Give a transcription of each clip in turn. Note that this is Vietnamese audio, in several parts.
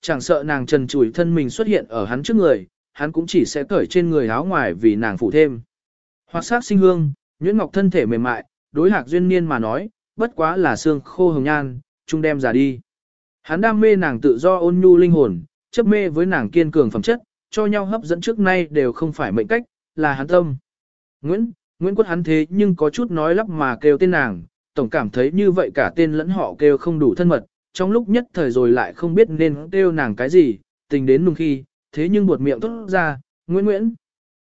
chẳng sợ nàng trần trụi thân mình xuất hiện ở hắn trước người, hắn cũng chỉ sẽ cởi trên người áo ngoài vì nàng phụ thêm. Hoặc sát sinh hương, nhuyễn ngọc thân thể mềm mại, đối hạc duyên niên mà nói, bất quá là xương khô hồng nhan, trung đem già đi. Hắn đam mê nàng tự do ôn nhu linh hồn, chấp mê với nàng kiên cường phẩm chất, cho nhau hấp dẫn trước nay đều không phải mệnh cách, là hắn tâm. Nguyễn, Nguyễn Quất hắn thế nhưng có chút nói lắp mà kêu tên nàng, tổng cảm thấy như vậy cả tên lẫn họ kêu không đủ thân mật, trong lúc nhất thời rồi lại không biết nên kêu nàng cái gì, tình đến nùng khi, thế nhưng buột miệng thốt ra, Nguyễn Nguyễn.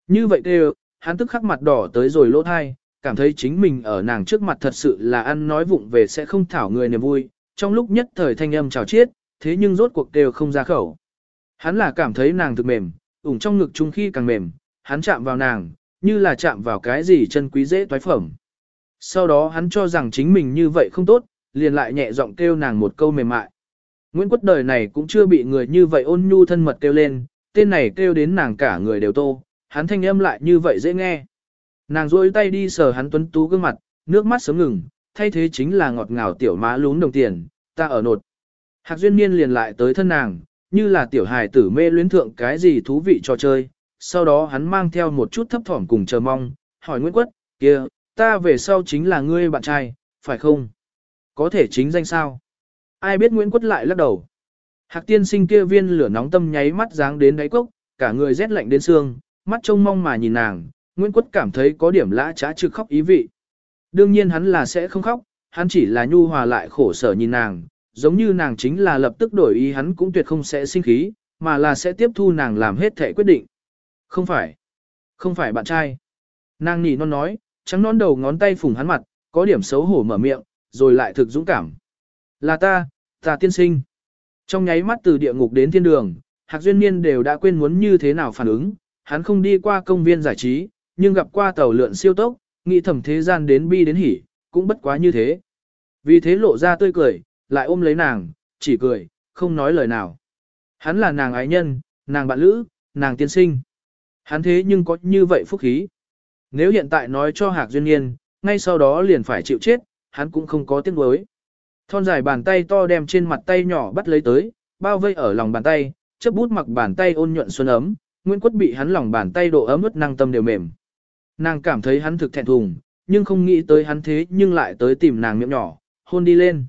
Như vậy kêu, hắn tức khắc mặt đỏ tới rồi lỗ thai, cảm thấy chính mình ở nàng trước mặt thật sự là ăn nói vụng về sẽ không thảo người niềm vui, trong lúc nhất thời thanh âm chào chiết, thế nhưng rốt cuộc đều không ra khẩu. Hắn là cảm thấy nàng thực mềm, ủng trong ngực chung khi càng mềm, hắn chạm vào nàng, như là chạm vào cái gì chân quý dễ toái phẩm. Sau đó hắn cho rằng chính mình như vậy không tốt, liền lại nhẹ giọng kêu nàng một câu mềm mại. Nguyễn Quất đời này cũng chưa bị người như vậy ôn nhu thân mật kêu lên, tên này kêu đến nàng cả người đều tô, hắn thanh âm lại như vậy dễ nghe. Nàng rôi tay đi sờ hắn tuấn tú gương mặt, nước mắt sớm ngừng, thay thế chính là ngọt ngào tiểu má lún đồng tiền, ta ở nột. Hạc duyên niên liền lại tới thân nàng, như là tiểu hài tử mê luyến thượng cái gì thú vị cho chơi. Sau đó hắn mang theo một chút thấp thỏm cùng chờ mong, hỏi Nguyễn Quất, kia, ta về sau chính là ngươi bạn trai, phải không? Có thể chính danh sao? Ai biết Nguyễn Quất lại lắc đầu. Hạc tiên sinh kia viên lửa nóng tâm nháy mắt dáng đến đáy cốc, cả người rét lạnh đến xương, mắt trông mong mà nhìn nàng, Nguyễn Quất cảm thấy có điểm lã trá trực khóc ý vị. Đương nhiên hắn là sẽ không khóc, hắn chỉ là nhu hòa lại khổ sở nhìn nàng, giống như nàng chính là lập tức đổi ý hắn cũng tuyệt không sẽ sinh khí, mà là sẽ tiếp thu nàng làm hết thể quyết định. Không phải, không phải bạn trai. Nàng nỉ non nói, trắng non đầu ngón tay phủng hắn mặt, có điểm xấu hổ mở miệng, rồi lại thực dũng cảm. Là ta, ta tiên sinh. Trong nháy mắt từ địa ngục đến thiên đường, Hạc Duyên Niên đều đã quên muốn như thế nào phản ứng, hắn không đi qua công viên giải trí, nhưng gặp qua tàu lượn siêu tốc, nghĩ thầm thế gian đến bi đến hỉ, cũng bất quá như thế. Vì thế lộ ra tươi cười, lại ôm lấy nàng, chỉ cười, không nói lời nào. Hắn là nàng ái nhân, nàng bạn lữ, nàng tiên sinh. Hắn thế nhưng có như vậy phúc khí. Nếu hiện tại nói cho Hạc Duyên Niên, ngay sau đó liền phải chịu chết, hắn cũng không có tiếc nuối. Thon dài bàn tay to đem trên mặt tay nhỏ bắt lấy tới, bao vây ở lòng bàn tay, chớp bút mặc bàn tay ôn nhuận xuân ấm, Nguyễn Quất bị hắn lòng bàn tay độ ấm ướt năng tâm đều mềm. Nàng cảm thấy hắn thực thẹn thùng, nhưng không nghĩ tới hắn thế nhưng lại tới tìm nàng miệng nhỏ, hôn đi lên.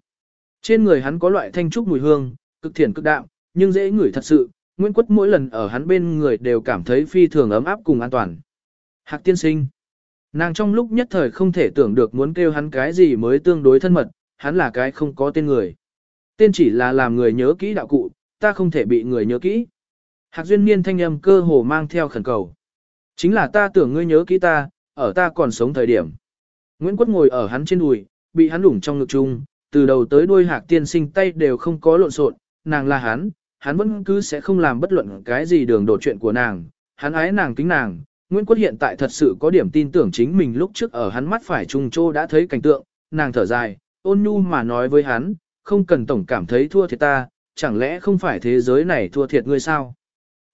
Trên người hắn có loại thanh trúc mùi hương, cực thiển cực đạm, nhưng dễ ngửi thật sự, Nguyễn Quất mỗi lần ở hắn bên người đều cảm thấy phi thường ấm áp cùng an toàn. Hạc tiên sinh. Nàng trong lúc nhất thời không thể tưởng được muốn kêu hắn cái gì mới tương đối thân mật, hắn là cái không có tên người. Tên chỉ là làm người nhớ kỹ đạo cụ, ta không thể bị người nhớ kỹ. Hạc duyên niên thanh âm cơ hồ mang theo khẩn cầu. Chính là ta tưởng ngươi nhớ kỹ ta, ở ta còn sống thời điểm. Nguyễn Quất ngồi ở hắn trên đùi, bị hắn lủng trong ngực chung, từ đầu tới đuôi hạc tiên sinh tay đều không có lộn xộn, nàng là hắn, hắn vẫn cứ sẽ không làm bất luận cái gì đường đột chuyện của nàng, hắn ái nàng kính nàng. Nguyễn Quất hiện tại thật sự có điểm tin tưởng chính mình lúc trước ở hắn mắt phải trung trô đã thấy cảnh tượng, nàng thở dài, ôn nhu mà nói với hắn, không cần tổng cảm thấy thua thiệt ta, chẳng lẽ không phải thế giới này thua thiệt ngươi sao?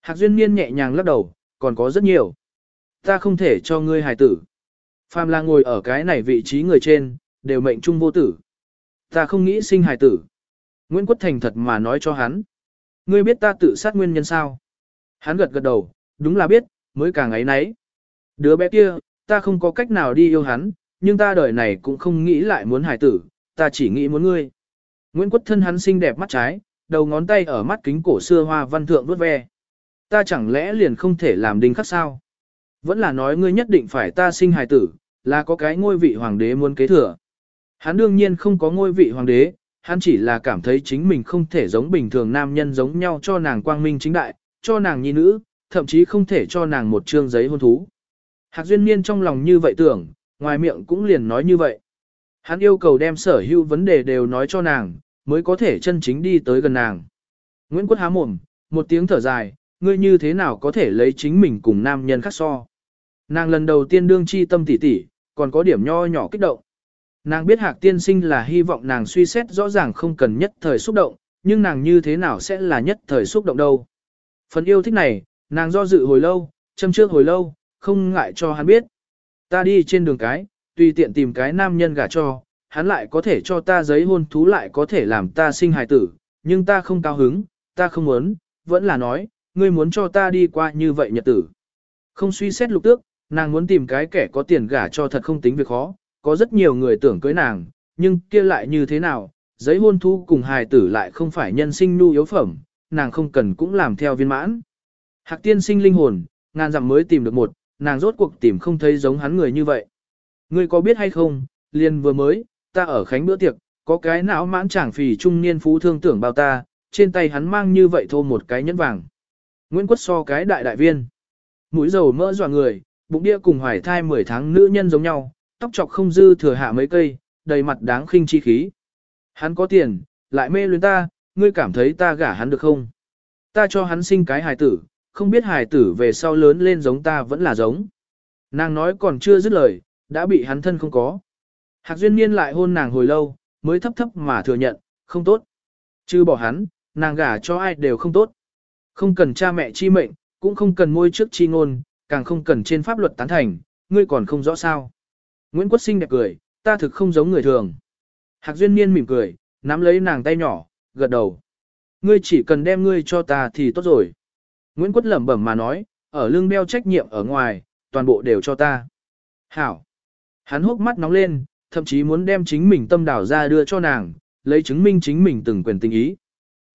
Hạc Duyên Niên nhẹ nhàng lắc đầu, còn có rất nhiều. Ta không thể cho ngươi hài tử. Phàm là ngồi ở cái này vị trí người trên, đều mệnh trung vô tử. Ta không nghĩ sinh hài tử. Nguyễn Quốc Thành thật mà nói cho hắn. Ngươi biết ta tự sát nguyên nhân sao? Hắn gật gật đầu, đúng là biết, mới càng ấy nấy. Đứa bé kia, ta không có cách nào đi yêu hắn, nhưng ta đời này cũng không nghĩ lại muốn hài tử, ta chỉ nghĩ muốn ngươi. Nguyễn Quốc thân hắn xinh đẹp mắt trái, đầu ngón tay ở mắt kính cổ xưa hoa văn thượng vuốt ve. Ta chẳng lẽ liền không thể làm đinh khắc sao? Vẫn là nói ngươi nhất định phải ta sinh hài tử, là có cái ngôi vị hoàng đế muốn kế thừa. Hắn đương nhiên không có ngôi vị hoàng đế, hắn chỉ là cảm thấy chính mình không thể giống bình thường nam nhân giống nhau cho nàng quang minh chính đại, cho nàng nhi nữ, thậm chí không thể cho nàng một trương giấy hôn thú. Hạc Duyên Niên trong lòng như vậy tưởng, ngoài miệng cũng liền nói như vậy. Hắn yêu cầu đem sở hữu vấn đề đều nói cho nàng, mới có thể chân chính đi tới gần nàng. Nguyễn Quốc há mồm, một tiếng thở dài, ngươi như thế nào có thể lấy chính mình cùng nam nhân khác so. Nàng lần đầu tiên đương chi tâm tỉ tỉ, còn có điểm nho nhỏ kích động. Nàng biết hạc tiên sinh là hy vọng nàng suy xét rõ ràng không cần nhất thời xúc động, nhưng nàng như thế nào sẽ là nhất thời xúc động đâu. Phần yêu thích này, nàng do dự hồi lâu, châm trước hồi lâu, không ngại cho hắn biết. Ta đi trên đường cái, tùy tiện tìm cái nam nhân gả cho, hắn lại có thể cho ta giấy hôn thú lại có thể làm ta sinh hài tử, nhưng ta không cao hứng, ta không muốn, vẫn là nói, ngươi muốn cho ta đi qua như vậy nhật tử. Không suy xét lục tước, nàng muốn tìm cái kẻ có tiền gả cho thật không tính việc khó, có rất nhiều người tưởng cưới nàng, nhưng kia lại như thế nào, giấy hôn thú cùng hài tử lại không phải nhân sinh nu yếu phẩm, nàng không cần cũng làm theo viên mãn. Hạc tiên sinh linh hồn, ngàn dặm mới tìm được một, nàng rốt cuộc tìm không thấy giống hắn người như vậy. Ngươi có biết hay không, liền vừa mới, ta ở khánh bữa tiệc, có cái não mãn chàng phì trung niên phú thương tưởng bao ta, trên tay hắn mang như vậy thô một cái nhẫn vàng. Nguyễn Quất so cái đại đại viên. Mũi dầu mỡ dọa người, bụng đĩa cùng hoài thai 10 tháng nữ nhân giống nhau, tóc trọc không dư thừa hạ mấy cây, đầy mặt đáng khinh chi khí. Hắn có tiền, lại mê luyến ta, ngươi cảm thấy ta gả hắn được không? Ta cho hắn sinh cái hài tử, không biết hài tử về sau lớn lên giống ta vẫn là giống. Nàng nói còn chưa dứt lời, đã bị hắn thân không có. Hạc duyên niên lại hôn nàng hồi lâu, mới thấp thấp mà thừa nhận, không tốt. Chứ bỏ hắn, nàng gả cho ai đều không tốt. Không cần cha mẹ chi mệnh, cũng không cần môi trước chi ngôn, càng không cần trên pháp luật tán thành, ngươi còn không rõ sao. Nguyễn Quốc Sinh đẹp cười, ta thực không giống người thường. Hạc Duyên Niên mỉm cười, nắm lấy nàng tay nhỏ, gật đầu. Ngươi chỉ cần đem ngươi cho ta thì tốt rồi. Nguyễn Quất lẩm bẩm mà nói, ở lưng đeo trách nhiệm ở ngoài, toàn bộ đều cho ta. Hảo. Hắn hốc mắt nóng lên, thậm chí muốn đem chính mình tâm đảo ra đưa cho nàng, lấy chứng minh chính mình từng quyền tình ý.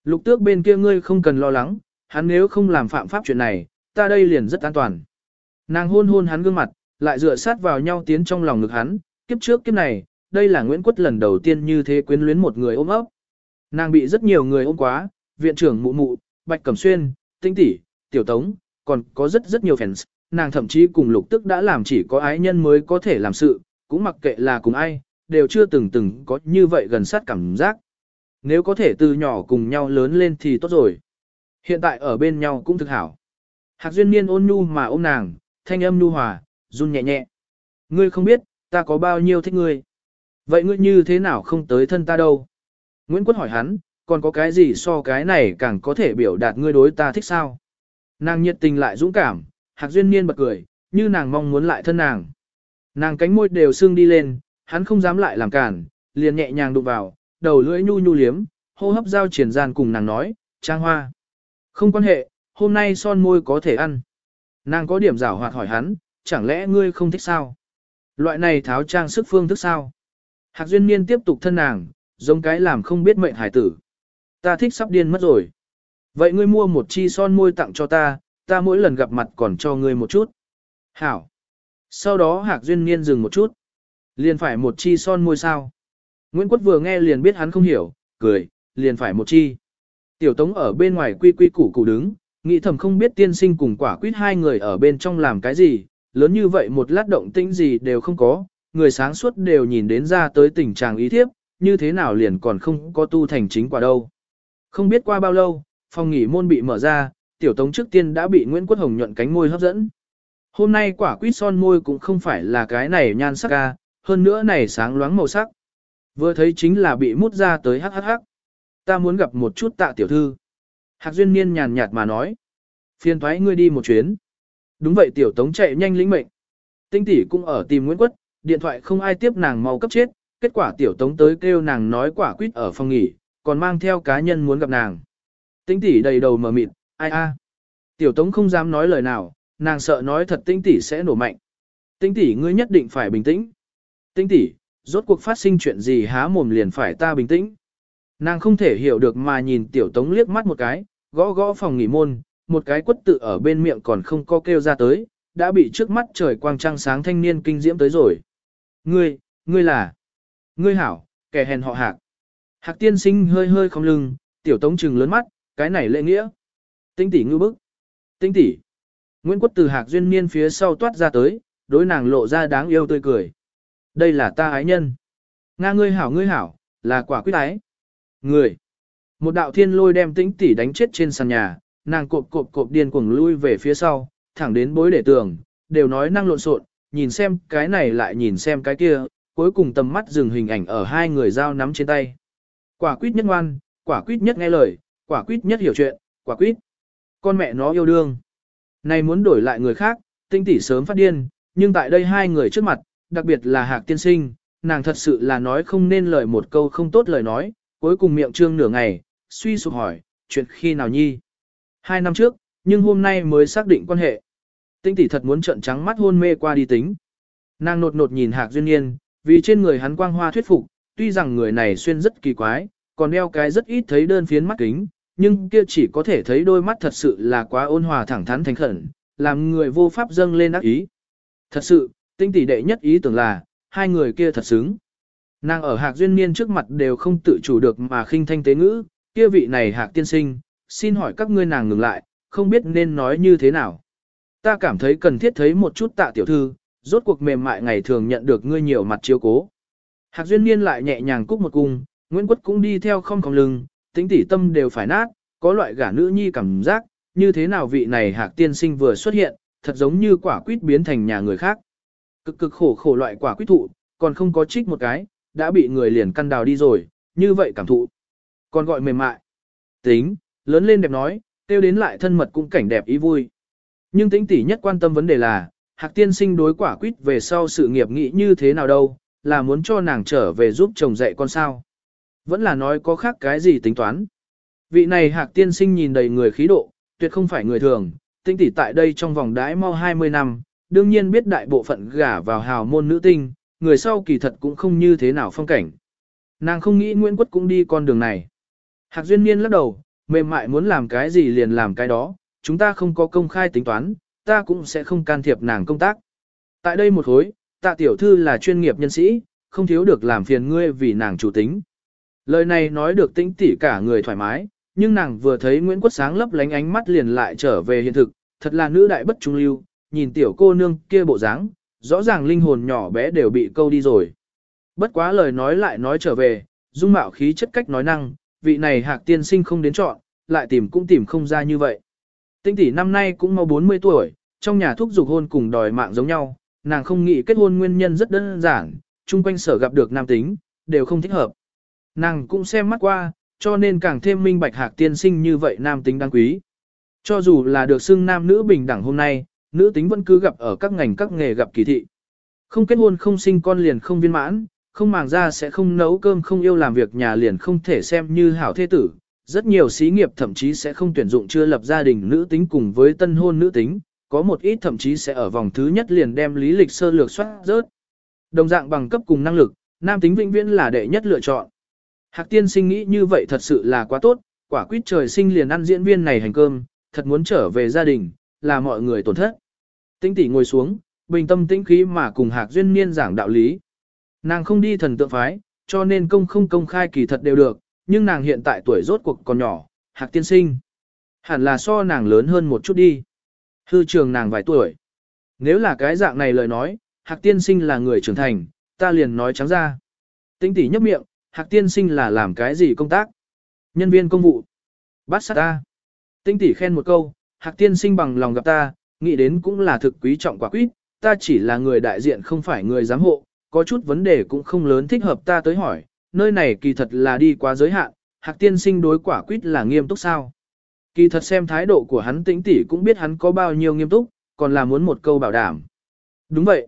Lục tước bên kia ngươi không cần lo lắng, hắn nếu không làm phạm pháp chuyện này, ta đây liền rất an toàn. Nàng hôn hôn hắn gương mặt, lại dựa sát vào nhau tiến trong lòng ngực hắn, kiếp trước kiếp này, đây là Nguyễn Quất lần đầu tiên như thế quyến luyến một người ôm ấp. Nàng bị rất nhiều người ôm quá, viện trưởng mụ mụ, Bạch Cẩm Xuyên, Tinh tỷ, Tiểu Tống, còn có rất rất nhiều fans, nàng thậm chí cùng lục tức đã làm chỉ có ái nhân mới có thể làm sự, cũng mặc kệ là cùng ai, đều chưa từng từng có như vậy gần sát cảm giác. Nếu có thể từ nhỏ cùng nhau lớn lên thì tốt rồi. Hiện tại ở bên nhau cũng thực hảo. Hạc duyên niên ôn nhu mà ôm nàng, thanh âm nhu hòa, run nhẹ nhẹ. Ngươi không biết, ta có bao nhiêu thích ngươi. Vậy ngươi như thế nào không tới thân ta đâu? Nguyễn Quất hỏi hắn, còn có cái gì so cái này càng có thể biểu đạt ngươi đối ta thích sao? Nàng nhiệt tình lại dũng cảm, Hạc Duyên Niên bật cười, như nàng mong muốn lại thân nàng. Nàng cánh môi đều sưng đi lên, hắn không dám lại làm cản, liền nhẹ nhàng đụng vào, đầu lưỡi nhu nhu liếm, hô hấp giao triển gian cùng nàng nói, trang hoa. Không quan hệ, hôm nay son môi có thể ăn. Nàng có điểm giảo hoạt hỏi hắn, chẳng lẽ ngươi không thích sao? Loại này tháo trang sức phương thức sao? Hạc Duyên Niên tiếp tục thân nàng, giống cái làm không biết mệnh hải tử. Ta thích sắp điên mất rồi. Vậy ngươi mua một chi son môi tặng cho ta, ta mỗi lần gặp mặt còn cho ngươi một chút. Hảo. Sau đó Hạc Duyên Niên dừng một chút. Liền phải một chi son môi sao. Nguyễn Quất vừa nghe liền biết hắn không hiểu, cười, liền phải một chi. Tiểu Tống ở bên ngoài quy quy củ củ đứng, nghĩ thầm không biết tiên sinh cùng quả quyết hai người ở bên trong làm cái gì, lớn như vậy một lát động tĩnh gì đều không có, người sáng suốt đều nhìn đến ra tới tình trạng ý thiếp, như thế nào liền còn không có tu thành chính quả đâu. Không biết qua bao lâu, phòng nghỉ môn bị mở ra, tiểu tống trước tiên đã bị Nguyễn Quốc Hồng nhuận cánh môi hấp dẫn. Hôm nay quả quýt son môi cũng không phải là cái này nhan sắc ca, hơn nữa này sáng loáng màu sắc. Vừa thấy chính là bị mút ra tới hắc hắc hắc. Ta muốn gặp một chút tạ tiểu thư. Hạc Duyên Niên nhàn nhạt mà nói. Phiền thoái ngươi đi một chuyến. Đúng vậy tiểu tống chạy nhanh lĩnh mệnh. Tinh tỷ cũng ở tìm Nguyễn Quất, điện thoại không ai tiếp nàng mau cấp chết, kết quả tiểu tống tới kêu nàng nói quả quýt ở phòng nghỉ, còn mang theo cá nhân muốn gặp nàng. Tinh tỷ đầy đầu mờ mịt, ai a. Tiểu tống không dám nói lời nào, nàng sợ nói thật tinh tỷ sẽ nổ mạnh. Tinh tỷ ngươi nhất định phải bình tĩnh. Tinh tỷ, rốt cuộc phát sinh chuyện gì há mồm liền phải ta bình tĩnh. Nàng không thể hiểu được mà nhìn tiểu tống liếc mắt một cái, gõ gõ phòng nghỉ môn, một cái quất tự ở bên miệng còn không có kêu ra tới, đã bị trước mắt trời quang trăng sáng thanh niên kinh diễm tới rồi. Ngươi, ngươi là, ngươi hảo, kẻ hèn họ hạc. Hạc tiên sinh hơi hơi không lưng, tiểu tống trừng lớn mắt, cái này lễ nghĩa. Tinh tỷ ngư bức. Tinh tỷ. Nguyễn quốc từ hạc duyên niên phía sau toát ra tới, đối nàng lộ ra đáng yêu tươi cười. Đây là ta ái nhân. Nga ngươi hảo ngươi hảo, là quả quyết ái. Người. Một đạo thiên lôi đem tĩnh tỷ đánh chết trên sàn nhà, nàng cộp cộp cộp điên cuồng lui về phía sau, thẳng đến bối để tường, đều nói năng lộn xộn, nhìn xem cái này lại nhìn xem cái kia, cuối cùng tầm mắt dừng hình ảnh ở hai người giao nắm trên tay. Quả quyết nhất ngoan, quả quyết nhất nghe lời, quả quýt nhất hiểu chuyện, quả quýt. Con mẹ nó yêu đương. Này muốn đổi lại người khác, tinh tỷ sớm phát điên, nhưng tại đây hai người trước mặt, đặc biệt là hạc tiên sinh, nàng thật sự là nói không nên lời một câu không tốt lời nói, cuối cùng miệng trương nửa ngày, suy sụp hỏi, chuyện khi nào nhi. Hai năm trước, nhưng hôm nay mới xác định quan hệ. Tinh tỷ thật muốn trợn trắng mắt hôn mê qua đi tính. Nàng nột nột nhìn Hạc Duyên Niên, vì trên người hắn quang hoa thuyết phục, tuy rằng người này xuyên rất kỳ quái, còn đeo cái rất ít thấy đơn phiến mắt kính, nhưng kia chỉ có thể thấy đôi mắt thật sự là quá ôn hòa thẳng thắn thành khẩn, làm người vô pháp dâng lên ác ý. Thật sự, tinh tỷ đệ nhất ý tưởng là, hai người kia thật xứng. Nàng ở Hạc Duyên Niên trước mặt đều không tự chủ được mà khinh thanh tế ngữ, kia vị này Hạc tiên sinh, xin hỏi các ngươi nàng ngừng lại, không biết nên nói như thế nào. Ta cảm thấy cần thiết thấy một chút tạ tiểu thư, rốt cuộc mềm mại ngày thường nhận được ngươi nhiều mặt chiếu cố. Hạc Duyên Niên lại nhẹ nhàng cúc một cung, Nguyễn Quất cũng đi theo không còng lưng, tính tỉ tâm đều phải nát, có loại gả nữ nhi cảm giác, như thế nào vị này Hạc tiên sinh vừa xuất hiện, thật giống như quả quýt biến thành nhà người khác. Cực cực khổ khổ loại quả quýt thụ, còn không có trích một cái, đã bị người liền căn đào đi rồi, như vậy cảm thụ. Còn gọi mềm mại. Tính, lớn lên đẹp nói, tiêu đến lại thân mật cũng cảnh đẹp ý vui. Nhưng tính tỉ nhất quan tâm vấn đề là, Hạc tiên sinh đối quả quýt về sau sự nghiệp nghĩ như thế nào đâu, là muốn cho nàng trở về giúp chồng dạy con sao. Vẫn là nói có khác cái gì tính toán. Vị này Hạc tiên sinh nhìn đầy người khí độ, tuyệt không phải người thường, tinh tỷ tại đây trong vòng đãi mau 20 năm, đương nhiên biết đại bộ phận gả vào hào môn nữ tinh, người sau kỳ thật cũng không như thế nào phong cảnh. Nàng không nghĩ Nguyễn Quất cũng đi con đường này. Hạc Duyên Niên lắc đầu, mềm mại muốn làm cái gì liền làm cái đó, chúng ta không có công khai tính toán, ta cũng sẽ không can thiệp nàng công tác. Tại đây một hối, tạ tiểu thư là chuyên nghiệp nhân sĩ, không thiếu được làm phiền ngươi vì nàng chủ tính. Lời này nói được tĩnh tỉ cả người thoải mái, nhưng nàng vừa thấy Nguyễn Quất sáng lấp lánh ánh mắt liền lại trở về hiện thực, thật là nữ đại bất trung lưu, nhìn tiểu cô nương kia bộ dáng, rõ ràng linh hồn nhỏ bé đều bị câu đi rồi. Bất quá lời nói lại nói trở về, dung mạo khí chất cách nói năng, vị này hạc tiên sinh không đến chọn, lại tìm cũng tìm không ra như vậy. Tinh tỷ năm nay cũng mau 40 tuổi, trong nhà thúc dục hôn cùng đòi mạng giống nhau, nàng không nghĩ kết hôn nguyên nhân rất đơn giản, chung quanh sở gặp được nam tính, đều không thích hợp. Nàng cũng xem mắt qua, cho nên càng thêm minh bạch hạc tiên sinh như vậy nam tính đáng quý. Cho dù là được xưng nam nữ bình đẳng hôm nay, nữ tính vẫn cứ gặp ở các ngành các nghề gặp kỳ thị. Không kết hôn không sinh con liền không viên mãn, không màng ra sẽ không nấu cơm không yêu làm việc nhà liền không thể xem như hảo thế tử. Rất nhiều xí nghiệp thậm chí sẽ không tuyển dụng chưa lập gia đình nữ tính cùng với tân hôn nữ tính, có một ít thậm chí sẽ ở vòng thứ nhất liền đem lý lịch sơ lược soát rớt. Đồng dạng bằng cấp cùng năng lực, nam tính vĩnh viễn là đệ nhất lựa chọn. Hạc tiên sinh nghĩ như vậy thật sự là quá tốt, quả quyết trời sinh liền ăn diễn viên này hành cơm, thật muốn trở về gia đình, là mọi người tổn thất. Tinh tỷ ngồi xuống, bình tâm tĩnh khí mà cùng Hạc Duyên Niên giảng đạo lý. Nàng không đi thần tượng phái, cho nên công không công khai kỳ thật đều được, nhưng nàng hiện tại tuổi rốt cuộc còn nhỏ, Hạc tiên sinh. Hẳn là so nàng lớn hơn một chút đi. Hư trường nàng vài tuổi. Nếu là cái dạng này lời nói, Hạc tiên sinh là người trưởng thành, ta liền nói trắng ra. Tinh tỷ nhấp miệng, Hạc tiên sinh là làm cái gì công tác? Nhân viên công vụ. Bắt sát ta. Tinh tỷ khen một câu, Hạc tiên sinh bằng lòng gặp ta, nghĩ đến cũng là thực quý trọng quả quyết. ta chỉ là người đại diện không phải người giám hộ, có chút vấn đề cũng không lớn thích hợp ta tới hỏi, nơi này kỳ thật là đi quá giới hạn, Hạc tiên sinh đối quả quyết là nghiêm túc sao? Kỳ thật xem thái độ của hắn tĩnh tỷ cũng biết hắn có bao nhiêu nghiêm túc, còn là muốn một câu bảo đảm. Đúng vậy.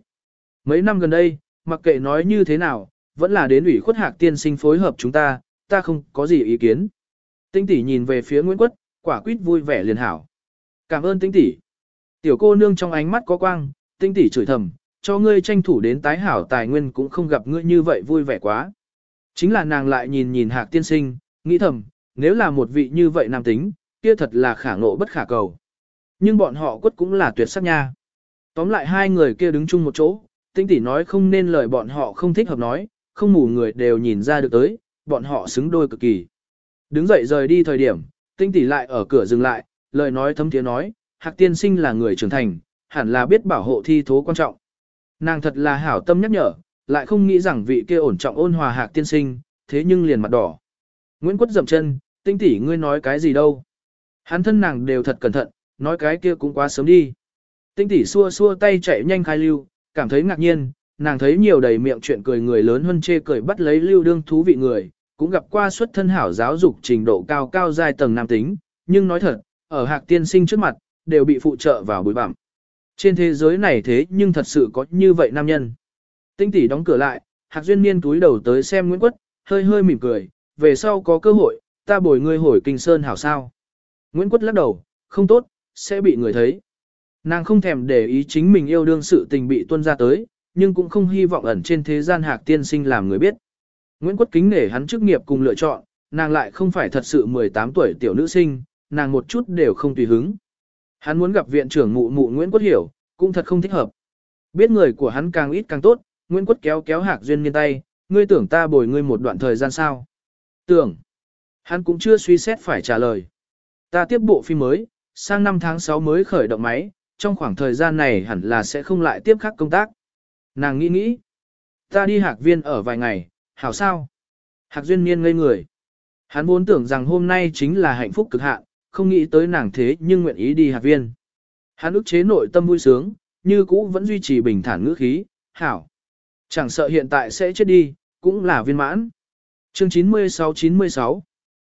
Mấy năm gần đây, mặc kệ nói như thế nào, vẫn là đến ủy khuất hạc tiên sinh phối hợp chúng ta, ta không có gì ý kiến. tinh tỷ nhìn về phía Nguyễn Quất, quả quyết vui vẻ liền hảo. Cảm ơn tinh tỷ. Tiểu cô nương trong ánh mắt có quang, tinh tỷ chửi thầm, cho ngươi tranh thủ đến tái hảo tài nguyên cũng không gặp ngươi như vậy vui vẻ quá. Chính là nàng lại nhìn nhìn hạc tiên sinh, nghĩ thầm, nếu là một vị như vậy nam tính, kia thật là khả ngộ bất khả cầu. Nhưng bọn họ quất cũng là tuyệt sắc nha. Tóm lại hai người kia đứng chung một chỗ, tinh tỷ nói không nên lời bọn họ không thích hợp nói, không mù người đều nhìn ra được tới, bọn họ xứng đôi cực kỳ. Đứng dậy rời đi thời điểm, tinh tỷ lại ở cửa dừng lại, lời nói thấm tiếng nói, hạc tiên sinh là người trưởng thành, hẳn là biết bảo hộ thi thố quan trọng. Nàng thật là hảo tâm nhắc nhở, lại không nghĩ rằng vị kia ổn trọng ôn hòa hạc tiên sinh, thế nhưng liền mặt đỏ. Nguyễn Quất dậm chân, tinh tỷ ngươi nói cái gì đâu. Hắn thân nàng đều thật cẩn thận, nói cái kia cũng quá sớm đi. Tinh tỷ xua xua tay chạy nhanh khai lưu, cảm thấy ngạc nhiên, nàng thấy nhiều đầy miệng chuyện cười người lớn hơn chê cười bắt lấy lưu đương thú vị người, cũng gặp qua xuất thân hảo giáo dục trình độ cao cao giai tầng nam tính, nhưng nói thật, ở hạc tiên sinh trước mặt, đều bị phụ trợ vào bụi bặm. Trên thế giới này thế nhưng thật sự có như vậy nam nhân. Tinh tỷ đóng cửa lại, hạc duyên niên túi đầu tới xem Nguyễn Quất, hơi hơi mỉm cười, về sau có cơ hội, ta bồi ngươi hồi kinh sơn hảo sao. Nguyễn Quất lắc đầu, không tốt, sẽ bị người thấy. Nàng không thèm để ý chính mình yêu đương sự tình bị tuân ra tới, nhưng cũng không hy vọng ẩn trên thế gian hạc tiên sinh làm người biết. Nguyễn Quất kính nể hắn chức nghiệp cùng lựa chọn, nàng lại không phải thật sự 18 tuổi tiểu nữ sinh, nàng một chút đều không tùy hứng. Hắn muốn gặp viện trưởng mụ mụ Nguyễn Quất hiểu, cũng thật không thích hợp. Biết người của hắn càng ít càng tốt, Nguyễn Quất kéo kéo Hạc Duyên Niên tay, ngươi tưởng ta bồi ngươi một đoạn thời gian sao? Tưởng. Hắn cũng chưa suy xét phải trả lời. Ta tiếp bộ phim mới, sang năm tháng 6 mới khởi động máy, trong khoảng thời gian này hẳn là sẽ không lại tiếp khác công tác. Nàng nghĩ nghĩ. Ta đi Hạc Viên ở vài ngày, hảo sao? Hạc Duyên Niên ngây người. Hắn vốn tưởng rằng hôm nay chính là hạnh phúc cực hạn, không nghĩ tới nàng thế nhưng nguyện ý đi Hạc Viên. Hắn ức chế nội tâm vui sướng, như cũ vẫn duy trì bình thản ngữ khí, hảo. Chẳng sợ hiện tại sẽ chết đi, cũng là viên mãn. Chương 96-96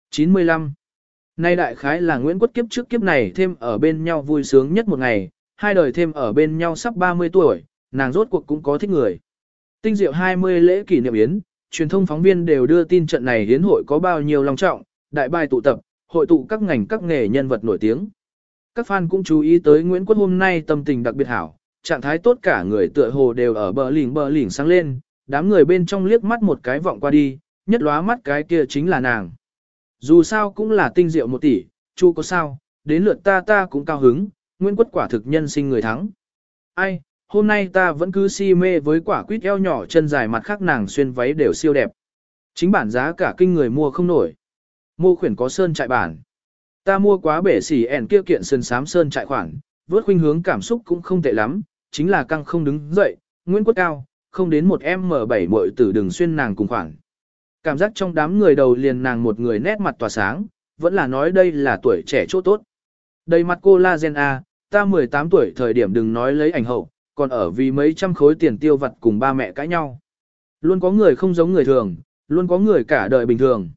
95 Nay đại khái là Nguyễn Quất kiếp trước kiếp này thêm ở bên nhau vui sướng nhất một ngày, hai đời thêm ở bên nhau sắp 30 tuổi, nàng rốt cuộc cũng có thích người. Tinh diệu 20 lễ kỷ niệm yến, truyền thông phóng viên đều đưa tin trận này hiến hội có bao nhiêu long trọng, đại bài tụ tập, hội tụ các ngành các nghề nhân vật nổi tiếng. Các fan cũng chú ý tới Nguyễn Quất hôm nay tâm tình đặc biệt hảo, trạng thái tốt cả người tựa hồ đều ở bờ lỉnh bờ lỉnh sáng lên, đám người bên trong liếc mắt một cái vọng qua đi, nhất lóa mắt cái kia chính là nàng. Dù sao cũng là tinh diệu một tỷ, chu có sao, đến lượt ta ta cũng cao hứng, Nguyễn Quất quả thực nhân sinh người thắng. Ai, hôm nay ta vẫn cứ si mê với quả quýt eo nhỏ chân dài mặt khác nàng xuyên váy đều siêu đẹp. Chính bản giá cả kinh người mua không nổi. Mua khuyển có sơn trại bản. Ta mua quá bể xỉ ẻn kia kiện sơn sám sơn trại khoản, vớt khuynh hướng cảm xúc cũng không tệ lắm, chính là căng không đứng dậy, Nguyễn Quốc Cao, không đến một em M7 muội tử đừng xuyên nàng cùng khoảng. Cảm giác trong đám người đầu liền nàng một người nét mặt tỏa sáng, vẫn là nói đây là tuổi trẻ chỗ tốt. Đầy mặt cô la gen A, ta 18 tuổi thời điểm đừng nói lấy ảnh hậu, còn ở vì mấy trăm khối tiền tiêu vặt cùng ba mẹ cãi nhau. Luôn có người không giống người thường, luôn có người cả đời bình thường.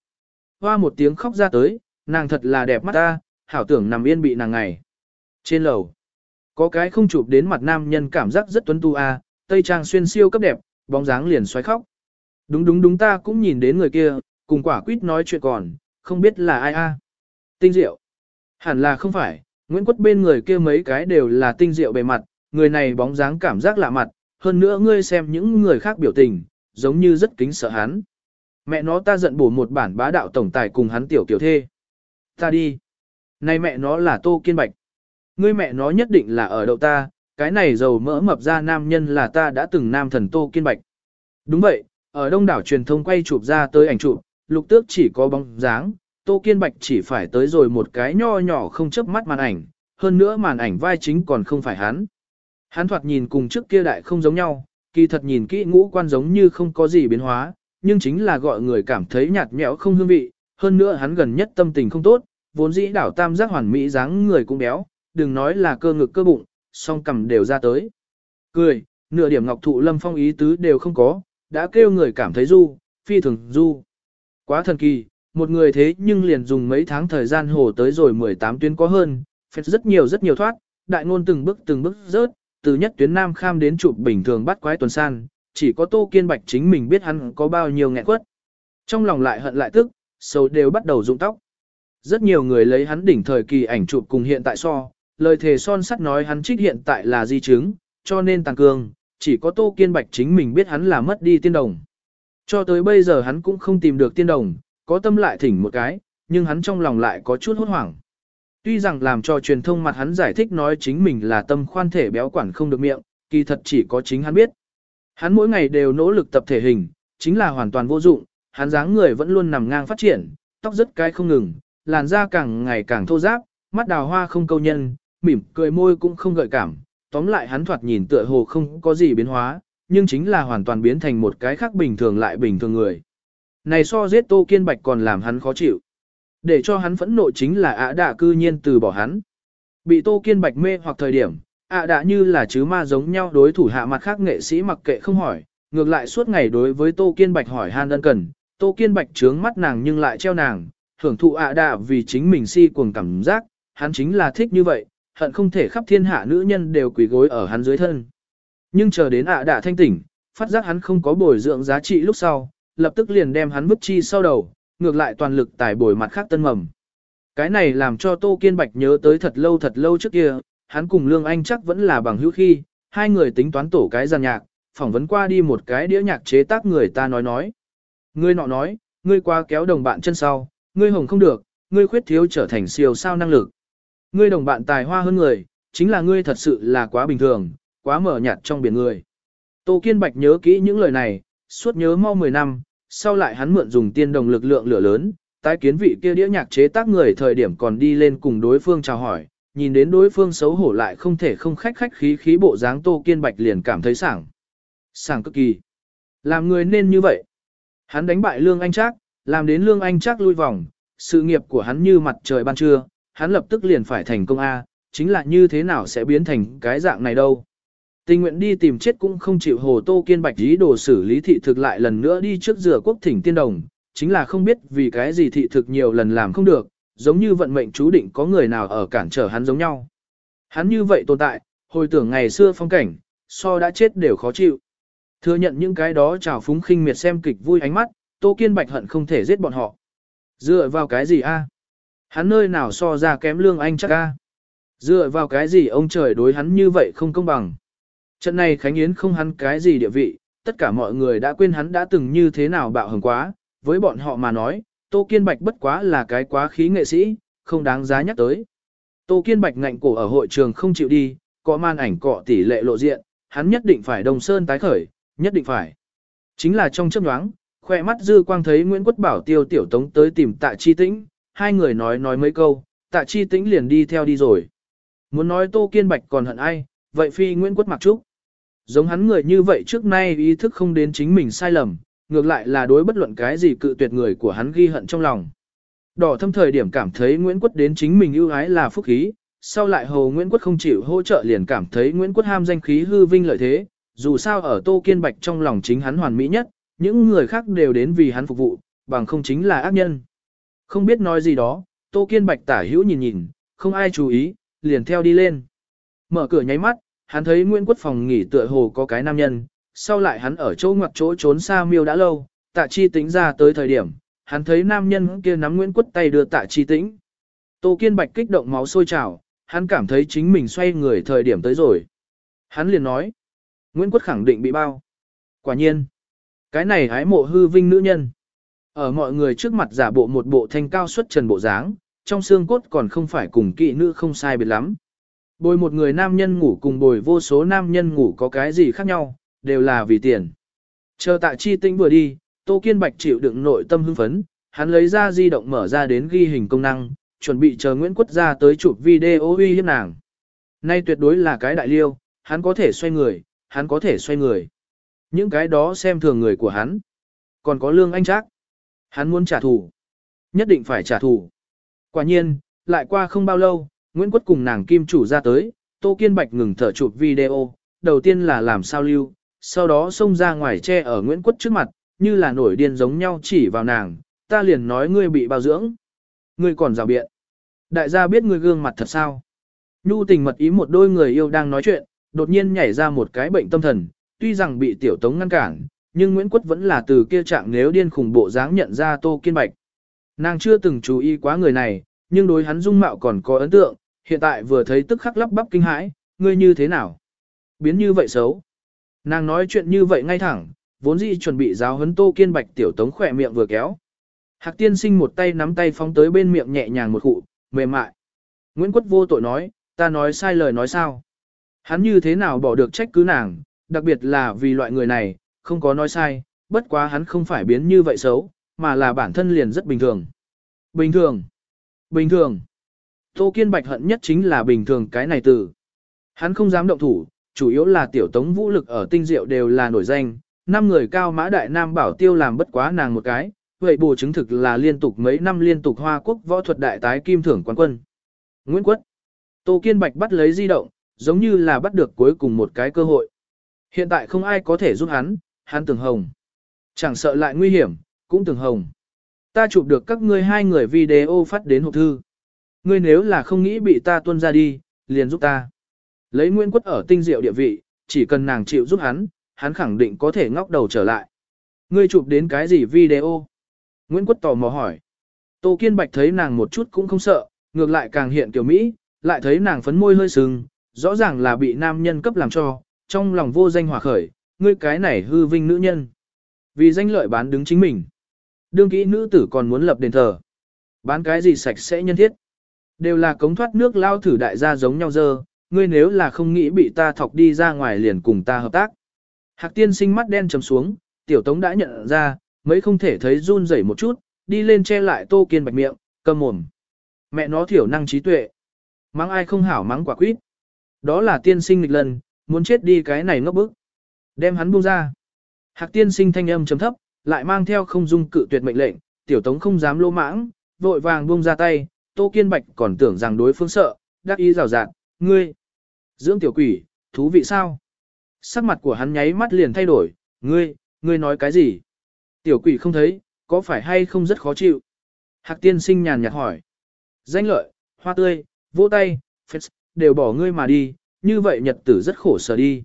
Hoa một tiếng khóc ra tới, nàng thật là đẹp mắt ta, hảo tưởng nằm yên bị nàng ngày. Trên lầu, có cái không chụp đến mặt nam nhân cảm giác rất tuấn tu a, tây trang xuyên siêu cấp đẹp, bóng dáng liền xoáy khóc. Đúng đúng đúng ta cũng nhìn đến người kia, cùng quả quýt nói chuyện còn, không biết là ai a. Tinh diệu. Hẳn là không phải, Nguyễn Quất bên người kia mấy cái đều là tinh diệu bề mặt, người này bóng dáng cảm giác lạ mặt, hơn nữa ngươi xem những người khác biểu tình, giống như rất kính sợ hắn. Mẹ nó ta giận bổ một bản bá đạo tổng tài cùng hắn tiểu kiểu thê. Ta đi. Này mẹ nó là Tô Kiên Bạch. Ngươi mẹ nó nhất định là ở đậu ta, cái này giàu mỡ mập ra nam nhân là ta đã từng nam thần Tô Kiên Bạch. Đúng vậy, ở đông đảo truyền thông quay chụp ra tới ảnh chụp, lục tước chỉ có bóng dáng, Tô Kiên Bạch chỉ phải tới rồi một cái nho nhỏ không chớp mắt màn ảnh, hơn nữa màn ảnh vai chính còn không phải hắn. Hắn thoạt nhìn cùng trước kia đại không giống nhau, kỳ thật nhìn kỹ ngũ quan giống như không có gì biến hóa, nhưng chính là gọi người cảm thấy nhạt nhẽo không hương vị, hơn nữa hắn gần nhất tâm tình không tốt, vốn dĩ đảo tam giác hoàn mỹ dáng người cũng béo, đừng nói là cơ ngực cơ bụng, song cầm đều ra tới. Cười, nửa điểm ngọc thụ lâm phong ý tứ đều không có, đã kêu người cảm thấy du, phi thường du. Quá thần kỳ, một người thế nhưng liền dùng mấy tháng thời gian hồ tới rồi 18 tuyến có hơn, phết rất nhiều rất nhiều thoát, đại ngôn từng bước từng bước rớt, từ nhất tuyến nam kham đến chụp bình thường bắt quái tuần san, chỉ có Tô Kiên Bạch chính mình biết hắn có bao nhiêu nghẹn quất. Trong lòng lại hận lại tức, sầu đều bắt đầu rụng tóc. Rất nhiều người lấy hắn đỉnh thời kỳ ảnh chụp cùng hiện tại so, lời thề son sắt nói hắn trích hiện tại là di chứng, cho nên tăng cường, chỉ có Tô Kiên Bạch chính mình biết hắn là mất đi tiên đồng. Cho tới bây giờ hắn cũng không tìm được tiên đồng, có tâm lại thỉnh một cái, nhưng hắn trong lòng lại có chút hốt hoảng. Tuy rằng làm cho truyền thông mặt hắn giải thích nói chính mình là tâm khoan thể béo quản không được miệng, kỳ thật chỉ có chính hắn biết. Hắn mỗi ngày đều nỗ lực tập thể hình, chính là hoàn toàn vô dụng, hắn dáng người vẫn luôn nằm ngang phát triển, tóc rất cái không ngừng, làn da càng ngày càng thô ráp, mắt đào hoa không câu nhân, mỉm cười môi cũng không gợi cảm, tóm lại hắn thoạt nhìn tựa hồ không có gì biến hóa, nhưng chính là hoàn toàn biến thành một cái khác bình thường lại bình thường người. Này so giết Tô Kiên Bạch còn làm hắn khó chịu. Để cho hắn phẫn nộ chính là ạ đạ cư nhiên từ bỏ hắn. Bị Tô Kiên Bạch mê hoặc thời điểm, ạ đạ như là chứ ma giống nhau đối thủ hạ mặt khác nghệ sĩ mặc kệ không hỏi, ngược lại suốt ngày đối với Tô Kiên Bạch hỏi han đơn cần, Tô Kiên Bạch trướng mắt nàng nhưng lại treo nàng, hưởng thụ ạ đạ vì chính mình si cuồng cảm giác, hắn chính là thích như vậy, hận không thể khắp thiên hạ nữ nhân đều quỳ gối ở hắn dưới thân. Nhưng chờ đến ạ đạ thanh tỉnh, phát giác hắn không có bồi dưỡng giá trị lúc sau, lập tức liền đem hắn vứt chi sau đầu, ngược lại toàn lực tải bồi mặt khác tân mầm. Cái này làm cho Tô Kiên Bạch nhớ tới thật lâu thật lâu trước kia, hắn cùng Lương Anh chắc vẫn là bằng hữu khi, hai người tính toán tổ cái giàn nhạc, phỏng vấn qua đi một cái đĩa nhạc chế tác người ta nói nói. Ngươi nọ nói, ngươi qua kéo đồng bạn chân sau, ngươi hồng không được, ngươi khuyết thiếu trở thành siêu sao năng lực. Ngươi đồng bạn tài hoa hơn người, chính là ngươi thật sự là quá bình thường, quá mở nhạt trong biển người. Tô Kiên Bạch nhớ kỹ những lời này, suốt nhớ mau 10 năm, sau lại hắn mượn dùng tiên đồng lực lượng lửa lớn, tái kiến vị kia đĩa nhạc chế tác người thời điểm còn đi lên cùng đối phương chào hỏi, nhìn đến đối phương xấu hổ lại không thể không khách khách khí khí bộ dáng Tô Kiên Bạch liền cảm thấy sảng. Sảng cực kỳ. Làm người nên như vậy. Hắn đánh bại Lương Anh Trác, làm đến Lương Anh Trác lui vòng, sự nghiệp của hắn như mặt trời ban trưa, hắn lập tức liền phải thành công A, chính là như thế nào sẽ biến thành cái dạng này đâu. Tình nguyện đi tìm chết cũng không chịu hồ tô kiên bạch ý đồ xử lý thị thực lại lần nữa đi trước rửa quốc thỉnh tiên đồng, chính là không biết vì cái gì thị thực nhiều lần làm không được, giống như vận mệnh chú định có người nào ở cản trở hắn giống nhau. Hắn như vậy tồn tại, hồi tưởng ngày xưa phong cảnh, so đã chết đều khó chịu. Thừa nhận những cái đó trào phúng khinh miệt xem kịch vui ánh mắt, Tô Kiên Bạch hận không thể giết bọn họ. Dựa vào cái gì a? Hắn nơi nào so ra kém lương anh chắc a? Dựa vào cái gì ông trời đối hắn như vậy không công bằng? Trận này Khánh Yến không hắn cái gì địa vị, tất cả mọi người đã quên hắn đã từng như thế nào bạo hứng quá, với bọn họ mà nói, Tô Kiên Bạch bất quá là cái quá khí nghệ sĩ, không đáng giá nhắc tới. Tô Kiên Bạch ngạnh cổ ở hội trường không chịu đi, có man ảnh cọ tỷ lệ lộ diện, hắn nhất định phải đồng sơn tái khởi, nhất định phải. Chính là trong chấp nhoáng, khoe mắt dư quang thấy Nguyễn Quất Bảo tiêu tiểu tống tới tìm tạ chi tĩnh, hai người nói nói mấy câu, tạ chi tĩnh liền đi theo đi rồi. Muốn nói Tô Kiên Bạch còn hận ai, vậy phi Nguyễn Quất mặc trúc. Giống hắn người như vậy trước nay ý thức không đến chính mình sai lầm, ngược lại là đối bất luận cái gì cự tuyệt người của hắn ghi hận trong lòng. Đỏ thâm thời điểm cảm thấy Nguyễn Quất đến chính mình ưu ái là phúc khí, sau lại hầu Nguyễn Quất không chịu hỗ trợ liền cảm thấy Nguyễn Quất ham danh khí hư vinh lợi thế, dù sao ở Tô Kiên Bạch trong lòng chính hắn hoàn mỹ nhất, những người khác đều đến vì hắn phục vụ, bằng không chính là ác nhân. Không biết nói gì đó, Tô Kiên Bạch tả hữu nhìn nhìn, không ai chú ý, liền theo đi lên. Mở cửa nháy mắt, hắn thấy Nguyễn Quất phòng nghỉ tựa hồ có cái nam nhân, sau lại hắn ở chỗ ngoặc chỗ trốn xa miêu đã lâu, tạ chi tính ra tới thời điểm, hắn thấy nam nhân kia nắm Nguyễn Quất tay đưa tạ chi tĩnh. Tô Kiên Bạch kích động máu sôi trào, hắn cảm thấy chính mình xoay người thời điểm tới rồi. Hắn liền nói, Nguyễn Quất khẳng định bị bao. Quả nhiên, cái này hái mộ hư vinh nữ nhân. Ở mọi người trước mặt giả bộ một bộ thanh cao xuất trần bộ dáng, trong xương cốt còn không phải cùng kỵ nữ không sai biệt lắm. Bồi một người nam nhân ngủ cùng bồi vô số nam nhân ngủ có cái gì khác nhau, đều là vì tiền. Chờ tạ chi tinh vừa đi, Tô Kiên Bạch chịu đựng nội tâm hưng phấn, hắn lấy ra di động mở ra đến ghi hình công năng, chuẩn bị chờ Nguyễn Quất ra tới chụp video uy hiếp nàng. Nay tuyệt đối là cái đại liêu, hắn có thể xoay người, hắn có thể xoay người. Những cái đó xem thường người của hắn. Còn có lương anh chắc. Hắn muốn trả thù. Nhất định phải trả thù. Quả nhiên, lại qua không bao lâu, Nguyễn Quất cùng nàng kim chủ ra tới, Tô Kiên Bạch ngừng thở chụp video, đầu tiên là làm sao lưu, sau đó xông ra ngoài che ở Nguyễn Quất trước mặt, như là nổi điên giống nhau chỉ vào nàng, ta liền nói ngươi bị bao dưỡng. Ngươi còn rào biện. Đại gia biết ngươi gương mặt thật sao. Nhu tình mật ý một đôi người yêu đang nói chuyện, đột nhiên nhảy ra một cái bệnh tâm thần, tuy rằng bị tiểu tống ngăn cản, nhưng Nguyễn Quất vẫn là từ kia trạng nếu điên khủng bộ dáng nhận ra Tô Kiên Bạch. Nàng chưa từng chú ý quá người này, nhưng đối hắn dung mạo còn có ấn tượng, hiện tại vừa thấy tức khắc lắp bắp kinh hãi, ngươi như thế nào? Biến như vậy xấu. Nàng nói chuyện như vậy ngay thẳng, vốn dĩ chuẩn bị giáo huấn Tô Kiên Bạch tiểu tống khỏe miệng vừa kéo. Hạc tiên sinh một tay nắm tay phóng tới bên miệng nhẹ nhàng một cụ, mềm mại. Nguyễn Quất vô tội nói, ta nói sai lời nói sao? Hắn như thế nào bỏ được trách cứ nàng, đặc biệt là vì loại người này, không có nói sai, bất quá hắn không phải biến như vậy xấu, mà là bản thân liền rất bình thường. Bình thường. Bình thường. Tô Kiên Bạch hận nhất chính là bình thường cái này từ. Hắn không dám động thủ, chủ yếu là tiểu tống vũ lực ở tinh diệu đều là nổi danh, năm người cao mã đại nam bảo tiêu làm bất quá nàng một cái, vậy bù chứng thực là liên tục mấy năm liên tục hoa quốc võ thuật đại tái kim thưởng quán quân. Nguyễn Quất. Tô Kiên Bạch bắt lấy di động, giống như là bắt được cuối cùng một cái cơ hội. Hiện tại không ai có thể giúp hắn, hắn tưởng hồng. Chẳng sợ lại nguy hiểm, cũng tưởng hồng. Ta chụp được các ngươi hai người video phát đến hộp thư. Ngươi nếu là không nghĩ bị ta tuân ra đi, liền giúp ta. Lấy Nguyễn Quất ở tinh diệu địa vị, chỉ cần nàng chịu giúp hắn, hắn khẳng định có thể ngóc đầu trở lại. Ngươi chụp đến cái gì video? Nguyễn Quất tò mò hỏi. Tô Kiên Bạch thấy nàng một chút cũng không sợ, ngược lại càng hiện kiểu Mỹ, lại thấy nàng phấn môi hơi sừng, rõ ràng là bị nam nhân cấp làm cho, trong lòng vô danh hỏa khởi, ngươi cái này hư vinh nữ nhân. Vì danh lợi bán đứng chính mình. Đương kỹ nữ tử còn muốn lập đền thờ. Bán cái gì sạch sẽ nhân thiết. Đều là cống thoát nước lao thử đại gia giống nhau dơ, ngươi nếu là không nghĩ bị ta thọc đi ra ngoài liền cùng ta hợp tác. Hạc tiên sinh mắt đen trầm xuống, tiểu tống đã nhận ra, mấy không thể thấy run rẩy một chút, đi lên che lại tô kiên bạch miệng, cầm mồm. Mẹ nó thiểu năng trí tuệ. Mắng ai không hảo mắng quả quýt. Đó là tiên sinh lịch lần, muốn chết đi cái này ngốc bức. Đem hắn buông ra. Hạc tiên sinh thanh âm chấm thấp, lại mang theo không dung cự tuyệt mệnh lệnh, tiểu tống không dám lô mãng, vội vàng buông ra tay, tô kiên bạch còn tưởng rằng đối phương sợ, đắc ý rào rạt, ngươi. Dưỡng tiểu quỷ, thú vị sao? Sắc mặt của hắn nháy mắt liền thay đổi, ngươi, ngươi nói cái gì? Tiểu quỷ không thấy, có phải hay không rất khó chịu? Hạc tiên sinh nhàn nhạt hỏi. Danh lợi, hoa tươi, vỗ tay, phết, đều bỏ ngươi mà đi, như vậy nhật tử rất khổ sở đi.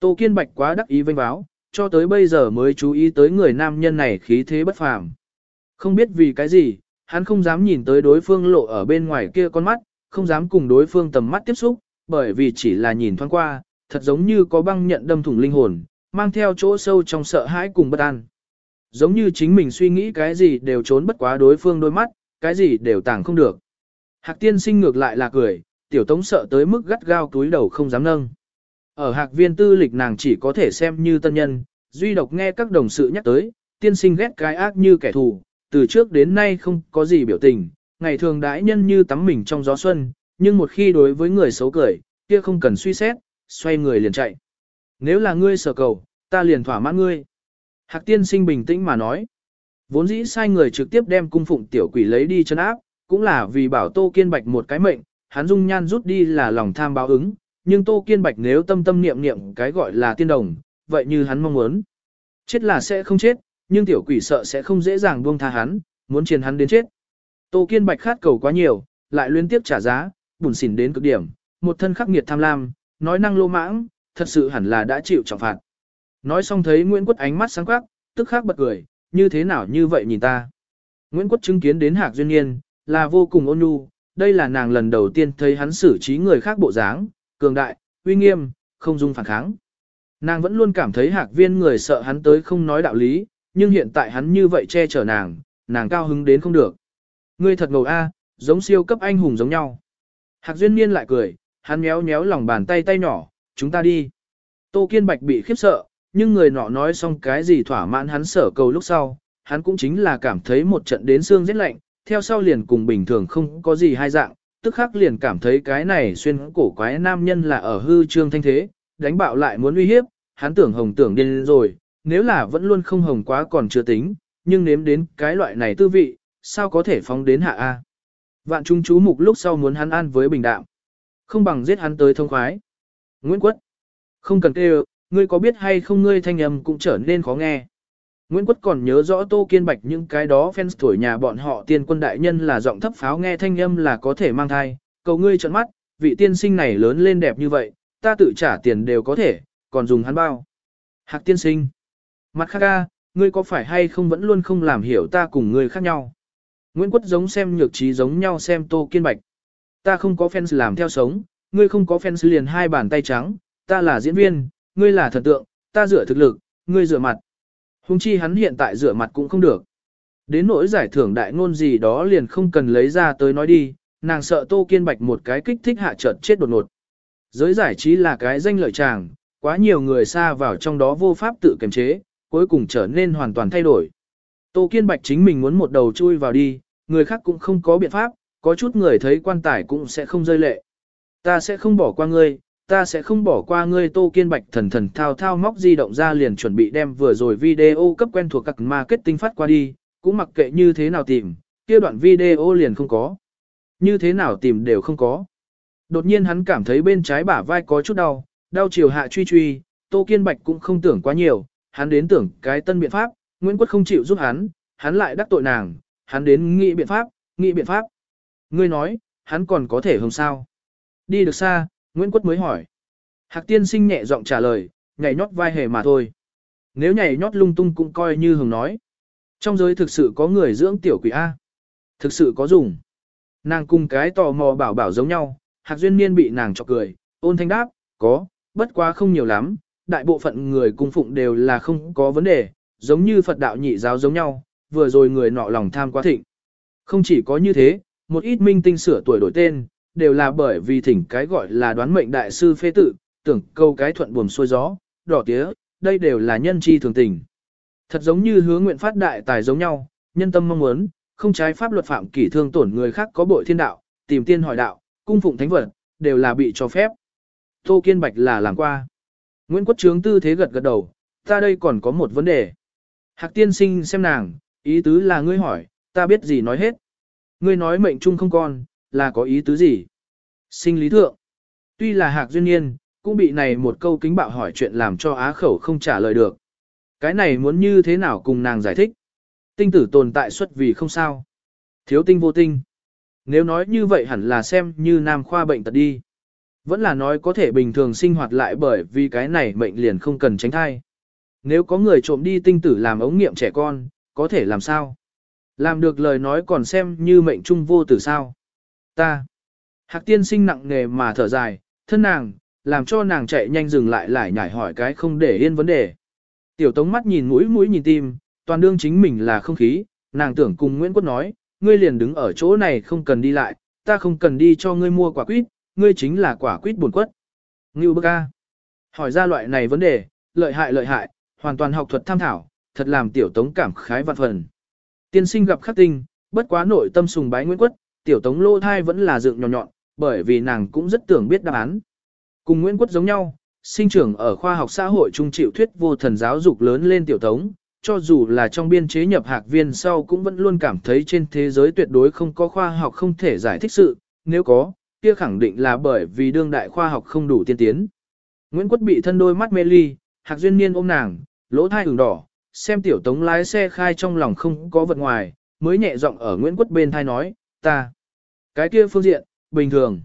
Tô Kiên Bạch quá đắc ý vênh báo, cho tới bây giờ mới chú ý tới người nam nhân này khí thế bất phàm. Không biết vì cái gì, hắn không dám nhìn tới đối phương lộ ở bên ngoài kia con mắt, không dám cùng đối phương tầm mắt tiếp xúc, bởi vì chỉ là nhìn thoáng qua, thật giống như có băng nhận đâm thủng linh hồn, mang theo chỗ sâu trong sợ hãi cùng bất an. Giống như chính mình suy nghĩ cái gì đều trốn bất quá đối phương đôi mắt, cái gì đều tàng không được. Hạc tiên sinh ngược lại là cười, tiểu tống sợ tới mức gắt gao túi đầu không dám nâng. Ở hạc viên tư lịch nàng chỉ có thể xem như tân nhân, duy độc nghe các đồng sự nhắc tới, tiên sinh ghét cái ác như kẻ thù, từ trước đến nay không có gì biểu tình, ngày thường đãi nhân như tắm mình trong gió xuân, nhưng một khi đối với người xấu cười, kia không cần suy xét, xoay người liền chạy. Nếu là ngươi sở cầu, ta liền thỏa mãn ngươi. Hạc tiên sinh bình tĩnh mà nói. Vốn dĩ sai người trực tiếp đem cung phụng tiểu quỷ lấy đi chân áp, cũng là vì bảo Tô Kiên Bạch một cái mệnh, hắn dung nhan rút đi là lòng tham báo ứng, nhưng Tô Kiên Bạch nếu tâm tâm niệm niệm cái gọi là tiên đồng, vậy như hắn mong muốn. Chết là sẽ không chết, nhưng tiểu quỷ sợ sẽ không dễ dàng buông tha hắn, muốn chiến hắn đến chết. Tô Kiên Bạch khát cầu quá nhiều, lại liên tiếp trả giá, bùn xỉn đến cực điểm, một thân khắc nghiệt tham lam, nói năng lô mãng, thật sự hẳn là đã chịu trọng phạt. Nói xong thấy Nguyễn Quất ánh mắt sáng quắc, tức khắc bật cười, như thế nào như vậy nhìn ta. Nguyễn Quất chứng kiến đến Hạc Duyên Nhiên, là vô cùng ôn nhu, đây là nàng lần đầu tiên thấy hắn xử trí người khác bộ dáng, cường đại, uy nghiêm, không dung phản kháng. Nàng vẫn luôn cảm thấy Hạc Viên người sợ hắn tới không nói đạo lý, nhưng hiện tại hắn như vậy che chở nàng, nàng cao hứng đến không được. Ngươi thật ngầu a, à, giống siêu cấp anh hùng giống nhau. Hạc Duyên Niên lại cười, hắn méo méo lòng bàn tay tay nhỏ, chúng ta đi. Tô Kiên Bạch bị khiếp sợ, nhưng người nọ nói xong cái gì thỏa mãn hắn sở cầu lúc sau, hắn cũng chính là cảm thấy một trận đến xương rất lạnh, theo sau liền cùng bình thường không có gì hai dạng, tức khắc liền cảm thấy cái này xuyên cổ quái nam nhân là ở hư trương thanh thế, đánh bạo lại muốn uy hiếp, hắn tưởng hồng tưởng điên rồi, nếu là vẫn luôn không hồng quá còn chưa tính, nhưng nếm đến cái loại này tư vị, sao có thể phóng đến hạ A. Vạn trung chú mục lúc sau muốn hắn an với bình đạm. Không bằng giết hắn tới thông khoái. Nguyễn Quất. Không cần kêu, ngươi có biết hay không ngươi thanh âm cũng trở nên khó nghe. Nguyễn Quất còn nhớ rõ Tô Kiên Bạch những cái đó fans tuổi nhà bọn họ tiên quân đại nhân là giọng thấp pháo nghe thanh âm là có thể mang thai, cầu ngươi trợn mắt, vị tiên sinh này lớn lên đẹp như vậy, ta tự trả tiền đều có thể, còn dùng hắn bao. Hạc tiên sinh. Mặt khác ca, ngươi có phải hay không vẫn luôn không làm hiểu ta cùng ngươi khác nhau. Nguyễn Quất giống xem nhược trí giống nhau xem Tô Kiên Bạch. Ta không có fans làm theo sống, ngươi không có fans liền hai bàn tay trắng, ta là diễn viên, ngươi là thần tượng, ta dựa thực lực, ngươi dựa mặt. Hùng chi hắn hiện tại rửa mặt cũng không được. Đến nỗi giải thưởng đại ngôn gì đó liền không cần lấy ra tới nói đi, nàng sợ Tô Kiên Bạch một cái kích thích hạ chợt chết đột ngột. Giới giải trí là cái danh lợi chàng, quá nhiều người xa vào trong đó vô pháp tự kiềm chế, cuối cùng trở nên hoàn toàn thay đổi. Tô Kiên Bạch chính mình muốn một đầu chui vào đi, người khác cũng không có biện pháp, có chút người thấy quan tài cũng sẽ không rơi lệ. Ta sẽ không bỏ qua ngươi, ta sẽ không bỏ qua ngươi Tô Kiên Bạch thần thần thao thao móc di động ra liền chuẩn bị đem vừa rồi video cấp quen thuộc các marketing phát qua đi, cũng mặc kệ như thế nào tìm, kia đoạn video liền không có. Như thế nào tìm đều không có. Đột nhiên hắn cảm thấy bên trái bả vai có chút đau, đau chiều hạ truy truy, Tô Kiên Bạch cũng không tưởng quá nhiều, hắn đến tưởng cái tân biện pháp, Nguyễn Quất không chịu giúp hắn, hắn lại đắc tội nàng, hắn đến nghĩ biện pháp, nghĩ biện pháp. Ngươi nói, hắn còn có thể hồng sao? Đi được xa, Nguyễn Quất mới hỏi. Hạc tiên sinh nhẹ giọng trả lời, nhảy nhót vai hề mà thôi. Nếu nhảy nhót lung tung cũng coi như hồng nói. Trong giới thực sự có người dưỡng tiểu quỷ A. Thực sự có dùng. Nàng cùng cái tò mò bảo bảo giống nhau, Hạc Duyên Niên bị nàng chọc cười, ôn thanh đáp, có, bất quá không nhiều lắm, đại bộ phận người cung phụng đều là không có vấn đề, giống như Phật đạo nhị giáo giống nhau, vừa rồi người nọ lòng tham quá thịnh. Không chỉ có như thế, một ít minh tinh sửa tuổi đổi tên, đều là bởi vì thỉnh cái gọi là đoán mệnh đại sư phê tử, tưởng câu cái thuận buồm xuôi gió, đỏ tía, đây đều là nhân chi thường tình. Thật giống như hứa nguyện phát đại tài giống nhau, nhân tâm mong muốn, không trái pháp luật phạm kỷ thương tổn người khác có bội thiên đạo, tìm tiên hỏi đạo, cung phụng thánh vật, đều là bị cho phép. Tô Kiên Bạch là làm qua. Nguyễn Quốc Trướng tư thế gật gật đầu, ta đây còn có một vấn đề. Hạc tiên sinh xem nàng, ý tứ là ngươi hỏi, ta biết gì nói hết. Ngươi nói mệnh chung không con, là có ý tứ gì? Sinh lý thượng. Tuy là hạc duyên nhiên, cũng bị này một câu kính bạo hỏi chuyện làm cho á khẩu không trả lời được. Cái này muốn như thế nào cùng nàng giải thích? Tinh tử tồn tại xuất vì không sao. Thiếu tinh vô tinh. Nếu nói như vậy hẳn là xem như nam khoa bệnh tật đi. Vẫn là nói có thể bình thường sinh hoạt lại bởi vì cái này mệnh liền không cần tránh thai. Nếu có người trộm đi tinh tử làm ống nghiệm trẻ con, có thể làm sao? Làm được lời nói còn xem như mệnh trung vô tử sao? Ta. Hạc tiên sinh nặng nghề mà thở dài, thân nàng, làm cho nàng chạy nhanh dừng lại lại nhảy hỏi cái không để yên vấn đề. Tiểu tống mắt nhìn mũi mũi nhìn tim, toàn đương chính mình là không khí, nàng tưởng cùng Nguyễn Quốc nói, ngươi liền đứng ở chỗ này không cần đi lại, ta không cần đi cho ngươi mua quả quýt, ngươi chính là quả quýt buồn quất. Ngưu bức a. Hỏi ra loại này vấn đề, lợi hại lợi hại, hoàn toàn học thuật tham thảo, thật làm tiểu tống cảm khái vạn phần. Tiên sinh gặp khắc tinh, bất quá nội tâm sùng bái Nguyễn Quất, tiểu tống lô thai vẫn là dựng nhỏ nhọn, bởi vì nàng cũng rất tưởng biết đáp án. Cùng Nguyễn Quất giống nhau, sinh trưởng ở khoa học xã hội trung chịu thuyết vô thần giáo dục lớn lên tiểu tống, cho dù là trong biên chế nhập hạc viên sau cũng vẫn luôn cảm thấy trên thế giới tuyệt đối không có khoa học không thể giải thích sự, nếu có, kia khẳng định là bởi vì đương đại khoa học không đủ tiên tiến. Nguyễn Quất bị thân đôi mắt mê ly, hạc duyên niên ôm nàng, lỗ thai ửng đỏ, xem tiểu tống lái xe khai trong lòng không có vật ngoài, mới nhẹ giọng ở Nguyễn Quất bên thai nói, ta. Cái kia phương diện, bình thường.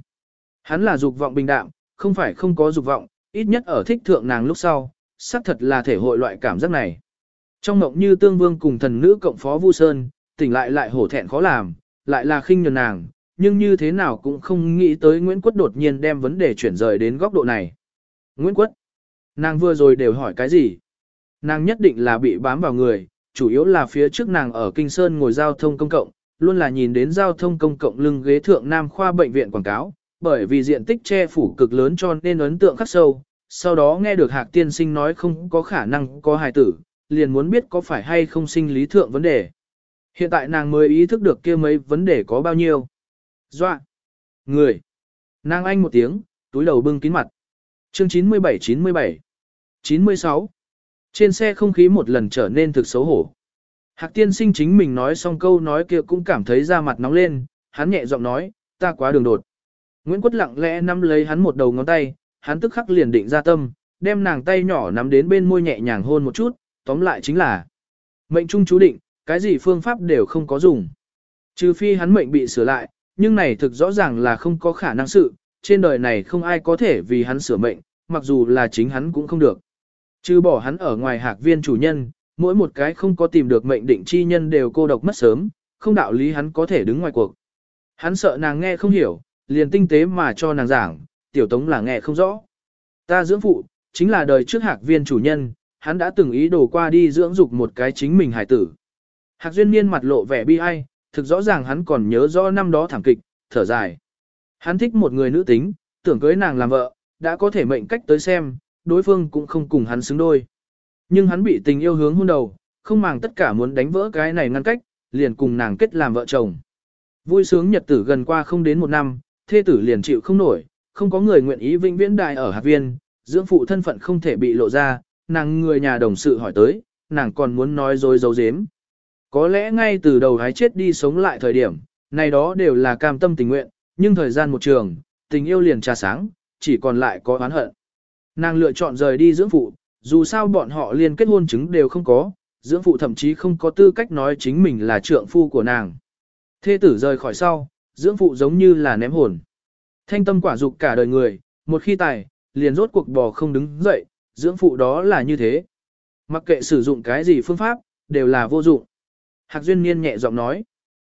Hắn là dục vọng bình đạm, không phải không có dục vọng, ít nhất ở thích thượng nàng lúc sau, xác thật là thể hội loại cảm giác này. Trong mộng như tương vương cùng thần nữ cộng phó Vu Sơn, tỉnh lại lại hổ thẹn khó làm, lại là khinh nhường nàng, nhưng như thế nào cũng không nghĩ tới Nguyễn Quất đột nhiên đem vấn đề chuyển rời đến góc độ này. Nguyễn Quất, nàng vừa rồi đều hỏi cái gì? Nàng nhất định là bị bám vào người, chủ yếu là phía trước nàng ở Kinh Sơn ngồi giao thông công cộng, luôn là nhìn đến giao thông công cộng lưng ghế thượng Nam khoa bệnh viện quảng cáo, bởi vì diện tích che phủ cực lớn cho nên ấn tượng khắc sâu. Sau đó nghe được Hạc Tiên Sinh nói không có khả năng có hài tử, liền muốn biết có phải hay không sinh lý thượng vấn đề. Hiện tại nàng mới ý thức được kia mấy vấn đề có bao nhiêu. Dọa. Người! Nàng anh một tiếng, túi đầu bưng kín mặt. Chương 97-97 96 Trên xe không khí một lần trở nên thực xấu hổ. Hạc tiên sinh chính mình nói xong câu nói kia cũng cảm thấy da mặt nóng lên, hắn nhẹ giọng nói, ta quá đường đột. Nguyễn Quất lặng lẽ nắm lấy hắn một đầu ngón tay, hắn tức khắc liền định ra tâm, đem nàng tay nhỏ nắm đến bên môi nhẹ nhàng hôn một chút, tóm lại chính là mệnh trung chú định, cái gì phương pháp đều không có dùng. Trừ phi hắn mệnh bị sửa lại, nhưng này thực rõ ràng là không có khả năng sự, trên đời này không ai có thể vì hắn sửa mệnh, mặc dù là chính hắn cũng không được. Trừ bỏ hắn ở ngoài hạc viên chủ nhân, mỗi một cái không có tìm được mệnh định chi nhân đều cô độc mất sớm, không đạo lý hắn có thể đứng ngoài cuộc. Hắn sợ nàng nghe không hiểu, liền tinh tế mà cho nàng giảng, tiểu tống là nghe không rõ. Ta dưỡng phụ, chính là đời trước hạc viên chủ nhân, hắn đã từng ý đồ qua đi dưỡng dục một cái chính mình hải tử. Hạc duyên niên mặt lộ vẻ bi ai, thực rõ ràng hắn còn nhớ rõ năm đó thảm kịch, thở dài. Hắn thích một người nữ tính, tưởng cưới nàng làm vợ, đã có thể mệnh cách tới xem, đối phương cũng không cùng hắn xứng đôi. Nhưng hắn bị tình yêu hướng hôn đầu, không màng tất cả muốn đánh vỡ cái này ngăn cách, liền cùng nàng kết làm vợ chồng. Vui sướng nhật tử gần qua không đến một năm, thê tử liền chịu không nổi, không có người nguyện ý vĩnh viễn đại ở hạt viên, dưỡng phụ thân phận không thể bị lộ ra, nàng người nhà đồng sự hỏi tới, nàng còn muốn nói dối dấu dếm. Có lẽ ngay từ đầu hái chết đi sống lại thời điểm, này đó đều là cam tâm tình nguyện, nhưng thời gian một trường, tình yêu liền trà sáng, chỉ còn lại có oán hận. Nàng lựa chọn rời đi dưỡng phụ, dù sao bọn họ liên kết hôn chứng đều không có, dưỡng phụ thậm chí không có tư cách nói chính mình là trượng phu của nàng. Thê tử rời khỏi sau, dưỡng phụ giống như là ném hồn. Thanh tâm quả dục cả đời người, một khi tài, liền rốt cuộc bò không đứng dậy, dưỡng phụ đó là như thế. Mặc kệ sử dụng cái gì phương pháp, đều là vô dụng. Hạc Duyên Niên nhẹ giọng nói.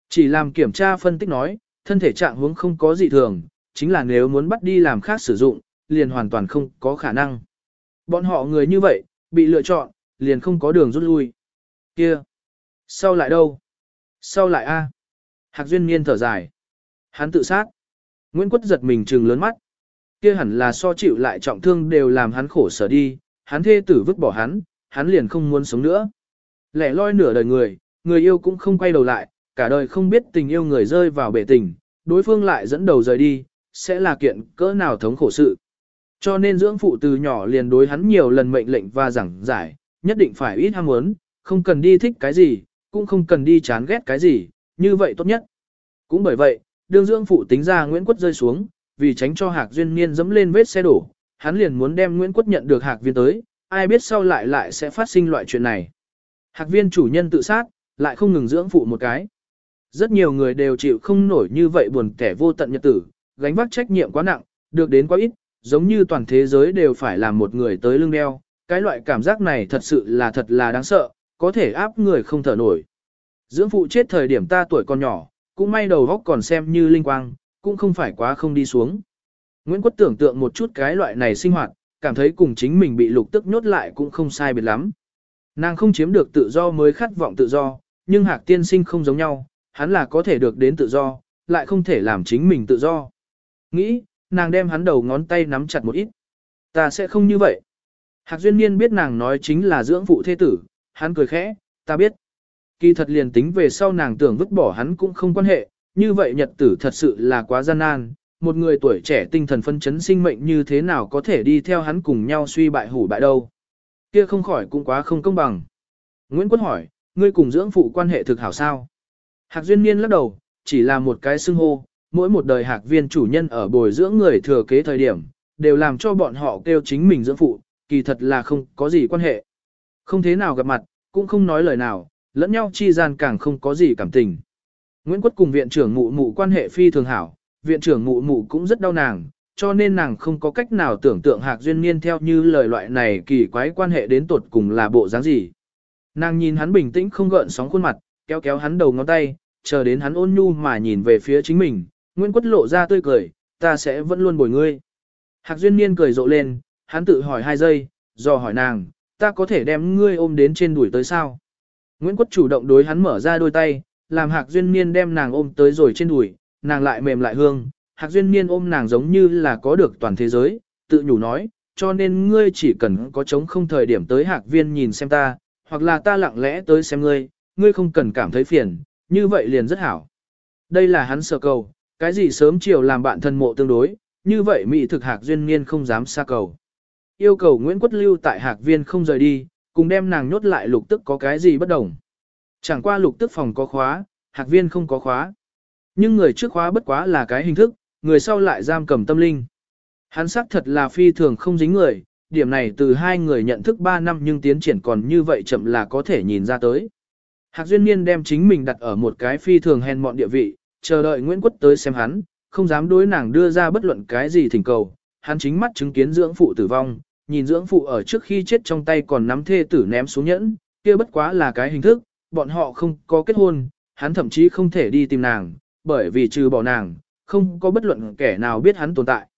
Chỉ làm kiểm tra phân tích nói, thân thể trạng huống không có gì thường, chính là nếu muốn bắt đi làm khác sử dụng, liền hoàn toàn không có khả năng. Bọn họ người như vậy, bị lựa chọn, liền không có đường rút lui. Kia, sau lại đâu? Sau lại a? Hạc Duyên Niên thở dài. Hắn tự sát. Nguyễn Quất giật mình trừng lớn mắt. Kia hẳn là so chịu lại trọng thương đều làm hắn khổ sở đi, hắn thê tử vứt bỏ hắn, hắn liền không muốn sống nữa. Lẻ loi nửa đời người, người yêu cũng không quay đầu lại, cả đời không biết tình yêu người rơi vào bể tình, đối phương lại dẫn đầu rời đi, sẽ là kiện cỡ nào thống khổ sự. Cho nên dưỡng phụ từ nhỏ liền đối hắn nhiều lần mệnh lệnh và giảng giải, nhất định phải ít ham muốn, không cần đi thích cái gì, cũng không cần đi chán ghét cái gì, như vậy tốt nhất. Cũng bởi vậy, đương dưỡng phụ tính ra Nguyễn Quất rơi xuống, vì tránh cho Hạc Duyên Niên dẫm lên vết xe đổ, hắn liền muốn đem Nguyễn Quất nhận được Hạc Viên tới, ai biết sau lại lại sẽ phát sinh loại chuyện này. Hạc Viên chủ nhân tự sát, lại không ngừng dưỡng phụ một cái. Rất nhiều người đều chịu không nổi như vậy buồn kẻ vô tận nhật tử, gánh vác trách nhiệm quá nặng, được đến quá ít, giống như toàn thế giới đều phải làm một người tới lưng đeo. Cái loại cảm giác này thật sự là thật là đáng sợ, có thể áp người không thở nổi. Dưỡng phụ chết thời điểm ta tuổi còn nhỏ, cũng may đầu góc còn xem như linh quang, cũng không phải quá không đi xuống. Nguyễn quốc tưởng tượng một chút cái loại này sinh hoạt, cảm thấy cùng chính mình bị lục tức nhốt lại cũng không sai biệt lắm. Nàng không chiếm được tự do mới khát vọng tự do, nhưng hạc tiên sinh không giống nhau, hắn là có thể được đến tự do, lại không thể làm chính mình tự do. Nghĩ, nàng đem hắn đầu ngón tay nắm chặt một ít. Ta sẽ không như vậy. Hạc Duyên Niên biết nàng nói chính là dưỡng phụ thế tử, hắn cười khẽ, ta biết. Kỳ thật liền tính về sau nàng tưởng vứt bỏ hắn cũng không quan hệ, như vậy nhật tử thật sự là quá gian nan, một người tuổi trẻ tinh thần phân chấn sinh mệnh như thế nào có thể đi theo hắn cùng nhau suy bại hủ bại đâu. Kia không khỏi cũng quá không công bằng. Nguyễn Quân hỏi, ngươi cùng dưỡng phụ quan hệ thực hảo sao? Hạc Duyên Niên lắc đầu, chỉ là một cái xưng hô, mỗi một đời hạc viên chủ nhân ở bồi dưỡng người thừa kế thời điểm, đều làm cho bọn họ kêu chính mình dưỡng phụ, kỳ thật là không có gì quan hệ. Không thế nào gặp mặt, cũng không nói lời nào, lẫn nhau chi gian càng không có gì cảm tình. Nguyễn Quất cùng viện trưởng mụ mụ quan hệ phi thường hảo, viện trưởng mụ mụ cũng rất đau nàng, cho nên nàng không có cách nào tưởng tượng Hạc Duyên Niên theo như lời loại này kỳ quái quan hệ đến tột cùng là bộ dáng gì. Nàng nhìn hắn bình tĩnh không gợn sóng khuôn mặt, kéo kéo hắn đầu ngón tay, chờ đến hắn ôn nhu mà nhìn về phía chính mình, Nguyễn Quất lộ ra tươi cười, ta sẽ vẫn luôn bồi ngươi. Hạc Duyên Niên cười rộ lên, hắn tự hỏi hai giây, dò hỏi nàng, ta có thể đem ngươi ôm đến trên đùi tới sao? Nguyễn Quất chủ động đối hắn mở ra đôi tay, làm Hạc Duyên Niên đem nàng ôm tới rồi trên đùi, nàng lại mềm lại hương. Hạc Duyên Niên ôm nàng giống như là có được toàn thế giới, tự nhủ nói, cho nên ngươi chỉ cần có chống không thời điểm tới Hạc Viên nhìn xem ta, hoặc là ta lặng lẽ tới xem ngươi, ngươi không cần cảm thấy phiền, như vậy liền rất hảo. Đây là hắn sở cầu, cái gì sớm chiều làm bạn thân mộ tương đối, như vậy Mỹ thực Hạc Duyên Niên không dám xa cầu. Yêu cầu Nguyễn Quất lưu tại Hạc Viên không rời đi, cùng đem nàng nhốt lại lục tức có cái gì bất đồng. Chẳng qua lục tức phòng có khóa, Hạc Viên không có khóa. Nhưng người trước khóa bất quá là cái hình thức, người sau lại giam cầm tâm linh. Hắn xác thật là phi thường không dính người, điểm này từ hai người nhận thức 3 năm nhưng tiến triển còn như vậy chậm là có thể nhìn ra tới. Hạc Duyên Niên đem chính mình đặt ở một cái phi thường hèn mọn địa vị, chờ đợi Nguyễn Quất tới xem hắn, không dám đối nàng đưa ra bất luận cái gì thỉnh cầu. Hắn chính mắt chứng kiến dưỡng phụ tử vong, nhìn dưỡng phụ ở trước khi chết trong tay còn nắm thê tử ném xuống nhẫn, kia bất quá là cái hình thức, bọn họ không có kết hôn, hắn thậm chí không thể đi tìm nàng, bởi vì trừ bỏ nàng, không có bất luận kẻ nào biết hắn tồn tại.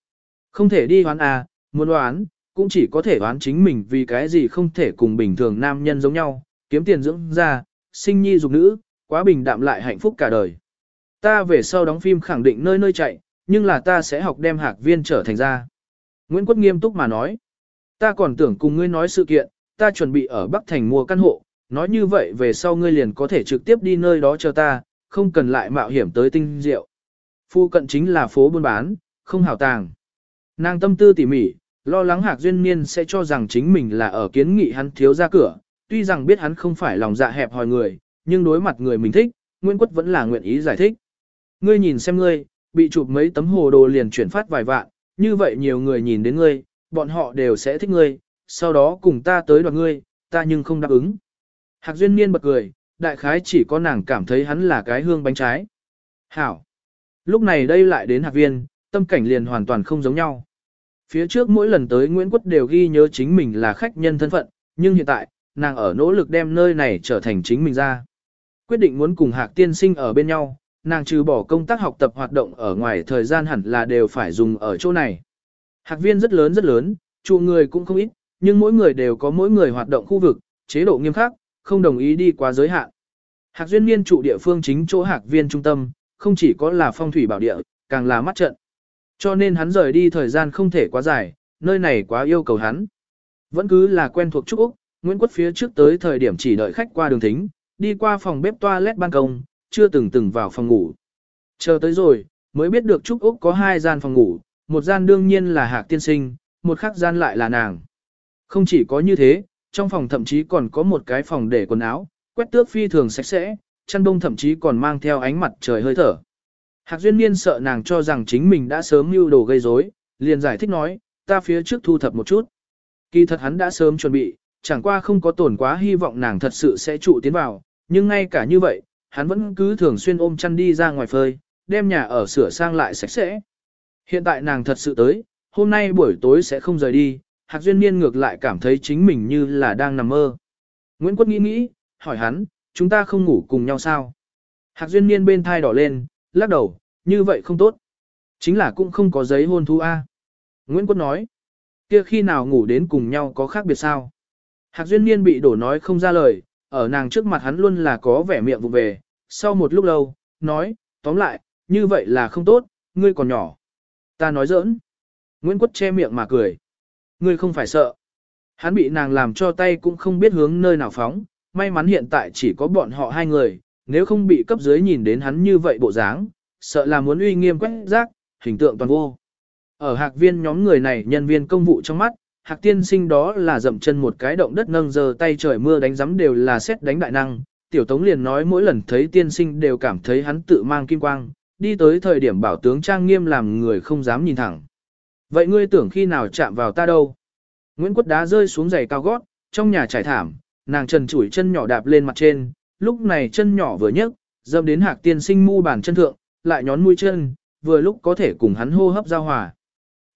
Không thể đi hoán à, muốn đoán, cũng chỉ có thể đoán chính mình vì cái gì không thể cùng bình thường nam nhân giống nhau, kiếm tiền dưỡng ra, sinh nhi dục nữ, quá bình đạm lại hạnh phúc cả đời. Ta về sau đóng phim khẳng định nơi nơi chạy, nhưng là ta sẽ học đem hạc viên trở thành ra. Nguyễn Quốc nghiêm túc mà nói. Ta còn tưởng cùng ngươi nói sự kiện, ta chuẩn bị ở Bắc Thành mua căn hộ, nói như vậy về sau ngươi liền có thể trực tiếp đi nơi đó chờ ta, không cần lại mạo hiểm tới tinh diệu. Phu cận chính là phố buôn bán, không hảo tàng. Nàng tâm tư tỉ mỉ, lo lắng Hạc Duyên Niên sẽ cho rằng chính mình là ở kiến nghị hắn thiếu ra cửa, tuy rằng biết hắn không phải lòng dạ hẹp hòi người, nhưng đối mặt người mình thích, Nguyễn Quất vẫn là nguyện ý giải thích. Ngươi nhìn xem ngươi, bị chụp mấy tấm hồ đồ liền chuyển phát vài vạn, như vậy nhiều người nhìn đến ngươi, bọn họ đều sẽ thích ngươi, sau đó cùng ta tới đoạt ngươi, ta nhưng không đáp ứng. Hạc Duyên Niên bật cười, đại khái chỉ có nàng cảm thấy hắn là cái hương bánh trái. Hảo! Lúc này đây lại đến Hạc Viên, tâm cảnh liền hoàn toàn không giống nhau. Phía trước mỗi lần tới Nguyễn Quốc đều ghi nhớ chính mình là khách nhân thân phận, nhưng hiện tại, nàng ở nỗ lực đem nơi này trở thành chính mình ra. Quyết định muốn cùng Hạc Tiên Sinh ở bên nhau, nàng trừ bỏ công tác học tập hoạt động ở ngoài thời gian hẳn là đều phải dùng ở chỗ này. Hạc viên rất lớn rất lớn, trụ người cũng không ít, nhưng mỗi người đều có mỗi người hoạt động khu vực, chế độ nghiêm khắc, không đồng ý đi quá giới hạn. Hạc duyên niên trụ địa phương chính chỗ hạc viên trung tâm, không chỉ có là phong thủy bảo địa, càng là mắt trận. Cho nên hắn rời đi thời gian không thể quá dài, nơi này quá yêu cầu hắn. Vẫn cứ là quen thuộc Trúc Úc, Nguyễn Quất phía trước tới thời điểm chỉ đợi khách qua đường thính, đi qua phòng bếp toilet ban công, chưa từng từng vào phòng ngủ. Chờ tới rồi, mới biết được Trúc Úc có hai gian phòng ngủ, một gian đương nhiên là Hạc Tiên Sinh, một khác gian lại là nàng. Không chỉ có như thế, trong phòng thậm chí còn có một cái phòng để quần áo, quét tước phi thường sạch sẽ, chăn đông thậm chí còn mang theo ánh mặt trời hơi thở. Hạc Duyên Niên sợ nàng cho rằng chính mình đã sớm mưu đồ gây rối, liền giải thích nói, ta phía trước thu thập một chút. Kỳ thật hắn đã sớm chuẩn bị, chẳng qua không có tổn quá hy vọng nàng thật sự sẽ trụ tiến vào, nhưng ngay cả như vậy, hắn vẫn cứ thường xuyên ôm chăn đi ra ngoài phơi, đem nhà ở sửa sang lại sạch sẽ. Hiện tại nàng thật sự tới, hôm nay buổi tối sẽ không rời đi, Hạc Duyên Niên ngược lại cảm thấy chính mình như là đang nằm mơ. Nguyễn Quốc nghĩ nghĩ, hỏi hắn, chúng ta không ngủ cùng nhau sao? Hạc Duyên Niên bên thai đỏ lên, lắc đầu, như vậy không tốt. Chính là cũng không có giấy hôn thú A. Nguyễn Quốc nói, kia khi nào ngủ đến cùng nhau có khác biệt sao? Hạc Duyên Niên bị đổ nói không ra lời, ở nàng trước mặt hắn luôn là có vẻ miệng vụ về, sau một lúc lâu, nói, tóm lại, như vậy là không tốt, ngươi còn nhỏ. Ta nói giỡn. Nguyễn Quất che miệng mà cười. Ngươi không phải sợ. Hắn bị nàng làm cho tay cũng không biết hướng nơi nào phóng, may mắn hiện tại chỉ có bọn họ hai người, nếu không bị cấp dưới nhìn đến hắn như vậy bộ dáng, sợ là muốn uy nghiêm quét rác, hình tượng toàn vô. Ở hạc viên nhóm người này nhân viên công vụ trong mắt, hạc tiên sinh đó là dậm chân một cái động đất nâng giờ tay trời mưa đánh giấm đều là xét đánh đại năng. Tiểu Tống liền nói mỗi lần thấy tiên sinh đều cảm thấy hắn tự mang kim quang, đi tới thời điểm bảo tướng trang nghiêm làm người không dám nhìn thẳng. Vậy ngươi tưởng khi nào chạm vào ta đâu? Nguyễn Quất đá rơi xuống giày cao gót, trong nhà trải thảm, nàng trần chủi chân nhỏ đạp lên mặt trên, lúc này chân nhỏ vừa nhấc, dâm đến hạc tiên sinh mu bàn chân thượng, lại nhón mũi chân, vừa lúc có thể cùng hắn hô hấp giao hòa.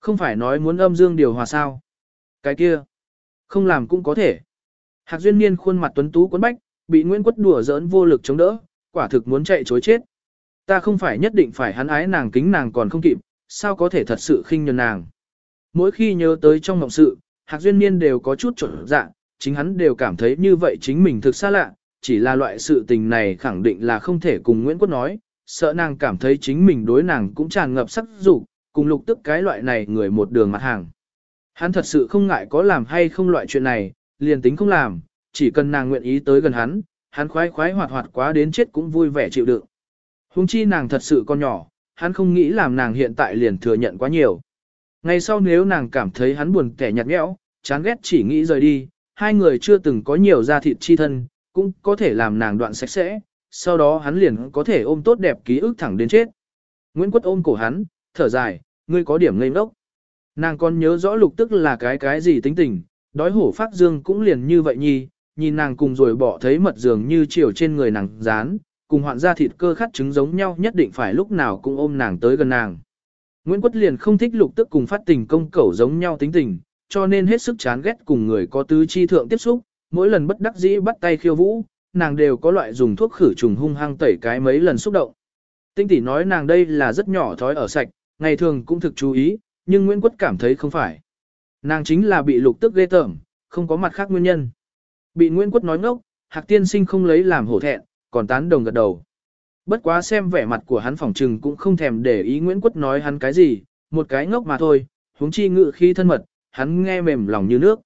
Không phải nói muốn âm dương điều hòa sao? Cái kia, không làm cũng có thể. Hạc duyên niên khuôn mặt tuấn tú quấn bách, bị Nguyễn Quất đùa giỡn vô lực chống đỡ, quả thực muốn chạy chối chết. Ta không phải nhất định phải hắn ái nàng kính nàng còn không kịp, sao có thể thật sự khinh nhường nàng. Mỗi khi nhớ tới trong mộng sự, Hạc Duyên Niên đều có chút trở dạ, chính hắn đều cảm thấy như vậy chính mình thực xa lạ, chỉ là loại sự tình này khẳng định là không thể cùng Nguyễn Quốc nói, sợ nàng cảm thấy chính mình đối nàng cũng tràn ngập sắc dục cùng lục tức cái loại này người một đường mặt hàng. Hắn thật sự không ngại có làm hay không loại chuyện này, liền tính không làm, chỉ cần nàng nguyện ý tới gần hắn, hắn khoái khoái hoạt hoạt quá đến chết cũng vui vẻ chịu đựng. Hùng chi nàng thật sự con nhỏ, hắn không nghĩ làm nàng hiện tại liền thừa nhận quá nhiều. Ngày sau nếu nàng cảm thấy hắn buồn kẻ nhạt nhẽo, chán ghét chỉ nghĩ rời đi, hai người chưa từng có nhiều da thịt chi thân, cũng có thể làm nàng đoạn sạch sẽ, sau đó hắn liền có thể ôm tốt đẹp ký ức thẳng đến chết. Nguyễn Quất ôm cổ hắn, thở dài, ngươi có điểm ngây ngốc. Nàng còn nhớ rõ lục tức là cái cái gì tính tình, đói hổ phát dương cũng liền như vậy nhi, nhìn nàng cùng rồi bỏ thấy mật dường như chiều trên người nàng dán, cùng hoạn ra thịt cơ khát trứng giống nhau nhất định phải lúc nào cũng ôm nàng tới gần nàng. Nguyễn Quất liền không thích lục tức cùng phát tình công cẩu giống nhau tính tình, cho nên hết sức chán ghét cùng người có tứ chi thượng tiếp xúc, mỗi lần bất đắc dĩ bắt tay khiêu vũ, nàng đều có loại dùng thuốc khử trùng hung hăng tẩy cái mấy lần xúc động. Tinh tỷ nói nàng đây là rất nhỏ thói ở sạch, ngày thường cũng thực chú ý, nhưng Nguyễn Quất cảm thấy không phải. Nàng chính là bị lục tức ghê tởm, không có mặt khác nguyên nhân. Bị Nguyễn Quất nói ngốc, Hạc Tiên Sinh không lấy làm hổ thẹn, còn tán đồng gật đầu. Bất quá xem vẻ mặt của hắn phỏng trừng cũng không thèm để ý Nguyễn Quất nói hắn cái gì, một cái ngốc mà thôi, huống chi ngự khi thân mật, hắn nghe mềm lòng như nước.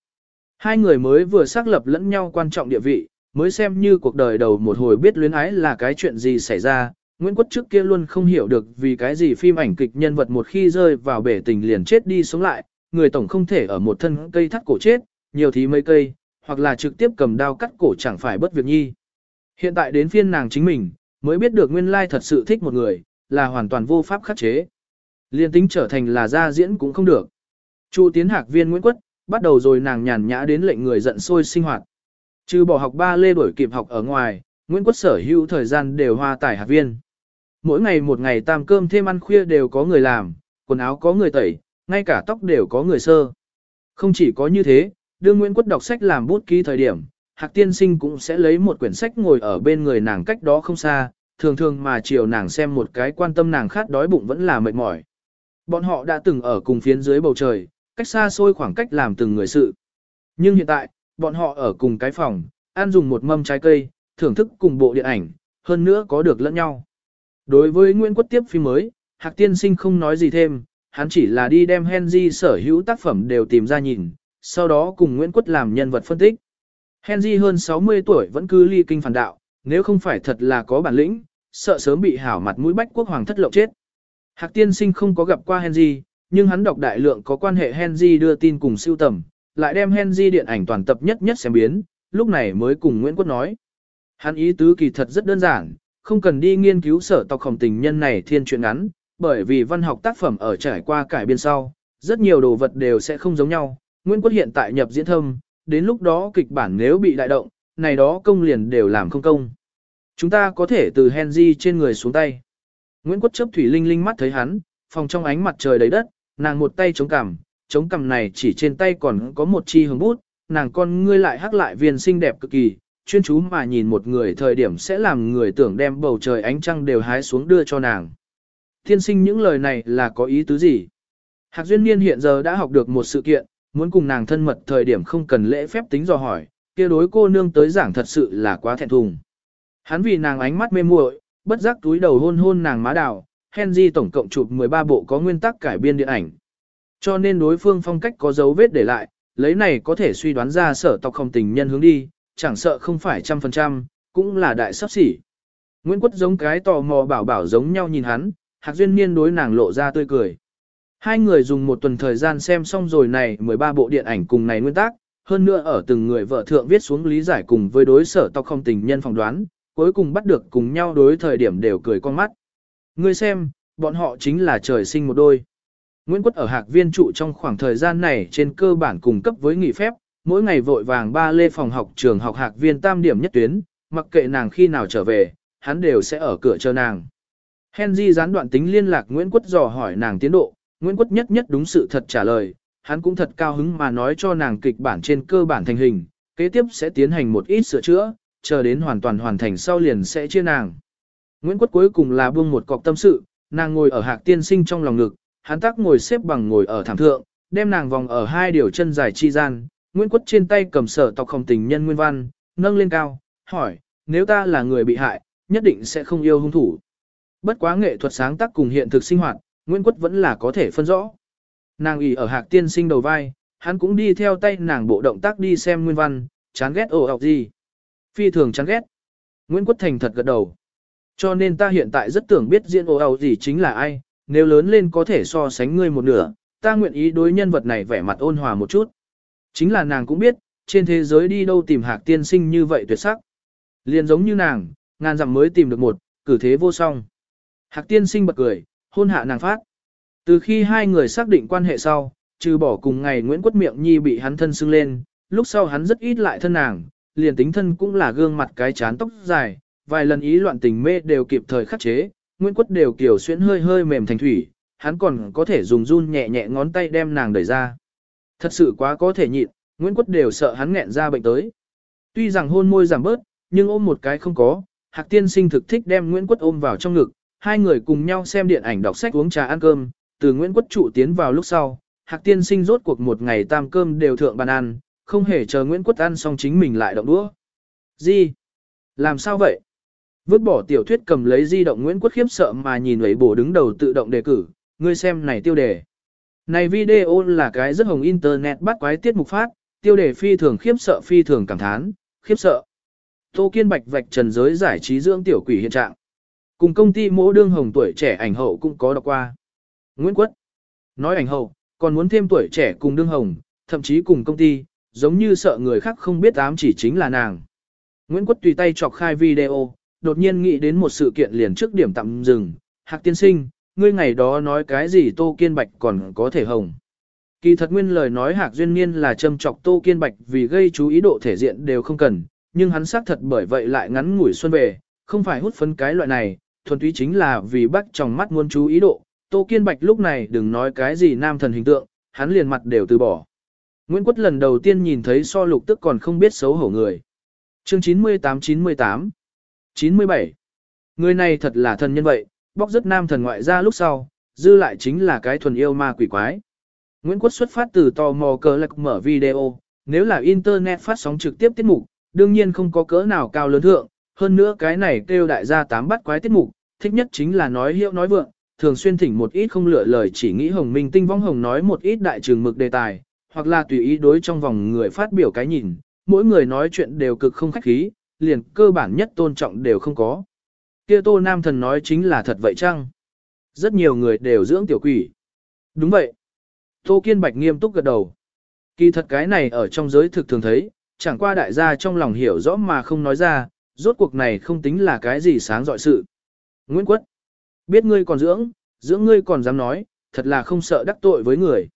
Hai người mới vừa xác lập lẫn nhau quan trọng địa vị, mới xem như cuộc đời đầu một hồi biết luyến ái là cái chuyện gì xảy ra. Nguyễn Quất trước kia luôn không hiểu được vì cái gì phim ảnh kịch nhân vật một khi rơi vào bể tình liền chết đi sống lại, người tổng không thể ở một thân cây thắt cổ chết, nhiều thì mấy cây, hoặc là trực tiếp cầm đao cắt cổ chẳng phải bất việc nhi. Hiện tại đến phiên nàng chính mình, mới biết được nguyên lai thật sự thích một người, là hoàn toàn vô pháp khắc chế. Liên tính trở thành là gia diễn cũng không được. Chu tiến hạc viên Nguyễn Quất, bắt đầu rồi nàng nhàn nhã đến lệnh người giận sôi sinh hoạt. Trừ bỏ học ba lê đổi kịp học ở ngoài, Nguyễn Quất sở hữu thời gian đều hoa tải hạt viên. Mỗi ngày một ngày tam cơm thêm ăn khuya đều có người làm, quần áo có người tẩy, ngay cả tóc đều có người sơ. Không chỉ có như thế, đương Nguyễn Quất đọc sách làm bút ký thời điểm, Hạc tiên sinh cũng sẽ lấy một quyển sách ngồi ở bên người nàng cách đó không xa, thường thường mà chiều nàng xem một cái quan tâm nàng khát đói bụng vẫn là mệt mỏi. Bọn họ đã từng ở cùng phiến dưới bầu trời, cách xa xôi khoảng cách làm từng người sự. Nhưng hiện tại, bọn họ ở cùng cái phòng, ăn dùng một mâm trái cây, thưởng thức cùng bộ điện ảnh, hơn nữa có được lẫn nhau. Đối với Nguyễn Quốc tiếp phim mới, Hạc Tiên Sinh không nói gì thêm, hắn chỉ là đi đem Henry sở hữu tác phẩm đều tìm ra nhìn, sau đó cùng Nguyễn Quốc làm nhân vật phân tích. Henry hơn 60 tuổi vẫn cứ ly kinh phản đạo, nếu không phải thật là có bản lĩnh, sợ sớm bị hảo mặt mũi bách quốc hoàng thất lộng chết. Hạc tiên sinh không có gặp qua Henry, nhưng hắn đọc đại lượng có quan hệ Henry đưa tin cùng siêu tầm, lại đem Henry điện ảnh toàn tập nhất nhất xem biến, lúc này mới cùng Nguyễn Quốc nói. Hắn ý tứ kỳ thật rất đơn giản, không cần đi nghiên cứu sở tộc khổng tình nhân này thiên truyện ngắn, bởi vì văn học tác phẩm ở trải qua cải biên sau, rất nhiều đồ vật đều sẽ không giống nhau. Nguyễn Quốc hiện tại nhập diễn thâm, đến lúc đó kịch bản nếu bị đại động, này đó công liền đều làm không công. Chúng ta có thể từ Henry trên người xuống tay. Nguyễn Quốc chấp thủy linh linh mắt thấy hắn, phòng trong ánh mặt trời đầy đất, nàng một tay chống cằm, chống cằm này chỉ trên tay còn có một chi hồng bút, nàng con ngươi lại hắc lại viên xinh đẹp cực kỳ, chuyên chú mà nhìn một người thời điểm sẽ làm người tưởng đem bầu trời ánh trăng đều hái xuống đưa cho nàng. Thiên sinh những lời này là có ý tứ gì? Hạc Duyên Niên hiện giờ đã học được một sự kiện, muốn cùng nàng thân mật thời điểm không cần lễ phép tính dò hỏi, kia đối cô nương tới giảng thật sự là quá thẹn thùng. Hắn vì nàng ánh mắt mê muội, bất giác túi đầu hôn hôn nàng má đào, Henry tổng cộng chụp 13 bộ có nguyên tắc cải biên điện ảnh. Cho nên đối phương phong cách có dấu vết để lại, lấy này có thể suy đoán ra sở tộc không tình nhân hướng đi, chẳng sợ không phải trăm phần trăm, cũng là đại sắp xỉ. Nguyễn Quất giống cái tò mò bảo bảo giống nhau nhìn hắn, Hạc Duyên Niên đối nàng lộ ra tươi cười. Hai người dùng một tuần thời gian xem xong rồi này 13 bộ điện ảnh cùng này nguyên tắc, hơn nữa ở từng người vợ thượng viết xuống lý giải cùng với đối sở tộc không tình nhân phỏng đoán, cuối cùng bắt được cùng nhau đối thời điểm đều cười con mắt. Ngươi xem, bọn họ chính là trời sinh một đôi. Nguyễn Quất ở Hạc Viên trụ trong khoảng thời gian này trên cơ bản cùng cấp với nghỉ phép, mỗi ngày vội vàng ba lê phòng học trường học Hạc Viên tam điểm nhất tuyến, mặc kệ nàng khi nào trở về, hắn đều sẽ ở cửa chờ nàng. Henry gián đoạn tính liên lạc Nguyễn Quất dò hỏi nàng tiến độ, Nguyễn Quất nhất nhất đúng sự thật trả lời, hắn cũng thật cao hứng mà nói cho nàng kịch bản trên cơ bản thành hình, kế tiếp sẽ tiến hành một ít sửa chữa, chờ đến hoàn toàn hoàn thành sau liền sẽ chia nàng. Nguyễn Quất cuối cùng là buông một cọc tâm sự, nàng ngồi ở hạc tiên sinh trong lòng ngực, hắn tác ngồi xếp bằng ngồi ở thảm thượng, đem nàng vòng ở hai điều chân dài chi gian, Nguyễn Quất trên tay cầm sở tộc không tình nhân nguyên văn, nâng lên cao, hỏi, nếu ta là người bị hại, nhất định sẽ không yêu hung thủ. Bất quá nghệ thuật sáng tác cùng hiện thực sinh hoạt, Nguyễn Quất vẫn là có thể phân rõ. Nàng ỉ ở hạc tiên sinh đầu vai, hắn cũng đi theo tay nàng bộ động tác đi xem nguyên văn, chán ghét ồ ọc gì. Phi thường chán ghét. Nguyễn Quốc Thành thật gật đầu. Cho nên ta hiện tại rất tưởng biết diễn ồ ọc gì chính là ai, nếu lớn lên có thể so sánh ngươi một nửa, ta nguyện ý đối nhân vật này vẻ mặt ôn hòa một chút. Chính là nàng cũng biết, trên thế giới đi đâu tìm hạc tiên sinh như vậy tuyệt sắc. Liền giống như nàng, ngàn dặm mới tìm được một, cử thế vô song. Hạc tiên sinh bật cười, hôn hạ nàng phát. Từ khi hai người xác định quan hệ sau, trừ bỏ cùng ngày Nguyễn Quốc Miệng Nhi bị hắn thân xưng lên, lúc sau hắn rất ít lại thân nàng, liền tính thân cũng là gương mặt cái chán tóc dài, vài lần ý loạn tình mê đều kịp thời khắc chế, Nguyễn Quất đều kiểu xuyến hơi hơi mềm thành thủy, hắn còn có thể dùng run nhẹ nhẹ ngón tay đem nàng đẩy ra. Thật sự quá có thể nhịn, Nguyễn Quất đều sợ hắn nghẹn ra bệnh tới. Tuy rằng hôn môi giảm bớt, nhưng ôm một cái không có, Hạc Tiên Sinh thực thích đem Nguyễn Quất ôm vào trong ngực, hai người cùng nhau xem điện ảnh đọc sách uống trà ăn cơm, từ Nguyễn Quất trụ tiến vào lúc sau, Hạc Tiên Sinh rốt cuộc một ngày tam cơm đều thượng bàn ăn, không hề chờ Nguyễn Quất ăn xong chính mình lại động đũa. Gì? Làm sao vậy? Vứt bỏ tiểu thuyết cầm lấy di động Nguyễn Quốc khiếp sợ mà nhìn lấy bổ đứng đầu tự động đề cử, ngươi xem này tiêu đề. Này video là cái rất hồng internet bắt quái tiết mục phát, tiêu đề phi thường khiếp sợ phi thường cảm thán, khiếp sợ. Tô Kiên Bạch vạch trần giới giải trí dưỡng tiểu quỷ hiện trạng. Cùng công ty mỗ đương hồng tuổi trẻ ảnh hậu cũng có đọc qua. Nguyễn Quốc nói ảnh hậu, còn muốn thêm tuổi trẻ cùng đương hồng, thậm chí cùng công ty, giống như sợ người khác không biết ám chỉ chính là nàng. Nguyễn Quốc tùy tay chọc khai video, đột nhiên nghĩ đến một sự kiện liền trước điểm tạm dừng, Hạc tiên sinh, ngươi ngày đó nói cái gì Tô Kiên Bạch còn có thể hồng. Kỳ thật nguyên lời nói Hạc Duyên Niên là châm chọc Tô Kiên Bạch vì gây chú ý độ thể diện đều không cần, nhưng hắn xác thật bởi vậy lại ngắn ngủi xuân về, không phải hút phấn cái loại này, thuần túy chính là vì bắt trong mắt muốn chú ý độ. Tô Kiên Bạch lúc này đừng nói cái gì nam thần hình tượng, hắn liền mặt đều từ bỏ. Nguyễn Quất lần đầu tiên nhìn thấy so lục tức còn không biết xấu hổ người. Chương 98-98 97 Người này thật là thần nhân vậy, bóc rất nam thần ngoại ra lúc sau, dư lại chính là cái thuần yêu ma quỷ quái. Nguyễn Quốc xuất phát từ tò mò cờ lạc mở video, nếu là Internet phát sóng trực tiếp tiết mục, đương nhiên không có cỡ nào cao lớn thượng, hơn nữa cái này kêu đại gia tám bắt quái tiết mục, thích nhất chính là nói hiệu nói vượng, thường xuyên thỉnh một ít không lựa lời chỉ nghĩ hồng minh tinh vong hồng nói một ít đại trường mực đề tài, hoặc là tùy ý đối trong vòng người phát biểu cái nhìn, mỗi người nói chuyện đều cực không khách khí, liền cơ bản nhất tôn trọng đều không có. Kia tô nam thần nói chính là thật vậy chăng? Rất nhiều người đều dưỡng tiểu quỷ. Đúng vậy. Tô Kiên Bạch nghiêm túc gật đầu. Kỳ thật cái này ở trong giới thực thường thấy, chẳng qua đại gia trong lòng hiểu rõ mà không nói ra, rốt cuộc này không tính là cái gì sáng dọi sự. Nguyễn Quất, biết ngươi còn dưỡng, dưỡng ngươi còn dám nói, thật là không sợ đắc tội với người.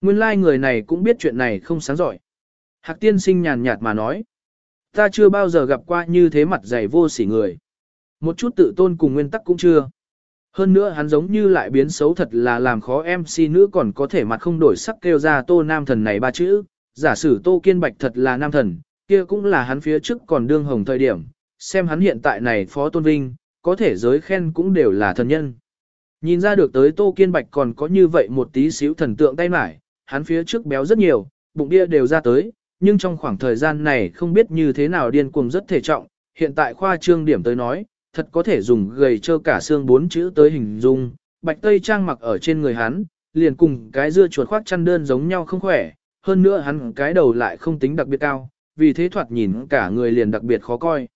Nguyên lai like người này cũng biết chuyện này không sáng giỏi. Hạc tiên sinh nhàn nhạt mà nói. Ta chưa bao giờ gặp qua như thế mặt dày vô sỉ người. Một chút tự tôn cùng nguyên tắc cũng chưa. Hơn nữa hắn giống như lại biến xấu thật là làm khó MC nữ còn có thể mặt không đổi sắc kêu ra tô nam thần này ba chữ. Giả sử tô kiên bạch thật là nam thần, kia cũng là hắn phía trước còn đương hồng thời điểm. Xem hắn hiện tại này phó tôn vinh, có thể giới khen cũng đều là thần nhân. Nhìn ra được tới tô kiên bạch còn có như vậy một tí xíu thần tượng tay mải, hắn phía trước béo rất nhiều, bụng bia đều ra tới, nhưng trong khoảng thời gian này không biết như thế nào điên cuồng rất thể trọng, hiện tại khoa trương điểm tới nói, thật có thể dùng gầy trơ cả xương bốn chữ tới hình dung, bạch tây trang mặc ở trên người hắn, liền cùng cái dưa chuột khoác chăn đơn giống nhau không khỏe, hơn nữa hắn cái đầu lại không tính đặc biệt cao, vì thế thoạt nhìn cả người liền đặc biệt khó coi.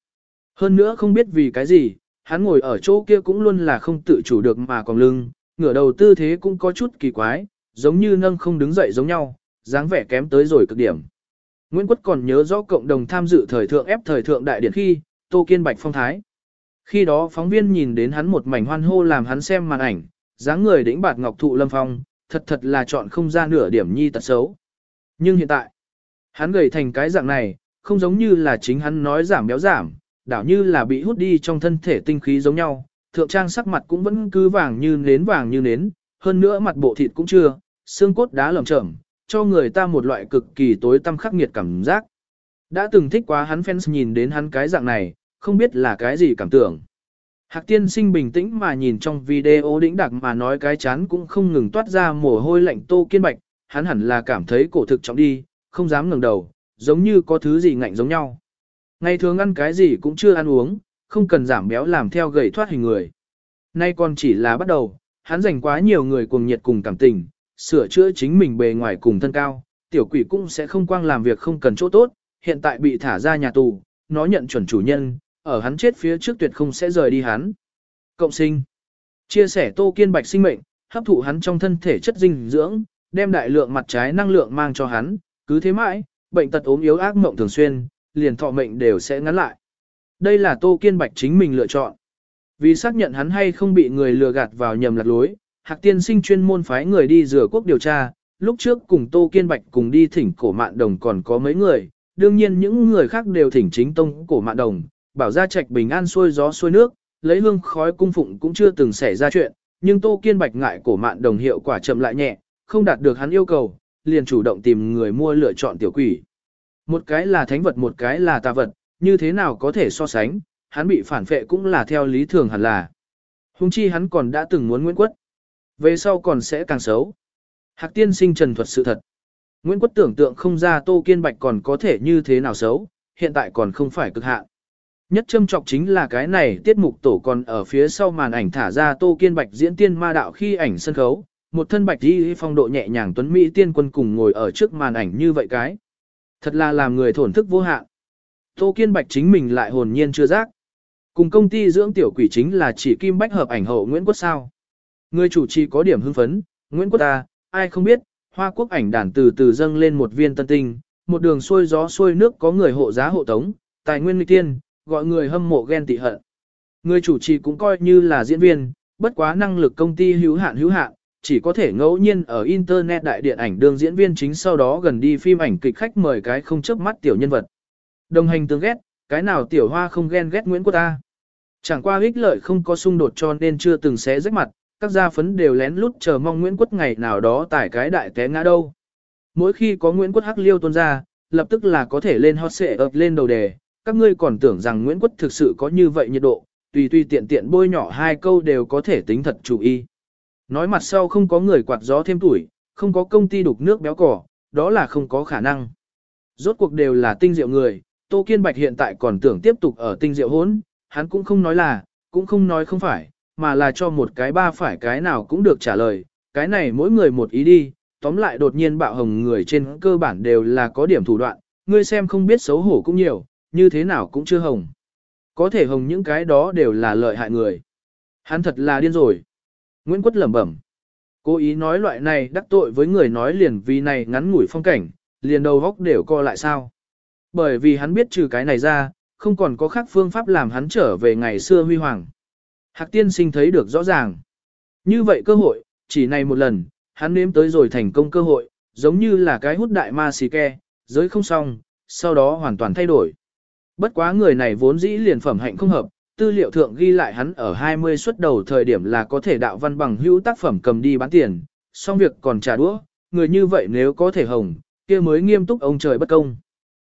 Hơn nữa không biết vì cái gì, hắn ngồi ở chỗ kia cũng luôn là không tự chủ được mà còn lưng, ngửa đầu tư thế cũng có chút kỳ quái, giống như nâng không đứng dậy giống nhau, dáng vẻ kém tới rồi cực điểm. Nguyễn Quất còn nhớ rõ cộng đồng tham dự thời thượng ép thời thượng đại điển khi, Tô Kiên Bạch phong thái. Khi đó phóng viên nhìn đến hắn một mảnh hoan hô làm hắn xem màn ảnh, dáng người đĩnh bạt ngọc thụ lâm phong, thật thật là chọn không ra nửa điểm nhi tật xấu. Nhưng hiện tại, hắn gầy thành cái dạng này, không giống như là chính hắn nói giảm béo giảm, đảo như là bị hút đi trong thân thể tinh khí giống nhau, thượng trang sắc mặt cũng vẫn cứ vàng như nến vàng như nến, hơn nữa mặt bộ thịt cũng chưa, xương cốt đá lởm chởm, cho người ta một loại cực kỳ tối tăm khắc nghiệt cảm giác. Đã từng thích quá hắn fans nhìn đến hắn cái dạng này, không biết là cái gì cảm tưởng. Hạc tiên sinh bình tĩnh mà nhìn trong video đĩnh đặc mà nói cái chán cũng không ngừng toát ra mồ hôi lạnh tô kiên bạch, hắn hẳn là cảm thấy cổ thực trọng đi, không dám ngẩng đầu, giống như có thứ gì ngạnh giống nhau. Ngày thường ăn cái gì cũng chưa ăn uống, không cần giảm béo làm theo gầy thoát hình người. Nay còn chỉ là bắt đầu, hắn dành quá nhiều người cuồng nhiệt cùng cảm tình, sửa chữa chính mình bề ngoài cùng thân cao, tiểu quỷ cũng sẽ không quang làm việc không cần chỗ tốt, hiện tại bị thả ra nhà tù, nó nhận chuẩn chủ nhân, ở hắn chết phía trước tuyệt không sẽ rời đi hắn. Cộng sinh, chia sẻ tô kiên bạch sinh mệnh, hấp thụ hắn trong thân thể chất dinh dưỡng, đem đại lượng mặt trái năng lượng mang cho hắn, cứ thế mãi, bệnh tật ốm yếu ác mộng thường xuyên, liền thọ mệnh đều sẽ ngắn lại. Đây là tô kiên bạch chính mình lựa chọn. Vì xác nhận hắn hay không bị người lừa gạt vào nhầm lạc lối, Hạc tiên sinh chuyên môn phái người đi rửa quốc điều tra, lúc trước cùng Tô Kiên Bạch cùng đi thỉnh cổ mạn đồng còn có mấy người, đương nhiên những người khác đều thỉnh chính tông cổ mạn đồng, bảo ra trạch bình an xuôi gió xuôi nước, lấy hương khói cung phụng cũng chưa từng xảy ra chuyện, nhưng Tô Kiên Bạch ngại cổ mạn đồng hiệu quả chậm lại nhẹ, không đạt được hắn yêu cầu, liền chủ động tìm người mua lựa chọn tiểu quỷ. Một cái là thánh vật một cái là tà vật, như thế nào có thể so sánh, hắn bị phản phệ cũng là theo lý thường hẳn là. Hùng chi hắn còn đã từng muốn Nguyễn Quất. Về sau còn sẽ càng xấu. Hạc tiên sinh trần thuật sự thật. Nguyễn Quốc tưởng tượng không ra Tô Kiên Bạch còn có thể như thế nào xấu, hiện tại còn không phải cực hạn. Nhất châm trọng chính là cái này tiết mục tổ còn ở phía sau màn ảnh thả ra Tô Kiên Bạch diễn tiên ma đạo khi ảnh sân khấu, một thân bạch đi phong độ nhẹ nhàng tuấn mỹ tiên quân cùng ngồi ở trước màn ảnh như vậy cái. Thật là làm người thổn thức vô hạn. Tô Kiên Bạch chính mình lại hồn nhiên chưa giác. Cùng công ty dưỡng tiểu quỷ chính là chỉ kim bách hợp ảnh hậu Nguyễn Quốc sao. Người chủ trì có điểm hưng phấn, Nguyễn Quốc ta, ai không biết, Hoa Quốc ảnh đàn từ từ dâng lên một viên tân tinh, một đường xuôi gió xuôi nước có người hộ giá hộ tống, tài nguyên nguy tiên, gọi người hâm mộ ghen tị hận. Người chủ trì cũng coi như là diễn viên, bất quá năng lực công ty hữu hạn hữu hạn, chỉ có thể ngẫu nhiên ở internet đại điện ảnh đường diễn viên chính sau đó gần đi phim ảnh kịch khách mời cái không chớp mắt tiểu nhân vật. Đồng hành tương ghét, cái nào tiểu hoa không ghen ghét Nguyễn Quốc ta. Chẳng qua ích lợi không có xung đột cho nên chưa từng xé rách mặt, các gia phấn đều lén lút chờ mong Nguyễn Quất ngày nào đó tải cái đại té ngã đâu. Mỗi khi có Nguyễn Quất hắc liêu tuôn ra, lập tức là có thể lên hot xệ ập lên đầu đề, các ngươi còn tưởng rằng Nguyễn Quất thực sự có như vậy nhiệt độ, tùy tùy tiện tiện bôi nhỏ hai câu đều có thể tính thật chủ y. Nói mặt sau không có người quạt gió thêm tuổi, không có công ty đục nước béo cỏ, đó là không có khả năng. Rốt cuộc đều là tinh diệu người, Tô Kiên Bạch hiện tại còn tưởng tiếp tục ở tinh diệu hốn, hắn cũng không nói là, cũng không nói không phải, mà là cho một cái ba phải cái nào cũng được trả lời, cái này mỗi người một ý đi, tóm lại đột nhiên bạo hồng người trên cơ bản đều là có điểm thủ đoạn, ngươi xem không biết xấu hổ cũng nhiều, như thế nào cũng chưa hồng. Có thể hồng những cái đó đều là lợi hại người. Hắn thật là điên rồi. Nguyễn Quất lẩm bẩm. Cố ý nói loại này đắc tội với người nói liền vì này ngắn ngủi phong cảnh, liền đầu góc đều co lại sao. Bởi vì hắn biết trừ cái này ra, không còn có khác phương pháp làm hắn trở về ngày xưa huy hoàng. Hạc tiên sinh thấy được rõ ràng. Như vậy cơ hội, chỉ này một lần, hắn nếm tới rồi thành công cơ hội, giống như là cái hút đại ma xì ke, giới không xong, sau đó hoàn toàn thay đổi. Bất quá người này vốn dĩ liền phẩm hạnh không hợp, tư liệu thượng ghi lại hắn ở 20 xuất đầu thời điểm là có thể đạo văn bằng hữu tác phẩm cầm đi bán tiền, xong việc còn trả đũa, người như vậy nếu có thể hồng, kia mới nghiêm túc ông trời bất công.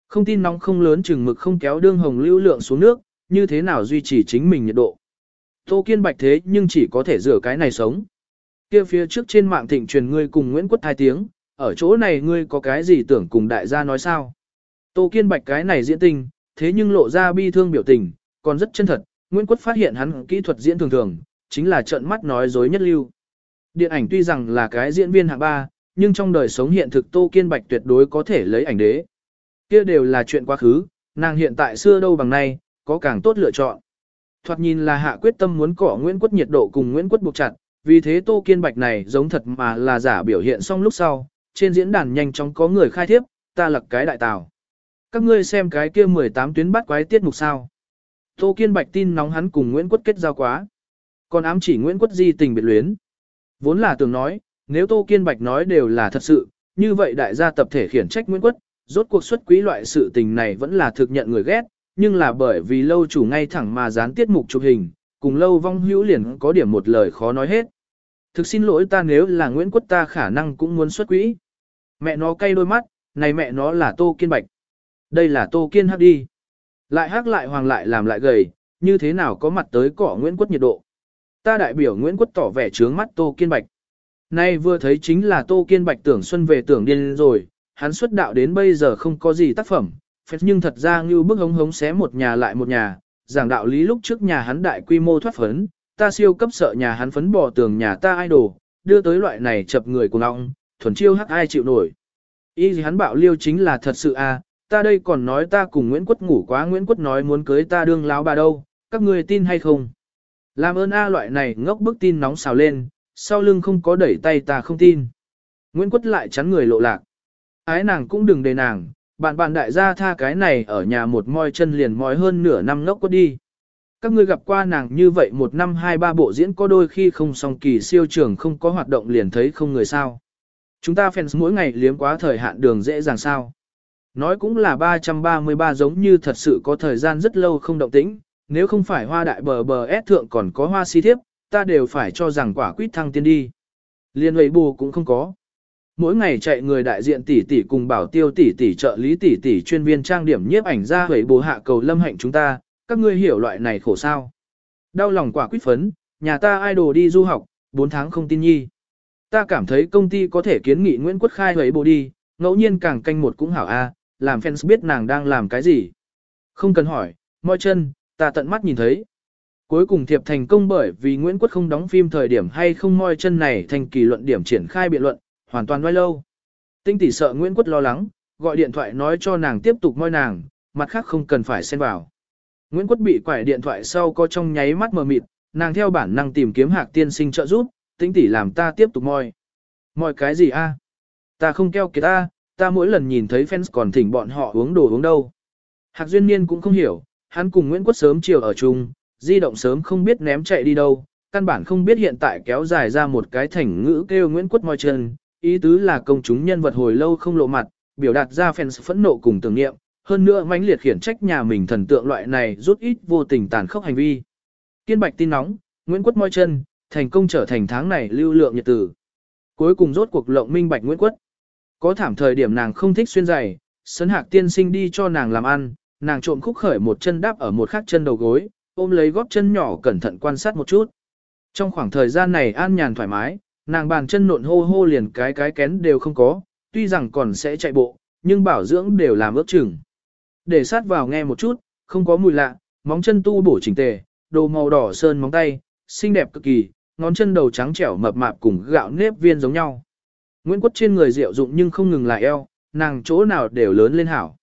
Không tin nóng không lớn chừng mực không kéo đương hồng lưu lượng xuống nước, như thế nào duy trì chính mình nhiệt độ. Tô Kiên Bạch thế nhưng chỉ có thể rửa cái này sống. Kia phía trước trên mạng thịnh truyền ngươi cùng Nguyễn Quất hai tiếng, ở chỗ này ngươi có cái gì tưởng cùng đại gia nói sao? Tô Kiên Bạch cái này diễn tình, thế nhưng lộ ra bi thương biểu tình, còn rất chân thật, Nguyễn Quất phát hiện hắn kỹ thuật diễn thường thường, chính là trợn mắt nói dối nhất lưu. Điện ảnh tuy rằng là cái diễn viên hạng ba, nhưng trong đời sống hiện thực Tô Kiên Bạch tuyệt đối có thể lấy ảnh đế. Kia đều là chuyện quá khứ, nàng hiện tại xưa đâu bằng nay, có càng tốt lựa chọn. Thoạt nhìn là hạ quyết tâm muốn cỏ Nguyễn Quất nhiệt độ cùng Nguyễn Quất buộc chặt, vì thế Tô Kiên Bạch này giống thật mà là giả biểu hiện xong lúc sau, trên diễn đàn nhanh chóng có người khai thiếp, ta lật cái đại tào. Các ngươi xem cái kia 18 tuyến bắt quái tiết mục sao. Tô Kiên Bạch tin nóng hắn cùng Nguyễn Quất kết giao quá. Còn ám chỉ Nguyễn Quất di tình biệt luyến. Vốn là tưởng nói, nếu Tô Kiên Bạch nói đều là thật sự, như vậy đại gia tập thể khiển trách Nguyễn Quất, rốt cuộc xuất quý loại sự tình này vẫn là thực nhận người ghét, nhưng là bởi vì lâu chủ ngay thẳng mà dán tiết mục chụp hình, cùng lâu vong hữu liền có điểm một lời khó nói hết. Thực xin lỗi ta nếu là Nguyễn Quất ta khả năng cũng muốn xuất quỹ. Mẹ nó cay đôi mắt, này mẹ nó là Tô Kiên Bạch. Đây là Tô Kiên hắc đi. Lại hắc lại hoàng lại làm lại gầy, như thế nào có mặt tới cỏ Nguyễn Quất nhiệt độ. Ta đại biểu Nguyễn Quất tỏ vẻ trướng mắt Tô Kiên Bạch. Nay vừa thấy chính là Tô Kiên Bạch tưởng xuân về tưởng điên rồi, hắn xuất đạo đến bây giờ không có gì tác phẩm, phép nhưng thật ra như bức hống hống xé một nhà lại một nhà, giảng đạo lý lúc trước nhà hắn đại quy mô thoát phấn, ta siêu cấp sợ nhà hắn phấn bỏ tường nhà ta idol, đưa tới loại này chập người cùng ngọng, thuần chiêu hắc ai chịu nổi. Ý gì hắn bạo liêu chính là thật sự à, ta đây còn nói ta cùng Nguyễn Quất ngủ quá Nguyễn Quất nói muốn cưới ta đương láo bà đâu, các người tin hay không? Làm ơn A loại này ngốc bức tin nóng xào lên, sau lưng không có đẩy tay ta không tin. Nguyễn Quất lại chắn người lộ lạc. Ái nàng cũng đừng đề nàng, bạn bạn đại gia tha cái này ở nhà một moi chân liền moi hơn nửa năm ngốc có đi. Các ngươi gặp qua nàng như vậy một năm hai ba bộ diễn có đôi khi không song kỳ siêu trường không có hoạt động liền thấy không người sao. Chúng ta fans mỗi ngày liếm quá thời hạn đường dễ dàng sao. Nói cũng là 333 giống như thật sự có thời gian rất lâu không động tĩnh, nếu không phải hoa đại bờ bờ ép thượng còn có hoa si thiếp, ta đều phải cho rằng quả quýt thăng tiên đi. Liên huệ bù cũng không có. Mỗi ngày chạy người đại diện tỷ tỷ cùng bảo tiêu tỷ tỷ trợ lý tỷ tỷ chuyên viên trang điểm nhiếp ảnh ra hủy bố hạ cầu lâm hạnh chúng ta, các ngươi hiểu loại này khổ sao. Đau lòng quả quyết phấn, nhà ta idol đi du học, 4 tháng không tin nhi. Ta cảm thấy công ty có thể kiến nghị Nguyễn Quốc Khai hủy bố đi, ngẫu nhiên càng canh một cũng hảo a, làm fans biết nàng đang làm cái gì. Không cần hỏi, mọi chân, ta tận mắt nhìn thấy. Cuối cùng thiệp thành công bởi vì Nguyễn Quốc không đóng phim thời điểm hay không moi chân này thành kỳ luận điểm triển khai biện luận, hoàn toàn ngoái lâu. Tinh tỷ sợ Nguyễn Quất lo lắng, gọi điện thoại nói cho nàng tiếp tục moi nàng, mặt khác không cần phải xen vào. Nguyễn Quất bị quải điện thoại sau có trong nháy mắt mờ mịt, nàng theo bản năng tìm kiếm hạc tiên sinh trợ giúp, tinh tỷ làm ta tiếp tục moi. Moi cái gì a? Ta không keo kiệt ta, ta mỗi lần nhìn thấy fans còn thỉnh bọn họ uống đồ uống đâu. Hạc duyên niên cũng không hiểu, hắn cùng Nguyễn Quất sớm chiều ở chung, di động sớm không biết ném chạy đi đâu, căn bản không biết hiện tại kéo dài ra một cái thành ngữ kêu Nguyễn Quất moi chân, ý tứ là công chúng nhân vật hồi lâu không lộ mặt, biểu đạt ra fans phẫn nộ cùng tưởng niệm, hơn nữa mãnh liệt khiển trách nhà mình thần tượng loại này rút ít vô tình tàn khốc hành vi. Kiên bạch tin nóng, Nguyễn Quất moi chân, thành công trở thành tháng này lưu lượng nhật tử. Cuối cùng rốt cuộc lộng minh bạch Nguyễn Quất. Có thảm thời điểm nàng không thích xuyên giày, sấn hạc tiên sinh đi cho nàng làm ăn, nàng trộm khúc khởi một chân đáp ở một khác chân đầu gối, ôm lấy góp chân nhỏ cẩn thận quan sát một chút. Trong khoảng thời gian này an nhàn thoải mái, nàng bàn chân nộn hô hô liền cái cái kén đều không có, tuy rằng còn sẽ chạy bộ, nhưng bảo dưỡng đều làm ước chừng. Để sát vào nghe một chút, không có mùi lạ, móng chân tu bổ chỉnh tề, đồ màu đỏ sơn móng tay, xinh đẹp cực kỳ, ngón chân đầu trắng trẻo mập mạp cùng gạo nếp viên giống nhau. Nguyễn Quất trên người rượu dụng nhưng không ngừng lại eo, nàng chỗ nào đều lớn lên hảo.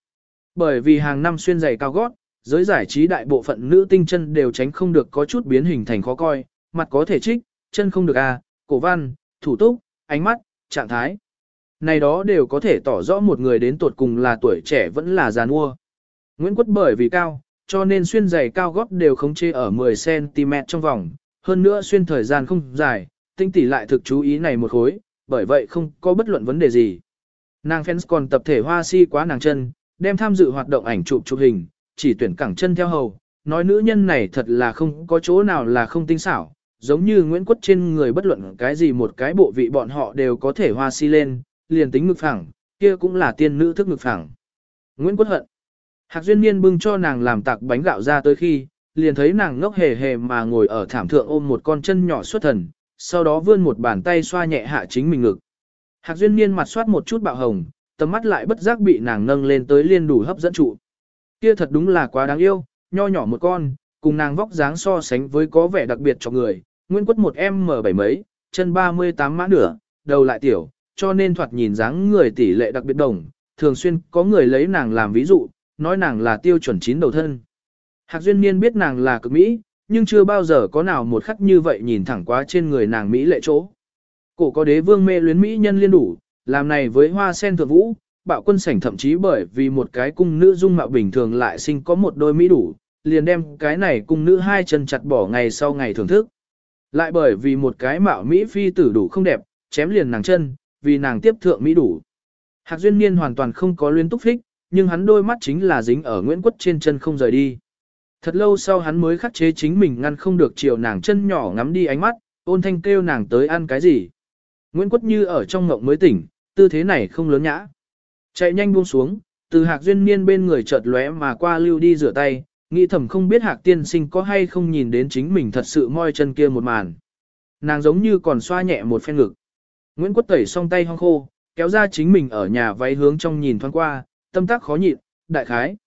Bởi vì hàng năm xuyên giày cao gót, giới giải trí đại bộ phận nữ tinh chân đều tránh không được có chút biến hình thành khó coi, mặt có thể trích, chân không được a, à, cổ văn, thủ túc, ánh mắt, trạng thái. Này đó đều có thể tỏ rõ một người đến tuột cùng là tuổi trẻ vẫn là già nua. Nguyễn Quất bởi vì cao, cho nên xuyên giày cao gót đều không chê ở 10cm trong vòng, hơn nữa xuyên thời gian không dài, tinh tỷ lại thực chú ý này một khối, bởi vậy không có bất luận vấn đề gì. Nàng fans còn tập thể hoa si quá nàng chân, đem tham dự hoạt động ảnh chụp chụp hình, chỉ tuyển cẳng chân theo hầu, nói nữ nhân này thật là không có chỗ nào là không tinh xảo, giống như Nguyễn Quất trên người bất luận cái gì một cái bộ vị bọn họ đều có thể hoa si lên, liền tính ngực phẳng, kia cũng là tiên nữ thức ngực phẳng. Nguyễn Quất hận. Hạc Duyên Niên bưng cho nàng làm tạc bánh gạo ra tới khi, liền thấy nàng ngốc hề hề mà ngồi ở thảm thượng ôm một con chân nhỏ xuất thần, sau đó vươn một bàn tay xoa nhẹ hạ chính mình ngực. Hạc Duyên Niên mặt soát một chút bạo hồng, tầm mắt lại bất giác bị nàng nâng lên tới liên đủ hấp dẫn trụ. Kia thật đúng là quá đáng yêu, nho nhỏ một con, cùng nàng vóc dáng so sánh với có vẻ đặc biệt cho người, Nguyễn quất một em m bảy mấy, chân 38 mã nửa, đầu lại tiểu, cho nên thoạt nhìn dáng người tỷ lệ đặc biệt đồng, thường xuyên có người lấy nàng làm ví dụ, nói nàng là tiêu chuẩn chín đầu thân. Hạc Duyên Niên biết nàng là cực Mỹ, nhưng chưa bao giờ có nào một khắc như vậy nhìn thẳng quá trên người nàng Mỹ lệ chỗ. Cổ có đế vương mê luyến Mỹ nhân liên đủ, làm này với hoa sen thượng vũ, bạo quân sảnh thậm chí bởi vì một cái cung nữ dung mạo bình thường lại sinh có một đôi Mỹ đủ, liền đem cái này cung nữ hai chân chặt bỏ ngày sau ngày thưởng thức. Lại bởi vì một cái mạo Mỹ phi tử đủ không đẹp, chém liền nàng chân, vì nàng tiếp thượng Mỹ đủ. Hạc Duyên Niên hoàn toàn không có liên túc thích, nhưng hắn đôi mắt chính là dính ở Nguyễn Quất trên chân không rời đi. Thật lâu sau hắn mới khắc chế chính mình ngăn không được chiều nàng chân nhỏ ngắm đi ánh mắt, ôn thanh kêu nàng tới ăn cái gì. Nguyễn Quất như ở trong ngộng mới tỉnh, tư thế này không lớn nhã. Chạy nhanh buông xuống, từ hạc duyên niên bên người chợt lóe mà qua lưu đi rửa tay, nghĩ thầm không biết hạc tiên sinh có hay không nhìn đến chính mình thật sự moi chân kia một màn. Nàng giống như còn xoa nhẹ một phen ngực. Nguyễn Quất tẩy xong tay hong khô, kéo ra chính mình ở nhà váy hướng trong nhìn thoáng qua, tâm tác khó nhịn, đại khái.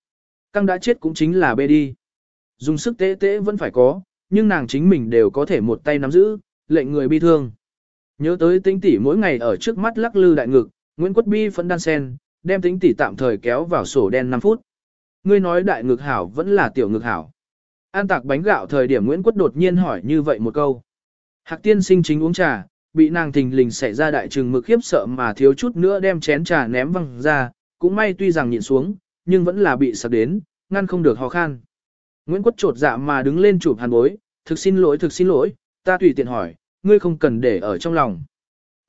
Căng đã chết cũng chính là bê đi. Dùng sức tế tế vẫn phải có, nhưng nàng chính mình đều có thể một tay nắm giữ, lệnh người bi thương. Nhớ tới tính tỷ mỗi ngày ở trước mắt lắc lư đại ngực, Nguyễn Quất Bi phấn đan sen, đem tính tỷ tạm thời kéo vào sổ đen 5 phút. Ngươi nói đại ngực hảo vẫn là tiểu ngực hảo. An tạc bánh gạo thời điểm Nguyễn Quất đột nhiên hỏi như vậy một câu. Hạc tiên sinh chính uống trà, bị nàng thình lình xảy ra đại trừng mực khiếp sợ mà thiếu chút nữa đem chén trà ném văng ra, cũng may tuy rằng nhịn xuống, nhưng vẫn là bị sặc đến, ngăn không được ho khan. Nguyễn Quất trột dạ mà đứng lên chụp hàn bối, thực xin lỗi thực xin lỗi, ta tùy tiện hỏi, ngươi không cần để ở trong lòng.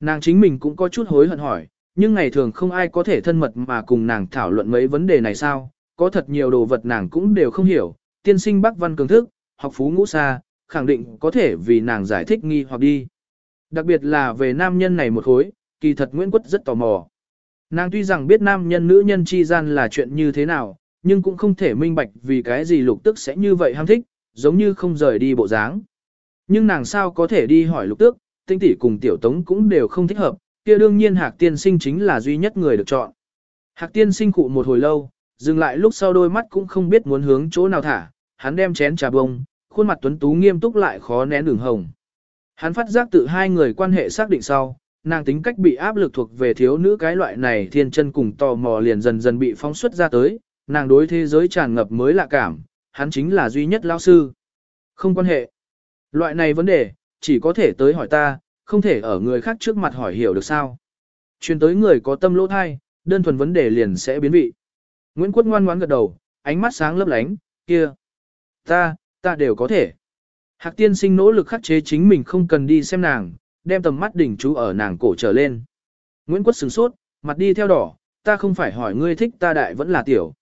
Nàng chính mình cũng có chút hối hận hỏi, nhưng ngày thường không ai có thể thân mật mà cùng nàng thảo luận mấy vấn đề này sao, có thật nhiều đồ vật nàng cũng đều không hiểu, tiên sinh Bắc Văn Cường Thức, học phú ngũ xa, khẳng định có thể vì nàng giải thích nghi hoặc đi. Đặc biệt là về nam nhân này một khối, kỳ thật Nguyễn Quất rất tò mò. Nàng tuy rằng biết nam nhân nữ nhân chi gian là chuyện như thế nào, nhưng cũng không thể minh bạch vì cái gì lục tức sẽ như vậy ham thích, giống như không rời đi bộ dáng. Nhưng nàng sao có thể đi hỏi lục tức, tinh tỷ cùng tiểu tống cũng đều không thích hợp, kia đương nhiên hạc tiên sinh chính là duy nhất người được chọn. Hạc tiên sinh cụ một hồi lâu, dừng lại lúc sau đôi mắt cũng không biết muốn hướng chỗ nào thả, hắn đem chén trà bông, khuôn mặt tuấn tú nghiêm túc lại khó nén đường hồng. Hắn phát giác tự hai người quan hệ xác định sau, nàng tính cách bị áp lực thuộc về thiếu nữ cái loại này thiên chân cùng tò mò liền dần dần bị phóng xuất ra tới, nàng đối thế giới tràn ngập mới lạ cảm, hắn chính là duy nhất lao sư. Không quan hệ. Loại này vấn đề, chỉ có thể tới hỏi ta, không thể ở người khác trước mặt hỏi hiểu được sao. Truyền tới người có tâm lỗ thai, đơn thuần vấn đề liền sẽ biến vị. Nguyễn Quốc ngoan ngoãn gật đầu, ánh mắt sáng lấp lánh, kia. Ta, ta đều có thể. Hạc tiên sinh nỗ lực khắc chế chính mình không cần đi xem nàng, đem tầm mắt đỉnh chú ở nàng cổ trở lên. Nguyễn Quốc sửng sốt, mặt đi theo đỏ, ta không phải hỏi ngươi thích ta đại vẫn là tiểu.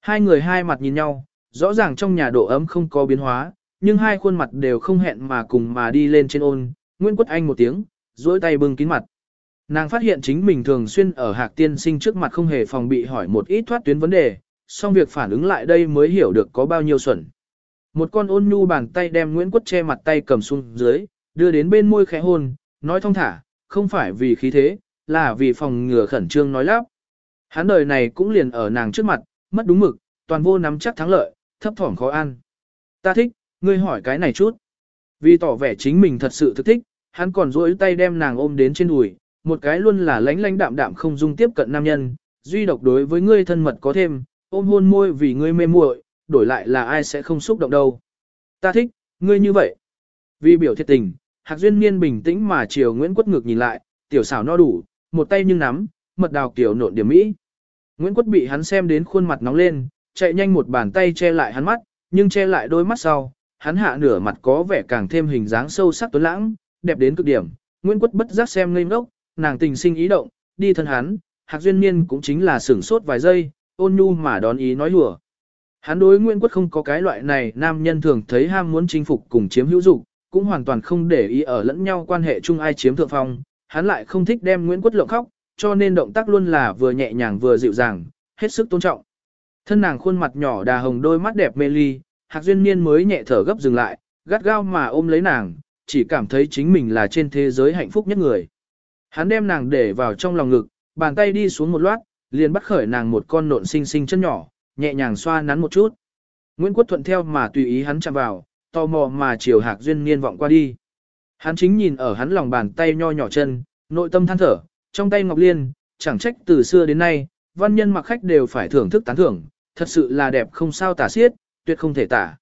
Hai người hai mặt nhìn nhau, rõ ràng trong nhà độ ấm không có biến hóa, nhưng hai khuôn mặt đều không hẹn mà cùng mà đi lên trên ôn, Nguyễn Quất Anh một tiếng, duỗi tay bưng kín mặt. Nàng phát hiện chính mình thường xuyên ở hạc tiên sinh trước mặt không hề phòng bị hỏi một ít thoát tuyến vấn đề, song việc phản ứng lại đây mới hiểu được có bao nhiêu xuẩn. Một con ôn nhu bàn tay đem Nguyễn Quất che mặt tay cầm xuống dưới, đưa đến bên môi khẽ hôn, nói thong thả, không phải vì khí thế, là vì phòng ngừa khẩn trương nói lắp. Hắn đời này cũng liền ở nàng trước mặt, mất đúng mực, toàn vô nắm chắc thắng lợi, thấp thỏm khó ăn. Ta thích, ngươi hỏi cái này chút. Vì tỏ vẻ chính mình thật sự thực thích, hắn còn duỗi tay đem nàng ôm đến trên đùi, một cái luôn là lánh lánh đạm đạm không dung tiếp cận nam nhân, duy độc đối với ngươi thân mật có thêm, ôm hôn môi vì ngươi mê muội, đổi lại là ai sẽ không xúc động đâu. Ta thích, ngươi như vậy. Vì biểu thiệt tình, Hạc Duyên Niên bình tĩnh mà chiều Nguyễn Quất ngược nhìn lại, tiểu xảo no đủ, một tay nhưng nắm, mật đào kiểu nộn điểm mỹ. Nguyễn Quất bị hắn xem đến khuôn mặt nóng lên, chạy nhanh một bàn tay che lại hắn mắt, nhưng che lại đôi mắt sau, hắn hạ nửa mặt có vẻ càng thêm hình dáng sâu sắc tuấn lãng, đẹp đến cực điểm. Nguyễn Quất bất giác xem ngây ngốc, nàng tình sinh ý động, đi thân hắn, Hạc Duyên Niên cũng chính là sửng sốt vài giây, ôn nhu mà đón ý nói lùa. Hắn đối Nguyễn Quốc không có cái loại này nam nhân thường thấy ham muốn chinh phục cùng chiếm hữu dục, cũng hoàn toàn không để ý ở lẫn nhau quan hệ chung ai chiếm thượng phong, hắn lại không thích đem Nguyễn Quốc lộng khóc, cho nên động tác luôn là vừa nhẹ nhàng vừa dịu dàng, hết sức tôn trọng. Thân nàng khuôn mặt nhỏ đà hồng đôi mắt đẹp mê ly, Hạc Duyên Niên mới nhẹ thở gấp dừng lại, gắt gao mà ôm lấy nàng, chỉ cảm thấy chính mình là trên thế giới hạnh phúc nhất người. Hắn đem nàng để vào trong lòng ngực, bàn tay đi xuống một loát, liền bắt khởi nàng một con nộn xinh xinh chân nhỏ, nhẹ nhàng xoa nắn một chút. Nguyễn Quốc thuận theo mà tùy ý hắn chạm vào, tò mò mà chiều Hạc Duyên Niên vọng qua đi. Hắn chính nhìn ở hắn lòng bàn tay nho nhỏ chân, nội tâm than thở, trong tay Ngọc Liên, chẳng trách từ xưa đến nay, văn nhân mặc khách đều phải thưởng thức tán thưởng, thật sự là đẹp không sao tả xiết, tuyệt không thể tả.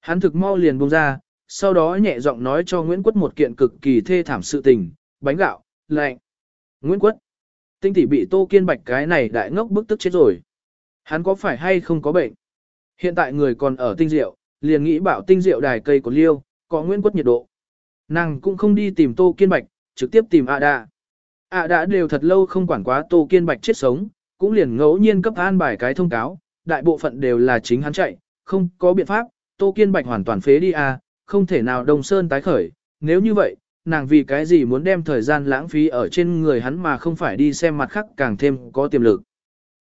Hắn thực mau liền buông ra, sau đó nhẹ giọng nói cho Nguyễn Quất một kiện cực kỳ thê thảm sự tình, bánh gạo, lạnh. Nguyễn Quất, tinh tỷ bị Tô Kiên Bạch cái này đại ngốc bức tức chết rồi. Hắn có phải hay không có bệnh? Hiện tại người còn ở tinh diệu, liền nghĩ bảo tinh diệu đài cây của liêu, có Nguyễn Quất nhiệt độ. Nàng cũng không đi tìm Tô Kiên Bạch, trực tiếp tìm A Đa. A Đạ đều thật lâu không quản quá Tô Kiên Bạch chết sống, cũng liền ngẫu nhiên cấp an bài cái thông cáo, đại bộ phận đều là chính hắn chạy, không có biện pháp, Tô Kiên Bạch hoàn toàn phế đi a, không thể nào Đông Sơn tái khởi, nếu như vậy, nàng vì cái gì muốn đem thời gian lãng phí ở trên người hắn mà không phải đi xem mặt khác càng thêm có tiềm lực.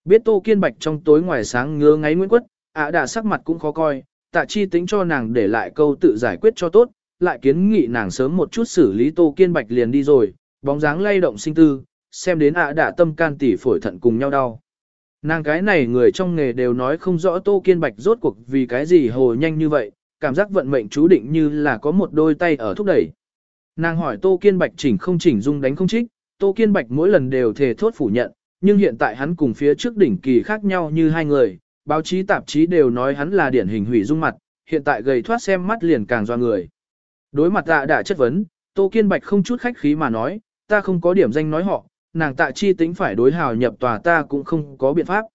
Biết Tô Kiên Bạch trong tối ngoài sáng ngứa ngáy Nguyễn Quất, ạ đã sắc mặt cũng khó coi, tạ chi tính cho nàng để lại câu tự giải quyết cho tốt, lại kiến nghị nàng sớm một chút xử lý Tô Kiên Bạch liền đi rồi, bóng dáng lay động sinh tư, xem đến ạ đã tâm can tỉ phổi thận cùng nhau đau. Nàng cái này người trong nghề đều nói không rõ Tô Kiên Bạch rốt cuộc vì cái gì hồ nhanh như vậy, cảm giác vận mệnh chú định như là có một đôi tay ở thúc đẩy. Nàng hỏi Tô Kiên Bạch chỉnh không chỉnh dung đánh không trích, Tô Kiên Bạch mỗi lần đều thề thốt phủ nhận, nhưng hiện tại hắn cùng phía trước đỉnh kỳ khác nhau như hai người, báo chí tạp chí đều nói hắn là điển hình hủy dung mặt, hiện tại gầy thoát xem mắt liền càng doa người. Đối mặt tạ đã chất vấn, Tô Kiên Bạch không chút khách khí mà nói, ta không có điểm danh nói họ, nàng tạ chi tính phải đối hào nhập tòa ta cũng không có biện pháp.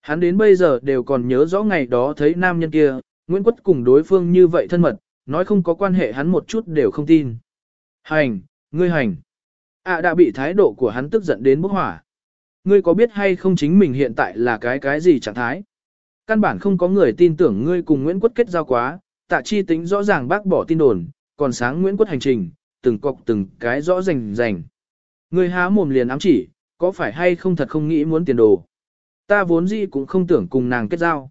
Hắn đến bây giờ đều còn nhớ rõ ngày đó thấy nam nhân kia, Nguyễn Quất cùng đối phương như vậy thân mật, nói không có quan hệ hắn một chút đều không tin. Hành, ngươi hành. À đã bị thái độ của hắn tức giận đến bốc hỏa. Ngươi có biết hay không chính mình hiện tại là cái cái gì trạng thái? Căn bản không có người tin tưởng ngươi cùng Nguyễn Quất kết giao quá, tạ chi tính rõ ràng bác bỏ tin đồn, còn sáng Nguyễn Quất hành trình, từng cọc từng cái rõ rành rành. Ngươi há mồm liền ám chỉ, có phải hay không thật không nghĩ muốn tiền đồ. Ta vốn gì cũng không tưởng cùng nàng kết giao.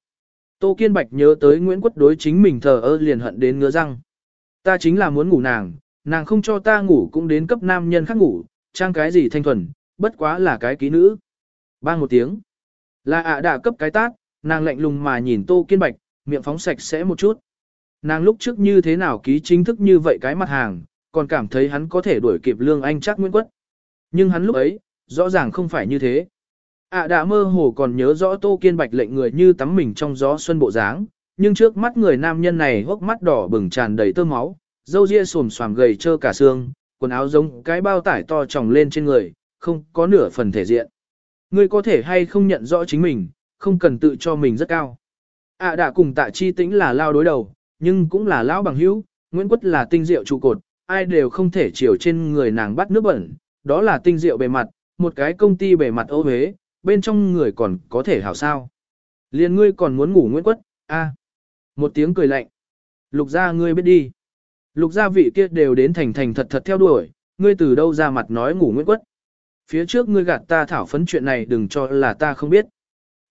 Tô Kiên Bạch nhớ tới Nguyễn Quất đối chính mình thờ ơ liền hận đến ngứa răng. Ta chính là muốn ngủ nàng, nàng không cho ta ngủ cũng đến cấp nam nhân khác ngủ, trang cái gì thanh thuần, bất quá là cái ký nữ. Bang một tiếng. Là ạ đã cấp cái tát, nàng lạnh lùng mà nhìn Tô Kiên Bạch, miệng phóng sạch sẽ một chút. Nàng lúc trước như thế nào ký chính thức như vậy cái mặt hàng, còn cảm thấy hắn có thể đuổi kịp lương anh chắc Nguyễn Quất. Nhưng hắn lúc ấy, rõ ràng không phải như thế. ạ đã mơ hồ còn nhớ rõ Tô Kiên Bạch lệnh người như tắm mình trong gió xuân bộ dáng, nhưng trước mắt người nam nhân này hốc mắt đỏ bừng tràn đầy tơ máu, dâu ria xồm xoàm gầy trơ cả xương, quần áo giống cái bao tải to tròng lên trên người, không có nửa phần thể diện. Ngươi có thể hay không nhận rõ chính mình, không cần tự cho mình rất cao. À đã cùng tạ chi tĩnh là lao đối đầu, nhưng cũng là lão bằng hữu, Nguyễn Quất là tinh diệu trụ cột, ai đều không thể chiều trên người nàng bắt nước bẩn, đó là tinh diệu bề mặt, một cái công ty bề mặt ô huế, bên trong người còn có thể hảo sao. Liên ngươi còn muốn ngủ Nguyễn Quất, a Một tiếng cười lạnh. Lục ra ngươi biết đi. Lục gia vị kia đều đến thành thành thật thật theo đuổi, ngươi từ đâu ra mặt nói ngủ Nguyễn Quất. Phía trước ngươi gạt ta thảo phấn chuyện này đừng cho là ta không biết.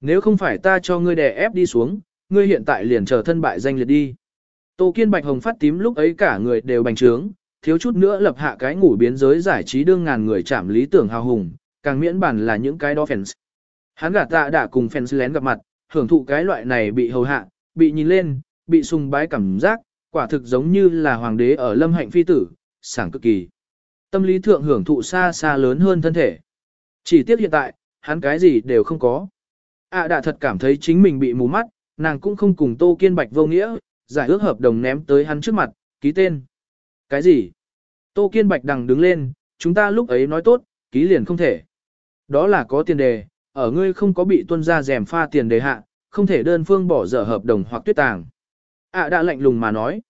Nếu không phải ta cho ngươi đè ép đi xuống, ngươi hiện tại liền chờ thân bại danh liệt đi. Tô Kiên Bạch Hồng phát tím lúc ấy cả người đều bành trướng, thiếu chút nữa lập hạ cái ngủ biến giới giải trí đương ngàn người chạm lý tưởng hào hùng, càng miễn bản là những cái đó fans. Hắn gạt tạ đã cùng fans lén gặp mặt, hưởng thụ cái loại này bị hầu hạ, bị nhìn lên, bị sùng bái cảm giác, quả thực giống như là hoàng đế ở lâm hạnh phi tử, sảng cực kỳ. Tâm lý thượng hưởng thụ xa xa lớn hơn thân thể. Chỉ tiếc hiện tại, hắn cái gì đều không có. À đã thật cảm thấy chính mình bị mù mắt, nàng cũng không cùng Tô Kiên Bạch vô nghĩa, giải ước hợp đồng ném tới hắn trước mặt, ký tên. Cái gì? Tô Kiên Bạch đằng đứng lên, chúng ta lúc ấy nói tốt, ký liền không thể. Đó là có tiền đề, ở ngươi không có bị tuân ra rèm pha tiền đề hạ, không thể đơn phương bỏ dở hợp đồng hoặc tuyết tàng. À đã lạnh lùng mà nói.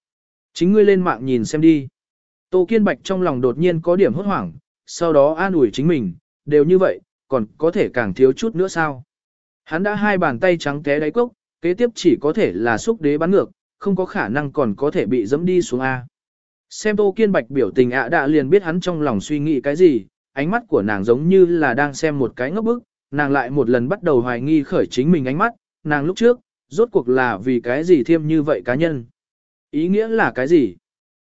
Chính ngươi lên mạng nhìn xem đi. Tô Kiên Bạch trong lòng đột nhiên có điểm hốt hoảng, sau đó an ủi chính mình, đều như vậy, còn có thể càng thiếu chút nữa sao. Hắn đã hai bàn tay trắng té đáy cốc, kế tiếp chỉ có thể là xúc đế bắn ngược, không có khả năng còn có thể bị dẫm đi xuống A. Xem Tô Kiên Bạch biểu tình ạ đã liền biết hắn trong lòng suy nghĩ cái gì, ánh mắt của nàng giống như là đang xem một cái ngốc bức, nàng lại một lần bắt đầu hoài nghi khởi chính mình ánh mắt, nàng lúc trước, rốt cuộc là vì cái gì thêm như vậy cá nhân. Ý nghĩa là cái gì?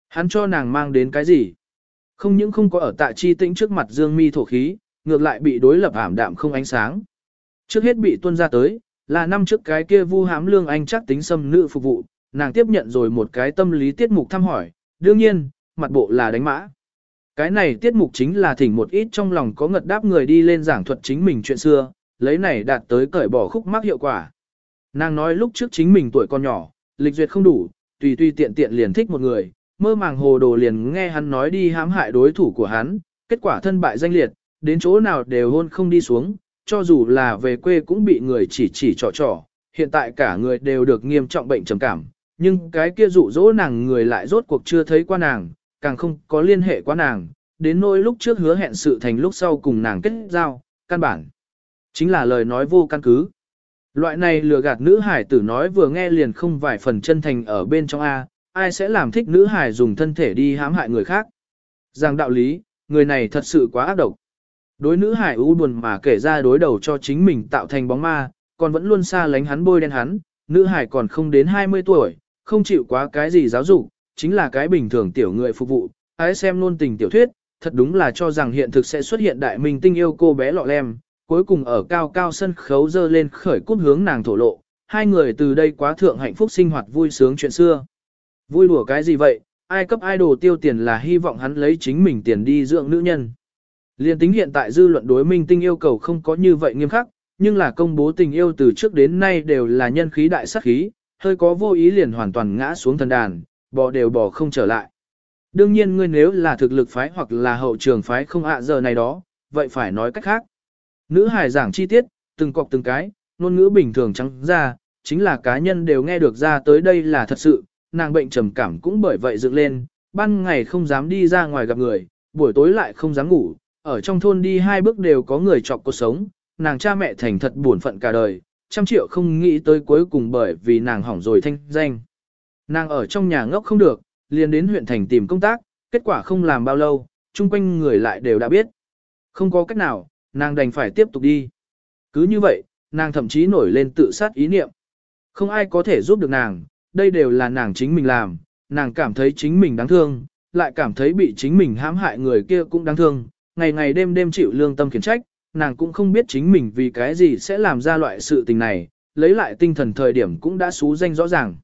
Hắn cho nàng mang đến cái gì? Không những không có ở tại chi tĩnh trước mặt dương mi thổ khí, ngược lại bị đối lập ảm đạm không ánh sáng. Trước hết bị tuân ra tới, là năm trước cái kia vu hám lương anh chắc tính xâm nữ phục vụ, nàng tiếp nhận rồi một cái tâm lý tiết mục thăm hỏi, đương nhiên, mặt bộ là đánh mã. Cái này tiết mục chính là thỉnh một ít trong lòng có ngật đáp người đi lên giảng thuật chính mình chuyện xưa, lấy này đạt tới cởi bỏ khúc mắc hiệu quả. Nàng nói lúc trước chính mình tuổi còn nhỏ, lịch duyệt không đủ, tùy tùy tiện tiện liền thích một người, mơ màng hồ đồ liền nghe hắn nói đi hãm hại đối thủ của hắn, kết quả thân bại danh liệt, đến chỗ nào đều hôn không đi xuống, cho dù là về quê cũng bị người chỉ chỉ trò trò, hiện tại cả người đều được nghiêm trọng bệnh trầm cảm, nhưng cái kia dụ dỗ nàng người lại rốt cuộc chưa thấy qua nàng, càng không có liên hệ qua nàng, đến nỗi lúc trước hứa hẹn sự thành lúc sau cùng nàng kết giao, căn bản. Chính là lời nói vô căn cứ. Loại này lừa gạt nữ hải tử nói vừa nghe liền không vài phần chân thành ở bên trong A, ai sẽ làm thích nữ hải dùng thân thể đi hãm hại người khác. Rằng đạo lý, người này thật sự quá ác độc. Đối nữ hải u buồn mà kể ra đối đầu cho chính mình tạo thành bóng ma, còn vẫn luôn xa lánh hắn bôi đen hắn, nữ hải còn không đến 20 tuổi, không chịu quá cái gì giáo dục, chính là cái bình thường tiểu người phục vụ, ai xem luôn tình tiểu thuyết, thật đúng là cho rằng hiện thực sẽ xuất hiện đại minh tinh yêu cô bé lọ lem, cuối cùng ở cao cao sân khấu dơ lên khởi cút hướng nàng thổ lộ, hai người từ đây quá thượng hạnh phúc sinh hoạt vui sướng chuyện xưa. Vui đùa cái gì vậy, ai cấp idol tiêu tiền là hy vọng hắn lấy chính mình tiền đi dưỡng nữ nhân. Liên tính hiện tại dư luận đối minh tinh yêu cầu không có như vậy nghiêm khắc, nhưng là công bố tình yêu từ trước đến nay đều là nhân khí đại sắc khí, hơi có vô ý liền hoàn toàn ngã xuống thần đàn, bỏ đều bỏ không trở lại. Đương nhiên ngươi nếu là thực lực phái hoặc là hậu trường phái không ạ giờ này đó, vậy phải nói cách khác. Nữ hài giảng chi tiết, từng cọc từng cái, ngôn ngữ bình thường trắng ra, chính là cá nhân đều nghe được ra tới đây là thật sự, nàng bệnh trầm cảm cũng bởi vậy dựng lên, ban ngày không dám đi ra ngoài gặp người, buổi tối lại không dám ngủ, ở trong thôn đi hai bước đều có người chọc cuộc sống, nàng cha mẹ thành thật buồn phận cả đời, trăm triệu không nghĩ tới cuối cùng bởi vì nàng hỏng rồi thanh danh. Nàng ở trong nhà ngốc không được, liền đến huyện thành tìm công tác, kết quả không làm bao lâu, chung quanh người lại đều đã biết. Không có cách nào, nàng đành phải tiếp tục đi. Cứ như vậy, nàng thậm chí nổi lên tự sát ý niệm. Không ai có thể giúp được nàng, đây đều là nàng chính mình làm, nàng cảm thấy chính mình đáng thương, lại cảm thấy bị chính mình hãm hại người kia cũng đáng thương, ngày ngày đêm đêm chịu lương tâm khiển trách, nàng cũng không biết chính mình vì cái gì sẽ làm ra loại sự tình này, lấy lại tinh thần thời điểm cũng đã xú danh rõ ràng.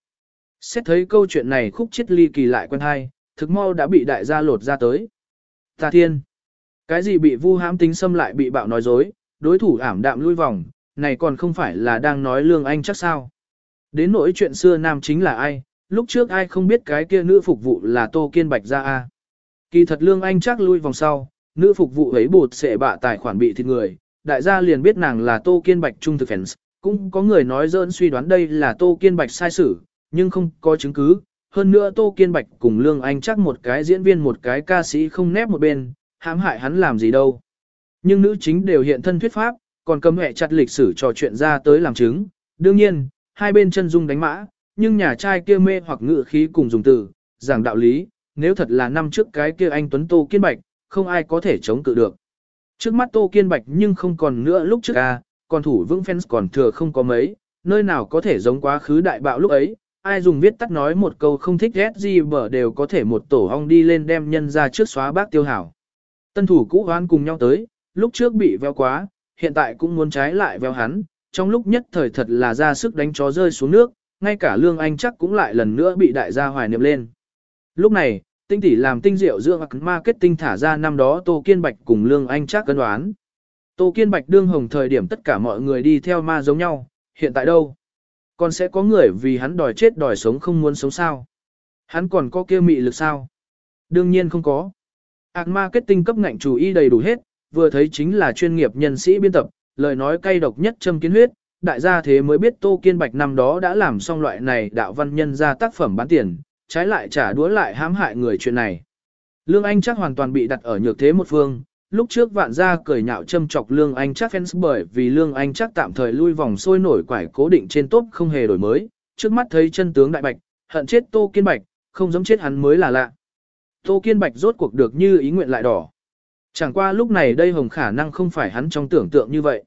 Xét thấy câu chuyện này khúc chết ly kỳ lại quen hay, thực mau đã bị đại gia lột ra tới. Ta thiên! Cái gì bị vu hãm tính xâm lại bị bạo nói dối, đối thủ ảm đạm lui vòng, này còn không phải là đang nói lương anh chắc sao. Đến nỗi chuyện xưa nam chính là ai, lúc trước ai không biết cái kia nữ phục vụ là Tô Kiên Bạch ra a Kỳ thật lương anh chắc lui vòng sau, nữ phục vụ ấy bột sẽ bạ tài khoản bị thịt người, đại gia liền biết nàng là Tô Kiên Bạch trung thực fans, cũng có người nói dỡn suy đoán đây là Tô Kiên Bạch sai sử, nhưng không có chứng cứ. Hơn nữa Tô Kiên Bạch cùng Lương Anh chắc một cái diễn viên một cái ca sĩ không nép một bên, hãm hại hắn làm gì đâu. Nhưng nữ chính đều hiện thân thuyết pháp, còn cầm hệ chặt lịch sử trò chuyện ra tới làm chứng. Đương nhiên, hai bên chân dung đánh mã, nhưng nhà trai kia mê hoặc ngự khí cùng dùng từ, giảng đạo lý, nếu thật là năm trước cái kia anh Tuấn Tô Kiên Bạch, không ai có thể chống cự được. Trước mắt Tô Kiên Bạch nhưng không còn nữa lúc trước a, còn thủ vững fans còn thừa không có mấy, nơi nào có thể giống quá khứ đại bạo lúc ấy, ai dùng viết tắt nói một câu không thích ghét gì bở đều có thể một tổ ong đi lên đem nhân ra trước xóa bác tiêu hảo. Tân thủ cũ hoán cùng nhau tới, lúc trước bị veo quá, hiện tại cũng muốn trái lại veo hắn, trong lúc nhất thời thật là ra sức đánh chó rơi xuống nước, ngay cả lương anh chắc cũng lại lần nữa bị đại gia hoài niệm lên. Lúc này, tinh tỷ làm tinh diệu dưỡng marketing thả ra năm đó Tô Kiên Bạch cùng lương anh chắc cân đoán. Tô Kiên Bạch đương hồng thời điểm tất cả mọi người đi theo ma giống nhau, hiện tại đâu? Còn sẽ có người vì hắn đòi chết đòi sống không muốn sống sao? Hắn còn có kia mị lực sao? Đương nhiên không có. Ác marketing cấp ngạnh chủ y đầy đủ hết, vừa thấy chính là chuyên nghiệp nhân sĩ biên tập, lời nói cay độc nhất châm kiến huyết, đại gia thế mới biết Tô Kiên Bạch năm đó đã làm xong loại này đạo văn nhân ra tác phẩm bán tiền, trái lại trả đũa lại hãm hại người chuyện này. Lương Anh chắc hoàn toàn bị đặt ở nhược thế một phương, lúc trước vạn gia cười nhạo châm chọc Lương Anh chắc fans bởi vì Lương Anh chắc tạm thời lui vòng sôi nổi quải cố định trên top không hề đổi mới, trước mắt thấy chân tướng đại bạch, hận chết Tô Kiên Bạch, không giống chết hắn mới là lạ. Tô Kiên Bạch rốt cuộc được như ý nguyện lại đỏ. Chẳng qua lúc này đây hồng khả năng không phải hắn trong tưởng tượng như vậy.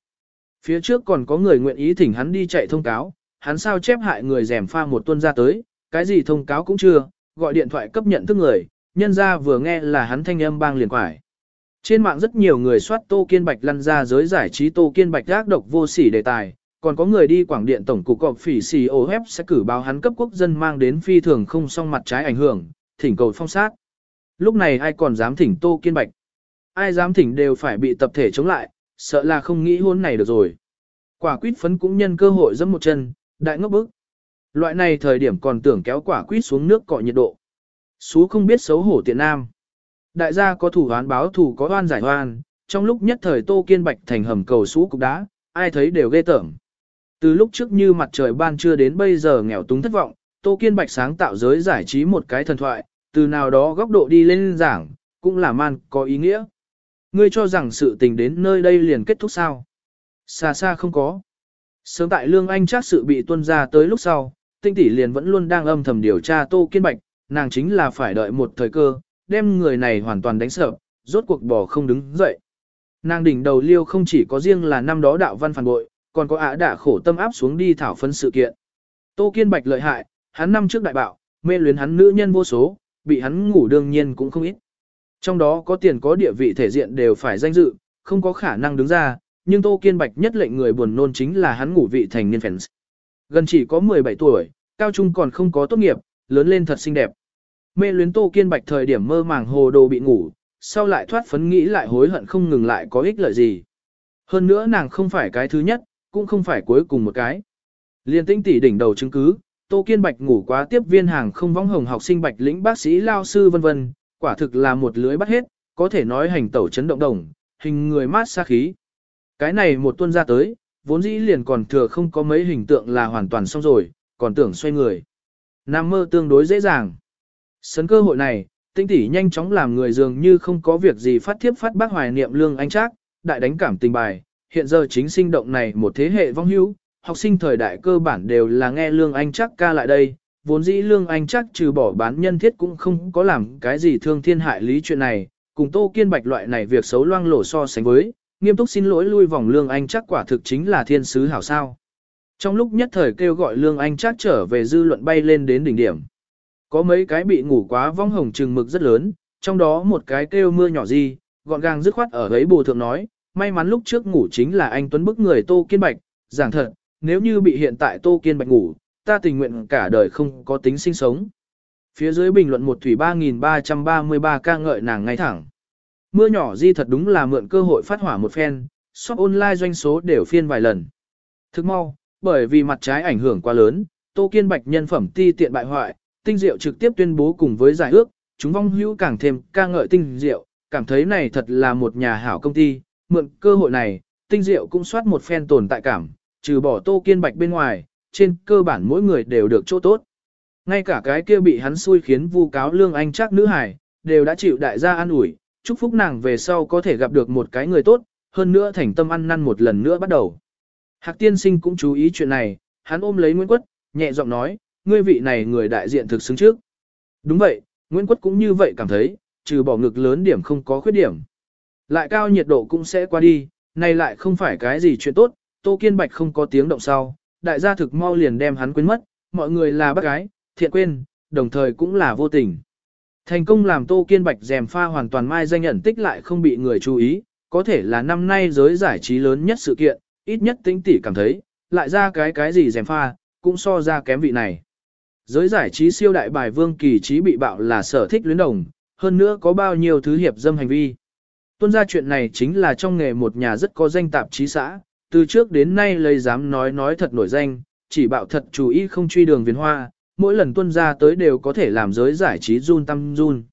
Phía trước còn có người nguyện ý thỉnh hắn đi chạy thông cáo, hắn sao chép hại người rèm pha một tuần ra tới, cái gì thông cáo cũng chưa, gọi điện thoại cấp nhận thức người, nhân ra vừa nghe là hắn thanh âm bang liền quải. Trên mạng rất nhiều người soát Tô Kiên Bạch lăn ra giới giải trí Tô Kiên Bạch gác độc vô sỉ đề tài, còn có người đi quảng điện tổng cục cọp phỉ xì ô sẽ cử báo hắn cấp quốc dân mang đến phi thường không song mặt trái ảnh hưởng, thỉnh cầu phong sát. Lúc này ai còn dám thỉnh Tô Kiên Bạch? Ai dám thỉnh đều phải bị tập thể chống lại, sợ là không nghĩ hôn này được rồi. Quả quýt phấn cũng nhân cơ hội dẫm một chân, đại ngốc bức. Loại này thời điểm còn tưởng kéo quả quýt xuống nước cọ nhiệt độ. Sú không biết xấu hổ tiện nam. Đại gia có thủ hoán báo thủ có oan giải oan, trong lúc nhất thời Tô Kiên Bạch thành hầm cầu sú cục đá, ai thấy đều ghê tởm. Từ lúc trước như mặt trời ban trưa đến bây giờ nghèo túng thất vọng, Tô Kiên Bạch sáng tạo giới giải trí một cái thần thoại, từ nào đó góc độ đi lên giảng, cũng là man có ý nghĩa. Ngươi cho rằng sự tình đến nơi đây liền kết thúc sao? Xa xa không có. Sớm tại Lương Anh chắc sự bị tuân ra tới lúc sau, tinh tỷ liền vẫn luôn đang âm thầm điều tra Tô Kiên Bạch, nàng chính là phải đợi một thời cơ, đem người này hoàn toàn đánh sợ, rốt cuộc bỏ không đứng dậy. Nàng đỉnh đầu liêu không chỉ có riêng là năm đó đạo văn phản bội, còn có ả đả khổ tâm áp xuống đi thảo phân sự kiện. Tô Kiên Bạch lợi hại, hắn năm trước đại bạo, mê luyến hắn nữ nhân vô số, bị hắn ngủ đương nhiên cũng không ít. Trong đó có tiền có địa vị thể diện đều phải danh dự, không có khả năng đứng ra, nhưng Tô Kiên Bạch nhất lệnh người buồn nôn chính là hắn ngủ vị thành niên fans. Gần chỉ có 17 tuổi, cao trung còn không có tốt nghiệp, lớn lên thật xinh đẹp. Mê luyến Tô Kiên Bạch thời điểm mơ màng hồ đồ bị ngủ, sau lại thoát phấn nghĩ lại hối hận không ngừng lại có ích lợi gì. Hơn nữa nàng không phải cái thứ nhất, cũng không phải cuối cùng một cái. Liên tinh tỷ đỉnh đầu chứng cứ, Tô Kiên Bạch ngủ quá tiếp viên hàng không vong hồng học sinh bạch lĩnh bác sĩ lao sư vân vân, quả thực là một lưới bắt hết, có thể nói hành tẩu chấn động đồng, hình người mát xa khí. Cái này một tuần ra tới, vốn dĩ liền còn thừa không có mấy hình tượng là hoàn toàn xong rồi, còn tưởng xoay người. Nam mơ tương đối dễ dàng. Sấn cơ hội này, tinh tỷ nhanh chóng làm người dường như không có việc gì phát thiếp phát bác hoài niệm lương anh trác, đại đánh cảm tình bài, hiện giờ chính sinh động này một thế hệ vong hữu, học sinh thời đại cơ bản đều là nghe lương anh trác ca lại đây, vốn dĩ lương anh trác trừ bỏ bán nhân thiết cũng không có làm cái gì thương thiên hại lý chuyện này, cùng tô kiên bạch loại này việc xấu loang lổ so sánh với, nghiêm túc xin lỗi lui vòng lương anh trác quả thực chính là thiên sứ hảo sao. Trong lúc nhất thời kêu gọi lương anh trác trở về dư luận bay lên đến đỉnh điểm. Có mấy cái bị ngủ quá vong hồng trừng mực rất lớn, trong đó một cái kêu mưa nhỏ gì, gọn gàng dứt khoát ở ấy bù thượng nói, may mắn lúc trước ngủ chính là anh Tuấn bức người Tô Kiên Bạch, giảng thật, nếu như bị hiện tại Tô Kiên Bạch ngủ, ta tình nguyện cả đời không có tính sinh sống. Phía dưới bình luận một thủy 3.333 ca ngợi nàng ngay thẳng. Mưa nhỏ di thật đúng là mượn cơ hội phát hỏa một phen, shop online doanh số đều phiên vài lần. Thức mau, bởi vì mặt trái ảnh hưởng quá lớn, Tô Kiên Bạch nhân phẩm ti tiện bại hoại, tinh diệu trực tiếp tuyên bố cùng với giải ước, chúng vong hữu càng thêm ca ngợi tinh diệu, cảm thấy này thật là một nhà hảo công ty, mượn cơ hội này, tinh diệu cũng soát một phen tồn tại cảm, trừ bỏ tô kiên bạch bên ngoài, trên cơ bản mỗi người đều được chỗ tốt. Ngay cả cái kia bị hắn xui khiến vu cáo lương anh chắc nữ hải, đều đã chịu đại gia an ủi, chúc phúc nàng về sau có thể gặp được một cái người tốt, hơn nữa thành tâm ăn năn một lần nữa bắt đầu. Hạc tiên sinh cũng chú ý chuyện này, hắn ôm lấy Nguyễn Quất, nhẹ giọng nói, ngươi vị này người đại diện thực xứng trước. Đúng vậy, Nguyễn Quất cũng như vậy cảm thấy, trừ bỏ ngực lớn điểm không có khuyết điểm. Lại cao nhiệt độ cũng sẽ qua đi, này lại không phải cái gì chuyện tốt, Tô Kiên Bạch không có tiếng động sau, đại gia thực mau liền đem hắn quên mất, mọi người là bác gái, thiện quên, đồng thời cũng là vô tình. Thành công làm Tô Kiên Bạch dèm pha hoàn toàn mai danh nhận tích lại không bị người chú ý, có thể là năm nay giới giải trí lớn nhất sự kiện, ít nhất tính tỷ cảm thấy, lại ra cái cái gì dèm pha, cũng so ra kém vị này. Giới giải trí siêu đại bài vương kỳ trí bị bạo là sở thích luyến đồng, hơn nữa có bao nhiêu thứ hiệp dâm hành vi. Tuân ra chuyện này chính là trong nghề một nhà rất có danh tạp chí xã, từ trước đến nay lấy dám nói nói thật nổi danh, chỉ bạo thật chú ý không truy đường viền hoa, mỗi lần tuân ra tới đều có thể làm giới giải trí run tâm run.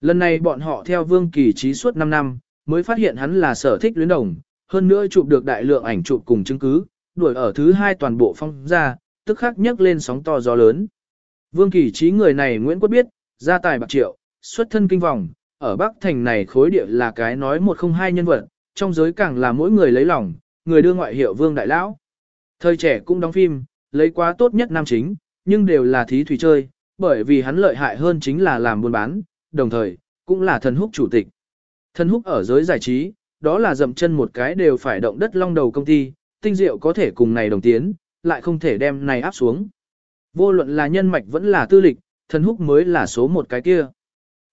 Lần này bọn họ theo vương kỳ trí suốt 5 năm, mới phát hiện hắn là sở thích luyến đồng, hơn nữa chụp được đại lượng ảnh chụp cùng chứng cứ, đuổi ở thứ hai toàn bộ phong ra, tức khắc nhấc lên sóng to gió lớn. Vương kỳ trí người này Nguyễn Quốc biết, gia tài bạc triệu, xuất thân kinh vòng, ở Bắc Thành này khối địa là cái nói một không hai nhân vật, trong giới càng là mỗi người lấy lòng, người đưa ngoại hiệu Vương Đại Lão. Thời trẻ cũng đóng phim, lấy quá tốt nhất nam chính, nhưng đều là thí thủy chơi, bởi vì hắn lợi hại hơn chính là làm buôn bán, đồng thời, cũng là thần húc chủ tịch. Thần húc ở giới giải trí, đó là dậm chân một cái đều phải động đất long đầu công ty, tinh diệu có thể cùng này đồng tiến, lại không thể đem này áp xuống. Vô luận là nhân mạch vẫn là tư lịch, thần húc mới là số một cái kia.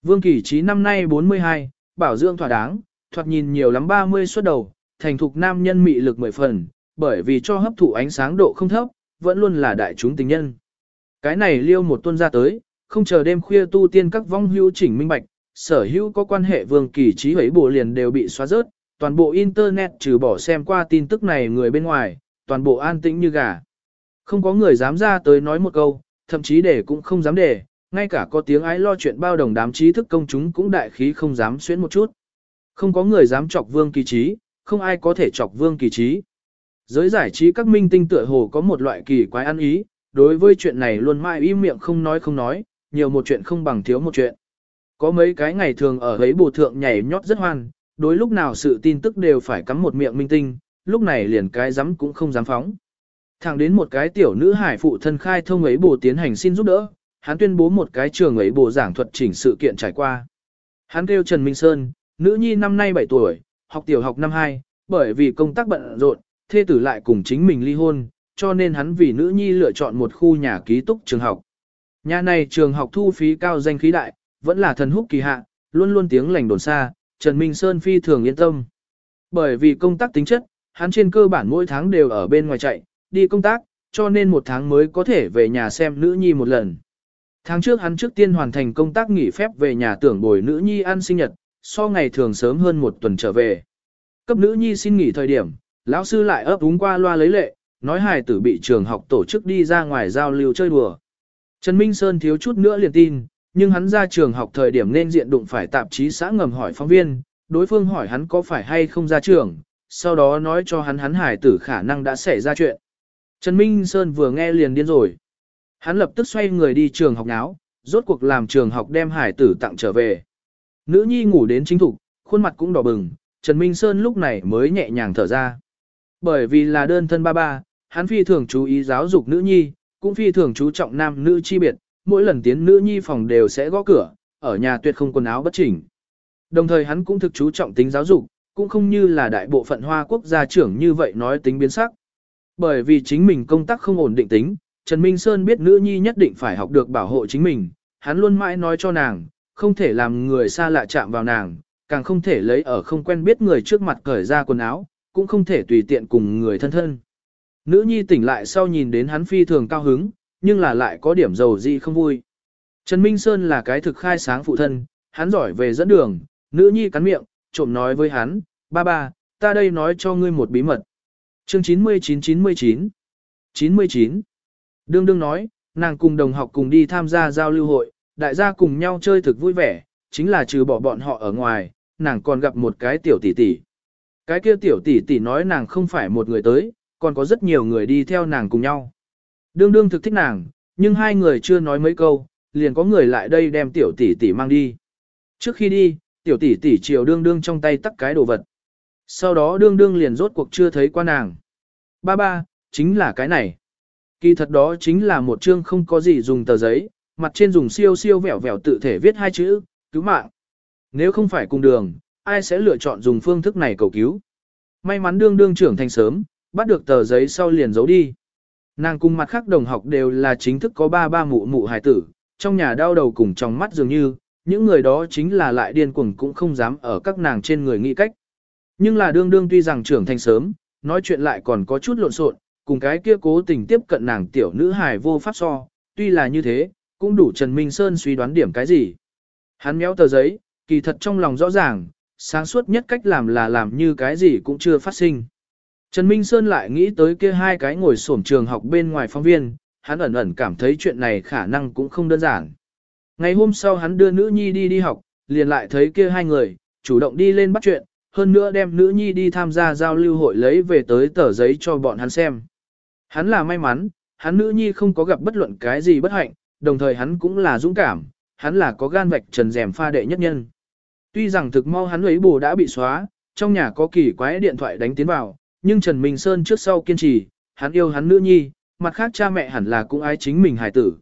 Vương Kỳ Trí năm nay 42, bảo dưỡng thỏa đáng, thoạt nhìn nhiều lắm 30 xuất đầu, thành thục nam nhân mị lực mười phần, bởi vì cho hấp thụ ánh sáng độ không thấp, vẫn luôn là đại chúng tình nhân. Cái này liêu một tuần ra tới, không chờ đêm khuya tu tiên các vong hữu chỉnh minh bạch, sở hữu có quan hệ vương kỳ trí ấy bộ liền đều bị xóa rớt, toàn bộ internet trừ bỏ xem qua tin tức này người bên ngoài, toàn bộ an tĩnh như gà. Không có người dám ra tới nói một câu, thậm chí để cũng không dám để, ngay cả có tiếng ái lo chuyện bao đồng đám trí thức công chúng cũng đại khí không dám xuyến một chút. Không có người dám chọc vương kỳ trí, không ai có thể chọc vương kỳ trí. Giới giải trí các minh tinh tựa hồ có một loại kỳ quái ăn ý, đối với chuyện này luôn mãi im miệng không nói không nói, nhiều một chuyện không bằng thiếu một chuyện. Có mấy cái ngày thường ở ấy bổ thượng nhảy nhót rất hoan, đối lúc nào sự tin tức đều phải cắm một miệng minh tinh, lúc này liền cái dám cũng không dám phóng. Thẳng đến một cái tiểu nữ hải phụ thân khai thông ấy bổ tiến hành xin giúp đỡ, hắn tuyên bố một cái trường ấy bổ giảng thuật chỉnh sự kiện trải qua. Hắn kêu Trần Minh Sơn, nữ nhi năm nay 7 tuổi, học tiểu học năm 2, bởi vì công tác bận rộn, thê tử lại cùng chính mình ly hôn, cho nên hắn vì nữ nhi lựa chọn một khu nhà ký túc trường học. Nhà này trường học thu phí cao danh khí đại, vẫn là thần húc kỳ hạ, luôn luôn tiếng lành đồn xa, Trần Minh Sơn phi thường yên tâm. Bởi vì công tác tính chất, hắn trên cơ bản mỗi tháng đều ở bên ngoài chạy, đi công tác, cho nên một tháng mới có thể về nhà xem nữ nhi một lần. Tháng trước hắn trước tiên hoàn thành công tác nghỉ phép về nhà tưởng bồi nữ nhi ăn sinh nhật, so ngày thường sớm hơn một tuần trở về. Cấp nữ nhi xin nghỉ thời điểm, lão sư lại ấp úng qua loa lấy lệ, nói hài tử bị trường học tổ chức đi ra ngoài giao lưu chơi đùa. Trần Minh Sơn thiếu chút nữa liền tin, nhưng hắn ra trường học thời điểm nên diện đụng phải tạp chí xã ngầm hỏi phóng viên, đối phương hỏi hắn có phải hay không ra trường, sau đó nói cho hắn hắn hài tử khả năng đã xảy ra chuyện. Trần Minh Sơn vừa nghe liền điên rồi. Hắn lập tức xoay người đi trường học náo, rốt cuộc làm trường học đem hải tử tặng trở về. Nữ nhi ngủ đến chính thục, khuôn mặt cũng đỏ bừng, Trần Minh Sơn lúc này mới nhẹ nhàng thở ra. Bởi vì là đơn thân ba ba, hắn phi thường chú ý giáo dục nữ nhi, cũng phi thường chú trọng nam nữ chi biệt, mỗi lần tiến nữ nhi phòng đều sẽ gõ cửa, ở nhà tuyệt không quần áo bất chỉnh. Đồng thời hắn cũng thực chú trọng tính giáo dục, cũng không như là đại bộ phận hoa quốc gia trưởng như vậy nói tính biến sắc. Bởi vì chính mình công tác không ổn định tính, Trần Minh Sơn biết nữ nhi nhất định phải học được bảo hộ chính mình, hắn luôn mãi nói cho nàng, không thể làm người xa lạ chạm vào nàng, càng không thể lấy ở không quen biết người trước mặt cởi ra quần áo, cũng không thể tùy tiện cùng người thân thân. Nữ nhi tỉnh lại sau nhìn đến hắn phi thường cao hứng, nhưng là lại có điểm dầu gì không vui. Trần Minh Sơn là cái thực khai sáng phụ thân, hắn giỏi về dẫn đường, nữ nhi cắn miệng, trộm nói với hắn, ba ba, ta đây nói cho ngươi một bí mật. Chương 99-99 99 Đương đương nói, nàng cùng đồng học cùng đi tham gia giao lưu hội, đại gia cùng nhau chơi thực vui vẻ, chính là trừ bỏ bọn họ ở ngoài, nàng còn gặp một cái tiểu tỷ tỷ. Cái kia tiểu tỷ tỷ nói nàng không phải một người tới, còn có rất nhiều người đi theo nàng cùng nhau. Đương đương thực thích nàng, nhưng hai người chưa nói mấy câu, liền có người lại đây đem tiểu tỷ tỷ mang đi. Trước khi đi, tiểu tỷ tỷ chiều đương đương trong tay tắt cái đồ vật. Sau đó đương đương liền rốt cuộc chưa thấy qua nàng. Ba ba, chính là cái này. Kỳ thật đó chính là một chương không có gì dùng tờ giấy, mặt trên dùng siêu siêu vẻo vẻo tự thể viết hai chữ, cứu mạng. Nếu không phải cùng đường, ai sẽ lựa chọn dùng phương thức này cầu cứu. May mắn đương đương trưởng thành sớm, bắt được tờ giấy sau liền giấu đi. Nàng cùng mặt khác đồng học đều là chính thức có ba ba mụ mụ hài tử, trong nhà đau đầu cùng trong mắt dường như, những người đó chính là lại điên cuồng cũng không dám ở các nàng trên người nghĩ cách. Nhưng là đương đương tuy rằng trưởng thành sớm, nói chuyện lại còn có chút lộn xộn, cùng cái kia cố tình tiếp cận nàng tiểu nữ hài vô pháp so, tuy là như thế, cũng đủ Trần Minh Sơn suy đoán điểm cái gì. Hắn méo tờ giấy, kỳ thật trong lòng rõ ràng, sáng suốt nhất cách làm là làm như cái gì cũng chưa phát sinh. Trần Minh Sơn lại nghĩ tới kia hai cái ngồi xổm trường học bên ngoài phóng viên, hắn ẩn ẩn cảm thấy chuyện này khả năng cũng không đơn giản. Ngày hôm sau hắn đưa nữ nhi đi đi học, liền lại thấy kia hai người, chủ động đi lên bắt chuyện, hơn nữa đem nữ nhi đi tham gia giao lưu hội lấy về tới tờ giấy cho bọn hắn xem. Hắn là may mắn, hắn nữ nhi không có gặp bất luận cái gì bất hạnh, đồng thời hắn cũng là dũng cảm, hắn là có gan vạch trần rèm pha đệ nhất nhân. Tuy rằng thực mau hắn ấy bù đã bị xóa, trong nhà có kỳ quái điện thoại đánh tiến vào, nhưng Trần Minh Sơn trước sau kiên trì, hắn yêu hắn nữ nhi, mặt khác cha mẹ hẳn là cũng ái chính mình hài tử.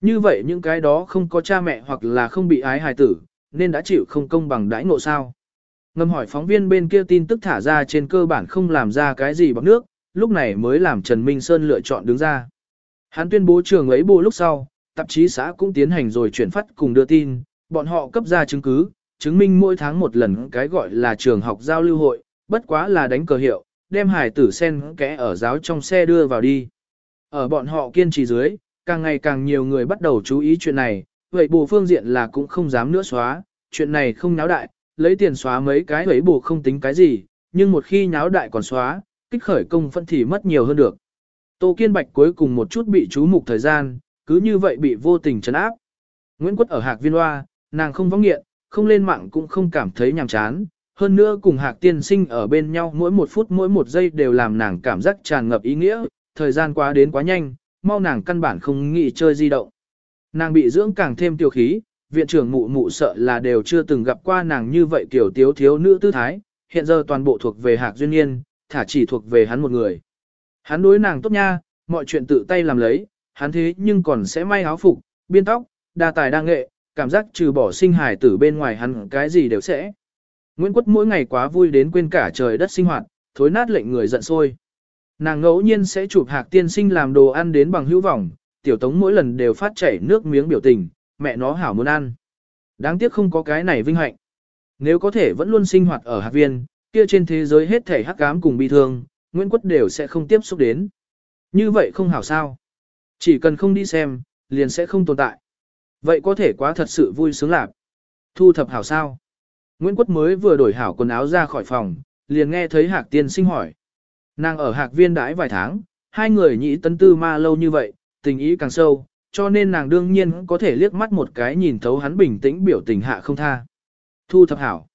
Như vậy những cái đó không có cha mẹ hoặc là không bị ái hài tử, nên đã chịu không công bằng đãi ngộ sao. Ngầm hỏi phóng viên bên kia tin tức thả ra trên cơ bản không làm ra cái gì bằng nước, lúc này mới làm Trần Minh Sơn lựa chọn đứng ra. Hắn tuyên bố trường ấy bù lúc sau, tạp chí xã cũng tiến hành rồi chuyển phát cùng đưa tin, bọn họ cấp ra chứng cứ, chứng minh mỗi tháng một lần cái gọi là trường học giao lưu hội, bất quá là đánh cờ hiệu, đem hải tử sen kẽ ở giáo trong xe đưa vào đi. Ở bọn họ kiên trì dưới, càng ngày càng nhiều người bắt đầu chú ý chuyện này, vậy bù phương diện là cũng không dám nữa xóa, chuyện này không náo đại, lấy tiền xóa mấy cái vậy bù không tính cái gì, nhưng một khi nháo đại còn xóa, kích khởi công phân thì mất nhiều hơn được. Tô Kiên Bạch cuối cùng một chút bị chú mục thời gian, cứ như vậy bị vô tình trấn áp. Nguyễn Quất ở Hạc Viên Hoa, nàng không vắng nghiện, không lên mạng cũng không cảm thấy nhàm chán, hơn nữa cùng Hạc Tiên Sinh ở bên nhau mỗi một phút mỗi một giây đều làm nàng cảm giác tràn ngập ý nghĩa, thời gian quá đến quá nhanh, mau nàng căn bản không nghĩ chơi di động. Nàng bị dưỡng càng thêm tiêu khí, viện trưởng mụ mụ sợ là đều chưa từng gặp qua nàng như vậy kiểu tiếu thiếu nữ tư thái, hiện giờ toàn bộ thuộc về Hạc Duyên Niên, thả chỉ thuộc về hắn một người. Hắn đối nàng tốt nha, mọi chuyện tự tay làm lấy, hắn thế nhưng còn sẽ may áo phục, biên tóc, đa tài đa nghệ, cảm giác trừ bỏ sinh hài tử bên ngoài hắn cái gì đều sẽ. Nguyễn Quất mỗi ngày quá vui đến quên cả trời đất sinh hoạt, thối nát lệnh người giận sôi. Nàng ngẫu nhiên sẽ chụp hạc tiên sinh làm đồ ăn đến bằng hữu vọng, tiểu tống mỗi lần đều phát chảy nước miếng biểu tình, mẹ nó hảo muốn ăn. Đáng tiếc không có cái này vinh hạnh. Nếu có thể vẫn luôn sinh hoạt ở hạc viên, kia trên thế giới hết thể hắc ám cùng bi thương, Nguyễn Quất đều sẽ không tiếp xúc đến. Như vậy không hảo sao. Chỉ cần không đi xem, liền sẽ không tồn tại. Vậy có thể quá thật sự vui sướng lạc. Thu thập hảo sao. Nguyễn Quất mới vừa đổi hảo quần áo ra khỏi phòng, liền nghe thấy Hạc Tiên sinh hỏi. Nàng ở Hạc Viên đãi vài tháng, hai người nhị tấn tư ma lâu như vậy, tình ý càng sâu, cho nên nàng đương nhiên có thể liếc mắt một cái nhìn thấu hắn bình tĩnh biểu tình hạ không tha. Thu thập hảo.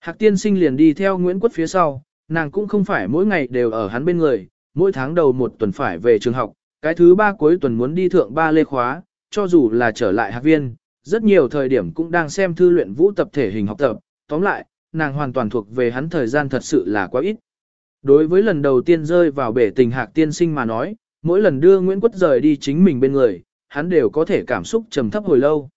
Hạc Tiên sinh liền đi theo Nguyễn Quất phía sau, nàng cũng không phải mỗi ngày đều ở hắn bên người, mỗi tháng đầu một tuần phải về trường học, cái thứ ba cuối tuần muốn đi thượng ba lê khóa, cho dù là trở lại học Viên, rất nhiều thời điểm cũng đang xem thư luyện vũ tập thể hình học tập, tóm lại, nàng hoàn toàn thuộc về hắn thời gian thật sự là quá ít. Đối với lần đầu tiên rơi vào bể tình hạc tiên sinh mà nói, mỗi lần đưa Nguyễn Quất rời đi chính mình bên người, hắn đều có thể cảm xúc trầm thấp hồi lâu.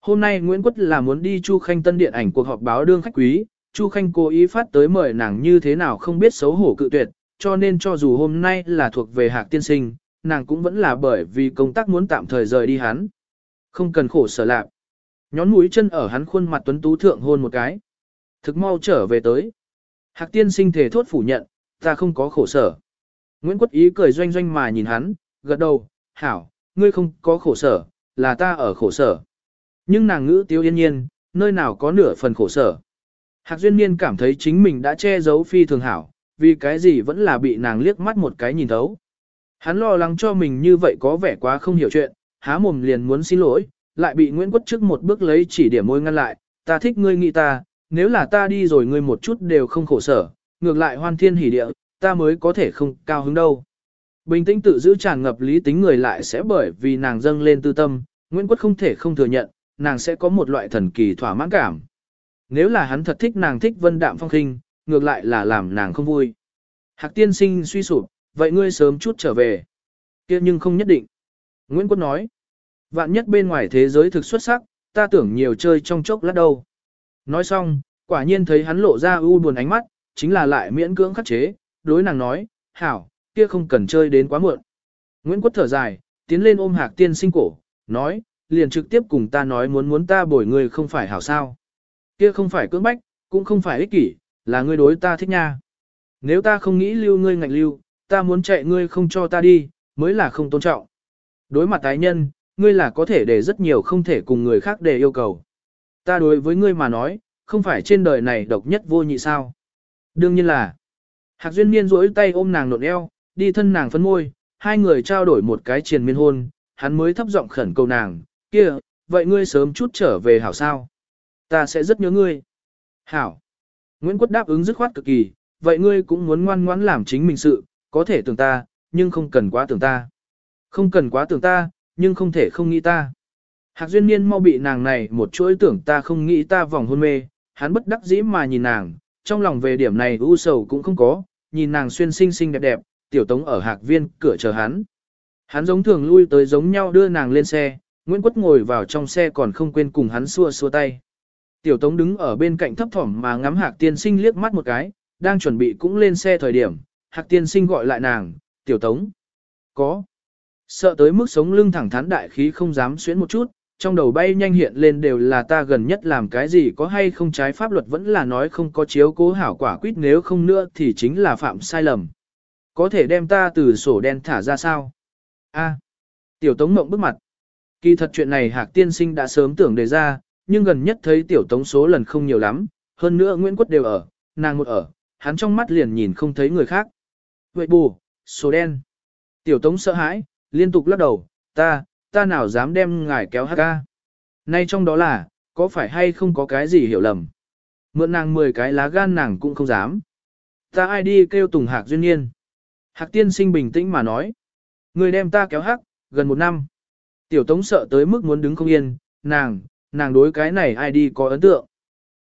Hôm nay Nguyễn Quất là muốn đi Chu Khanh Tân điện ảnh cuộc họp báo đương khách quý, Chu Khanh cố ý phát tới mời nàng như thế nào không biết xấu hổ cự tuyệt, cho nên cho dù hôm nay là thuộc về hạc tiên sinh, nàng cũng vẫn là bởi vì công tác muốn tạm thời rời đi hắn. Không cần khổ sở lạc. Nhón mũi chân ở hắn khuôn mặt tuấn tú thượng hôn một cái. Thực mau trở về tới. Hạc tiên sinh thể thốt phủ nhận, ta không có khổ sở. Nguyễn Quất Ý cười doanh doanh mà nhìn hắn, gật đầu, hảo, ngươi không có khổ sở, là ta ở khổ sở. Nhưng nàng ngữ tiêu yên nhiên, nơi nào có nửa phần khổ sở. Hạc Duyên Niên cảm thấy chính mình đã che giấu phi thường hảo, vì cái gì vẫn là bị nàng liếc mắt một cái nhìn thấu. Hắn lo lắng cho mình như vậy có vẻ quá không hiểu chuyện, há mồm liền muốn xin lỗi, lại bị Nguyễn Quất trước một bước lấy chỉ điểm môi ngăn lại, ta thích ngươi nghĩ ta, nếu là ta đi rồi ngươi một chút đều không khổ sở, ngược lại hoan thiên hỉ địa, ta mới có thể không cao hứng đâu. Bình tĩnh tự giữ tràn ngập lý tính người lại sẽ bởi vì nàng dâng lên tư tâm, Nguyễn Quất không thể không thừa nhận, nàng sẽ có một loại thần kỳ thỏa mãn cảm. Nếu là hắn thật thích nàng thích vân đạm phong khinh, ngược lại là làm nàng không vui. Hạc tiên sinh suy sụp, vậy ngươi sớm chút trở về. kia nhưng không nhất định. Nguyễn Quất nói, vạn nhất bên ngoài thế giới thực xuất sắc, ta tưởng nhiều chơi trong chốc lát đâu. Nói xong, quả nhiên thấy hắn lộ ra u buồn ánh mắt, chính là lại miễn cưỡng khắc chế, đối nàng nói, hảo, kia không cần chơi đến quá muộn. Nguyễn Quất thở dài, tiến lên ôm hạc tiên sinh cổ, nói, liền trực tiếp cùng ta nói muốn muốn ta bồi người không phải hảo sao. Kia không phải cưỡng bách, cũng không phải ích kỷ, là ngươi đối ta thích nha. Nếu ta không nghĩ lưu ngươi ngạnh lưu, ta muốn chạy ngươi không cho ta đi, mới là không tôn trọng. Đối mặt tái nhân, ngươi là có thể để rất nhiều không thể cùng người khác để yêu cầu. Ta đối với ngươi mà nói, không phải trên đời này độc nhất vô nhị sao. Đương nhiên là, Hạc Duyên Niên duỗi tay ôm nàng nộn eo, đi thân nàng phấn môi, hai người trao đổi một cái triền miên hôn, hắn mới thấp giọng khẩn cầu nàng, kia, vậy ngươi sớm chút trở về hảo sao? Ta sẽ rất nhớ ngươi. Hảo. Nguyễn Quất đáp ứng dứt khoát cực kỳ, vậy ngươi cũng muốn ngoan ngoãn làm chính mình sự, có thể tưởng ta, nhưng không cần quá tưởng ta. Không cần quá tưởng ta, nhưng không thể không nghĩ ta. Hạc Duyên Niên mau bị nàng này một chuỗi tưởng ta không nghĩ ta vòng hôn mê, hắn bất đắc dĩ mà nhìn nàng, trong lòng về điểm này u sầu cũng không có, nhìn nàng xuyên xinh xinh đẹp đẹp, tiểu tống ở hạc viên cửa chờ hắn. Hắn giống thường lui tới giống nhau đưa nàng lên xe, Nguyễn Quất ngồi vào trong xe còn không quên cùng hắn xua xua tay. Tiểu tống đứng ở bên cạnh thấp thỏm mà ngắm hạc tiên sinh liếc mắt một cái, đang chuẩn bị cũng lên xe thời điểm, hạc tiên sinh gọi lại nàng, tiểu tống. Có. Sợ tới mức sống lưng thẳng thắn đại khí không dám xuyến một chút, trong đầu bay nhanh hiện lên đều là ta gần nhất làm cái gì có hay không trái pháp luật vẫn là nói không có chiếu cố hảo quả quyết nếu không nữa thì chính là phạm sai lầm. Có thể đem ta từ sổ đen thả ra sao? A. tiểu tống mộng bức mặt. Kỳ thật chuyện này Hạc tiên sinh đã sớm tưởng đề ra, nhưng gần nhất thấy tiểu tống số lần không nhiều lắm, hơn nữa Nguyễn Quất đều ở, nàng một ở, hắn trong mắt liền nhìn không thấy người khác. Vậy bù, số đen. Tiểu tống sợ hãi, liên tục lắc đầu, ta, ta nào dám đem ngài kéo hát ca. Nay trong đó là, có phải hay không có cái gì hiểu lầm. Mượn nàng 10 cái lá gan nàng cũng không dám. Ta ai đi kêu Tùng Hạc duyên nhiên. Hạc tiên sinh bình tĩnh mà nói. Người đem ta kéo hắc, gần một năm. Tiểu tống sợ tới mức muốn đứng không yên, nàng, nàng đối cái này ai đi có ấn tượng.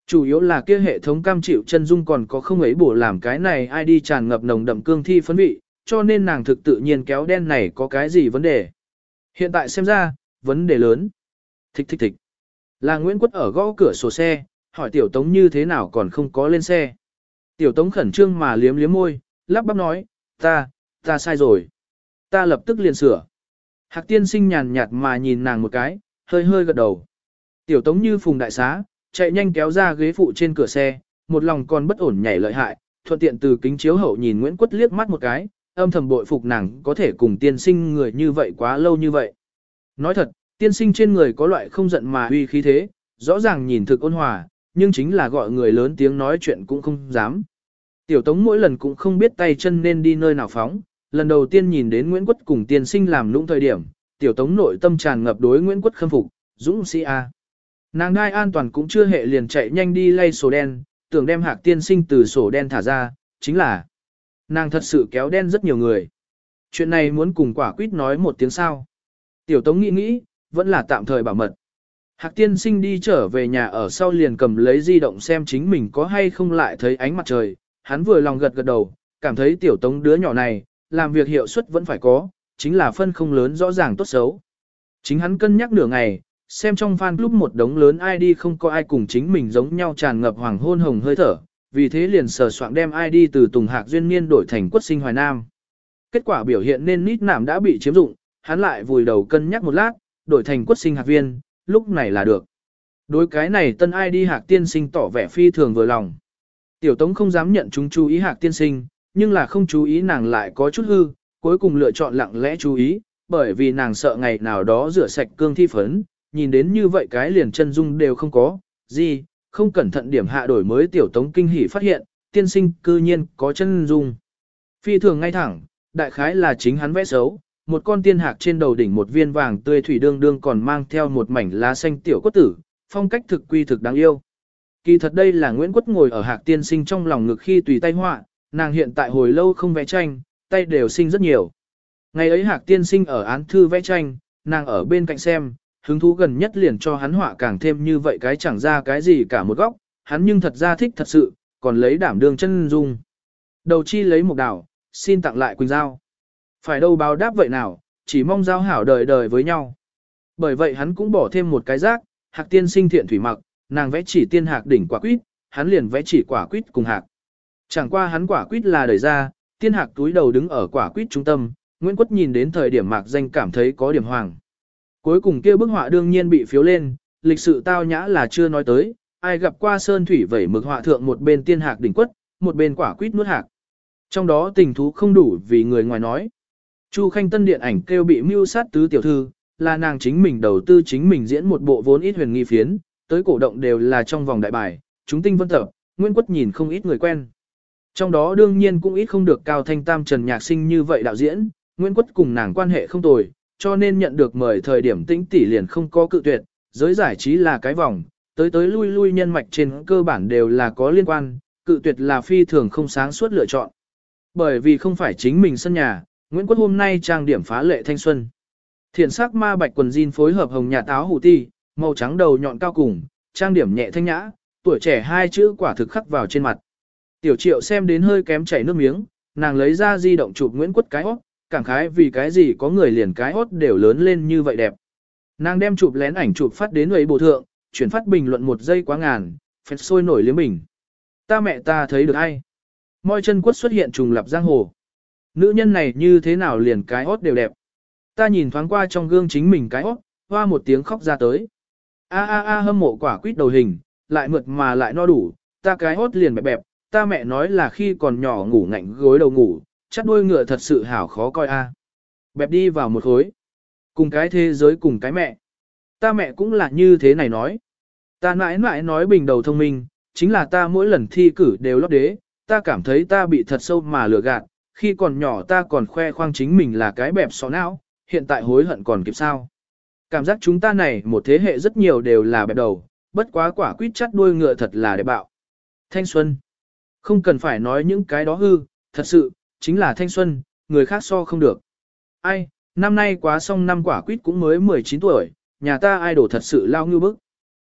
Chủ yếu là kia hệ thống cam chịu chân dung còn có không ấy bổ làm cái này ai đi tràn ngập nồng đậm cương thi phấn vị, cho nên nàng thực tự nhiên kéo đen này có cái gì vấn đề. Hiện tại xem ra, vấn đề lớn. Thích thích thích. Là Nguyễn Quất ở gõ cửa sổ xe, hỏi Tiểu Tống như thế nào còn không có lên xe. Tiểu Tống khẩn trương mà liếm liếm môi, lắp bắp nói, ta, ta sai rồi. Ta lập tức liền sửa. Hạc tiên sinh nhàn nhạt mà nhìn nàng một cái, hơi hơi gật đầu. Tiểu Tống như phùng đại xá, chạy nhanh kéo ra ghế phụ trên cửa xe, một lòng còn bất ổn nhảy lợi hại, thuận tiện từ kính chiếu hậu nhìn Nguyễn Quất liếc mắt một cái, âm thầm bội phục nàng có thể cùng tiên sinh người như vậy quá lâu như vậy. Nói thật, tiên sinh trên người có loại không giận mà uy khí thế, rõ ràng nhìn thực ôn hòa, nhưng chính là gọi người lớn tiếng nói chuyện cũng không dám. Tiểu tống mỗi lần cũng không biết tay chân nên đi nơi nào phóng, lần đầu tiên nhìn đến Nguyễn Quất cùng tiên sinh làm lũng thời điểm, tiểu tống nội tâm tràn ngập đối Nguyễn Quất khâm phục, dũng sĩ A. Nàng ngai an toàn cũng chưa hệ liền chạy nhanh đi lay sổ đen, tưởng đem hạc tiên sinh từ sổ đen thả ra, chính là Nàng thật sự kéo đen rất nhiều người. Chuyện này muốn cùng quả quýt nói một tiếng sao. Tiểu Tống nghĩ nghĩ, vẫn là tạm thời bảo mật. Hạc tiên sinh đi trở về nhà ở sau liền cầm lấy di động xem chính mình có hay không lại thấy ánh mặt trời. Hắn vừa lòng gật gật đầu, cảm thấy tiểu tống đứa nhỏ này, làm việc hiệu suất vẫn phải có, chính là phân không lớn rõ ràng tốt xấu. Chính hắn cân nhắc nửa ngày, xem trong fan club một đống lớn ID không có ai cùng chính mình giống nhau tràn ngập hoàng hôn hồng hơi thở, vì thế liền sờ soạn đem ID từ Tùng Hạc Duyên Niên đổi thành Quất Sinh Hoài Nam. Kết quả biểu hiện nên nít nạm đã bị chiếm dụng, hắn lại vùi đầu cân nhắc một lát, đổi thành Quất Sinh Hạc Viên, lúc này là được. Đối cái này tân ID Hạc Tiên Sinh tỏ vẻ phi thường vừa lòng. Tiểu Tống không dám nhận chúng chú ý Hạc Tiên Sinh, nhưng là không chú ý nàng lại có chút hư, cuối cùng lựa chọn lặng lẽ chú ý, bởi vì nàng sợ ngày nào đó rửa sạch cương thi phấn, nhìn đến như vậy cái liền chân dung đều không có, gì, không cẩn thận điểm hạ đổi mới tiểu tống kinh hỉ phát hiện, tiên sinh cư nhiên có chân dung. Phi thường ngay thẳng, đại khái là chính hắn vẽ xấu, một con tiên hạc trên đầu đỉnh một viên vàng tươi thủy đương đương còn mang theo một mảnh lá xanh tiểu quất tử, phong cách thực quy thực đáng yêu. Kỳ thật đây là Nguyễn Quất ngồi ở hạc tiên sinh trong lòng ngực khi tùy tay họa, nàng hiện tại hồi lâu không vẽ tranh, tay đều sinh rất nhiều. Ngày ấy hạc tiên sinh ở án thư vẽ tranh, nàng ở bên cạnh xem, hứng thú gần nhất liền cho hắn họa càng thêm như vậy cái chẳng ra cái gì cả một góc, hắn nhưng thật ra thích thật sự, còn lấy đảm đương chân dung. Đầu chi lấy một đảo, xin tặng lại Quỳnh Giao. Phải đâu báo đáp vậy nào, chỉ mong giao hảo đời đời với nhau. Bởi vậy hắn cũng bỏ thêm một cái rác, hạc tiên sinh thiện thủy mặc, nàng vẽ chỉ tiên hạc đỉnh quả quýt, hắn liền vẽ chỉ quả quýt cùng hạc. Chẳng qua hắn quả quýt là đời ra, tiên hạc túi đầu đứng ở quả quýt trung tâm, Nguyễn Quất nhìn đến thời điểm mạc danh cảm thấy có điểm hoàng. Cuối cùng kia bức họa đương nhiên bị phiếu lên, lịch sự tao nhã là chưa nói tới, ai gặp qua sơn thủy vẩy mực họa thượng một bên tiên hạc đỉnh quất, một bên quả quýt nuốt hạc. Trong đó tình thú không đủ vì người ngoài nói. Chu Khanh Tân điện ảnh kêu bị mưu sát tứ tiểu thư, là nàng chính mình đầu tư chính mình diễn một bộ vốn ít huyền nghi phiến, tới cổ động đều là trong vòng đại bài, chúng tinh vân tập, nguyễn Quất nhìn không ít người quen. Trong đó đương nhiên cũng ít không được Cao Thanh Tam Trần Nhạc Sinh như vậy đạo diễn, Nguyễn Quất cùng nàng quan hệ không tồi, cho nên nhận được mời thời điểm tĩnh tỷ liền không có cự tuyệt, giới giải trí là cái vòng, tới tới lui lui nhân mạch trên cơ bản đều là có liên quan, cự tuyệt là phi thường không sáng suốt lựa chọn. Bởi vì không phải chính mình sân nhà, Nguyễn Quất hôm nay trang điểm phá lệ thanh xuân. Thiện sắc ma bạch quần jean phối hợp hồng nhà táo hủ ti, màu trắng đầu nhọn cao cùng, trang điểm nhẹ thanh nhã, tuổi trẻ hai chữ quả thực khắc vào trên mặt. Tiểu triệu xem đến hơi kém chảy nước miếng, nàng lấy ra di động chụp Nguyễn Quất cái óc, cảm khái vì cái gì có người liền cái hốt đều lớn lên như vậy đẹp. Nàng đem chụp lén ảnh chụp phát đến ấy bộ thượng, chuyển phát bình luận một giây quá ngàn, phẹt sôi nổi liếm bình. Ta mẹ ta thấy được ai? Môi chân quất xuất hiện trùng lập giang hồ. Nữ nhân này như thế nào liền cái hốt đều đẹp. Ta nhìn thoáng qua trong gương chính mình cái hốt hoa một tiếng khóc ra tới. A a a hâm mộ quả quýt đầu hình, lại mượt mà lại no đủ, ta cái hốt liền bẹp bẹp, ta mẹ nói là khi còn nhỏ ngủ ngạnh gối đầu ngủ, chắc đuôi ngựa thật sự hảo khó coi a. Bẹp đi vào một khối. Cùng cái thế giới cùng cái mẹ. Ta mẹ cũng là như thế này nói. Ta mãi mãi nói bình đầu thông minh, chính là ta mỗi lần thi cử đều lót đế, ta cảm thấy ta bị thật sâu mà lừa gạt, khi còn nhỏ ta còn khoe khoang chính mình là cái bẹp xó não, hiện tại hối hận còn kịp sao. Cảm giác chúng ta này một thế hệ rất nhiều đều là bẹp đầu, bất quá quả quýt chắt đuôi ngựa thật là đẹp bạo. Thanh xuân. Không cần phải nói những cái đó hư, thật sự, chính là thanh xuân, người khác so không được. Ai, năm nay quá xong năm quả quýt cũng mới 19 tuổi, nhà ta ai đổ thật sự lao ngư bức.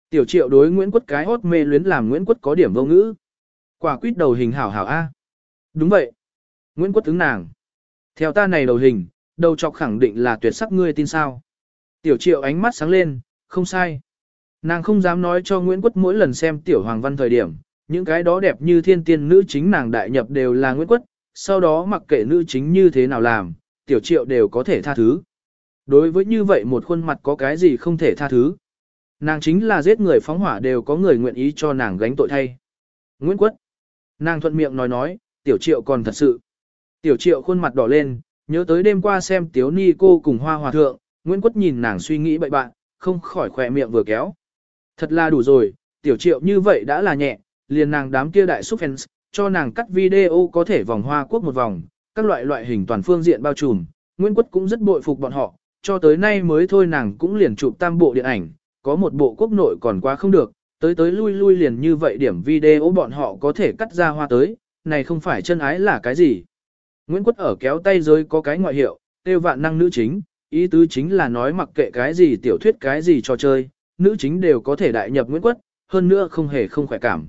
Tiểu triệu đối Nguyễn Quất cái hốt mê luyến làm Nguyễn Quất có điểm vô ngữ. Quả quýt đầu hình hảo hảo A. Đúng vậy. Nguyễn Quất ứng nàng. Theo ta này đầu hình, đầu chọc khẳng định là tuyệt sắc ngươi tin sao. Tiểu triệu ánh mắt sáng lên, không sai. Nàng không dám nói cho Nguyễn Quất mỗi lần xem tiểu hoàng văn thời điểm, những cái đó đẹp như thiên tiên nữ chính nàng đại nhập đều là Nguyễn Quất, sau đó mặc kệ nữ chính như thế nào làm, tiểu triệu đều có thể tha thứ. Đối với như vậy một khuôn mặt có cái gì không thể tha thứ. Nàng chính là giết người phóng hỏa đều có người nguyện ý cho nàng gánh tội thay. Nguyễn Quất. Nàng thuận miệng nói nói, tiểu triệu còn thật sự. Tiểu triệu khuôn mặt đỏ lên, nhớ tới đêm qua xem tiếu ni cô cùng hoa hòa thượng, Nguyễn Quất nhìn nàng suy nghĩ bậy bạn, không khỏi khỏe miệng vừa kéo. Thật là đủ rồi, tiểu triệu như vậy đã là nhẹ, liền nàng đám kia đại xúc fans, cho nàng cắt video có thể vòng hoa quốc một vòng, các loại loại hình toàn phương diện bao trùm, Nguyễn Quất cũng rất bội phục bọn họ, cho tới nay mới thôi nàng cũng liền chụp tam bộ điện ảnh, có một bộ quốc nội còn quá không được, tới tới lui lui liền như vậy điểm video bọn họ có thể cắt ra hoa tới, này không phải chân ái là cái gì. Nguyễn Quất ở kéo tay giới có cái ngoại hiệu, tiêu vạn năng nữ chính, ý tứ chính là nói mặc kệ cái gì tiểu thuyết cái gì trò chơi, nữ chính đều có thể đại nhập Nguyễn Quất, hơn nữa không hề không khỏe cảm.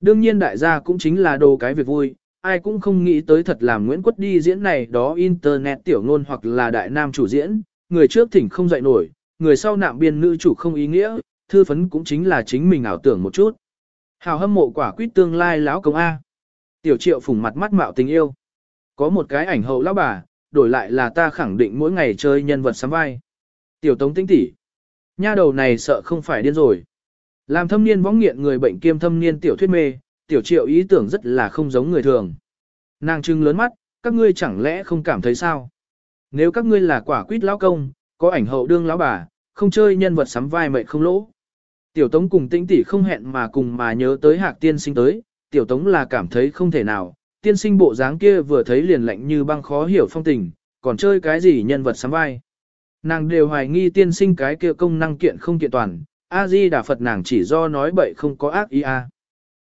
Đương nhiên đại gia cũng chính là đồ cái việc vui, ai cũng không nghĩ tới thật làm Nguyễn Quất đi diễn này đó internet tiểu ngôn hoặc là đại nam chủ diễn, người trước thỉnh không dậy nổi, người sau nạm biên nữ chủ không ý nghĩa, thư phấn cũng chính là chính mình ảo tưởng một chút. Hào hâm mộ quả quyết tương lai lão công A. Tiểu triệu phùng mặt mắt mạo tình yêu. Có một cái ảnh hậu lão bà, đổi lại là ta khẳng định mỗi ngày chơi nhân vật sắm vai. Tiểu tống tinh tỉ. Nha đầu này sợ không phải điên rồi. Làm thâm niên võng nghiện người bệnh kiêm thâm niên tiểu thuyết mê, tiểu triệu ý tưởng rất là không giống người thường. Nàng trưng lớn mắt, các ngươi chẳng lẽ không cảm thấy sao? Nếu các ngươi là quả quýt lão công, có ảnh hậu đương lão bà, không chơi nhân vật sắm vai mệnh không lỗ. Tiểu Tống cùng tinh tỷ không hẹn mà cùng mà nhớ tới hạc tiên sinh tới, Tiểu Tống là cảm thấy không thể nào, tiên sinh bộ dáng kia vừa thấy liền lạnh như băng khó hiểu phong tình, còn chơi cái gì nhân vật sắm vai. Nàng đều hoài nghi tiên sinh cái kia công năng kiện không kiện toàn, A-di đà Phật nàng chỉ do nói bậy không có ác ý a.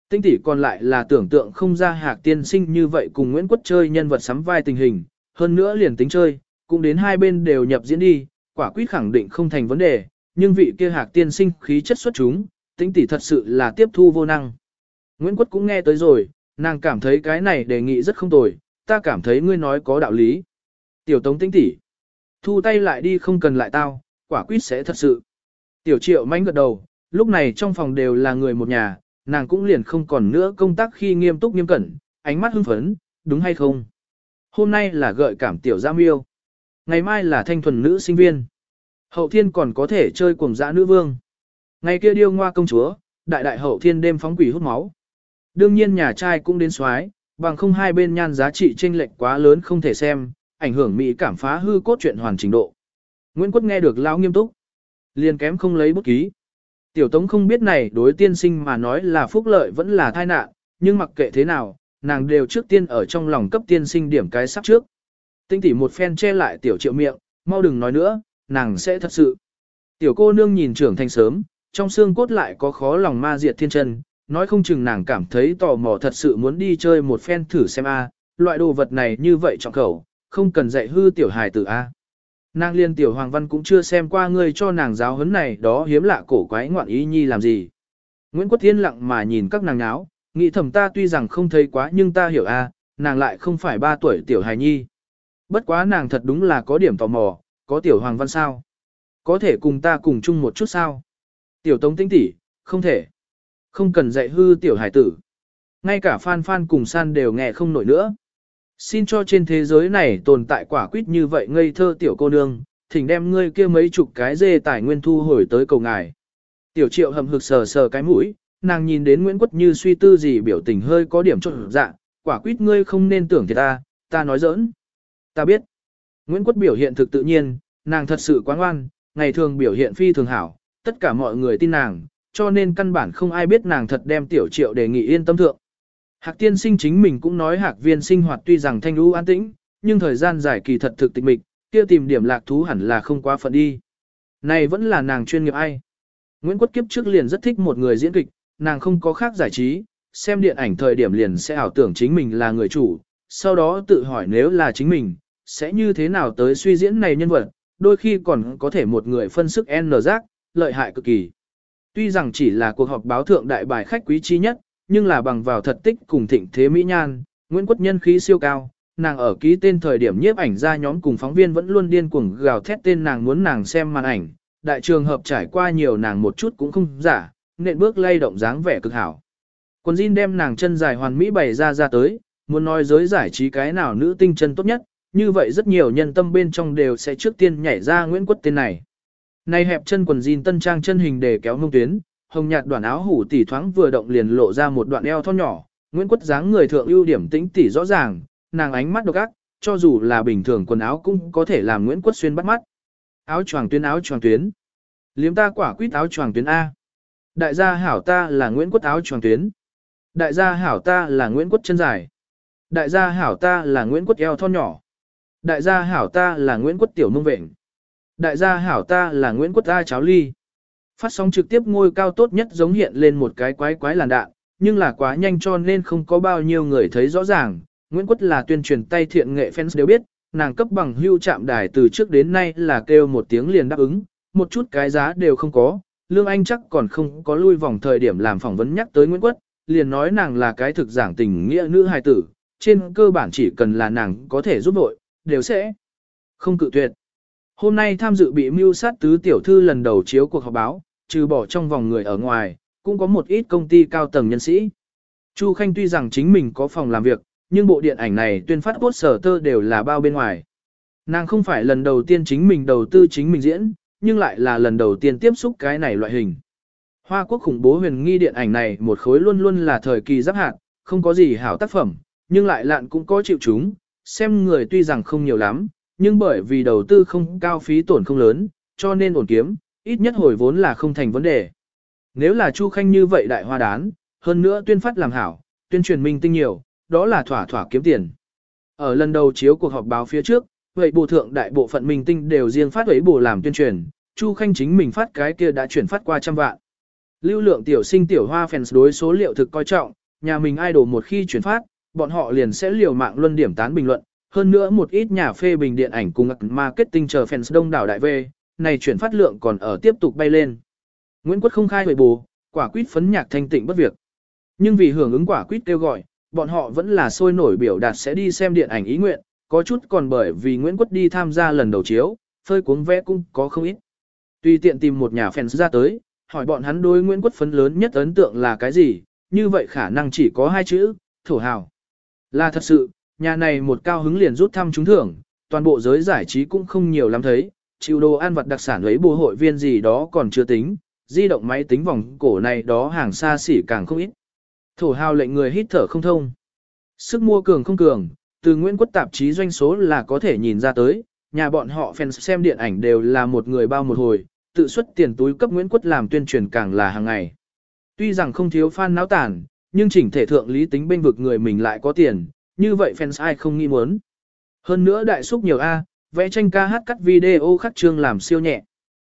Tinh tỷ còn lại là tưởng tượng không ra hạc tiên sinh như vậy cùng Nguyễn Quất chơi nhân vật sắm vai tình hình, hơn nữa liền tính chơi, cũng đến hai bên đều nhập diễn đi, quả quyết khẳng định không thành vấn đề, nhưng vị kia hạc tiên sinh khí chất xuất chúng, tinh tỷ thật sự là tiếp thu vô năng. Nguyễn Quất cũng nghe tới rồi, nàng cảm thấy cái này đề nghị rất không tồi, ta cảm thấy ngươi nói có đạo lý. Tiểu tống tinh tỷ, thu tay lại đi không cần lại tao, quả quyết sẽ thật sự. Tiểu triệu mánh gật đầu, lúc này trong phòng đều là người một nhà, nàng cũng liền không còn nữa công tác khi nghiêm túc nghiêm cẩn, ánh mắt hưng phấn, đúng hay không? Hôm nay là gợi cảm tiểu giam yêu. Ngày mai là thanh thuần nữ sinh viên. Hậu thiên còn có thể chơi cuồng dã nữ vương. Ngày kia điêu ngoa công chúa, đại đại hậu thiên đêm phóng quỷ hút máu. Đương nhiên nhà trai cũng đến soái, bằng không hai bên nhan giá trị chênh lệch quá lớn không thể xem, ảnh hưởng mỹ cảm phá hư cốt truyện hoàn trình độ. Nguyễn Quốc nghe được lão nghiêm túc, liền kém không lấy bút ký. Tiểu Tống không biết này đối tiên sinh mà nói là phúc lợi vẫn là tai nạn, nhưng mặc kệ thế nào, nàng đều trước tiên ở trong lòng cấp tiên sinh điểm cái sắp trước. Tinh tỉ một phen che lại tiểu triệu miệng, mau đừng nói nữa, nàng sẽ thật sự. Tiểu cô nương nhìn trưởng thành sớm, trong xương cốt lại có khó lòng ma diệt thiên chân, nói không chừng nàng cảm thấy tò mò thật sự muốn đi chơi một phen thử xem a, loại đồ vật này như vậy trọng khẩu, không cần dạy hư tiểu hài tử a. Nàng liên tiểu hoàng văn cũng chưa xem qua ngươi cho nàng giáo huấn này đó hiếm lạ cổ quái ngoạn ý nhi làm gì. Nguyễn Quốc Thiên lặng mà nhìn các nàng náo, nghĩ thầm ta tuy rằng không thấy quá nhưng ta hiểu a, nàng lại không phải ba tuổi tiểu hài nhi. Bất quá nàng thật đúng là có điểm tò mò, có tiểu hoàng văn sao? Có thể cùng ta cùng chung một chút sao? Tiểu tống tinh tỷ, không thể. Không cần dạy hư tiểu hải tử. Ngay cả Phan Phan cùng San đều nghe không nổi nữa. Xin cho trên thế giới này tồn tại quả quýt như vậy ngây thơ tiểu cô nương, thỉnh đem ngươi kia mấy chục cái dê tài nguyên thu hồi tới cầu ngài. Tiểu triệu hầm hực sờ sờ cái mũi, nàng nhìn đến Nguyễn Quất như suy tư gì biểu tình hơi có điểm trộn dạ, quả quýt ngươi không nên tưởng thì ta, ta nói giỡn. Ta biết. Nguyễn Quất biểu hiện thực tự nhiên, nàng thật sự quá ngoan, ngày thường biểu hiện phi thường hảo, tất cả mọi người tin nàng, cho nên căn bản không ai biết nàng thật đem tiểu triệu đề nghị yên tâm thượng. Hạc tiên sinh chính mình cũng nói hạc viên sinh hoạt tuy rằng thanh lũ an tĩnh, nhưng thời gian dài kỳ thật thực tịch mịch, kia tìm điểm lạc thú hẳn là không quá phận đi. Này vẫn là nàng chuyên nghiệp ai. Nguyễn Quốc Kiếp trước liền rất thích một người diễn kịch, nàng không có khác giải trí, xem điện ảnh thời điểm liền sẽ ảo tưởng chính mình là người chủ, sau đó tự hỏi nếu là chính mình, sẽ như thế nào tới suy diễn này nhân vật, đôi khi còn có thể một người phân sức N giác, lợi hại cực kỳ. Tuy rằng chỉ là cuộc họp báo thượng đại bài khách quý chi nhất, nhưng là bằng vào thật tích cùng thịnh thế mỹ nhan, Nguyễn Quốc Nhân khí siêu cao, nàng ở ký tên thời điểm nhiếp ảnh ra nhóm cùng phóng viên vẫn luôn điên cuồng gào thét tên nàng muốn nàng xem màn ảnh, đại trường hợp trải qua nhiều nàng một chút cũng không giả, nện bước lay động dáng vẻ cực hảo. Quần jean đem nàng chân dài hoàn mỹ bày ra ra tới, muốn nói giới giải trí cái nào nữ tinh chân tốt nhất, như vậy rất nhiều nhân tâm bên trong đều sẽ trước tiên nhảy ra Nguyễn Quốc tên này. Này hẹp chân quần jean tân trang chân hình để kéo mông tuyến, hồng nhạt đoạn áo hủ tỉ thoáng vừa động liền lộ ra một đoạn eo thon nhỏ, Nguyễn Quất dáng người thượng ưu điểm tĩnh tỉ rõ ràng, nàng ánh mắt độc ác, cho dù là bình thường quần áo cũng có thể làm Nguyễn Quất xuyên bắt mắt. Áo choàng tuyến áo choàng tuyến. Liếm ta quả quýt áo choàng tuyến A. Đại gia hảo ta là Nguyễn Quất áo choàng tuyến. Đại gia hảo ta là Nguyễn Quất chân dài. Đại gia hảo ta là Nguyễn Quất eo thon nhỏ. Đại gia hảo ta là Nguyễn Quất tiểu mông vện. Đại gia hảo ta là Nguyễn Quất A cháo ly. Phát sóng trực tiếp ngôi cao tốt nhất giống hiện lên một cái quái quái làn đạn, nhưng là quá nhanh cho nên không có bao nhiêu người thấy rõ ràng. Nguyễn Quất là tuyên truyền tay thiện nghệ fans đều biết, nàng cấp bằng hưu chạm đài từ trước đến nay là kêu một tiếng liền đáp ứng, một chút cái giá đều không có. Lương Anh chắc còn không có lui vòng thời điểm làm phỏng vấn nhắc tới Nguyễn Quất, liền nói nàng là cái thực giảng tình nghĩa nữ hài tử, trên cơ bản chỉ cần là nàng có thể giúp đội, đều sẽ không cự tuyệt. Hôm nay tham dự bị mưu sát tứ tiểu thư lần đầu chiếu cuộc họp báo, trừ bỏ trong vòng người ở ngoài, cũng có một ít công ty cao tầng nhân sĩ. Chu Khanh tuy rằng chính mình có phòng làm việc, nhưng bộ điện ảnh này tuyên phát cốt sở tơ đều là bao bên ngoài. Nàng không phải lần đầu tiên chính mình đầu tư chính mình diễn, nhưng lại là lần đầu tiên tiếp xúc cái này loại hình. Hoa quốc khủng bố huyền nghi điện ảnh này một khối luôn luôn là thời kỳ giáp hạn, không có gì hảo tác phẩm, nhưng lại lạn cũng có chịu chúng, xem người tuy rằng không nhiều lắm, nhưng bởi vì đầu tư không cao phí tổn không lớn, cho nên ổn kiếm, ít nhất hồi vốn là không thành vấn đề. Nếu là Chu Khanh như vậy đại hoa đán, hơn nữa tuyên phát làm hảo, tuyên truyền minh tinh nhiều, đó là thỏa thỏa kiếm tiền. Ở lần đầu chiếu cuộc họp báo phía trước, vậy bộ thượng đại bộ phận minh tinh đều riêng phát ấy bộ làm tuyên truyền, Chu Khanh chính mình phát cái kia đã chuyển phát qua trăm vạn. Lưu lượng tiểu sinh tiểu hoa fans đối số liệu thực coi trọng, nhà mình idol một khi chuyển phát, bọn họ liền sẽ liều mạng luân điểm tán bình luận, hơn nữa một ít nhà phê bình điện ảnh cùng marketing chờ fans đông đảo đại về, này chuyển phát lượng còn ở tiếp tục bay lên. Nguyễn Quốc không khai hồi bù, quả quýt phấn nhạc thanh tịnh bất việc. Nhưng vì hưởng ứng quả quýt kêu gọi, bọn họ vẫn là sôi nổi biểu đạt sẽ đi xem điện ảnh ý nguyện, có chút còn bởi vì Nguyễn Quốc đi tham gia lần đầu chiếu, phơi cuống vẽ cũng có không ít. Tùy tiện tìm một nhà fans ra tới, hỏi bọn hắn đối Nguyễn Quốc phấn lớn nhất ấn tượng là cái gì, như vậy khả năng chỉ có hai chữ, thổ hào. Là thật sự, nhà này một cao hứng liền rút thăm trúng thưởng, toàn bộ giới giải trí cũng không nhiều lắm thấy, chịu đồ ăn vật đặc sản ấy bù hội viên gì đó còn chưa tính, di động máy tính vòng cổ này đó hàng xa xỉ càng không ít. Thổ hào lệnh người hít thở không thông. Sức mua cường không cường, từ Nguyễn Quốc tạp chí doanh số là có thể nhìn ra tới, nhà bọn họ fans xem điện ảnh đều là một người bao một hồi, tự xuất tiền túi cấp Nguyễn Quốc làm tuyên truyền càng là hàng ngày. Tuy rằng không thiếu fan náo tản, nhưng chỉnh thể thượng lý tính bên vực người mình lại có tiền, như vậy fans ai không nghĩ muốn. Hơn nữa đại xúc nhiều A, vẽ tranh ca hát cắt video khắc trương làm siêu nhẹ.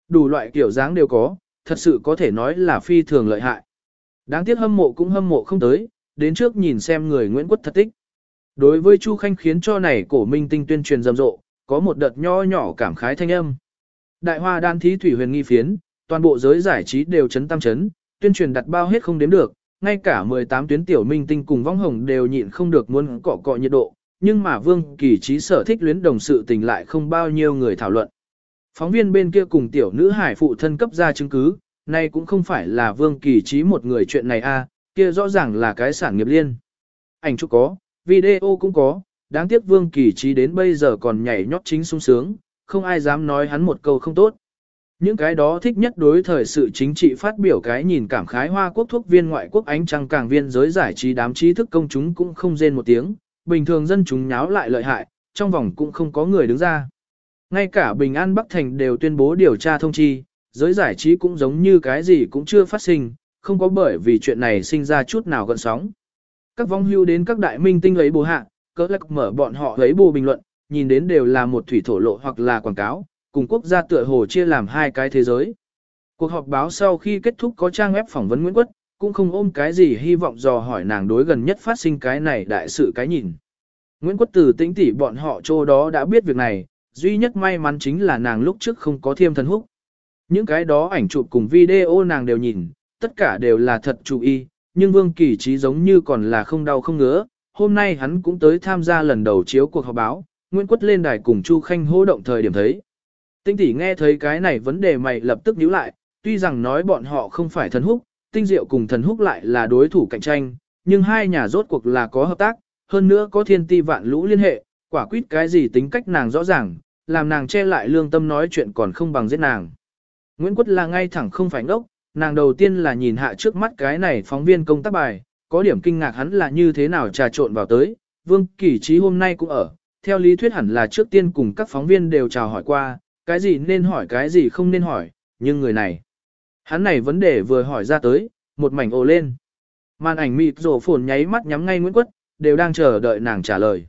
Đủ loại kiểu dáng đều có, thật sự có thể nói là phi thường lợi hại. Đáng tiếc hâm mộ cũng hâm mộ không tới, đến trước nhìn xem người Nguyễn Quốc thật tích. Đối với Chu Khanh khiến cho này cổ minh tinh tuyên truyền rầm rộ, có một đợt nho nhỏ cảm khái thanh âm. Đại hoa đan thí thủy huyền nghi phiến, toàn bộ giới giải trí đều chấn tam chấn, tuyên truyền đặt bao hết không đếm được, ngay cả 18 tuyến tiểu minh tinh cùng vong hồng đều nhịn không được muốn cọ cọ nhiệt độ, nhưng mà Vương Kỳ trí sở thích luyến đồng sự tình lại không bao nhiêu người thảo luận. Phóng viên bên kia cùng tiểu nữ hải phụ thân cấp ra chứng cứ, nay cũng không phải là Vương Kỳ trí một người chuyện này a, kia rõ ràng là cái sản nghiệp liên. Ảnh chụp có, video cũng có, đáng tiếc Vương Kỳ trí đến bây giờ còn nhảy nhót chính sung sướng, không ai dám nói hắn một câu không tốt. Những cái đó thích nhất đối thời sự chính trị phát biểu cái nhìn cảm khái hoa quốc thuốc viên ngoại quốc ánh trăng càng viên giới giải trí đám trí thức công chúng cũng không rên một tiếng, bình thường dân chúng nháo lại lợi hại, trong vòng cũng không có người đứng ra. Ngay cả Bình An Bắc Thành đều tuyên bố điều tra thông chi, giới giải trí cũng giống như cái gì cũng chưa phát sinh, không có bởi vì chuyện này sinh ra chút nào gần sóng. Các vong hưu đến các đại minh tinh lấy bù hạ, cỡ lắc mở bọn họ lấy bù bình luận, nhìn đến đều là một thủy thổ lộ hoặc là quảng cáo, cùng quốc gia tựa hồ chia làm hai cái thế giới. Cuộc họp báo sau khi kết thúc có trang web phỏng vấn Nguyễn Quất, cũng không ôm cái gì hy vọng dò hỏi nàng đối gần nhất phát sinh cái này đại sự cái nhìn. Nguyễn Quất Tử tĩnh tỉ bọn họ chỗ đó đã biết việc này, duy nhất may mắn chính là nàng lúc trước không có thiêm thần húc. Những cái đó ảnh chụp cùng video nàng đều nhìn, tất cả đều là thật chú ý, nhưng Vương Kỳ Trí giống như còn là không đau không ngứa. Hôm nay hắn cũng tới tham gia lần đầu chiếu cuộc họp báo, Nguyễn Quất lên đài cùng Chu Khanh hô động thời điểm thấy. Tinh tỷ nghe thấy cái này vấn đề mày lập tức nhíu lại, tuy rằng nói bọn họ không phải thần húc, tinh diệu cùng thần húc lại là đối thủ cạnh tranh, nhưng hai nhà rốt cuộc là có hợp tác, hơn nữa có thiên ti vạn lũ liên hệ, quả quyết cái gì tính cách nàng rõ ràng, làm nàng che lại lương tâm nói chuyện còn không bằng giết nàng. Nguyễn Quất là ngay thẳng không phải ngốc, nàng đầu tiên là nhìn hạ trước mắt cái này phóng viên công tác bài, có điểm kinh ngạc hắn là như thế nào trà trộn vào tới, Vương Kỳ Trí hôm nay cũng ở, theo lý thuyết hẳn là trước tiên cùng các phóng viên đều chào hỏi qua, cái gì nên hỏi cái gì không nên hỏi, nhưng người này, hắn này vấn đề vừa hỏi ra tới, một mảnh ồ lên. Màn ảnh mịt rổ phồn nháy mắt nhắm ngay Nguyễn Quất, đều đang chờ đợi nàng trả lời.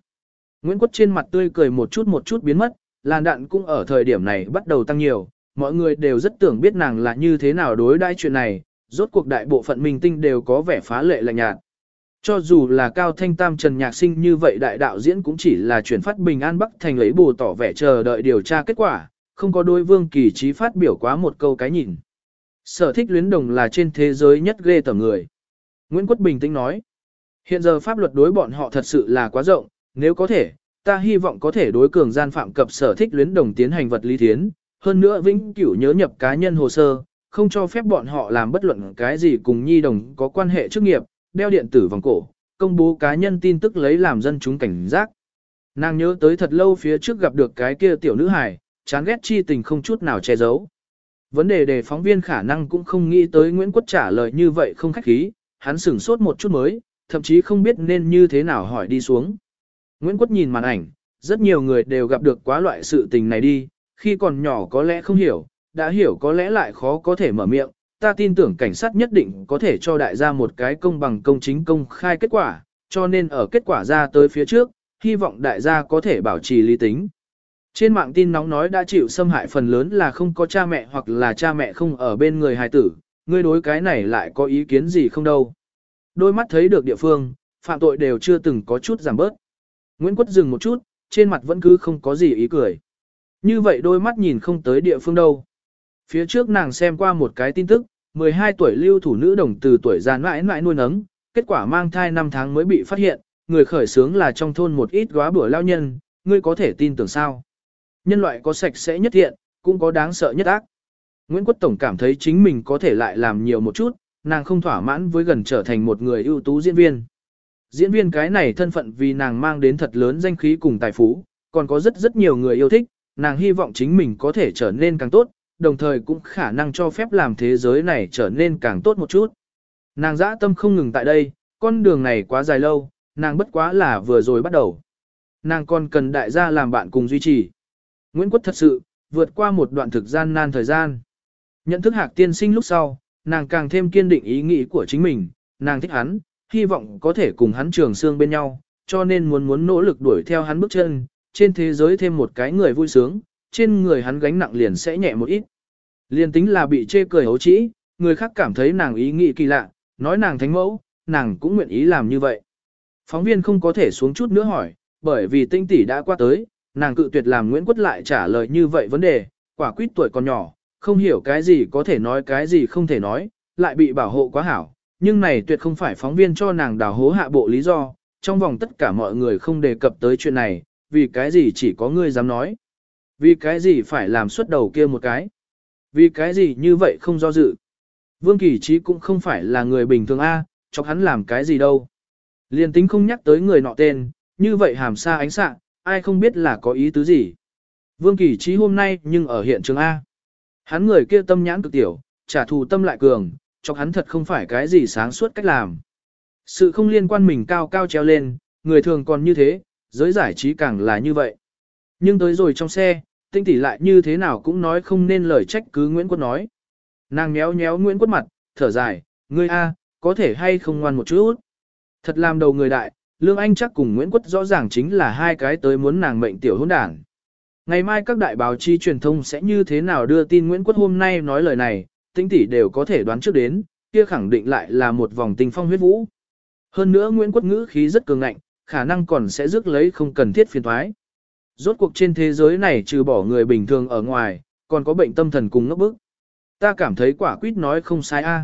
Nguyễn Quất trên mặt tươi cười một chút một chút biến mất, làn đạn cũng ở thời điểm này bắt đầu tăng nhiều, mọi người đều rất tưởng biết nàng là như thế nào đối đãi chuyện này, rốt cuộc đại bộ phận minh tinh đều có vẻ phá lệ lạnh nhạt. Cho dù là cao thanh tam trần nhạc sinh như vậy đại đạo diễn cũng chỉ là chuyển phát bình an bắc thành lấy bù tỏ vẻ chờ đợi điều tra kết quả, không có đối vương kỳ trí phát biểu quá một câu cái nhìn. Sở thích luyến đồng là trên thế giới nhất ghê tởm người. Nguyễn Quốc bình tĩnh nói, hiện giờ pháp luật đối bọn họ thật sự là quá rộng, nếu có thể, ta hy vọng có thể đối cường gian phạm cập sở thích luyến đồng tiến hành vật lý thiến, hơn nữa vĩnh cửu nhớ nhập cá nhân hồ sơ, không cho phép bọn họ làm bất luận cái gì cùng nhi đồng có quan hệ chức nghiệp, đeo điện tử vòng cổ, công bố cá nhân tin tức lấy làm dân chúng cảnh giác. Nàng nhớ tới thật lâu phía trước gặp được cái kia tiểu nữ hài, chán ghét chi tình không chút nào che giấu. Vấn đề đề phóng viên khả năng cũng không nghĩ tới Nguyễn Quốc trả lời như vậy không khách khí, hắn sửng sốt một chút mới, thậm chí không biết nên như thế nào hỏi đi xuống. Nguyễn Quốc nhìn màn ảnh, rất nhiều người đều gặp được quá loại sự tình này đi, khi còn nhỏ có lẽ không hiểu, đã hiểu có lẽ lại khó có thể mở miệng, ta tin tưởng cảnh sát nhất định có thể cho đại gia một cái công bằng công chính công khai kết quả, cho nên ở kết quả ra tới phía trước, hy vọng đại gia có thể bảo trì lý tính. Trên mạng tin nóng nói đã chịu xâm hại phần lớn là không có cha mẹ hoặc là cha mẹ không ở bên người hài tử, ngươi đối cái này lại có ý kiến gì không đâu. Đôi mắt thấy được địa phương, phạm tội đều chưa từng có chút giảm bớt. Nguyễn Quất dừng một chút, trên mặt vẫn cứ không có gì ý cười. Như vậy đôi mắt nhìn không tới địa phương đâu. Phía trước nàng xem qua một cái tin tức, 12 tuổi lưu thủ nữ đồng từ tuổi già mãi mãi nuôi nấng, kết quả mang thai 5 tháng mới bị phát hiện, người khởi sướng là trong thôn một ít góa bữa lao nhân, ngươi có thể tin tưởng sao. Nhân loại có sạch sẽ nhất thiện, cũng có đáng sợ nhất ác. Nguyễn Quốc Tổng cảm thấy chính mình có thể lại làm nhiều một chút, nàng không thỏa mãn với gần trở thành một người ưu tú diễn viên. Diễn viên cái này thân phận vì nàng mang đến thật lớn danh khí cùng tài phú, còn có rất rất nhiều người yêu thích, nàng hy vọng chính mình có thể trở nên càng tốt, đồng thời cũng khả năng cho phép làm thế giới này trở nên càng tốt một chút. Nàng dã tâm không ngừng tại đây, con đường này quá dài lâu, nàng bất quá là vừa rồi bắt đầu. Nàng còn cần đại gia làm bạn cùng duy trì. Nguyễn Quất thật sự, vượt qua một đoạn thực gian nan thời gian. Nhận thức hạc tiên sinh lúc sau, nàng càng thêm kiên định ý nghĩ của chính mình, nàng thích hắn, hy vọng có thể cùng hắn trường xương bên nhau, cho nên muốn muốn nỗ lực đuổi theo hắn bước chân, trên thế giới thêm một cái người vui sướng, trên người hắn gánh nặng liền sẽ nhẹ một ít. Liền tính là bị chê cười hấu trĩ, người khác cảm thấy nàng ý nghĩ kỳ lạ, nói nàng thánh mẫu, nàng cũng nguyện ý làm như vậy. Phóng viên không có thể xuống chút nữa hỏi, bởi vì tinh tỷ đã qua tới, nàng cự tuyệt làm Nguyễn Quất lại trả lời như vậy vấn đề, quả quyết tuổi còn nhỏ, không hiểu cái gì có thể nói cái gì không thể nói, lại bị bảo hộ quá hảo, nhưng này tuyệt không phải phóng viên cho nàng đào hố hạ bộ lý do, trong vòng tất cả mọi người không đề cập tới chuyện này, vì cái gì chỉ có ngươi dám nói. Vì cái gì phải làm xuất đầu kia một cái. Vì cái gì như vậy không do dự. Vương Kỳ Trí cũng không phải là người bình thường A, cho hắn làm cái gì đâu. Liên tính không nhắc tới người nọ tên, như vậy hàm xa ánh sạng, ai không biết là có ý tứ gì. Vương Kỳ Trí hôm nay nhưng ở hiện trường A. Hắn người kia tâm nhãn cực tiểu, trả thù tâm lại cường, cho hắn thật không phải cái gì sáng suốt cách làm. Sự không liên quan mình cao cao treo lên, người thường còn như thế, giới giải trí càng là như vậy. Nhưng tới rồi trong xe, tinh tỷ lại như thế nào cũng nói không nên lời trách cứ Nguyễn Quốc nói. Nàng méo nhéo Nguyễn Quốc mặt, thở dài, ngươi A, có thể hay không ngoan một chút. Thật làm đầu người đại, Lương Anh chắc cùng Nguyễn Quất rõ ràng chính là hai cái tới muốn nàng mệnh tiểu hôn đảng. Ngày mai các đại báo chí truyền thông sẽ như thế nào đưa tin Nguyễn Quất hôm nay nói lời này, tinh tỷ đều có thể đoán trước đến, kia khẳng định lại là một vòng tình phong huyết vũ. Hơn nữa Nguyễn Quất ngữ khí rất cường ngạnh, khả năng còn sẽ rước lấy không cần thiết phiền thoái. Rốt cuộc trên thế giới này trừ bỏ người bình thường ở ngoài, còn có bệnh tâm thần cùng ngốc bức. Ta cảm thấy quả quýt nói không sai a.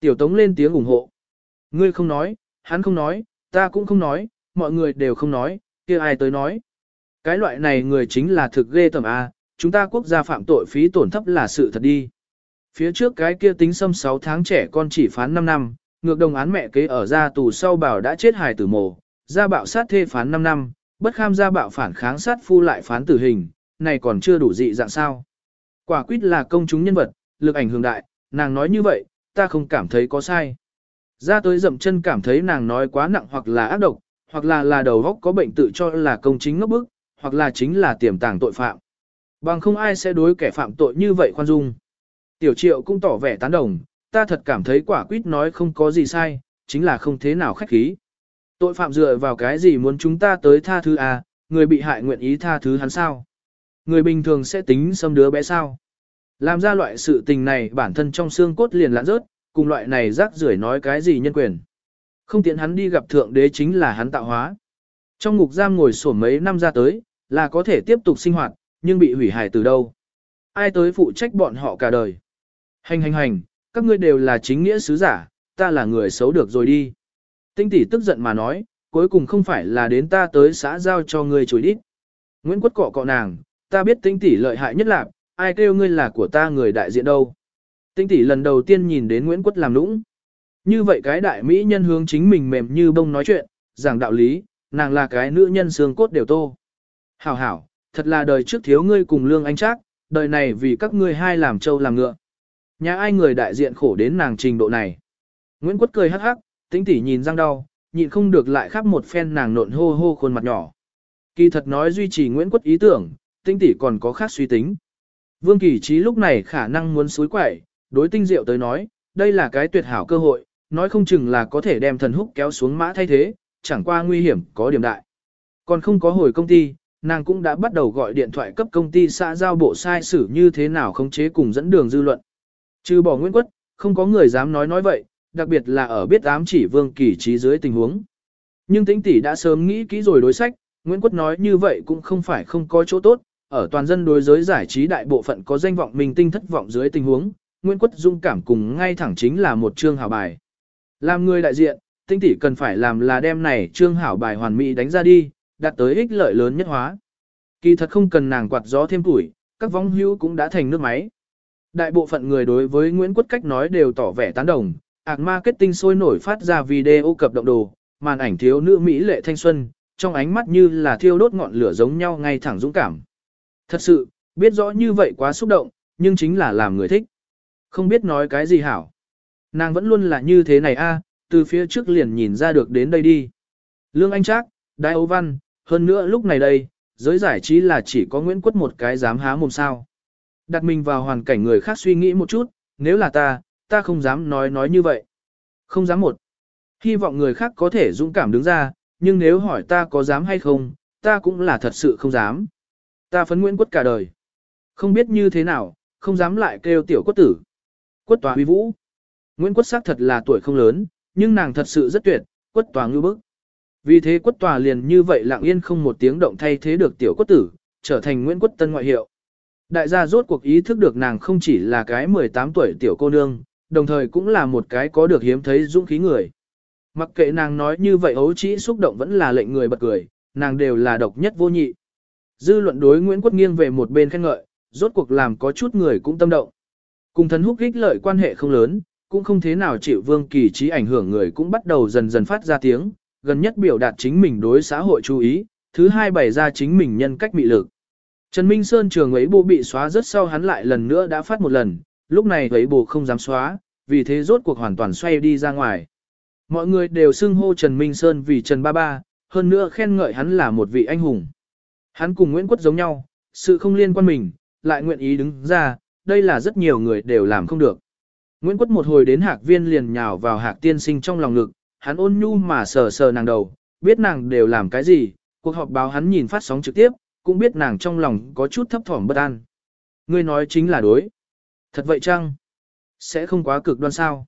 Tiểu Tống lên tiếng ủng hộ. Ngươi không nói, hắn không nói, ta cũng không nói, mọi người đều không nói, kia ai tới nói. Cái loại này người chính là thực ghê tầm A, chúng ta quốc gia phạm tội phí tổn thấp là sự thật đi. Phía trước cái kia tính xâm 6 tháng trẻ con chỉ phán 5 năm, ngược đồng án mẹ kế ở ra tù sau bảo đã chết hài tử mồ, ra bạo sát thê phán 5 năm, bất kham ra bạo phản kháng sát phu lại phán tử hình, này còn chưa đủ dị dạng sao. Quả quyết là công chúng nhân vật, lực ảnh hưởng đại, nàng nói như vậy, ta không cảm thấy có sai. Ra tới dậm chân cảm thấy nàng nói quá nặng hoặc là ác độc, hoặc là là đầu góc có bệnh tự cho là công chính ngốc bức, hoặc là chính là tiềm tàng tội phạm. Bằng không ai sẽ đối kẻ phạm tội như vậy khoan dung. Tiểu triệu cũng tỏ vẻ tán đồng, ta thật cảm thấy quả quyết nói không có gì sai, chính là không thế nào khách khí. Tội phạm dựa vào cái gì muốn chúng ta tới tha thứ à, người bị hại nguyện ý tha thứ hắn sao? Người bình thường sẽ tính xâm đứa bé sao? Làm ra loại sự tình này bản thân trong xương cốt liền lãn rớt, cùng loại này rác rưởi nói cái gì nhân quyền. Không tiện hắn đi gặp thượng đế chính là hắn tạo hóa. Trong ngục giam ngồi sổ mấy năm ra tới, là có thể tiếp tục sinh hoạt, nhưng bị hủy hại từ đâu. Ai tới phụ trách bọn họ cả đời. Hành hành hành, các ngươi đều là chính nghĩa sứ giả, ta là người xấu được rồi đi. Tinh tỷ tức giận mà nói, cuối cùng không phải là đến ta tới xã giao cho ngươi chối đít. Nguyễn Quất cọ cọ nàng, ta biết tinh tỷ lợi hại nhất là, ai kêu ngươi là của ta người đại diện đâu. Tinh tỷ lần đầu tiên nhìn đến Nguyễn Quất làm nũng. Như vậy cái đại mỹ nhân hướng chính mình mềm như bông nói chuyện, giảng đạo lý, nàng là cái nữ nhân xương cốt đều tô. Hảo hảo, thật là đời trước thiếu ngươi cùng lương anh chắc, đời này vì các ngươi hai làm trâu làm ngựa. Nhà ai người đại diện khổ đến nàng trình độ này. Nguyễn Quất cười hắc hắc, Tinh tỷ nhìn răng đau, nhịn không được lại khắp một phen nàng nộn hô hô khuôn mặt nhỏ. Kỳ thật nói duy trì Nguyễn Quất ý tưởng, Tinh tỷ còn có khác suy tính. Vương Kỳ Trí lúc này khả năng muốn suối quẩy, đối tinh diệu tới nói, đây là cái tuyệt hảo cơ hội, nói không chừng là có thể đem thần húc kéo xuống mã thay thế, chẳng qua nguy hiểm có điểm đại. Còn không có hồi công ty, nàng cũng đã bắt đầu gọi điện thoại cấp công ty xã giao bộ sai xử như thế nào khống chế cùng dẫn đường dư luận. Trừ bỏ Nguyễn Quất, không có người dám nói nói vậy, đặc biệt là ở biết ám chỉ Vương Kỳ trí dưới tình huống. Nhưng tĩnh tỷ đã sớm nghĩ kỹ rồi đối sách, Nguyễn Quất nói như vậy cũng không phải không có chỗ tốt, ở toàn dân đối giới giải trí đại bộ phận có danh vọng mình tinh thất vọng dưới tình huống, Nguyễn Quất dung cảm cùng ngay thẳng chính là một chương hảo bài. Làm người đại diện, tinh tỷ cần phải làm là đem này chương hảo bài hoàn mỹ đánh ra đi, đạt tới ích lợi lớn nhất hóa. Kỳ thật không cần nàng quạt gió thêm tuổi, các vong hữu cũng đã thành nước máy. Đại bộ phận người đối với Nguyễn Quất cách nói đều tỏ vẻ tán đồng, ạc marketing sôi nổi phát ra video cập động đồ, màn ảnh thiếu nữ Mỹ lệ thanh xuân, trong ánh mắt như là thiêu đốt ngọn lửa giống nhau ngay thẳng dũng cảm. Thật sự, biết rõ như vậy quá xúc động, nhưng chính là làm người thích. Không biết nói cái gì hảo. Nàng vẫn luôn là như thế này a, từ phía trước liền nhìn ra được đến đây đi. Lương Anh Trác, Đại Âu Văn, hơn nữa lúc này đây, giới giải trí là chỉ có Nguyễn Quất một cái dám há mồm sao. Đặt mình vào hoàn cảnh người khác suy nghĩ một chút, nếu là ta, ta không dám nói nói như vậy. Không dám một. Hy vọng người khác có thể dũng cảm đứng ra, nhưng nếu hỏi ta có dám hay không, ta cũng là thật sự không dám. Ta phấn Nguyễn Quất cả đời. Không biết như thế nào, không dám lại kêu tiểu quất tử. Quất tòa huy vũ. Nguyễn Quất sắc thật là tuổi không lớn, nhưng nàng thật sự rất tuyệt, quất tòa ngư bức. Vì thế quất tòa liền như vậy lặng yên không một tiếng động thay thế được tiểu quất tử, trở thành Nguyễn Quất Tân ngoại hiệu. Đại gia rốt cuộc ý thức được nàng không chỉ là cái 18 tuổi tiểu cô nương, đồng thời cũng là một cái có được hiếm thấy dũng khí người. Mặc kệ nàng nói như vậy ấu trĩ xúc động vẫn là lệnh người bật cười, nàng đều là độc nhất vô nhị. Dư luận đối Nguyễn Quất nghiêng về một bên khen ngợi, rốt cuộc làm có chút người cũng tâm động. Cùng thần húc ích lợi quan hệ không lớn, cũng không thế nào chịu vương kỳ trí ảnh hưởng người cũng bắt đầu dần dần phát ra tiếng, gần nhất biểu đạt chính mình đối xã hội chú ý, thứ hai bày ra chính mình nhân cách mị lực. Trần Minh Sơn trường ấy bộ bị xóa rất sau hắn lại lần nữa đã phát một lần, lúc này ấy bộ không dám xóa, vì thế rốt cuộc hoàn toàn xoay đi ra ngoài. Mọi người đều xưng hô Trần Minh Sơn vì Trần Ba Ba, hơn nữa khen ngợi hắn là một vị anh hùng. Hắn cùng Nguyễn Quất giống nhau, sự không liên quan mình, lại nguyện ý đứng ra, đây là rất nhiều người đều làm không được. Nguyễn Quất một hồi đến hạc viên liền nhào vào hạc tiên sinh trong lòng ngực, hắn ôn nhu mà sờ sờ nàng đầu, biết nàng đều làm cái gì, cuộc họp báo hắn nhìn phát sóng trực tiếp, cũng biết nàng trong lòng có chút thấp thỏm bất an. Ngươi nói chính là đối. Thật vậy chăng? Sẽ không quá cực đoan sao?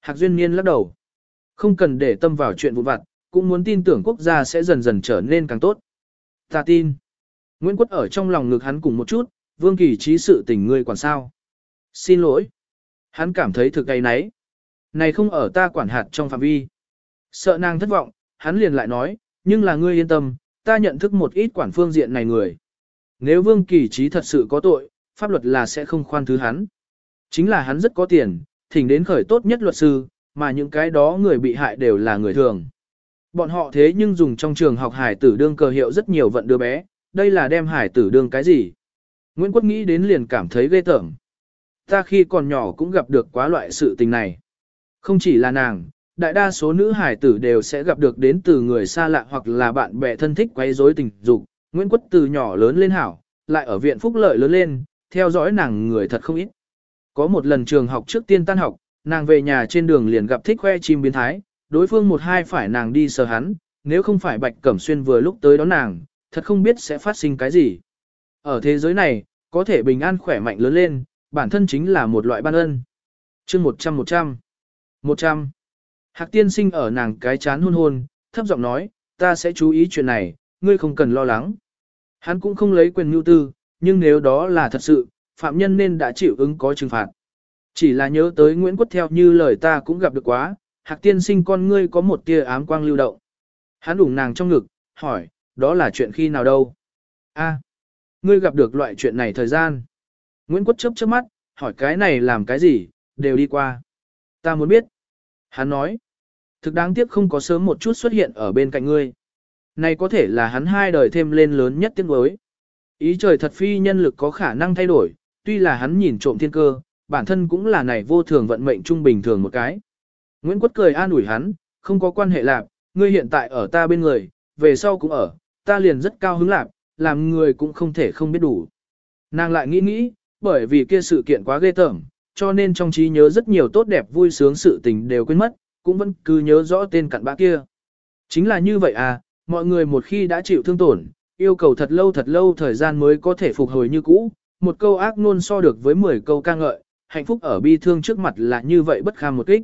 Hạc Duyên Niên lắc đầu. Không cần để tâm vào chuyện vụn vặt, cũng muốn tin tưởng quốc gia sẽ dần dần trở nên càng tốt. Ta tin. Nguyễn Quất ở trong lòng ngực hắn cùng một chút, Vương Kỳ trí sự tình ngươi quản sao. Xin lỗi. Hắn cảm thấy thực gây nấy. Này không ở ta quản hạt trong phạm vi. Sợ nàng thất vọng, hắn liền lại nói, nhưng là ngươi yên tâm, ta nhận thức một ít quản phương diện này người. Nếu Vương Kỳ trí thật sự có tội, pháp luật là sẽ không khoan thứ hắn. Chính là hắn rất có tiền, thỉnh đến khởi tốt nhất luật sư, mà những cái đó người bị hại đều là người thường. Bọn họ thế nhưng dùng trong trường học hải tử đương cờ hiệu rất nhiều vận đứa bé, đây là đem hải tử đương cái gì? Nguyễn Quốc nghĩ đến liền cảm thấy ghê tởm. Ta khi còn nhỏ cũng gặp được quá loại sự tình này. Không chỉ là nàng, đại đa số nữ hải tử đều sẽ gặp được đến từ người xa lạ hoặc là bạn bè thân thích quấy rối tình dục. Nguyễn Quốc từ nhỏ lớn lên hảo, lại ở viện phúc lợi lớn lên, theo dõi nàng người thật không ít. Có một lần trường học trước tiên tan học, nàng về nhà trên đường liền gặp thích khoe chim biến thái, đối phương một hai phải nàng đi sờ hắn, nếu không phải Bạch Cẩm Xuyên vừa lúc tới đón nàng, thật không biết sẽ phát sinh cái gì. Ở thế giới này, có thể bình an khỏe mạnh lớn lên, bản thân chính là một loại ban ân. chương 100 100 100 Hạc tiên sinh ở nàng cái chán hôn hôn, thấp giọng nói, ta sẽ chú ý chuyện này, ngươi không cần lo lắng. Hắn cũng không lấy quyền mưu tư, nhưng nếu đó là thật sự, phạm nhân nên đã chịu ứng có trừng phạt. Chỉ là nhớ tới Nguyễn Quất theo như lời ta cũng gặp được quá, hạc tiên sinh con ngươi có một tia ám quang lưu động. Hắn đủng nàng trong ngực, hỏi, đó là chuyện khi nào đâu? A, ngươi gặp được loại chuyện này thời gian. Nguyễn Quất chớp chớp mắt, hỏi cái này làm cái gì, đều đi qua. Ta muốn biết. Hắn nói, thực đáng tiếc không có sớm một chút xuất hiện ở bên cạnh ngươi. Này có thể là hắn hai đời thêm lên lớn nhất tiếng đối. Ý trời thật phi nhân lực có khả năng thay đổi, tuy là hắn nhìn trộm thiên cơ, bản thân cũng là này vô thường vận mệnh trung bình thường một cái. Nguyễn Quất cười an ủi hắn, không có quan hệ lạc, ngươi hiện tại ở ta bên người, về sau cũng ở, ta liền rất cao hứng lạc, làm người cũng không thể không biết đủ. Nàng lại nghĩ nghĩ, bởi vì kia sự kiện quá ghê tởm, cho nên trong trí nhớ rất nhiều tốt đẹp vui sướng sự tình đều quên mất, cũng vẫn cứ nhớ rõ tên cặn bã kia. Chính là như vậy à, mọi người một khi đã chịu thương tổn, yêu cầu thật lâu thật lâu thời gian mới có thể phục hồi như cũ, một câu ác luôn so được với 10 câu ca ngợi, hạnh phúc ở bi thương trước mặt là như vậy bất kham một kích.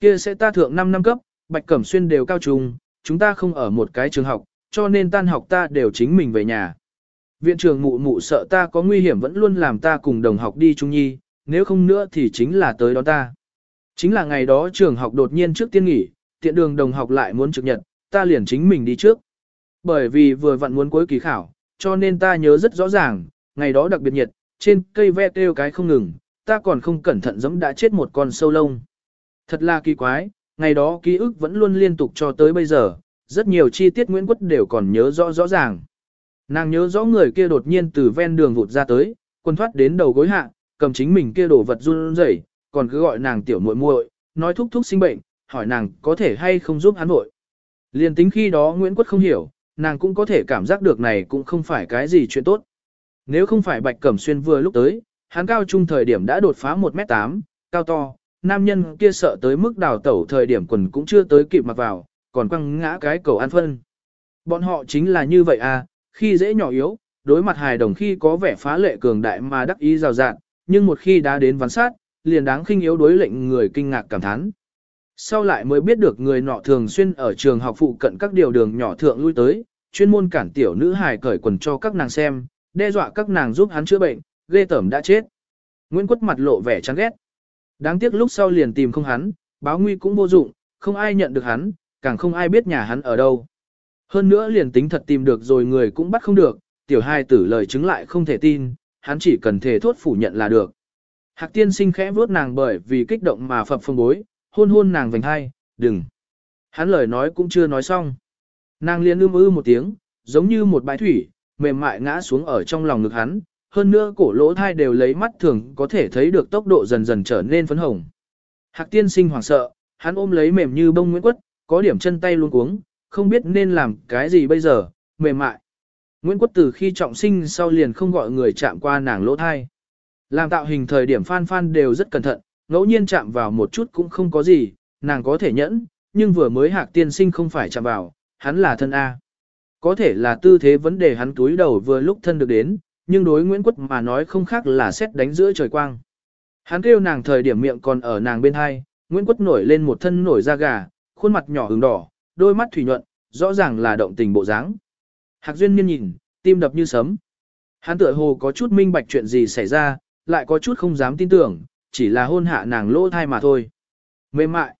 Kia sẽ ta thượng 5 năm cấp, Bạch Cẩm Xuyên đều cao trùng, chúng ta không ở một cái trường học, cho nên tan học ta đều chính mình về nhà. Viện trường mụ mụ sợ ta có nguy hiểm vẫn luôn làm ta cùng đồng học đi trung nhi, nếu không nữa thì chính là tới đó ta. Chính là ngày đó trường học đột nhiên trước tiên nghỉ, tiện đường đồng học lại muốn trực nhật, ta liền chính mình đi trước. Bởi vì vừa vặn muốn cuối kỳ khảo, cho nên ta nhớ rất rõ ràng, ngày đó đặc biệt nhiệt, trên cây ve kêu cái không ngừng, ta còn không cẩn thận giống đã chết một con sâu lông. Thật là kỳ quái, ngày đó ký ức vẫn luôn liên tục cho tới bây giờ, rất nhiều chi tiết Nguyễn Quất đều còn nhớ rõ rõ ràng. Nàng nhớ rõ người kia đột nhiên từ ven đường vụt ra tới, quân thoát đến đầu gối hạ, cầm chính mình kia đồ vật run rẩy, còn cứ gọi nàng tiểu muội muội, nói thúc thúc sinh bệnh, hỏi nàng có thể hay không giúp hắn vội. Liên tính khi đó Nguyễn Quất không hiểu, nàng cũng có thể cảm giác được này cũng không phải cái gì chuyện tốt. Nếu không phải Bạch Cẩm Xuyên vừa lúc tới, hắn cao trung thời điểm đã đột phá 1m8, cao to, nam nhân kia sợ tới mức đào tẩu thời điểm quần cũng chưa tới kịp mặc vào, còn quăng ngã cái cầu ăn phân. Bọn họ chính là như vậy à, khi dễ nhỏ yếu, đối mặt hài đồng khi có vẻ phá lệ cường đại mà đắc ý rào rạng, nhưng một khi đã đến ván sát, liền đáng khinh yếu đối lệnh người kinh ngạc cảm thán. Sau lại mới biết được người nọ thường xuyên ở trường học phụ cận các điều đường nhỏ thượng lui tới, chuyên môn cản tiểu nữ hài cởi quần cho các nàng xem, đe dọa các nàng giúp hắn chữa bệnh, ghê tởm đã chết. Nguyễn Quất mặt lộ vẻ chán ghét. Đáng tiếc lúc sau liền tìm không hắn, báo nguy cũng vô dụng, không ai nhận được hắn, càng không ai biết nhà hắn ở đâu. Hơn nữa liền tính thật tìm được rồi người cũng bắt không được, tiểu hai tử lời chứng lại không thể tin, hắn chỉ cần thể thốt phủ nhận là được. Hạc tiên sinh khẽ vuốt nàng bởi vì kích động mà phập phồng bối, hôn hôn nàng vành hai, đừng. Hắn lời nói cũng chưa nói xong. Nàng liền ưm ư một tiếng, giống như một bãi thủy, mềm mại ngã xuống ở trong lòng ngực hắn, hơn nữa cổ lỗ thai đều lấy mắt thường có thể thấy được tốc độ dần dần trở nên phấn hồng. Hạc tiên sinh hoảng sợ, hắn ôm lấy mềm như bông nguyễn quất, có điểm chân tay luôn cuống, không biết nên làm cái gì bây giờ, mềm mại. Nguyễn Quất từ khi trọng sinh sau liền không gọi người chạm qua nàng lỗ thai. Làm tạo hình thời điểm phan phan đều rất cẩn thận, ngẫu nhiên chạm vào một chút cũng không có gì, nàng có thể nhẫn, nhưng vừa mới hạc tiên sinh không phải chạm vào, hắn là thân A. Có thể là tư thế vấn đề hắn túi đầu vừa lúc thân được đến, nhưng đối Nguyễn Quất mà nói không khác là xét đánh giữa trời quang. Hắn kêu nàng thời điểm miệng còn ở nàng bên hai, Nguyễn Quất nổi lên một thân nổi da gà, khuôn mặt nhỏ hứng đỏ, đôi mắt thủy nhuận, rõ ràng là động tình bộ dáng. Hạc Duyên Niên nhìn, tim đập như sấm. Hắn tựa hồ có chút minh bạch chuyện gì xảy ra, lại có chút không dám tin tưởng, chỉ là hôn hạ nàng lỗ thai mà thôi. Mềm mại.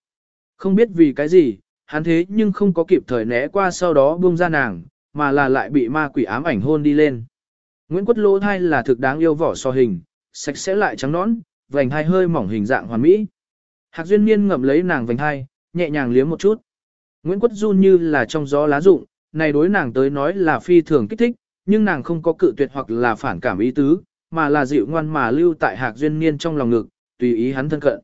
Không biết vì cái gì, hắn thế nhưng không có kịp thời né qua sau đó buông ra nàng, mà là lại bị ma quỷ ám ảnh hôn đi lên. Nguyễn Quất lỗ thai là thực đáng yêu vỏ so hình, sạch sẽ lại trắng nõn, vành hai hơi mỏng hình dạng hoàn mỹ. Hạc Duyên Niên ngậm lấy nàng vành hai, nhẹ nhàng liếm một chút. Nguyễn Quất run như là trong gió lá rụng, này đối nàng tới nói là phi thường kích thích, nhưng nàng không có cự tuyệt hoặc là phản cảm ý tứ, mà là dịu ngoan mà lưu tại Hạc Duyên Niên trong lòng ngực, tùy ý hắn thân cận.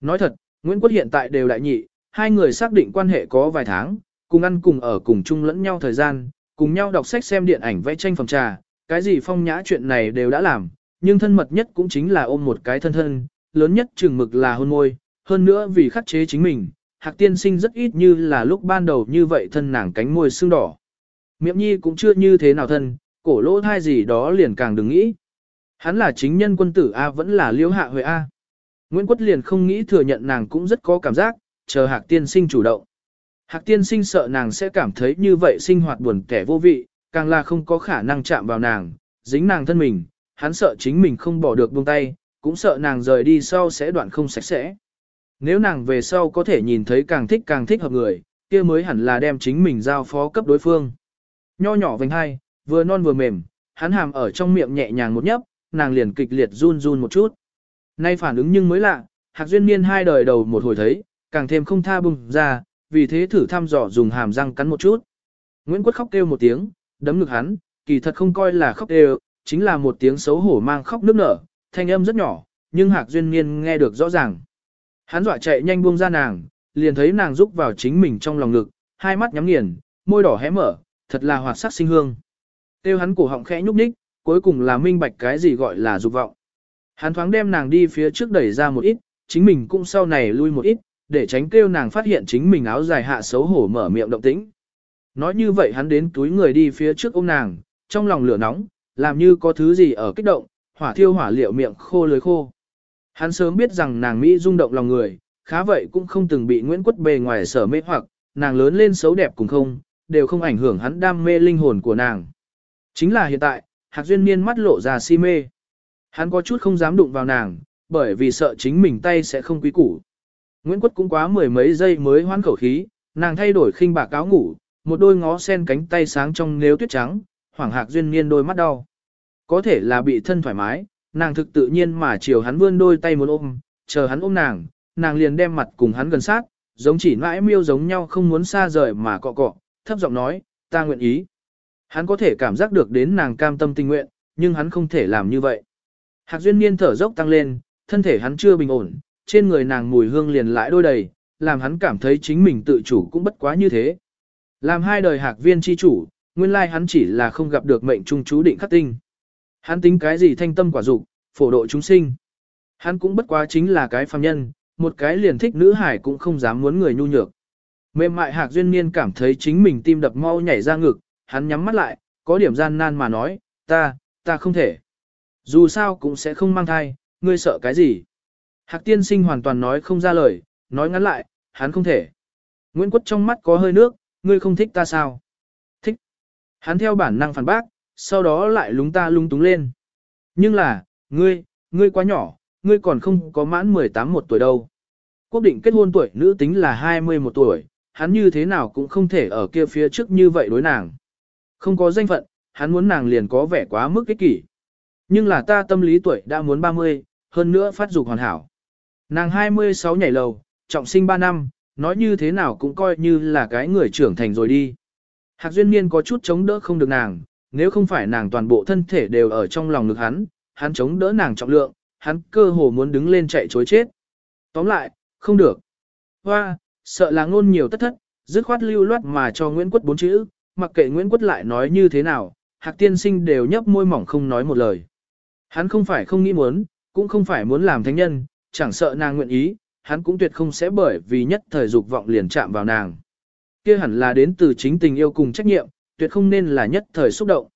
Nói thật, Nguyễn Quất hiện tại đều đại nhị, hai người xác định quan hệ có vài tháng, cùng ăn cùng ở cùng chung lẫn nhau thời gian, cùng nhau đọc sách xem điện ảnh vẽ tranh phòng trà, cái gì phong nhã chuyện này đều đã làm, nhưng thân mật nhất cũng chính là ôm một cái thân thân, lớn nhất chừng mực là hôn môi, hơn nữa vì khắc chế chính mình, Hạc tiên sinh rất ít như là lúc ban đầu như vậy thân nàng cánh môi sưng đỏ. Miệng nhi cũng chưa như thế nào thân, cổ lỗ thai gì đó liền càng đừng nghĩ. Hắn là chính nhân quân tử A vẫn là liễu hạ huệ A. Nguyễn Quất liền không nghĩ thừa nhận nàng cũng rất có cảm giác, chờ hạc tiên sinh chủ động. Hạc tiên sinh sợ nàng sẽ cảm thấy như vậy sinh hoạt buồn kẻ vô vị, càng là không có khả năng chạm vào nàng, dính nàng thân mình, hắn sợ chính mình không bỏ được buông tay, cũng sợ nàng rời đi sau sẽ đoạn không sạch sẽ. Nếu nàng về sau có thể nhìn thấy càng thích càng thích hợp người, kia mới hẳn là đem chính mình giao phó cấp đối phương. Nho nhỏ vành hai, vừa non vừa mềm, hắn hàm ở trong miệng nhẹ nhàng một nhấp, nàng liền kịch liệt run run một chút. Nay phản ứng nhưng mới lạ, Hạc Duyên Niên hai đời đầu một hồi thấy, càng thêm không tha bùng ra, vì thế thử thăm dò dùng hàm răng cắn một chút. Nguyễn Quốc khóc kêu một tiếng, đấm ngực hắn, kỳ thật không coi là khóc kêu, chính là một tiếng xấu hổ mang khóc nước nở, thanh âm rất nhỏ, nhưng Hạc Duyên Niên nghe được rõ ràng. Hắn dọa chạy nhanh buông ra nàng, liền thấy nàng rúc vào chính mình trong lòng ngực, hai mắt nhắm nghiền, môi đỏ hé mở, thật là hoạt sắc sinh hương. Tiêu hắn cổ họng khẽ nhúc nhích, cuối cùng là minh bạch cái gì gọi là dục vọng. Hắn thoáng đem nàng đi phía trước đẩy ra một ít, chính mình cũng sau này lui một ít, để tránh kêu nàng phát hiện chính mình áo dài hạ xấu hổ mở miệng động tĩnh. Nói như vậy hắn đến túi người đi phía trước ôm nàng, trong lòng lửa nóng, làm như có thứ gì ở kích động, hỏa thiêu hỏa liệu miệng khô lưới khô. Hắn sớm biết rằng nàng Mỹ rung động lòng người, khá vậy cũng không từng bị Nguyễn Quất bề ngoài sở mê hoặc, nàng lớn lên xấu đẹp cũng không, đều không ảnh hưởng hắn đam mê linh hồn của nàng. Chính là hiện tại, Hạc Duyên Niên mắt lộ ra si mê. Hắn có chút không dám đụng vào nàng, bởi vì sợ chính mình tay sẽ không quý củ. Nguyễn Quất cũng quá mười mấy giây mới hoan khẩu khí, nàng thay đổi khinh bạc áo ngủ, một đôi ngó sen cánh tay sáng trong nếu tuyết trắng, hoảng Hạc Duyên Niên đôi mắt đau. Có thể là bị thân thoải mái, nàng thực tự nhiên mà chiều hắn vươn đôi tay muốn ôm, chờ hắn ôm nàng, nàng liền đem mặt cùng hắn gần sát, giống chỉ mãi miêu giống nhau không muốn xa rời mà cọ cọ, thấp giọng nói, ta nguyện ý. Hắn có thể cảm giác được đến nàng cam tâm tình nguyện, nhưng hắn không thể làm như vậy. Hạc duyên niên thở dốc tăng lên, thân thể hắn chưa bình ổn, trên người nàng mùi hương liền lại đôi đầy, làm hắn cảm thấy chính mình tự chủ cũng bất quá như thế. Làm hai đời hạc viên chi chủ, nguyên lai hắn chỉ là không gặp được mệnh trung chú định khắc tinh. Hắn tính cái gì thanh tâm quả dục, phổ độ chúng sinh. Hắn cũng bất quá chính là cái phàm nhân, một cái liền thích nữ hải cũng không dám muốn người nhu nhược. Mềm mại hạc duyên niên cảm thấy chính mình tim đập mau nhảy ra ngực, hắn nhắm mắt lại, có điểm gian nan mà nói, ta, ta không thể. Dù sao cũng sẽ không mang thai, ngươi sợ cái gì. Hạc tiên sinh hoàn toàn nói không ra lời, nói ngắn lại, hắn không thể. Nguyễn Quất trong mắt có hơi nước, ngươi không thích ta sao? Thích. Hắn theo bản năng phản bác, sau đó lại lúng ta lung túng lên. Nhưng là, ngươi, ngươi quá nhỏ, ngươi còn không có mãn 18 một tuổi đâu. Quốc định kết hôn tuổi nữ tính là 21 tuổi, hắn như thế nào cũng không thể ở kia phía trước như vậy đối nàng. Không có danh phận, hắn muốn nàng liền có vẻ quá mức ích kỷ. Nhưng là ta tâm lý tuổi đã muốn 30, hơn nữa phát dục hoàn hảo. Nàng 26 nhảy lầu, trọng sinh 3 năm, nói như thế nào cũng coi như là cái người trưởng thành rồi đi. Hạc Duyên Niên có chút chống đỡ không được nàng, nếu không phải nàng toàn bộ thân thể đều ở trong lòng ngực hắn, hắn chống đỡ nàng trọng lượng, hắn cơ hồ muốn đứng lên chạy chối chết. Tóm lại, không được. Hoa, sợ là ngôn nhiều tất thất, dứt khoát lưu loát mà cho Nguyễn Quất bốn chữ, mặc kệ Nguyễn Quất lại nói như thế nào, Hạc Tiên Sinh đều nhấp môi mỏng không nói một lời. Hắn không phải không nghĩ muốn, cũng không phải muốn làm thánh nhân, chẳng sợ nàng nguyện ý, hắn cũng tuyệt không sẽ bởi vì nhất thời dục vọng liền chạm vào nàng. Kia hẳn là đến từ chính tình yêu cùng trách nhiệm, tuyệt không nên là nhất thời xúc động.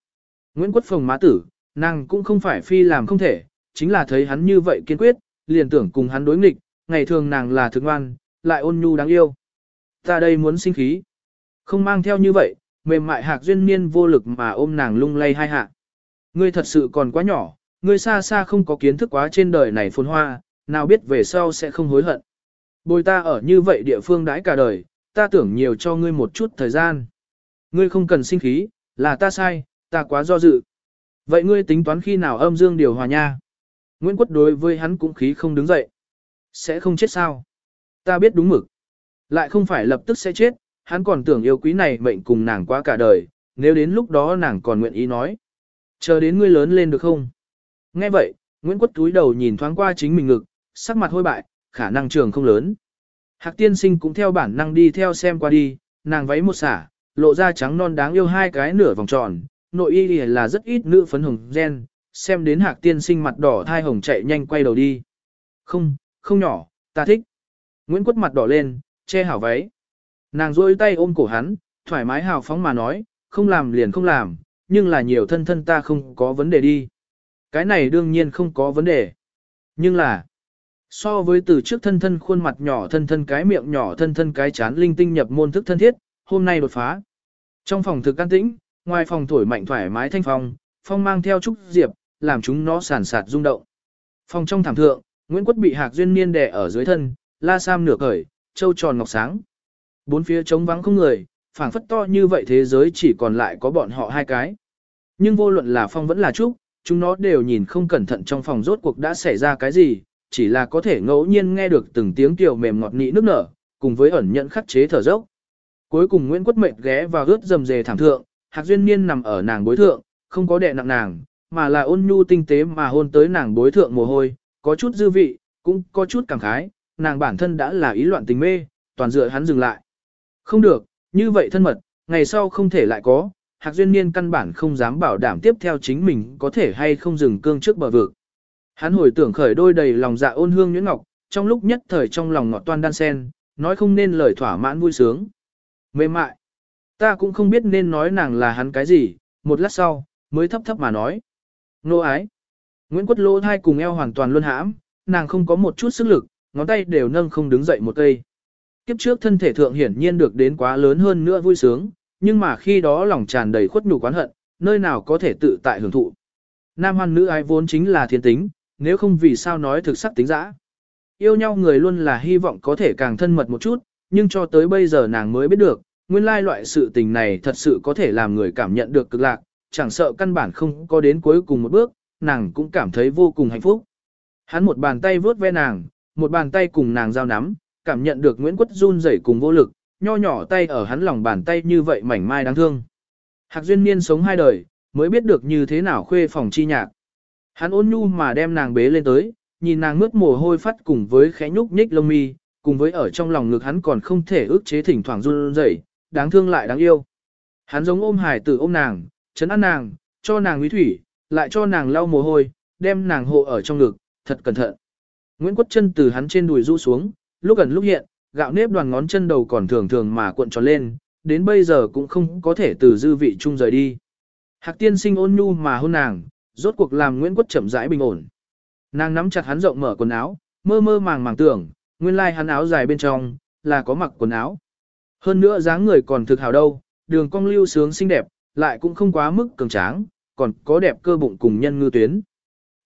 Nguyễn Quất Phồng má tử, nàng cũng không phải phi làm không thể, chính là thấy hắn như vậy kiên quyết, liền tưởng cùng hắn đối nghịch, ngày thường nàng là thương ngoan, lại ôn nhu đáng yêu. Ta đây muốn sinh khí. Không mang theo như vậy, mềm mại hạc duyên niên vô lực mà ôm nàng lung lay hai hạ. Ngươi thật sự còn quá nhỏ, ngươi xa xa không có kiến thức quá trên đời này phồn hoa, nào biết về sau sẽ không hối hận. Bồi ta ở như vậy địa phương đãi cả đời, ta tưởng nhiều cho ngươi một chút thời gian. Ngươi không cần sinh khí, là ta sai, ta quá do dự. Vậy ngươi tính toán khi nào âm dương điều hòa nha? Nguyễn Quất đối với hắn cũng khí không đứng dậy. Sẽ không chết sao? Ta biết đúng mực. Lại không phải lập tức sẽ chết, hắn còn tưởng yêu quý này mệnh cùng nàng quá cả đời, nếu đến lúc đó nàng còn nguyện ý nói. Chờ đến ngươi lớn lên được không? Nghe vậy, Nguyễn Quất túi đầu nhìn thoáng qua chính mình ngực, sắc mặt hôi bại, khả năng trường không lớn. Hạc tiên sinh cũng theo bản năng đi theo xem qua đi, nàng váy một xả, lộ ra trắng non đáng yêu hai cái nửa vòng tròn, nội y là rất ít nữ phấn hồng gen, xem đến hạc tiên sinh mặt đỏ thai hồng chạy nhanh quay đầu đi. Không, không nhỏ, ta thích. Nguyễn Quất mặt đỏ lên, che hảo váy. Nàng rôi tay ôm cổ hắn, thoải mái hào phóng mà nói, không làm liền không làm, nhưng là nhiều thân thân ta không có vấn đề đi. Cái này đương nhiên không có vấn đề. Nhưng là, so với từ trước thân thân khuôn mặt nhỏ thân thân cái miệng nhỏ thân thân cái chán linh tinh nhập môn thức thân thiết, hôm nay đột phá. Trong phòng thực can tĩnh, ngoài phòng thổi mạnh thoải mái thanh phong, phong mang theo trúc diệp, làm chúng nó sản sạt rung động. Phòng trong thảm thượng, Nguyễn Quất bị Hạc Duyên Niên đè ở dưới thân, la sam nửa cởi, châu tròn ngọc sáng. Bốn phía trống vắng không người, phảng phất to như vậy thế giới chỉ còn lại có bọn họ hai cái. Nhưng vô luận là phong vẫn là trúc, chúng nó đều nhìn không cẩn thận trong phòng rốt cuộc đã xảy ra cái gì, chỉ là có thể ngẫu nhiên nghe được từng tiếng tiểu mềm ngọt nị nước nở, cùng với ẩn nhận khắc chế thở dốc. Cuối cùng Nguyễn Quất Mệnh ghé vào ướt dầm dề thảm thượng, Hạc Duyên Niên nằm ở nàng bối thượng, không có đè nặng nàng, mà là ôn nhu tinh tế mà hôn tới nàng bối thượng mồ hôi, có chút dư vị, cũng có chút cảm khái, nàng bản thân đã là ý loạn tình mê, toàn dựa hắn dừng lại. Không được, như vậy thân mật, ngày sau không thể lại có, Hạc Duyên Niên căn bản không dám bảo đảm tiếp theo chính mình có thể hay không dừng cương trước bờ vực. Hắn hồi tưởng khởi đôi đầy lòng dạ ôn hương nhuyễn ngọc, trong lúc nhất thời trong lòng ngọt toan đan sen, nói không nên lời thỏa mãn vui sướng. Mềm mại. Ta cũng không biết nên nói nàng là hắn cái gì, một lát sau, mới thấp thấp mà nói. Nô ái. Nguyễn Quất Lô thai cùng eo hoàn toàn luôn hãm, nàng không có một chút sức lực, ngón tay đều nâng không đứng dậy một cây. Kiếp trước thân thể thượng hiển nhiên được đến quá lớn hơn nữa vui sướng, nhưng mà khi đó lòng tràn đầy khuất nhục quán hận, nơi nào có thể tự tại hưởng thụ. Nam hoan nữ ái vốn chính là thiên tính, nếu không vì sao nói thực sắc tính dã. Yêu nhau người luôn là hy vọng có thể càng thân mật một chút, nhưng cho tới bây giờ nàng mới biết được, nguyên lai loại sự tình này thật sự có thể làm người cảm nhận được cực lạc, chẳng sợ căn bản không có đến cuối cùng một bước, nàng cũng cảm thấy vô cùng hạnh phúc. Hắn một bàn tay vướt ve nàng, một bàn tay cùng nàng giao nắm, cảm nhận được Nguyễn Quất run rẩy cùng vô lực, nho nhỏ tay ở hắn lòng bàn tay như vậy mảnh mai đáng thương. Hạc duyên niên sống hai đời, mới biết được như thế nào khuê phòng chi nhạc. Hắn ôn nhu mà đem nàng bế lên tới, nhìn nàng mướt mồ hôi phát cùng với khẽ nhúc nhích lông mi, cùng với ở trong lòng ngực hắn còn không thể ức chế thỉnh thoảng run rẩy, đáng thương lại đáng yêu. Hắn giống ôm hài tử ôm nàng, chấn an nàng, cho nàng uy thủy, lại cho nàng lau mồ hôi, đem nàng hộ ở trong ngực, thật cẩn thận. Nguyễn Quất chân từ hắn trên đùi rũ xuống, lúc gần lúc hiện, gạo nếp đoàn ngón chân đầu còn thường thường mà cuộn tròn lên, đến bây giờ cũng không có thể từ dư vị chung rời đi. Hạc tiên sinh ôn nhu mà hôn nàng, rốt cuộc làm Nguyễn Quất chậm rãi bình ổn. Nàng nắm chặt hắn rộng mở quần áo, mơ mơ màng màng tưởng, nguyên lai hắn áo dài bên trong, là có mặc quần áo. Hơn nữa dáng người còn thực hào đâu, đường cong lưu sướng xinh đẹp, lại cũng không quá mức cường tráng, còn có đẹp cơ bụng cùng nhân ngư tuyến.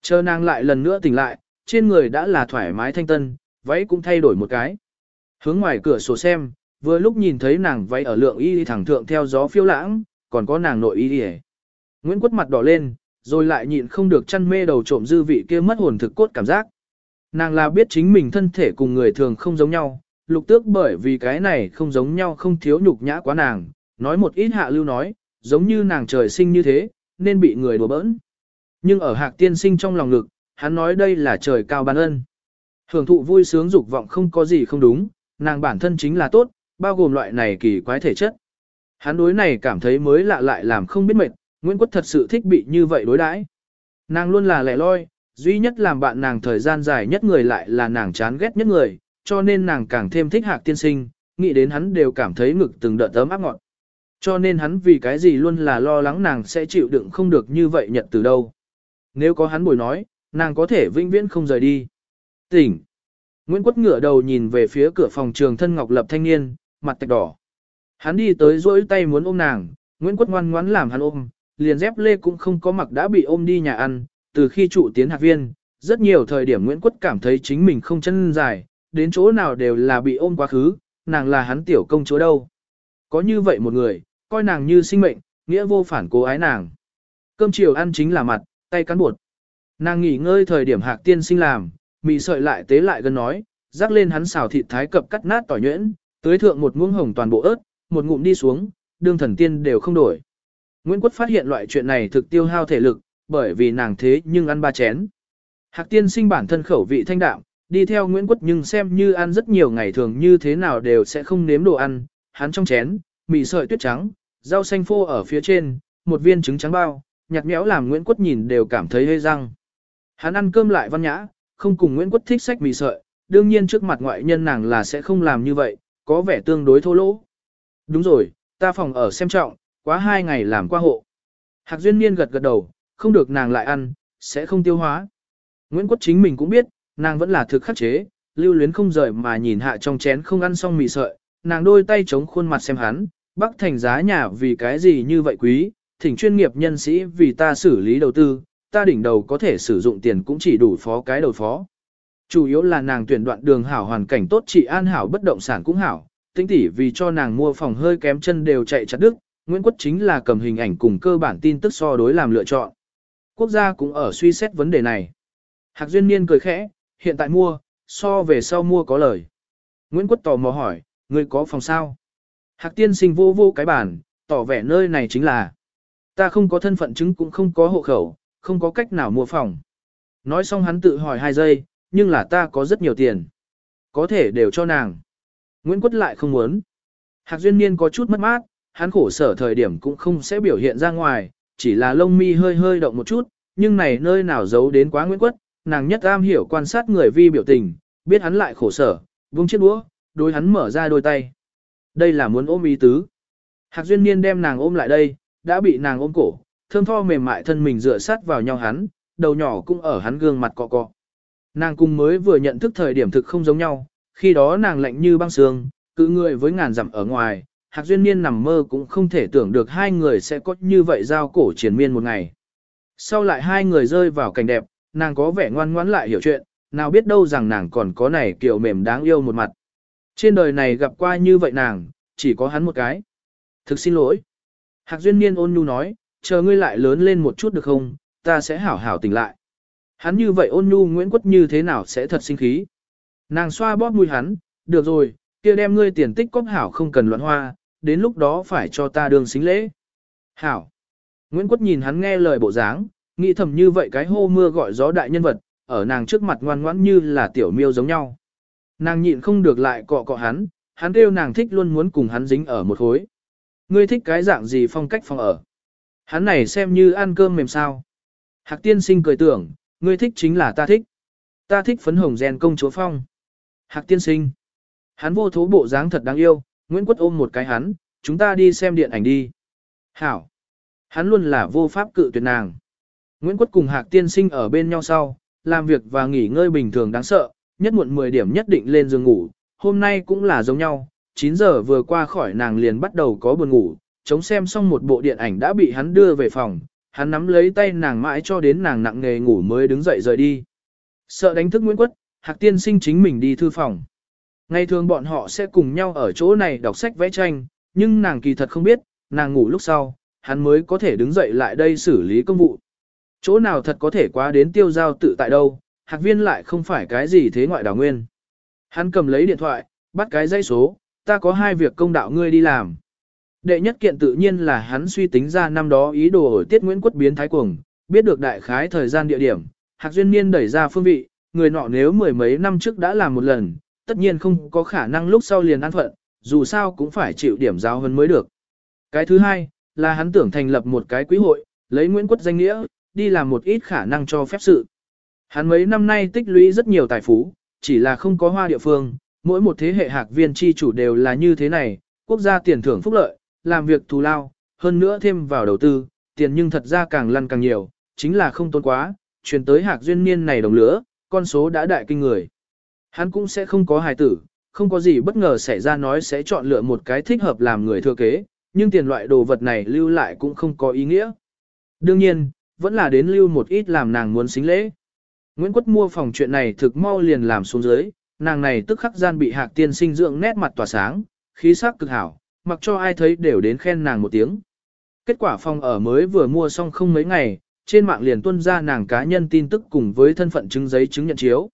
Chờ nàng lại lần nữa tỉnh lại, trên người đã là thoải mái thanh tân, váy cũng thay đổi một cái. Hướng ngoài cửa sổ xem, vừa lúc nhìn thấy nàng váy ở lượng y thẳng thượng theo gió phiêu lãng, còn có nàng nội y đi Nguyễn Quất mặt đỏ lên, rồi lại nhịn không được chăn mê đầu trộm dư vị kia mất hồn thực cốt cảm giác. Nàng là biết chính mình thân thể cùng người thường không giống nhau, lục tước bởi vì cái này không giống nhau không thiếu nhục nhã quá nàng, nói một ít hạ lưu nói, giống như nàng trời sinh như thế, nên bị người đùa bỡn. Nhưng ở hạc tiên sinh trong lòng lực, hắn nói đây là trời cao ban ân. Hưởng thụ vui sướng dục vọng không có gì không đúng, nàng bản thân chính là tốt, bao gồm loại này kỳ quái thể chất. Hắn đối này cảm thấy mới lạ lại làm không biết mệt, Nguyễn Quất thật sự thích bị như vậy đối đãi. Nàng luôn là lẻ loi, duy nhất làm bạn nàng thời gian dài nhất người lại là nàng chán ghét nhất người, cho nên nàng càng thêm thích hạc tiên sinh, nghĩ đến hắn đều cảm thấy ngực từng đợt tấm áp ngọn. Cho nên hắn vì cái gì luôn là lo lắng nàng sẽ chịu đựng không được như vậy nhận từ đâu. Nếu có hắn bồi nói, nàng có thể vĩnh viễn không rời đi. Tỉnh. Nguyễn Quất ngửa đầu nhìn về phía cửa phòng trường thân Ngọc Lập thanh niên, mặt tạch đỏ. Hắn đi tới rỗi tay muốn ôm nàng, Nguyễn Quất ngoan ngoãn làm hắn ôm, liền dép lê cũng không có mặc đã bị ôm đi nhà ăn, từ khi trụ tiến hạt viên, rất nhiều thời điểm Nguyễn Quất cảm thấy chính mình không chân dài, đến chỗ nào đều là bị ôm quá khứ, nàng là hắn tiểu công chúa đâu. Có như vậy một người, coi nàng như sinh mệnh, nghĩa vô phản cố ái nàng. Cơm chiều ăn chính là mặt, tay cắn bột. Nàng nghỉ ngơi thời điểm hạc tiên sinh làm, mì sợi lại tế lại gần nói, rắc lên hắn xào thịt thái cập cắt nát tỏi nhuyễn, tới thượng một muỗng hồng toàn bộ ớt, một ngụm đi xuống, đương thần tiên đều không đổi. Nguyễn Quất phát hiện loại chuyện này thực tiêu hao thể lực, bởi vì nàng thế nhưng ăn ba chén. Hạc tiên sinh bản thân khẩu vị thanh đạm, đi theo Nguyễn Quất nhưng xem như ăn rất nhiều ngày thường như thế nào đều sẽ không nếm đồ ăn, hắn trong chén, mì sợi tuyết trắng, rau xanh phô ở phía trên, một viên trứng trắng bao, nhạt nhẽo làm Nguyễn Quất nhìn đều cảm thấy hơi răng. Hắn ăn cơm lại văn nhã, không cùng Nguyễn Quất thích sách mì sợi, đương nhiên trước mặt ngoại nhân nàng là sẽ không làm như vậy, có vẻ tương đối thô lỗ. Đúng rồi, ta phòng ở xem trọng, quá hai ngày làm qua hộ. Hạc Duyên Niên gật gật đầu, không được nàng lại ăn, sẽ không tiêu hóa. Nguyễn quốc chính mình cũng biết, nàng vẫn là thực khắc chế, lưu luyến không rời mà nhìn hạ trong chén không ăn xong mì sợi, nàng đôi tay chống khuôn mặt xem hắn, bắc thành giá nhà vì cái gì như vậy quý, thỉnh chuyên nghiệp nhân sĩ vì ta xử lý đầu tư, ta đỉnh đầu có thể sử dụng tiền cũng chỉ đủ phó cái đầu phó. Chủ yếu là nàng tuyển đoạn đường hảo hoàn cảnh tốt trị an hảo bất động sản cũng hảo, tinh tỉ vì cho nàng mua phòng hơi kém chân đều chạy chặt đức, Nguyễn Quốc chính là cầm hình ảnh cùng cơ bản tin tức so đối làm lựa chọn. Quốc gia cũng ở suy xét vấn đề này. Hạc Duyên Niên cười khẽ, hiện tại mua, so về sau mua có lời. Nguyễn Quốc tò mò hỏi, người có phòng sao? Hạc tiên sinh vô vô cái bản, tỏ vẻ nơi này chính là. Ta không có thân phận chứng cũng không có hộ khẩu, không có cách nào mua phòng. Nói xong hắn tự hỏi hai giây, nhưng là ta có rất nhiều tiền. Có thể đều cho nàng. Nguyễn Quất lại không muốn. Hạc Duyên Niên có chút mất mát, hắn khổ sở thời điểm cũng không sẽ biểu hiện ra ngoài, chỉ là lông mi hơi hơi động một chút, nhưng này nơi nào giấu đến quá Nguyễn Quất, nàng nhất am hiểu quan sát người vi biểu tình, biết hắn lại khổ sở, vung chiếc đũa, đối hắn mở ra đôi tay. Đây là muốn ôm ý tứ. Hạc Duyên Niên đem nàng ôm lại đây, đã bị nàng ôm cổ, thơm tho mềm mại thân mình dựa sát vào nhau hắn, đầu nhỏ cũng ở hắn gương mặt cọ cọ. Nàng cùng mới vừa nhận thức thời điểm thực không giống nhau, khi đó nàng lạnh như băng sương, cự người với ngàn dặm ở ngoài, Hạc Duyên Niên nằm mơ cũng không thể tưởng được hai người sẽ có như vậy giao cổ triển miên một ngày. Sau lại hai người rơi vào cảnh đẹp, nàng có vẻ ngoan ngoãn lại hiểu chuyện, nào biết đâu rằng nàng còn có này kiểu mềm đáng yêu một mặt. Trên đời này gặp qua như vậy nàng, chỉ có hắn một cái. Thực xin lỗi. Hạc Duyên Niên ôn nhu nói, chờ ngươi lại lớn lên một chút được không, ta sẽ hảo hảo tỉnh lại. Hắn như vậy ôn nhu Nguyễn Quất như thế nào sẽ thật sinh khí. Nàng xoa bóp mũi hắn, được rồi, kia đem ngươi tiền tích cóp hảo không cần loạn hoa, đến lúc đó phải cho ta đường xính lễ. Hảo. Nguyễn Quất nhìn hắn nghe lời bộ dáng, nghĩ thầm như vậy cái hô mưa gọi gió đại nhân vật, ở nàng trước mặt ngoan ngoãn như là tiểu miêu giống nhau. Nàng nhịn không được lại cọ cọ hắn, hắn kêu nàng thích luôn muốn cùng hắn dính ở một khối. Ngươi thích cái dạng gì phong cách phòng ở. Hắn này xem như ăn cơm mềm sao. Hạc tiên sinh cười tưởng, ngươi thích chính là ta thích. Ta thích phấn hồng rèn công chúa phong. Hạc tiên sinh. Hắn vô thố bộ dáng thật đáng yêu, Nguyễn Quất ôm một cái hắn, chúng ta đi xem điện ảnh đi. Hảo. Hắn luôn là vô pháp cự tuyệt nàng. Nguyễn Quất cùng Hạc tiên sinh ở bên nhau sau, làm việc và nghỉ ngơi bình thường đáng sợ, nhất muộn 10 điểm nhất định lên giường ngủ, hôm nay cũng là giống nhau, 9 giờ vừa qua khỏi nàng liền bắt đầu có buồn ngủ, chống xem xong một bộ điện ảnh đã bị hắn đưa về phòng, hắn nắm lấy tay nàng mãi cho đến nàng nặng nghề ngủ mới đứng dậy rời đi. Sợ đánh thức Nguyễn Quất, Hạc tiên sinh chính mình đi thư phòng. Ngày thường bọn họ sẽ cùng nhau ở chỗ này đọc sách vẽ tranh, nhưng nàng kỳ thật không biết, nàng ngủ lúc sau, hắn mới có thể đứng dậy lại đây xử lý công vụ. Chỗ nào thật có thể quá đến tiêu giao tự tại đâu, hạc viên lại không phải cái gì thế ngoại đảo nguyên. Hắn cầm lấy điện thoại, bắt cái dây số, ta có hai việc công đạo ngươi đi làm. Đệ nhất kiện tự nhiên là hắn suy tính ra năm đó ý đồ ở tiết Nguyễn Quất biến thái cuồng, biết được đại khái thời gian địa điểm, Hạc Duyên Niên đẩy ra phương vị, người nọ nếu mười mấy năm trước đã làm một lần, tất nhiên không có khả năng lúc sau liền an phận, dù sao cũng phải chịu điểm giáo hơn mới được. Cái thứ hai, là hắn tưởng thành lập một cái quý hội, lấy Nguyễn Quất danh nghĩa, đi làm một ít khả năng cho phép sự. Hắn mấy năm nay tích lũy rất nhiều tài phú, chỉ là không có hoa địa phương, mỗi một thế hệ hạc viên chi chủ đều là như thế này, quốc gia tiền thưởng phúc lợi, làm việc thù lao, hơn nữa thêm vào đầu tư, tiền nhưng thật ra càng lăn càng nhiều, chính là không tốn quá, truyền tới hạc duyên niên này đồng lửa, con số đã đại kinh người. Hắn cũng sẽ không có hài tử, không có gì bất ngờ xảy ra nói sẽ chọn lựa một cái thích hợp làm người thừa kế, nhưng tiền loại đồ vật này lưu lại cũng không có ý nghĩa. Đương nhiên, vẫn là đến lưu một ít làm nàng muốn xính lễ. Nguyễn Quất mua phòng chuyện này thực mau liền làm xuống dưới, nàng này tức khắc gian bị hạc tiên sinh dưỡng nét mặt tỏa sáng, khí sắc cực hảo, mặc cho ai thấy đều đến khen nàng một tiếng. Kết quả phòng ở mới vừa mua xong không mấy ngày, trên mạng liền tuân ra nàng cá nhân tin tức cùng với thân phận chứng giấy chứng nhận chiếu.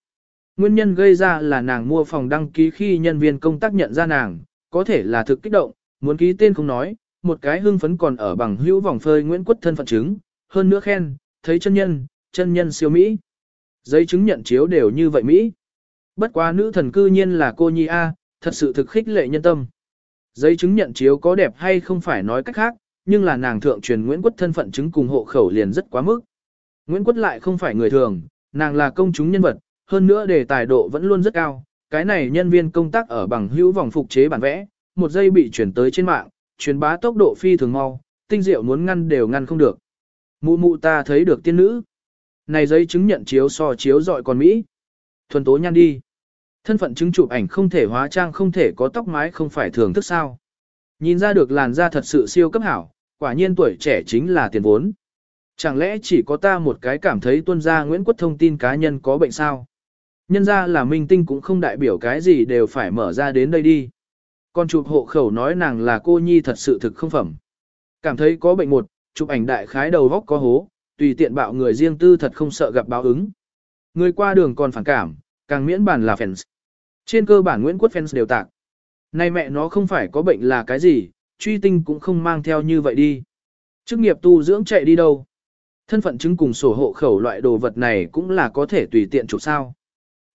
Nguyên nhân gây ra là nàng mua phòng đăng ký khi nhân viên công tác nhận ra nàng, có thể là thực kích động, muốn ký tên không nói, một cái hưng phấn còn ở bằng hữu vòng phơi Nguyễn Quất thân phận chứng, hơn nữa khen, thấy chân nhân, chân nhân siêu Mỹ. Giấy chứng nhận chiếu đều như vậy Mỹ. Bất quá nữ thần cư nhiên là cô Nhi A, thật sự thực khích lệ nhân tâm. Giấy chứng nhận chiếu có đẹp hay không phải nói cách khác, nhưng là nàng thượng truyền Nguyễn Quất thân phận chứng cùng hộ khẩu liền rất quá mức. Nguyễn Quất lại không phải người thường, nàng là công chúng nhân vật, hơn nữa đề tài độ vẫn luôn rất cao. Cái này nhân viên công tác ở bằng hữu vòng phục chế bản vẽ, một giây bị chuyển tới trên mạng, truyền bá tốc độ phi thường mau, tinh diệu muốn ngăn đều ngăn không được. Mụ mụ ta thấy được tiên nữ. Này giấy chứng nhận chiếu so chiếu dọi còn Mỹ. Thuần tố nhan đi. Thân phận chứng chụp ảnh không thể hóa trang không thể có tóc mái không phải thường thức sao. Nhìn ra được làn da thật sự siêu cấp hảo, quả nhiên tuổi trẻ chính là tiền vốn. Chẳng lẽ chỉ có ta một cái cảm thấy tuân gia Nguyễn Quốc thông tin cá nhân có bệnh sao? Nhân ra là minh tinh cũng không đại biểu cái gì đều phải mở ra đến đây đi. Còn chụp hộ khẩu nói nàng là cô nhi thật sự thực không phẩm. Cảm thấy có bệnh một, chụp ảnh đại khái đầu vóc có hố, tùy tiện bạo người riêng tư thật không sợ gặp báo ứng. Người qua đường còn phản cảm, càng miễn bản là fans. Trên cơ bản Nguyễn Quốc fans đều tạc. Này mẹ nó không phải có bệnh là cái gì, truy tinh cũng không mang theo như vậy đi. Chức nghiệp tu dưỡng chạy đi đâu? Thân phận chứng cùng sổ hộ khẩu loại đồ vật này cũng là có thể tùy tiện chụp sao.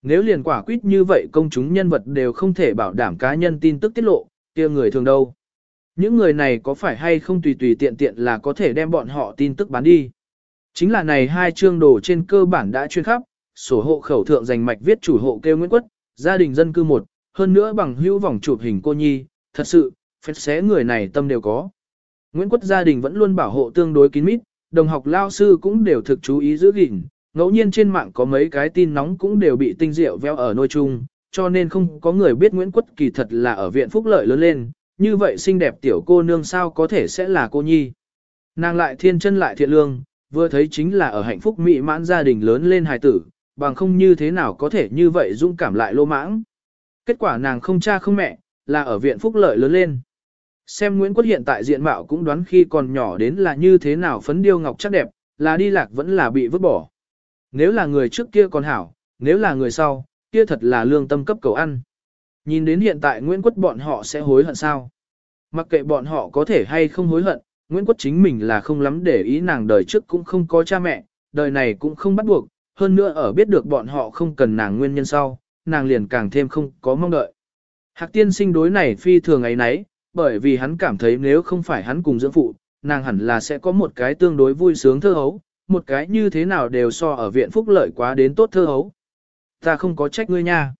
Nếu liền quả quyết như vậy công chúng nhân vật đều không thể bảo đảm cá nhân tin tức tiết lộ, kia người thường đâu. Những người này có phải hay không tùy tùy tiện tiện là có thể đem bọn họ tin tức bán đi. Chính là này hai chương đồ trên cơ bản đã chuyên khắp, sổ hộ khẩu thượng dành mạch viết chủ hộ kêu Nguyễn Quất, gia đình dân cư một, hơn nữa bằng hữu vòng chụp hình cô nhi, thật sự, phép xé người này tâm đều có. Nguyễn Quất gia đình vẫn luôn bảo hộ tương đối kín mít, đồng học lao sư cũng đều thực chú ý giữ gìn, ngẫu nhiên trên mạng có mấy cái tin nóng cũng đều bị tinh diệu veo ở nôi chung, cho nên không có người biết Nguyễn Quất kỳ thật là ở viện phúc lợi lớn lên, như vậy xinh đẹp tiểu cô nương sao có thể sẽ là cô nhi. Nàng lại thiên chân lại thiện lương, vừa thấy chính là ở hạnh phúc mỹ mãn gia đình lớn lên hài tử, bằng không như thế nào có thể như vậy dũng cảm lại lô mãng. Kết quả nàng không cha không mẹ, là ở viện phúc lợi lớn lên. Xem Nguyễn Quốc hiện tại diện mạo cũng đoán khi còn nhỏ đến là như thế nào phấn điêu ngọc chắc đẹp, là đi lạc vẫn là bị vứt bỏ. Nếu là người trước kia còn hảo, nếu là người sau, kia thật là lương tâm cấp cầu ăn. Nhìn đến hiện tại Nguyễn Quất bọn họ sẽ hối hận sao? Mặc kệ bọn họ có thể hay không hối hận, Nguyễn Quất chính mình là không lắm để ý nàng đời trước cũng không có cha mẹ, đời này cũng không bắt buộc, hơn nữa ở biết được bọn họ không cần nàng nguyên nhân sau, nàng liền càng thêm không có mong đợi. Hạc tiên sinh đối này phi thường ấy nấy, bởi vì hắn cảm thấy nếu không phải hắn cùng dưỡng phụ, nàng hẳn là sẽ có một cái tương đối vui sướng thơ hấu, một cái như thế nào đều so ở viện phúc lợi quá đến tốt thơ hấu. Ta không có trách ngươi nha.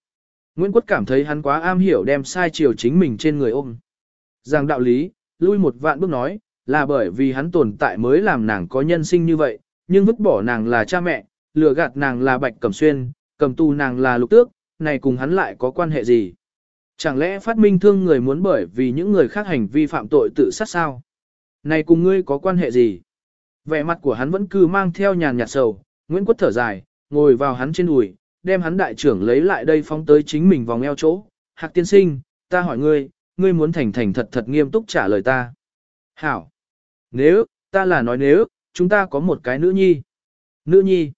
Nguyễn Quất cảm thấy hắn quá am hiểu đem sai chiều chính mình trên người ôm. Rằng đạo lý, lui một vạn bước nói, là bởi vì hắn tồn tại mới làm nàng có nhân sinh như vậy, nhưng vứt bỏ nàng là cha mẹ, lừa gạt nàng là bạch cẩm xuyên, cầm tù nàng là lục tước, này cùng hắn lại có quan hệ gì? Chẳng lẽ phát minh thương người muốn bởi vì những người khác hành vi phạm tội tự sát sao? Này cùng ngươi có quan hệ gì? Vẻ mặt của hắn vẫn cứ mang theo nhàn nhạt sầu, Nguyễn Quất thở dài, ngồi vào hắn trên đùi, đem hắn đại trưởng lấy lại đây phóng tới chính mình vòng eo chỗ. Hạc tiên sinh, ta hỏi ngươi, ngươi muốn thành thành thật thật nghiêm túc trả lời ta. Hảo. Nếu, ta là nói nếu, chúng ta có một cái nữ nhi. Nữ nhi.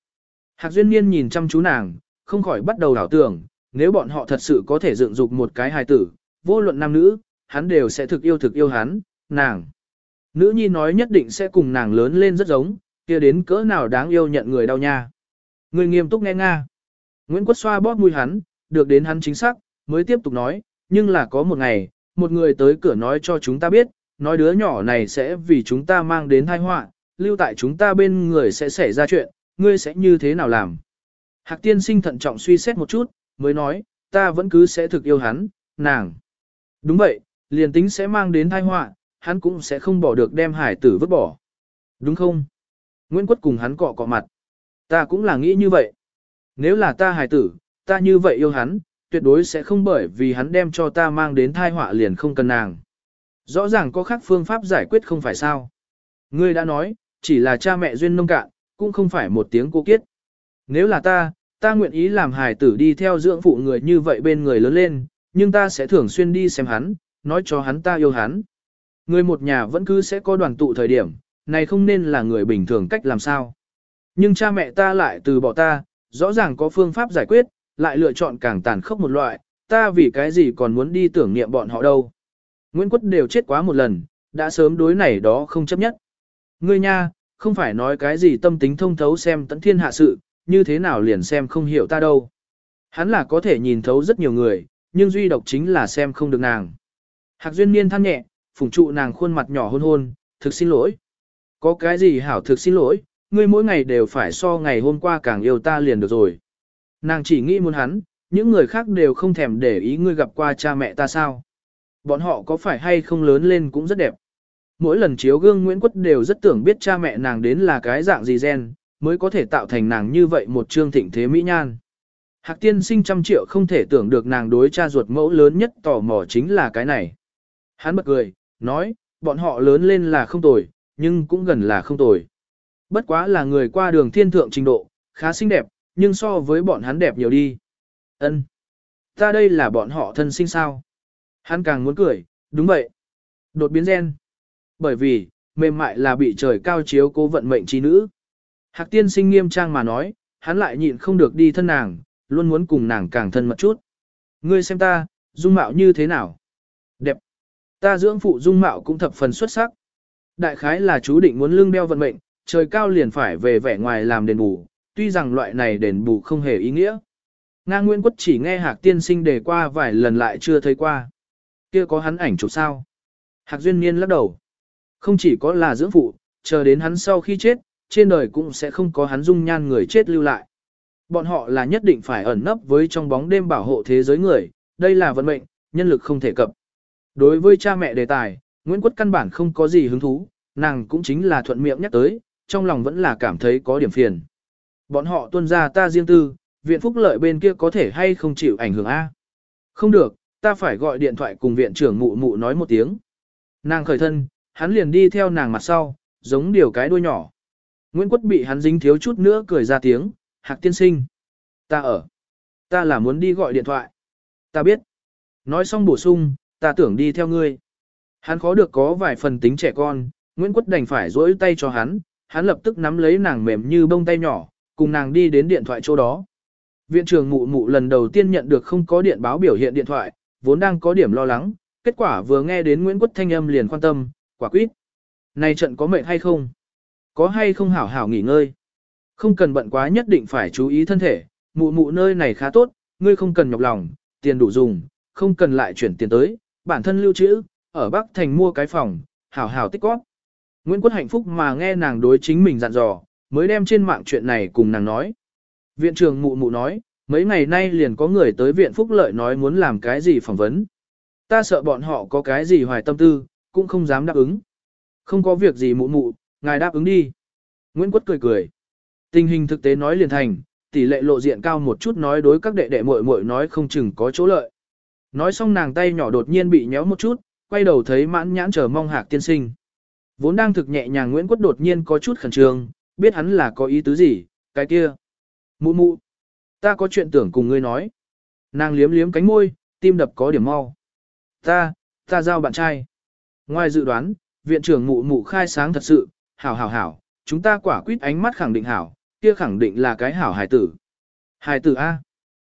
Hạc duyên niên nhìn chăm chú nàng, không khỏi bắt đầu đảo tưởng, nếu bọn họ thật sự có thể dựng dục một cái hài tử, vô luận nam nữ, hắn đều sẽ thực yêu thực yêu hắn, nàng. Nữ nhi nói nhất định sẽ cùng nàng lớn lên rất giống, kia đến cỡ nào đáng yêu nhận người đau nha. Người nghiêm túc nghe nga. Nguyễn Quất xoa bóp mũi hắn, được đến hắn chính xác, mới tiếp tục nói, nhưng là có một ngày, một người tới cửa nói cho chúng ta biết, nói đứa nhỏ này sẽ vì chúng ta mang đến tai họa, lưu tại chúng ta bên người sẽ xảy ra chuyện, ngươi sẽ như thế nào làm? Hạc tiên sinh thận trọng suy xét một chút, mới nói, ta vẫn cứ sẽ thực yêu hắn, nàng. Đúng vậy, liền tính sẽ mang đến tai họa, hắn cũng sẽ không bỏ được đem hải tử vứt bỏ. Đúng không? Nguyễn Quất cùng hắn cọ cọ mặt. Ta cũng là nghĩ như vậy. Nếu là ta hải tử, ta như vậy yêu hắn, tuyệt đối sẽ không bởi vì hắn đem cho ta mang đến thai họa liền không cần nàng. Rõ ràng có khác phương pháp giải quyết không phải sao. Ngươi đã nói, chỉ là cha mẹ duyên nông cạn, cũng không phải một tiếng cô kiết. Nếu là ta, ta nguyện ý làm hài tử đi theo dưỡng phụ người như vậy bên người lớn lên, nhưng ta sẽ thường xuyên đi xem hắn, nói cho hắn ta yêu hắn. Người một nhà vẫn cứ sẽ có đoàn tụ thời điểm, này không nên là người bình thường cách làm sao. Nhưng cha mẹ ta lại từ bỏ ta, rõ ràng có phương pháp giải quyết, lại lựa chọn càng tàn khốc một loại, ta vì cái gì còn muốn đi tưởng niệm bọn họ đâu. Nguyễn Quất đều chết quá một lần, đã sớm đối này đó không chấp nhất. Ngươi nha, không phải nói cái gì tâm tính thông thấu xem tận thiên hạ sự, như thế nào liền xem không hiểu ta đâu. Hắn là có thể nhìn thấu rất nhiều người, nhưng duy độc chính là xem không được nàng. Hạc Duyên Niên than nhẹ, Phùng trụ nàng khuôn mặt nhỏ hôn hôn, thực xin lỗi. Có cái gì hảo thực xin lỗi, ngươi mỗi ngày đều phải so ngày hôm qua càng yêu ta liền được rồi. Nàng chỉ nghĩ muốn hắn, những người khác đều không thèm để ý ngươi gặp qua cha mẹ ta sao. Bọn họ có phải hay không lớn lên cũng rất đẹp. Mỗi lần chiếu gương Nguyễn Quất đều rất tưởng biết cha mẹ nàng đến là cái dạng gì gen, mới có thể tạo thành nàng như vậy một trương thịnh thế mỹ nhan. Hạc tiên sinh trăm triệu không thể tưởng được nàng đối cha ruột mẫu lớn nhất tò mò chính là cái này. Hắn bật cười, nói, bọn họ lớn lên là không tồi, nhưng cũng gần là không tồi. Bất quá là người qua đường thiên thượng trình độ, khá xinh đẹp, nhưng so với bọn hắn đẹp nhiều đi. Ân, Ta đây là bọn họ thân sinh sao? Hắn càng muốn cười, đúng vậy. Đột biến gen. Bởi vì, mềm mại là bị trời cao chiếu cố vận mệnh trí nữ. Hạc tiên sinh nghiêm trang mà nói, hắn lại nhịn không được đi thân nàng, luôn muốn cùng nàng càng thân mật chút. Ngươi xem ta, dung mạo như thế nào? Ta dưỡng phụ dung mạo cũng thập phần xuất sắc. Đại khái là chú định muốn lưng đeo vận mệnh, trời cao liền phải về vẻ ngoài làm đền bù, tuy rằng loại này đền bù không hề ý nghĩa. Nga Nguyên Quất chỉ nghe Hạc tiên sinh đề qua vài lần lại chưa thấy qua. Kia có hắn ảnh chụp sao? Hạc Duyên Niên lắc đầu. Không chỉ có là dưỡng phụ, chờ đến hắn sau khi chết, trên đời cũng sẽ không có hắn dung nhan người chết lưu lại. Bọn họ là nhất định phải ẩn nấp với trong bóng đêm bảo hộ thế giới người, đây là vận mệnh, nhân lực không thể cập. Đối với cha mẹ đề tài, Nguyễn Quất căn bản không có gì hứng thú, nàng cũng chính là thuận miệng nhắc tới, trong lòng vẫn là cảm thấy có điểm phiền. Bọn họ tuân ra ta riêng tư, viện phúc lợi bên kia có thể hay không chịu ảnh hưởng A. Không được, ta phải gọi điện thoại cùng viện trưởng mụ mụ nói một tiếng. Nàng khởi thân, hắn liền đi theo nàng mặt sau, giống điều cái đuôi nhỏ. Nguyễn Quất bị hắn dính thiếu chút nữa cười ra tiếng, hạc tiên sinh. Ta ở. Ta là muốn đi gọi điện thoại. Ta biết. Nói xong bổ sung, ta tưởng đi theo ngươi. Hắn khó được có vài phần tính trẻ con, Nguyễn Quất đành phải rỗi tay cho hắn, hắn lập tức nắm lấy nàng mềm như bông tay nhỏ, cùng nàng đi đến điện thoại chỗ đó. Viện trưởng mụ mụ lần đầu tiên nhận được không có điện báo biểu hiện điện thoại, vốn đang có điểm lo lắng, kết quả vừa nghe đến Nguyễn Quất thanh âm liền quan tâm, quả quyết. Này trận có mệt hay không? Có hay không hảo hảo nghỉ ngơi? Không cần bận quá nhất định phải chú ý thân thể, mụ mụ nơi này khá tốt, ngươi không cần nhọc lòng, tiền đủ dùng, không cần lại chuyển tiền tới, bản thân lưu trữ, ở Bắc Thành mua cái phòng, hảo hảo tích góp. Nguyễn Quốc hạnh phúc mà nghe nàng đối chính mình dặn dò, mới đem trên mạng chuyện này cùng nàng nói. Viện trưởng mụ mụ nói, mấy ngày nay liền có người tới viện phúc lợi nói muốn làm cái gì phỏng vấn. Ta sợ bọn họ có cái gì hoài tâm tư, cũng không dám đáp ứng. Không có việc gì mụ mụ, ngài đáp ứng đi. Nguyễn Quốc cười cười. Tình hình thực tế nói liền thành, tỷ lệ lộ diện cao một chút nói đối các đệ đệ muội muội nói không chừng có chỗ lợi. Nói xong nàng tay nhỏ đột nhiên bị nhéo một chút, quay đầu thấy mãn nhãn chờ mong hạc tiên sinh. Vốn đang thực nhẹ nhàng Nguyễn Quốc đột nhiên có chút khẩn trương, biết hắn là có ý tứ gì, cái kia. Mụ mụ, ta có chuyện tưởng cùng ngươi nói. Nàng liếm liếm cánh môi, tim đập có điểm mau. Ta, ta giao bạn trai. Ngoài dự đoán, viện trưởng mụ mụ khai sáng thật sự, hảo hảo hảo, chúng ta quả quyết ánh mắt khẳng định hảo, kia khẳng định là cái hảo hài tử. Hài tử A.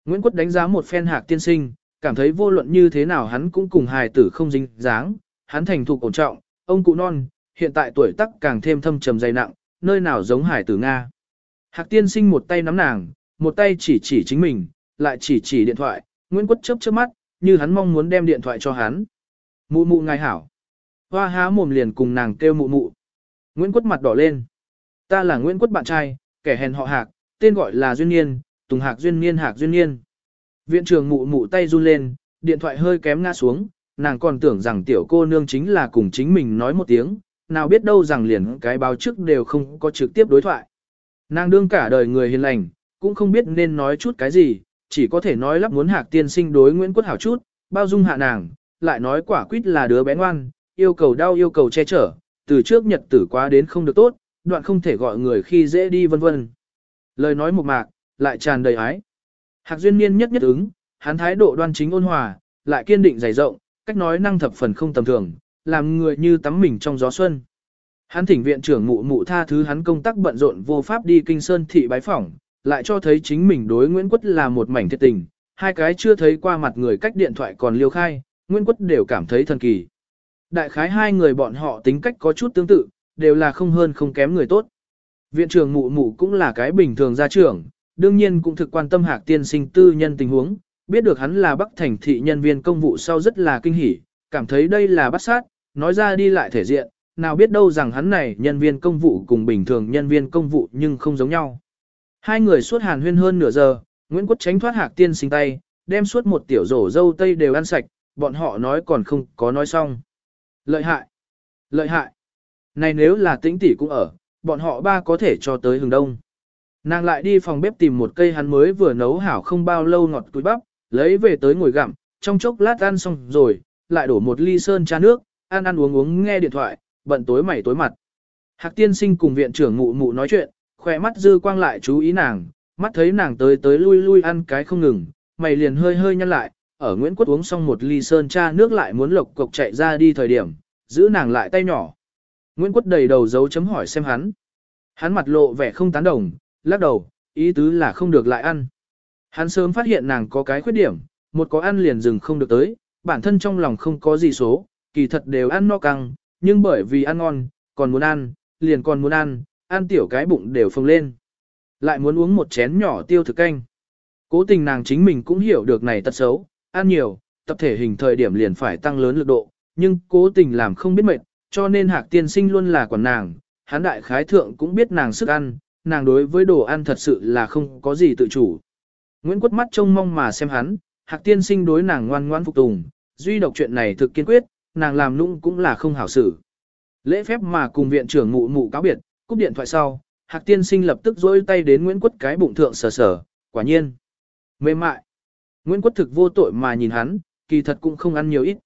Nguyễn Quốc đánh giá một phen hạc tiên sinh, cảm thấy vô luận như thế nào hắn cũng cùng hài tử không dính dáng, hắn thành thục ổn trọng, ông cụ non, hiện tại tuổi tác càng thêm thâm trầm dày nặng, nơi nào giống hài tử Nga. Hạc tiên sinh một tay nắm nàng, một tay chỉ chỉ chính mình, lại chỉ chỉ điện thoại, Nguyễn Quốc chớp chớp mắt, như hắn mong muốn đem điện thoại cho hắn. Mụ mụ ngài hảo. Hoa há mồm liền cùng nàng kêu mụ mụ. Nguyễn Quốc mặt đỏ lên. Ta là Nguyễn Quốc bạn trai, kẻ hèn họ Hạc, tên gọi là Duyên Niên, Tùng Hạc Duyên Niên Hạc Duyên Niên. Viện trưởng mụ mụ tay run lên, điện thoại hơi kém ngã xuống, nàng còn tưởng rằng tiểu cô nương chính là cùng chính mình nói một tiếng, nào biết đâu rằng liền cái báo trước đều không có trực tiếp đối thoại. Nàng đương cả đời người hiền lành, cũng không biết nên nói chút cái gì, chỉ có thể nói lắp muốn hạc tiên sinh đối Nguyễn Quốc Hảo chút, bao dung hạ nàng, lại nói quả quýt là đứa bé ngoan, yêu cầu đau yêu cầu che chở, từ trước nhật tử quá đến không được tốt, đoạn không thể gọi người khi dễ đi vân vân. Lời nói một mạc, lại tràn đầy ái. Hạc duyên niên nhất nhất ứng, hắn thái độ đoan chính ôn hòa, lại kiên định dày rộng, cách nói năng thập phần không tầm thường, làm người như tắm mình trong gió xuân. Hắn thỉnh viện trưởng mụ mụ tha thứ hắn công tác bận rộn vô pháp đi kinh sơn thị bái phỏng, lại cho thấy chính mình đối Nguyễn Quất là một mảnh thiệt tình, hai cái chưa thấy qua mặt người cách điện thoại còn liêu khai, Nguyễn Quất đều cảm thấy thần kỳ. Đại khái hai người bọn họ tính cách có chút tương tự, đều là không hơn không kém người tốt. Viện trưởng mụ mụ cũng là cái bình thường gia trưởng, đương nhiên cũng thực quan tâm hạc tiên sinh tư nhân tình huống, biết được hắn là Bắc Thành thị nhân viên công vụ sau rất là kinh hỉ, cảm thấy đây là bắt sát, nói ra đi lại thể diện, nào biết đâu rằng hắn này nhân viên công vụ cùng bình thường nhân viên công vụ nhưng không giống nhau. Hai người suốt hàn huyên hơn nửa giờ, Nguyễn Quốc tránh thoát hạc tiên sinh tay, đem suốt một tiểu rổ dâu tây đều ăn sạch, bọn họ nói còn không có nói xong. Lợi hại! Lợi hại! Này nếu là tĩnh tỷ cũng ở, bọn họ ba có thể cho tới hừng đông. Nàng lại đi phòng bếp tìm một cây hắn mới vừa nấu hảo không bao lâu ngọt túi bắp, lấy về tới ngồi gặm, trong chốc lát ăn xong rồi, lại đổ một ly sơn trà nước, ăn ăn uống uống nghe điện thoại, bận tối mày tối mặt. Hạc tiên sinh cùng viện trưởng mụ mụ nói chuyện, khỏe mắt dư quang lại chú ý nàng, mắt thấy nàng tới tới lui lui ăn cái không ngừng, mày liền hơi hơi nhăn lại, ở Nguyễn Quốc uống xong một ly sơn trà nước lại muốn lộc cộc chạy ra đi thời điểm, giữ nàng lại tay nhỏ. Nguyễn Quốc đầy đầu dấu chấm hỏi xem hắn. Hắn mặt lộ vẻ không tán đồng, lắc đầu, ý tứ là không được lại ăn. Hắn sớm phát hiện nàng có cái khuyết điểm, một có ăn liền dừng không được tới, bản thân trong lòng không có gì số, kỳ thật đều ăn no căng, nhưng bởi vì ăn ngon, còn muốn ăn, liền còn muốn ăn, ăn tiểu cái bụng đều phồng lên. Lại muốn uống một chén nhỏ tiêu thực canh. Cố tình nàng chính mình cũng hiểu được này tật xấu, ăn nhiều, tập thể hình thời điểm liền phải tăng lớn lực độ, nhưng cố tình làm không biết mệt, cho nên hạc tiên sinh luôn là quản nàng, hắn đại khái thượng cũng biết nàng sức ăn, nàng đối với đồ ăn thật sự là không có gì tự chủ. Nguyễn Quất mắt trông mong mà xem hắn, hạc tiên sinh đối nàng ngoan ngoãn phục tùng, duy độc chuyện này thực kiên quyết, nàng làm nũng cũng là không hảo xử. Lễ phép mà cùng viện trưởng mụ mụ cáo biệt, cúp điện thoại sau, hạc tiên sinh lập tức dối tay đến Nguyễn Quất cái bụng thượng sờ sờ, quả nhiên. Mềm mại. Nguyễn Quất thực vô tội mà nhìn hắn, kỳ thật cũng không ăn nhiều ít.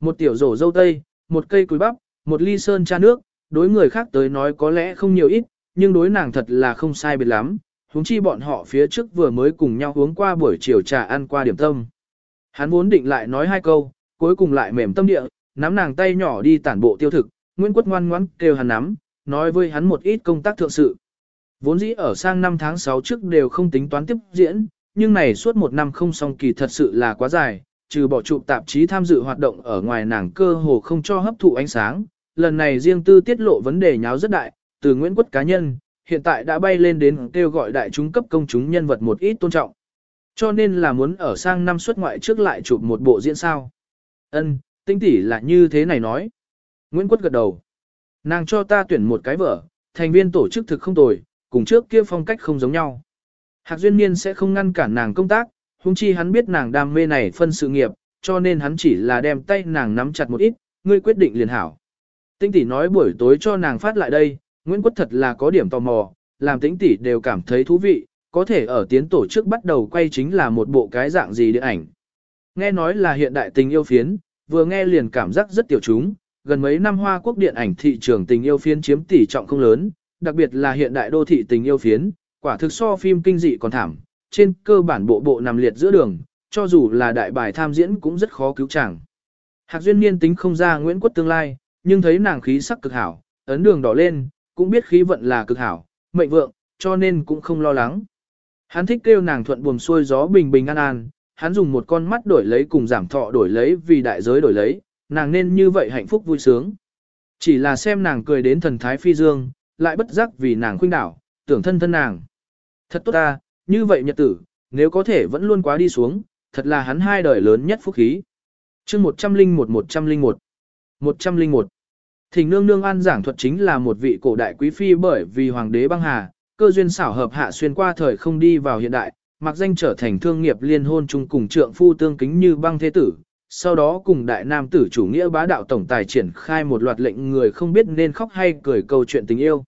Một tiểu rổ dâu tây, một cây cùi bắp, một ly sơn cha nước, đối người khác tới nói có lẽ không nhiều ít, nhưng đối nàng thật là không sai biệt lắm, huống chi bọn họ phía trước vừa mới cùng nhau uống qua buổi chiều trà ăn qua điểm tâm. Hắn vốn định lại nói hai câu, cuối cùng lại mềm tâm địa, nắm nàng tay nhỏ đi tản bộ tiêu thực, Nguyễn Quất ngoan ngoãn kêu hắn nắm, nói với hắn một ít công tác thượng sự. Vốn dĩ ở sang năm tháng 6 trước đều không tính toán tiếp diễn, nhưng này suốt một năm không xong kỳ thật sự là quá dài, trừ bỏ chụp tạp chí tham dự hoạt động ở ngoài nàng cơ hồ không cho hấp thụ ánh sáng, lần này riêng tư tiết lộ vấn đề nháo rất đại, từ Nguyễn Quất cá nhân, hiện tại đã bay lên đến kêu gọi đại chúng cấp công chúng nhân vật một ít tôn trọng. Cho nên là muốn ở sang năm xuất ngoại trước lại chụp một bộ diễn sao. Ân, tinh tỷ là như thế này nói. Nguyễn Quất gật đầu. Nàng cho ta tuyển một cái vở, thành viên tổ chức thực không tồi, cùng trước kia phong cách không giống nhau. Hạc Duyên Niên sẽ không ngăn cản nàng công tác, huống chi hắn biết nàng đam mê này phân sự nghiệp, cho nên hắn chỉ là đem tay nàng nắm chặt một ít, ngươi quyết định liền hảo. Tinh tỷ nói buổi tối cho nàng phát lại đây, Nguyễn Quất thật là có điểm tò mò, làm tĩnh tỷ đều cảm thấy thú vị, có thể ở tiến tổ chức bắt đầu quay chính là một bộ cái dạng gì điện ảnh. Nghe nói là hiện đại tình yêu phiến, vừa nghe liền cảm giác rất tiểu chúng, gần mấy năm Hoa Quốc điện ảnh thị trường tình yêu phiến chiếm tỷ trọng không lớn, đặc biệt là hiện đại đô thị tình yêu phiến, quả thực so phim kinh dị còn thảm, trên cơ bản bộ bộ nằm liệt giữa đường, cho dù là đại bài tham diễn cũng rất khó cứu chàng. Hạc Duyên Niên tính không ra Nguyễn Quất tương lai, nhưng thấy nàng khí sắc cực hảo, ấn đường đỏ lên, cũng biết khí vận là cực hảo, mệnh vượng, cho nên cũng không lo lắng. Hắn thích kêu nàng thuận buồm xuôi gió bình bình an an, hắn dùng một con mắt đổi lấy cùng giảm thọ đổi lấy vì đại giới đổi lấy, nàng nên như vậy hạnh phúc vui sướng. Chỉ là xem nàng cười đến thần thái phi dương, lại bất giác vì nàng khuynh đảo, tưởng thân thân nàng. Thật tốt ta, như vậy nhật tử, nếu có thể vẫn luôn quá đi xuống, thật là hắn hai đời lớn nhất phúc khí. chương 101 101 101 Thỉnh nương nương an giảng thuật chính là một vị cổ đại quý phi bởi vì hoàng đế băng hà, cơ duyên xảo hợp hạ xuyên qua thời không đi vào hiện đại, mặc danh trở thành thương nghiệp liên hôn chung cùng trượng phu tương kính như băng thế tử, sau đó cùng đại nam tử chủ nghĩa bá đạo tổng tài triển khai một loạt lệnh người không biết nên khóc hay cười câu chuyện tình yêu.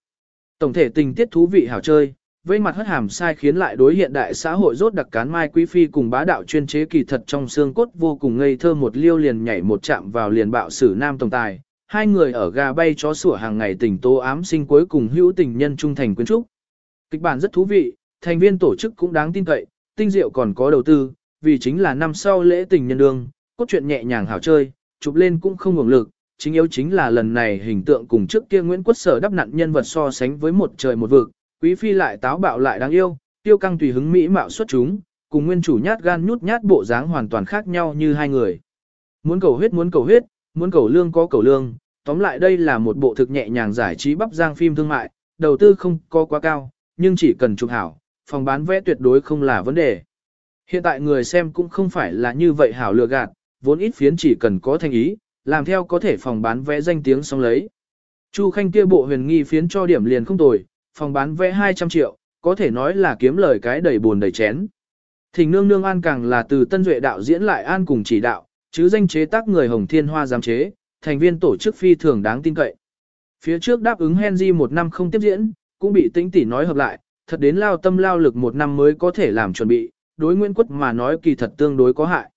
Tổng thể tình tiết thú vị hào chơi, với mặt hất hàm sai khiến lại đối hiện đại xã hội rốt đặc cán mai quý phi cùng bá đạo chuyên chế kỳ thật trong xương cốt vô cùng ngây thơ một liêu liền nhảy một chạm vào liền bạo sử nam tổng tài. Hai người ở gà bay chó sủa hàng ngày tình tố ám sinh cuối cùng hữu tình nhân trung thành quyến trúc. Kịch bản rất thú vị, thành viên tổ chức cũng đáng tin cậy, tinh diệu còn có đầu tư, vì chính là năm sau lễ tình nhân đương, cốt truyện nhẹ nhàng hảo chơi, chụp lên cũng không hưởng lực, chính yếu chính là lần này hình tượng cùng trước kia Nguyễn Quất Sở đắp nặn nhân vật so sánh với một trời một vực, quý phi lại táo bạo lại đáng yêu, tiêu căng tùy hứng mỹ mạo xuất chúng, cùng nguyên chủ nhát gan nhút nhát bộ dáng hoàn toàn khác nhau như hai người. Muốn cầu huyết muốn cầu huyết, muốn cầu lương có cầu lương, tóm lại đây là một bộ thực nhẹ nhàng giải trí bắp giang phim thương mại, đầu tư không có quá cao, nhưng chỉ cần chụp hảo, phòng bán vé tuyệt đối không là vấn đề. Hiện tại người xem cũng không phải là như vậy hảo lừa gạt, vốn ít phiến chỉ cần có thành ý, làm theo có thể phòng bán vé danh tiếng xong lấy. Chu Khanh kia bộ huyền nghi phiến cho điểm liền không tồi, phòng bán vé 200 triệu, có thể nói là kiếm lời cái đầy buồn đầy chén. Thỉnh nương nương an càng là từ tân duệ đạo diễn lại an cùng chỉ đạo, chứ danh chế tác người Hồng Thiên Hoa giám chế, thành viên tổ chức phi thường đáng tin cậy. Phía trước đáp ứng Henry một năm không tiếp diễn, cũng bị tĩnh tỷ nói hợp lại, thật đến lao tâm lao lực một năm mới có thể làm chuẩn bị, đối Nguyễn Quất mà nói kỳ thật tương đối có hại.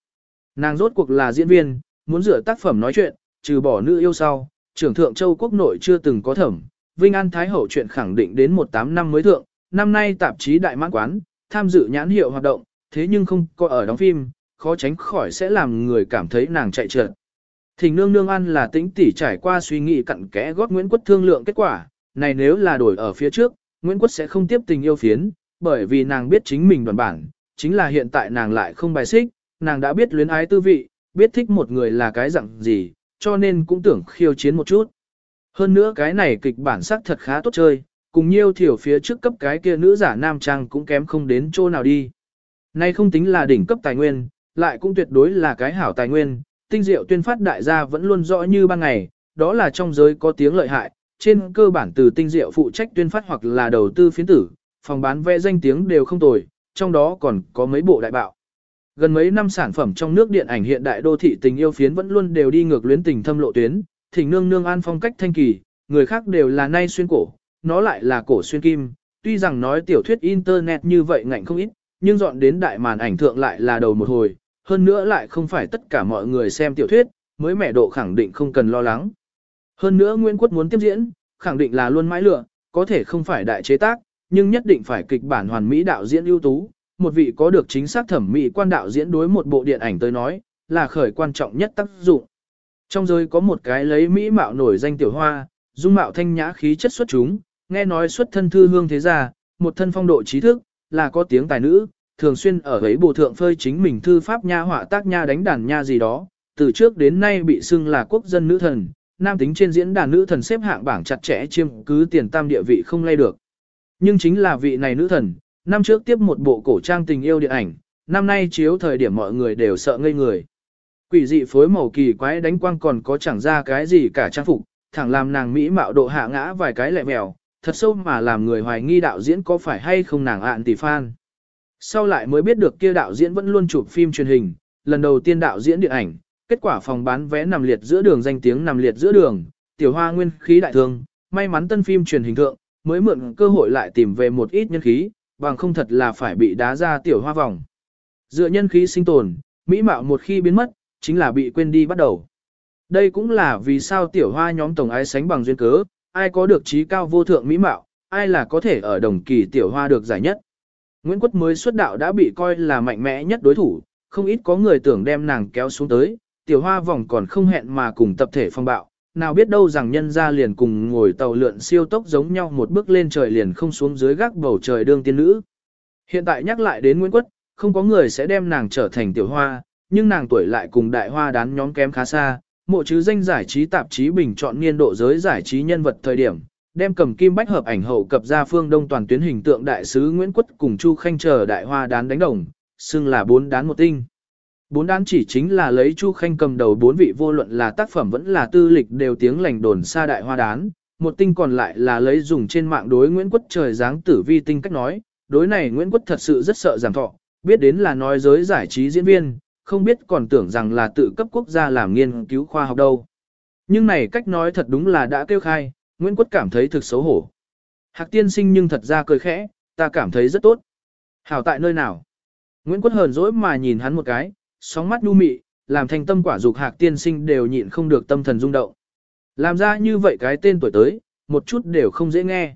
Nàng rốt cuộc là diễn viên, muốn dựa tác phẩm nói chuyện, trừ bỏ nữ yêu sau, trưởng thượng châu quốc nội chưa từng có thẩm, Vinh An Thái Hậu chuyện khẳng định đến 18 năm mới thượng, năm nay tạp chí Đại Mãn Quán, tham dự nhãn hiệu hoạt động, thế nhưng không có ở đóng phim, khó tránh khỏi sẽ làm người cảm thấy nàng chạy trượt. Thỉnh nương nương ăn là tĩnh tỉ trải qua suy nghĩ cặn kẽ gót Nguyễn Quất thương lượng kết quả, này nếu là đổi ở phía trước, Nguyễn Quất sẽ không tiếp tình yêu phiến, bởi vì nàng biết chính mình đoàn bản, chính là hiện tại nàng lại không bài xích, nàng đã biết luyến ái tư vị, biết thích một người là cái dạng gì, cho nên cũng tưởng khiêu chiến một chút. Hơn nữa cái này kịch bản sắc thật khá tốt chơi, cùng nhiêu thiểu phía trước cấp cái kia nữ giả nam trang cũng kém không đến chỗ nào đi. Nay không tính là đỉnh cấp tài nguyên, lại cũng tuyệt đối là cái hảo tài nguyên, tinh diệu tuyên phát đại gia vẫn luôn rõ như ban ngày, đó là trong giới có tiếng lợi hại, trên cơ bản từ tinh diệu phụ trách tuyên phát hoặc là đầu tư phiến tử, phòng bán vé danh tiếng đều không tồi, trong đó còn có mấy bộ đại bạo. Gần mấy năm sản phẩm trong nước điện ảnh hiện đại đô thị tình yêu phiến vẫn luôn đều đi ngược luyến tình thâm lộ tuyến, thỉnh nương nương an phong cách thanh kỳ, người khác đều là nay xuyên cổ, nó lại là cổ xuyên kim, tuy rằng nói tiểu thuyết internet như vậy ngạnh không ít, nhưng dọn đến đại màn ảnh thượng lại là đầu một hồi, hơn nữa lại không phải tất cả mọi người xem tiểu thuyết, mới mẻ độ khẳng định không cần lo lắng. Hơn nữa Nguyễn Quốc muốn tiếp diễn, khẳng định là luôn mãi lựa, có thể không phải đại chế tác, nhưng nhất định phải kịch bản hoàn mỹ đạo diễn ưu tú, một vị có được chính xác thẩm mỹ quan đạo diễn đối một bộ điện ảnh tới nói, là khởi quan trọng nhất tác dụng. Trong giới có một cái lấy mỹ mạo nổi danh tiểu hoa, dung mạo thanh nhã khí chất xuất chúng, nghe nói xuất thân thư hương thế gia, một thân phong độ trí thức, là có tiếng tài nữ, thường xuyên ở ấy bộ thượng phơi chính mình thư pháp nha họa tác nha đánh đàn nha gì đó, từ trước đến nay bị xưng là quốc dân nữ thần, nam tính trên diễn đàn nữ thần xếp hạng bảng chặt chẽ chiêm cứ tiền tam địa vị không lay được. Nhưng chính là vị này nữ thần, năm trước tiếp một bộ cổ trang tình yêu điện ảnh, năm nay chiếu thời điểm mọi người đều sợ ngây người. Quỷ dị phối màu kỳ quái đánh quang còn có chẳng ra cái gì cả trang phục, thẳng làm nàng mỹ mạo độ hạ ngã vài cái lẹ mèo, thật sâu mà làm người hoài nghi đạo diễn có phải hay không nàng ạn tỷ fan. Sau lại mới biết được kia đạo diễn vẫn luôn chụp phim truyền hình, lần đầu tiên đạo diễn điện ảnh, kết quả phòng bán vé nằm liệt giữa đường danh tiếng nằm liệt giữa đường, tiểu hoa nguyên khí đại thương, may mắn tân phim truyền hình thượng, mới mượn cơ hội lại tìm về một ít nhân khí, bằng không thật là phải bị đá ra tiểu hoa vòng. Dựa nhân khí sinh tồn, mỹ mạo một khi biến mất, chính là bị quên đi bắt đầu. Đây cũng là vì sao tiểu hoa nhóm tổng ái sánh bằng duyên cớ, ai có được trí cao vô thượng mỹ mạo, ai là có thể ở đồng kỳ tiểu hoa được giải nhất. Nguyễn Quất mới xuất đạo đã bị coi là mạnh mẽ nhất đối thủ, không ít có người tưởng đem nàng kéo xuống tới, tiểu hoa vòng còn không hẹn mà cùng tập thể phong bạo, nào biết đâu rằng nhân ra liền cùng ngồi tàu lượn siêu tốc giống nhau một bước lên trời liền không xuống dưới gác bầu trời đương tiên nữ. Hiện tại nhắc lại đến Nguyễn Quất, không có người sẽ đem nàng trở thành tiểu hoa, nhưng nàng tuổi lại cùng đại hoa đán nhóm kém khá xa, mộ chứ danh giải trí tạp chí bình chọn niên độ giới giải trí nhân vật thời điểm, đem cầm kim bách hợp ảnh hậu cập ra phương đông toàn tuyến hình tượng đại sứ Nguyễn Quất cùng Chu Khanh chờ đại hoa đán đánh đồng, xưng là bốn đán một tinh. Bốn đán chỉ chính là lấy Chu Khanh cầm đầu bốn vị vô luận là tác phẩm vẫn là tư lịch đều tiếng lành đồn xa đại hoa đán, một tinh còn lại là lấy dùng trên mạng đối Nguyễn Quất trời dáng tử vi tinh cách nói, đối này Nguyễn Quất thật sự rất sợ giảm thọ, biết đến là nói giới giải trí diễn viên, không biết còn tưởng rằng là tự cấp quốc gia làm nghiên cứu khoa học đâu. Nhưng này cách nói thật đúng là đã kêu khai, Nguyễn Quất cảm thấy thực xấu hổ. Hạc tiên sinh nhưng thật ra cười khẽ, ta cảm thấy rất tốt. Hảo tại nơi nào? Nguyễn Quất hờn dỗi mà nhìn hắn một cái, sóng mắt đu mị, làm thành tâm quả dục hạc tiên sinh đều nhịn không được tâm thần rung động. Làm ra như vậy cái tên tuổi tới, một chút đều không dễ nghe.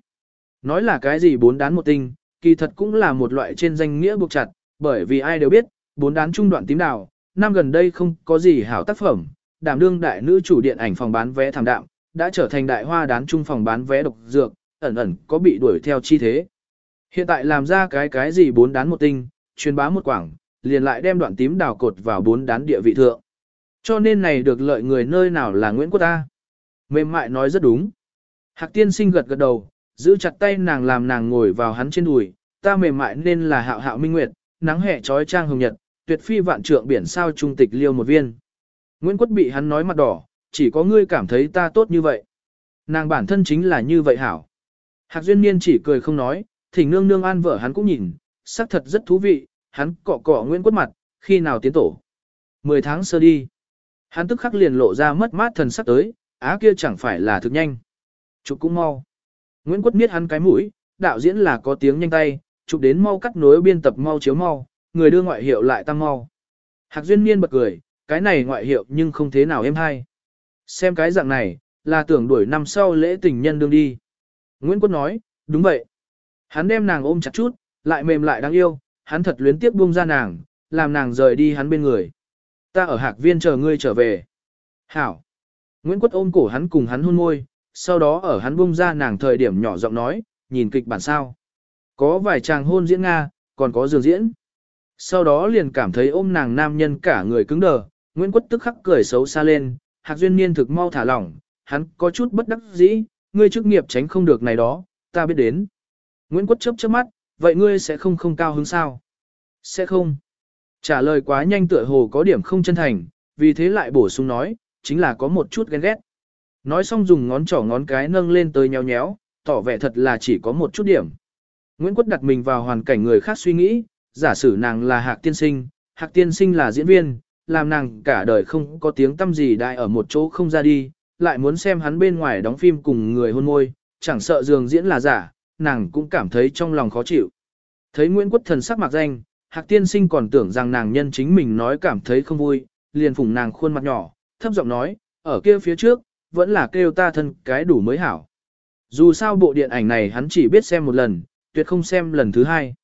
Nói là cái gì bốn đán một tinh, kỳ thật cũng là một loại trên danh nghĩa buộc chặt, bởi vì ai đều biết, bốn đán trung đoạn tím đào, năm gần đây không có gì hảo tác phẩm, đảm đương đại nữ chủ điện ảnh phòng bán vé thảm đạm, đã trở thành đại hoa đán trung phòng bán vé độc dược, ẩn ẩn có bị đuổi theo chi thế. Hiện tại làm ra cái cái gì bốn đán một tinh, truyền bá một quảng, liền lại đem đoạn tím đào cột vào bốn đán địa vị thượng. Cho nên này được lợi người nơi nào là Nguyễn Quốc ta. Mềm mại nói rất đúng. Hạc tiên sinh gật gật đầu, giữ chặt tay nàng làm nàng ngồi vào hắn trên đùi, ta mềm mại nên là hạo hạo minh nguyệt, nắng hè trói trang hồng nhật, tuyệt phi vạn trượng biển sao trung tịch liêu một viên. Nguyễn quốc bị hắn nói mặt đỏ, chỉ có ngươi cảm thấy ta tốt như vậy. Nàng bản thân chính là như vậy hảo. Hạc Duyên Niên chỉ cười không nói, thỉnh nương nương an vợ hắn cũng nhìn, sắc thật rất thú vị, hắn cọ cọ Nguyễn Quất mặt, khi nào tiến tổ. Mười tháng sơ đi. Hắn tức khắc liền lộ ra mất mát thần sắc tới, á kia chẳng phải là thực nhanh. Chụp cũng mau. Nguyễn Quất miết hắn cái mũi, đạo diễn là có tiếng nhanh tay, chụp đến mau cắt nối biên tập mau chiếu mau, người đưa ngoại hiệu lại tăng mau. Hạc Duyên Niên bật cười, cái này ngoại hiệu nhưng không thế nào êm hay. Xem cái dạng này, là tưởng đuổi năm sau lễ tình nhân đương đi. Nguyễn Quốc nói, đúng vậy. Hắn đem nàng ôm chặt chút, lại mềm lại đáng yêu, hắn thật luyến tiếc buông ra nàng, làm nàng rời đi hắn bên người. Ta ở hạc viên chờ ngươi trở về. Hảo. Nguyễn Quốc ôm cổ hắn cùng hắn hôn môi, sau đó ở hắn buông ra nàng thời điểm nhỏ giọng nói, nhìn kịch bản sao. Có vài chàng hôn diễn Nga, còn có giường diễn. Sau đó liền cảm thấy ôm nàng nam nhân cả người cứng đờ, Nguyễn Quất tức khắc cười xấu xa lên, Hạc Duyên Niên thực mau thả lỏng, hắn có chút bất đắc dĩ, ngươi chức nghiệp tránh không được này đó, ta biết đến. Nguyễn Quất chớp chớp mắt, vậy ngươi sẽ không không cao hứng sao? Sẽ không. Trả lời quá nhanh tựa hồ có điểm không chân thành, vì thế lại bổ sung nói, chính là có một chút ghen ghét. Nói xong dùng ngón trỏ ngón cái nâng lên tới nhéo nhéo, tỏ vẻ thật là chỉ có một chút điểm. Nguyễn Quất đặt mình vào hoàn cảnh người khác suy nghĩ, giả sử nàng là hạc tiên sinh, hạc tiên sinh là diễn viên, làm nàng cả đời không có tiếng tâm gì đại ở một chỗ không ra đi, lại muốn xem hắn bên ngoài đóng phim cùng người hôn môi, chẳng sợ dường diễn là giả, nàng cũng cảm thấy trong lòng khó chịu. Thấy Nguyễn Quốc Thần sắc mặt danh, Hạc Tiên Sinh còn tưởng rằng nàng nhân chính mình nói cảm thấy không vui, liền phủng nàng khuôn mặt nhỏ, thấp giọng nói, ở kia phía trước, vẫn là kêu ta thân cái đủ mới hảo. Dù sao bộ điện ảnh này hắn chỉ biết xem một lần, tuyệt không xem lần thứ hai.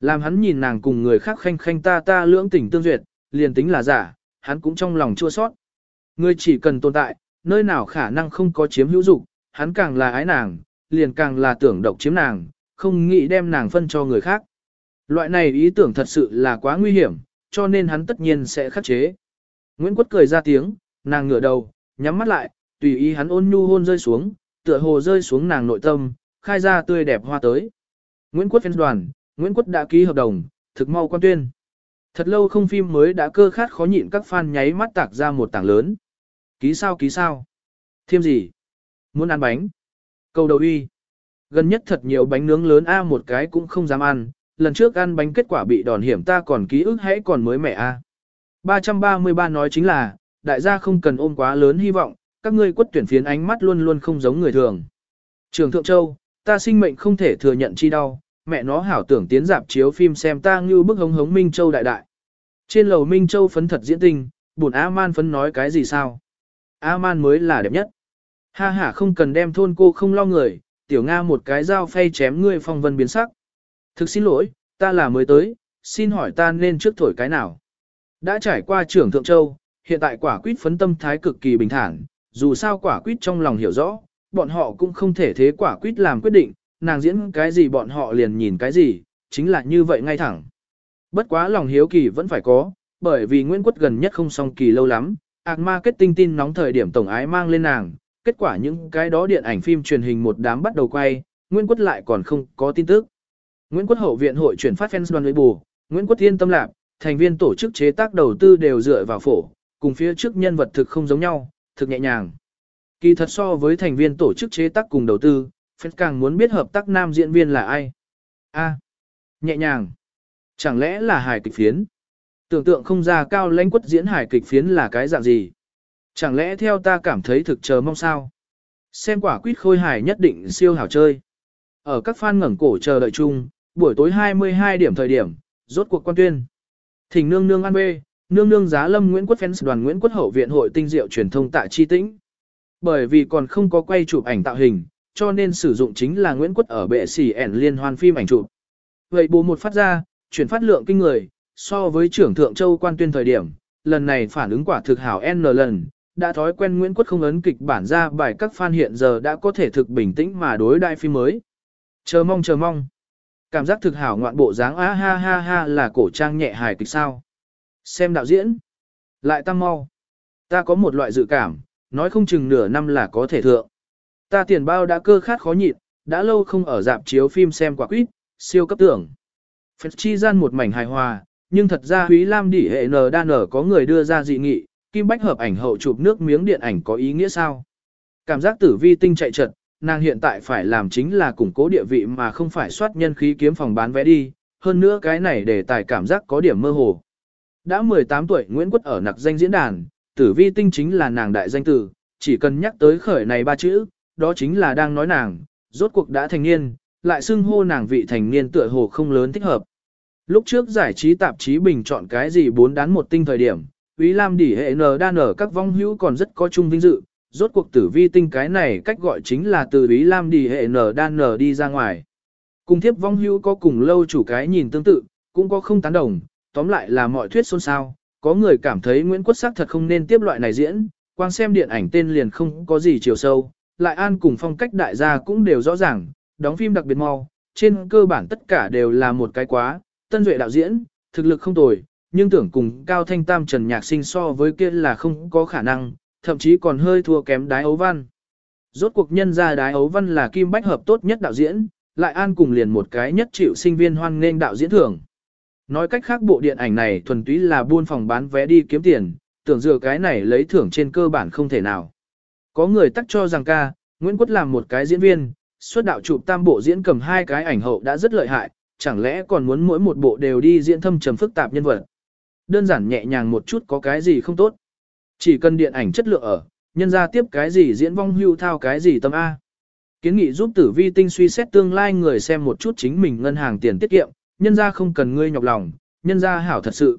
Làm hắn nhìn nàng cùng người khác khanh khanh ta ta lưỡng tình tương duyệt, liền tính là giả, hắn cũng trong lòng chua sót. Người chỉ cần tồn tại, nơi nào khả năng không có chiếm hữu dục, hắn càng là ái nàng, liền càng là tưởng độc chiếm nàng, không nghĩ đem nàng phân cho người khác. Loại này ý tưởng thật sự là quá nguy hiểm, cho nên hắn tất nhiên sẽ khắc chế. Nguyễn Quất cười ra tiếng, nàng ngửa đầu, nhắm mắt lại, tùy ý hắn ôn nhu hôn rơi xuống, tựa hồ rơi xuống nàng nội tâm, khai ra tươi đẹp hoa tới. Nguyễn Quất phiên đoàn, Nguyễn Quất đã ký hợp đồng, thực mau quan tuyên. Thật lâu không phim mới đã cơ khát khó nhịn các fan nháy mắt tạc ra một tảng lớn. Ký sao ký sao? Thêm gì? Muốn ăn bánh? câu đầu uy. Gần nhất thật nhiều bánh nướng lớn A một cái cũng không dám ăn, lần trước ăn bánh kết quả bị đòn hiểm ta còn ký ức hãy còn mới mẻ A. 333 nói chính là, đại gia không cần ôm quá lớn hy vọng, các ngươi quất tuyển phiến ánh mắt luôn luôn không giống người thường. Trường Thượng Châu, ta sinh mệnh không thể thừa nhận chi đau, mẹ nó hảo tưởng tiến dạp chiếu phim xem ta như bức hống hống Minh Châu đại đại. Trên lầu Minh Châu phấn thật diễn tình, buồn A-man phấn nói cái gì sao? A-man mới là đẹp nhất. Ha ha không cần đem thôn cô không lo người, tiểu Nga một cái dao phay chém ngươi phong vân biến sắc. Thực xin lỗi, ta là mới tới, xin hỏi ta nên trước thổi cái nào? Đã trải qua trưởng Thượng Châu, hiện tại quả quýt phấn tâm thái cực kỳ bình thản, dù sao quả quýt trong lòng hiểu rõ, bọn họ cũng không thể thế quả quýt làm quyết định, nàng diễn cái gì bọn họ liền nhìn cái gì, chính là như vậy ngay thẳng. Bất quá lòng hiếu kỳ vẫn phải có, bởi vì Nguyễn Quất gần nhất không xong kỳ lâu lắm, ạc marketing tin nóng thời điểm tổng ái mang lên nàng, kết quả những cái đó điện ảnh phim truyền hình một đám bắt đầu quay, Nguyễn Quất lại còn không có tin tức. Nguyễn Quất hậu viện hội chuyển phát fans đoàn lưỡi bù, Nguyễn Quất yên tâm lạc, thành viên tổ chức chế tác đầu tư đều dựa vào phổ, cùng phía trước nhân vật thực không giống nhau, thực nhẹ nhàng. Kỳ thật so với thành viên tổ chức chế tác cùng đầu tư, fans càng muốn biết hợp tác nam diễn viên là ai. A. nhẹ nhàng. Chẳng lẽ là hài kịch phiến? Tưởng tượng không ra cao lãnh quất diễn hài kịch phiến là cái dạng gì? Chẳng lẽ theo ta cảm thấy thực chờ mong sao? Xem quả quýt khôi hài nhất định siêu hảo chơi. Ở các fan ngẩng cổ chờ đợi chung, buổi tối 22 điểm thời điểm, rốt cuộc quan tuyên. Thỉnh nương nương an bê, nương nương giá lâm Nguyễn Quốc Fans đoàn Nguyễn Quốc Hậu viện hội tinh diệu truyền thông tại chi tĩnh. Bởi vì còn không có quay chụp ảnh tạo hình, cho nên sử dụng chính là Nguyễn Quốc ở bệ xỉ ẻn liên hoan phim ảnh chụp. Vậy bố một phát ra, chuyển phát lượng kinh người, so với trưởng thượng châu quan tuyên thời điểm, lần này phản ứng quả thực hảo N lần, đã thói quen Nguyễn Quốc không ấn kịch bản ra bài các fan hiện giờ đã có thể thực bình tĩnh mà đối đại phim mới. Chờ mong chờ mong. Cảm giác thực hảo ngoạn bộ dáng á ha ha ha là cổ trang nhẹ hài kịch sao. Xem đạo diễn. Lại tăng mau. Ta có một loại dự cảm, nói không chừng nửa năm là có thể thượng. Ta tiền bao đã cơ khát khó nhịn, đã lâu không ở dạp chiếu phim xem quả quýt, siêu cấp tưởng. Phật chi gian một mảnh hài hòa, nhưng thật ra Húy Lam đỉ hệ N Đa Nở có người đưa ra dị nghị, Kim Bách hợp ảnh hậu chụp nước miếng điện ảnh có ý nghĩa sao? Cảm giác tử vi tinh chạy trật, nàng hiện tại phải làm chính là củng cố địa vị mà không phải soát nhân khí kiếm phòng bán vé đi, hơn nữa cái này để tài cảm giác có điểm mơ hồ. Đã 18 tuổi Nguyễn Quất ở nặc danh diễn đàn, tử vi tinh chính là nàng đại danh tử, chỉ cần nhắc tới khởi này ba chữ, đó chính là đang nói nàng, rốt cuộc đã thành niên, lại xưng hô nàng vị thành niên tựa hồ không lớn thích hợp. Lúc trước giải trí tạp chí bình chọn cái gì bốn đán một tinh thời điểm, Úy Lam đỉ hệ N đa nở các vong hữu còn rất có chung vinh dự, rốt cuộc tử vi tinh cái này cách gọi chính là từ Úy Lam đỉ hệ N đa nở đi ra ngoài. Cùng thiếp vong hữu có cùng lâu chủ cái nhìn tương tự, cũng có không tán đồng, tóm lại là mọi thuyết xôn xao, có người cảm thấy Nguyễn Quốc sắc thật không nên tiếp loại này diễn, quang xem điện ảnh tên liền không có gì chiều sâu, lại an cùng phong cách đại gia cũng đều rõ ràng, đóng phim đặc biệt mau, trên cơ bản tất cả đều là một cái quá, tân duệ đạo diễn, thực lực không tồi, nhưng tưởng cùng Cao Thanh Tam Trần Nhạc Sinh so với kia là không có khả năng, thậm chí còn hơi thua kém đái ấu văn. Rốt cuộc nhân ra đái ấu văn là kim bách hợp tốt nhất đạo diễn, lại an cùng liền một cái nhất chịu sinh viên hoan nghênh đạo diễn thưởng. Nói cách khác bộ điện ảnh này thuần túy là buôn phòng bán vé đi kiếm tiền, tưởng dựa cái này lấy thưởng trên cơ bản không thể nào. Có người tắc cho rằng ca, Nguyễn Quốc làm một cái diễn viên, xuất đạo chụp tam bộ diễn cầm hai cái ảnh hậu đã rất lợi hại, chẳng lẽ còn muốn mỗi một bộ đều đi diễn thâm trầm phức tạp nhân vật. Đơn giản nhẹ nhàng một chút có cái gì không tốt. Chỉ cần điện ảnh chất lượng ở, nhân ra tiếp cái gì diễn vong hưu thao cái gì tâm A. Kiến nghị giúp tử vi tinh suy xét tương lai người xem một chút chính mình ngân hàng tiền tiết kiệm, nhân ra không cần ngươi nhọc lòng, nhân ra hảo thật sự.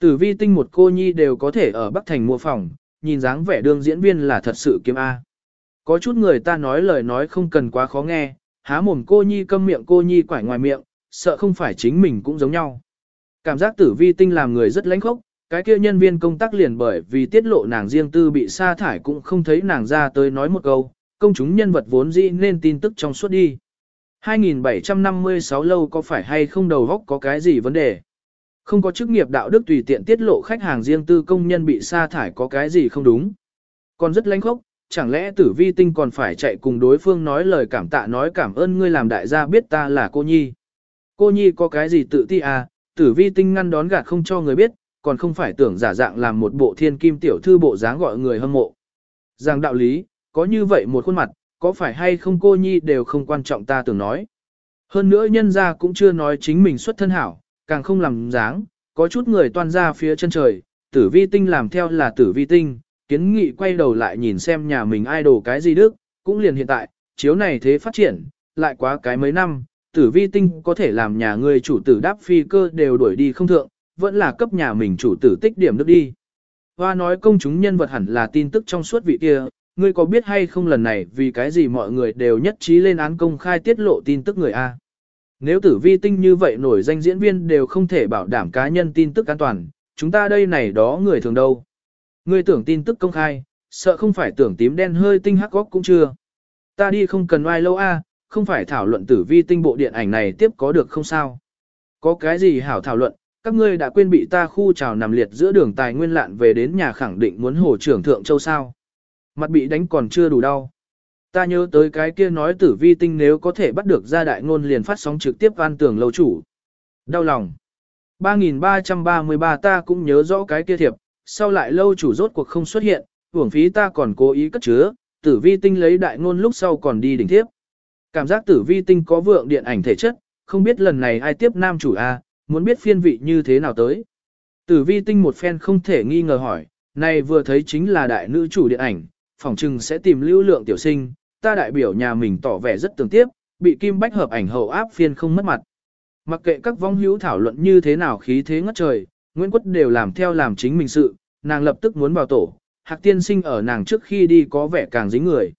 Tử vi tinh một cô nhi đều có thể ở Bắc Thành mua phòng, nhìn dáng vẻ đương diễn viên là thật sự kiếm A. Có chút người ta nói lời nói không cần quá khó nghe, há mồm cô nhi câm miệng cô nhi quải ngoài miệng, sợ không phải chính mình cũng giống nhau. Cảm giác tử vi tinh làm người rất lãnh khốc, cái kia nhân viên công tác liền bởi vì tiết lộ nàng riêng tư bị sa thải cũng không thấy nàng ra tới nói một câu, công chúng nhân vật vốn dĩ nên tin tức trong suốt đi. 2756 lâu có phải hay không đầu góc có cái gì vấn đề? Không có chức nghiệp đạo đức tùy tiện tiết lộ khách hàng riêng tư công nhân bị sa thải có cái gì không đúng? Còn rất lãnh khốc, chẳng lẽ tử vi tinh còn phải chạy cùng đối phương nói lời cảm tạ nói cảm ơn ngươi làm đại gia biết ta là cô nhi. Cô nhi có cái gì tự ti à, tử vi tinh ngăn đón gạt không cho người biết, còn không phải tưởng giả dạng làm một bộ thiên kim tiểu thư bộ dáng gọi người hâm mộ. Rằng đạo lý, có như vậy một khuôn mặt, có phải hay không cô nhi đều không quan trọng ta tưởng nói. Hơn nữa nhân gia cũng chưa nói chính mình xuất thân hảo, càng không làm dáng, có chút người toan ra phía chân trời, tử vi tinh làm theo là tử vi tinh, kiến nghị quay đầu lại nhìn xem nhà mình idol cái gì đức, cũng liền hiện tại, chiếu này thế phát triển, lại quá cái mấy năm, tử vi tinh có thể làm nhà người chủ tử đáp phi cơ đều đuổi đi không thượng, vẫn là cấp nhà mình chủ tử tích điểm nước đi. Hoa nói công chúng nhân vật hẳn là tin tức trong suốt vị kia, ngươi có biết hay không lần này vì cái gì mọi người đều nhất trí lên án công khai tiết lộ tin tức người A. Nếu tử vi tinh như vậy nổi danh diễn viên đều không thể bảo đảm cá nhân tin tức an toàn, chúng ta đây này đó người thường đâu. Ngươi tưởng tin tức công khai, sợ không phải tưởng tím đen hơi tinh hắc góc cũng chưa. Ta đi không cần ai lâu a, không phải thảo luận tử vi tinh bộ điện ảnh này tiếp có được không sao. Có cái gì hảo thảo luận, các ngươi đã quên bị ta khu trào nằm liệt giữa đường tài nguyên lạn về đến nhà khẳng định muốn hồ trưởng thượng châu sao. Mặt bị đánh còn chưa đủ đau. Ta nhớ tới cái kia nói tử vi tinh nếu có thể bắt được ra đại ngôn liền phát sóng trực tiếp an tưởng lâu chủ. Đau lòng. 3333 ta cũng nhớ rõ cái kia thiệp, sau lại lâu chủ rốt cuộc không xuất hiện, hưởng phí ta còn cố ý cất chứa, tử vi tinh lấy đại ngôn lúc sau còn đi đỉnh tiếp. Cảm giác tử vi tinh có vượng điện ảnh thể chất, không biết lần này ai tiếp nam chủ A, muốn biết phiên vị như thế nào tới. Tử vi tinh một phen không thể nghi ngờ hỏi, này vừa thấy chính là đại nữ chủ điện ảnh, phỏng chừng sẽ tìm lưu lượng tiểu sinh, ta đại biểu nhà mình tỏ vẻ rất tương tiếp, bị kim bách hợp ảnh hậu áp phiên không mất mặt. Mặc kệ các vong hữu thảo luận như thế nào khí thế ngất trời, Nguyễn Quất đều làm theo làm chính mình sự, nàng lập tức muốn vào tổ, hạc tiên sinh ở nàng trước khi đi có vẻ càng dính người.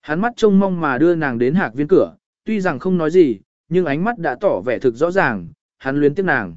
Hắn mắt trông mong mà đưa nàng đến hạc viên cửa, tuy rằng không nói gì, nhưng ánh mắt đã tỏ vẻ thực rõ ràng, hắn luyến tiếc nàng.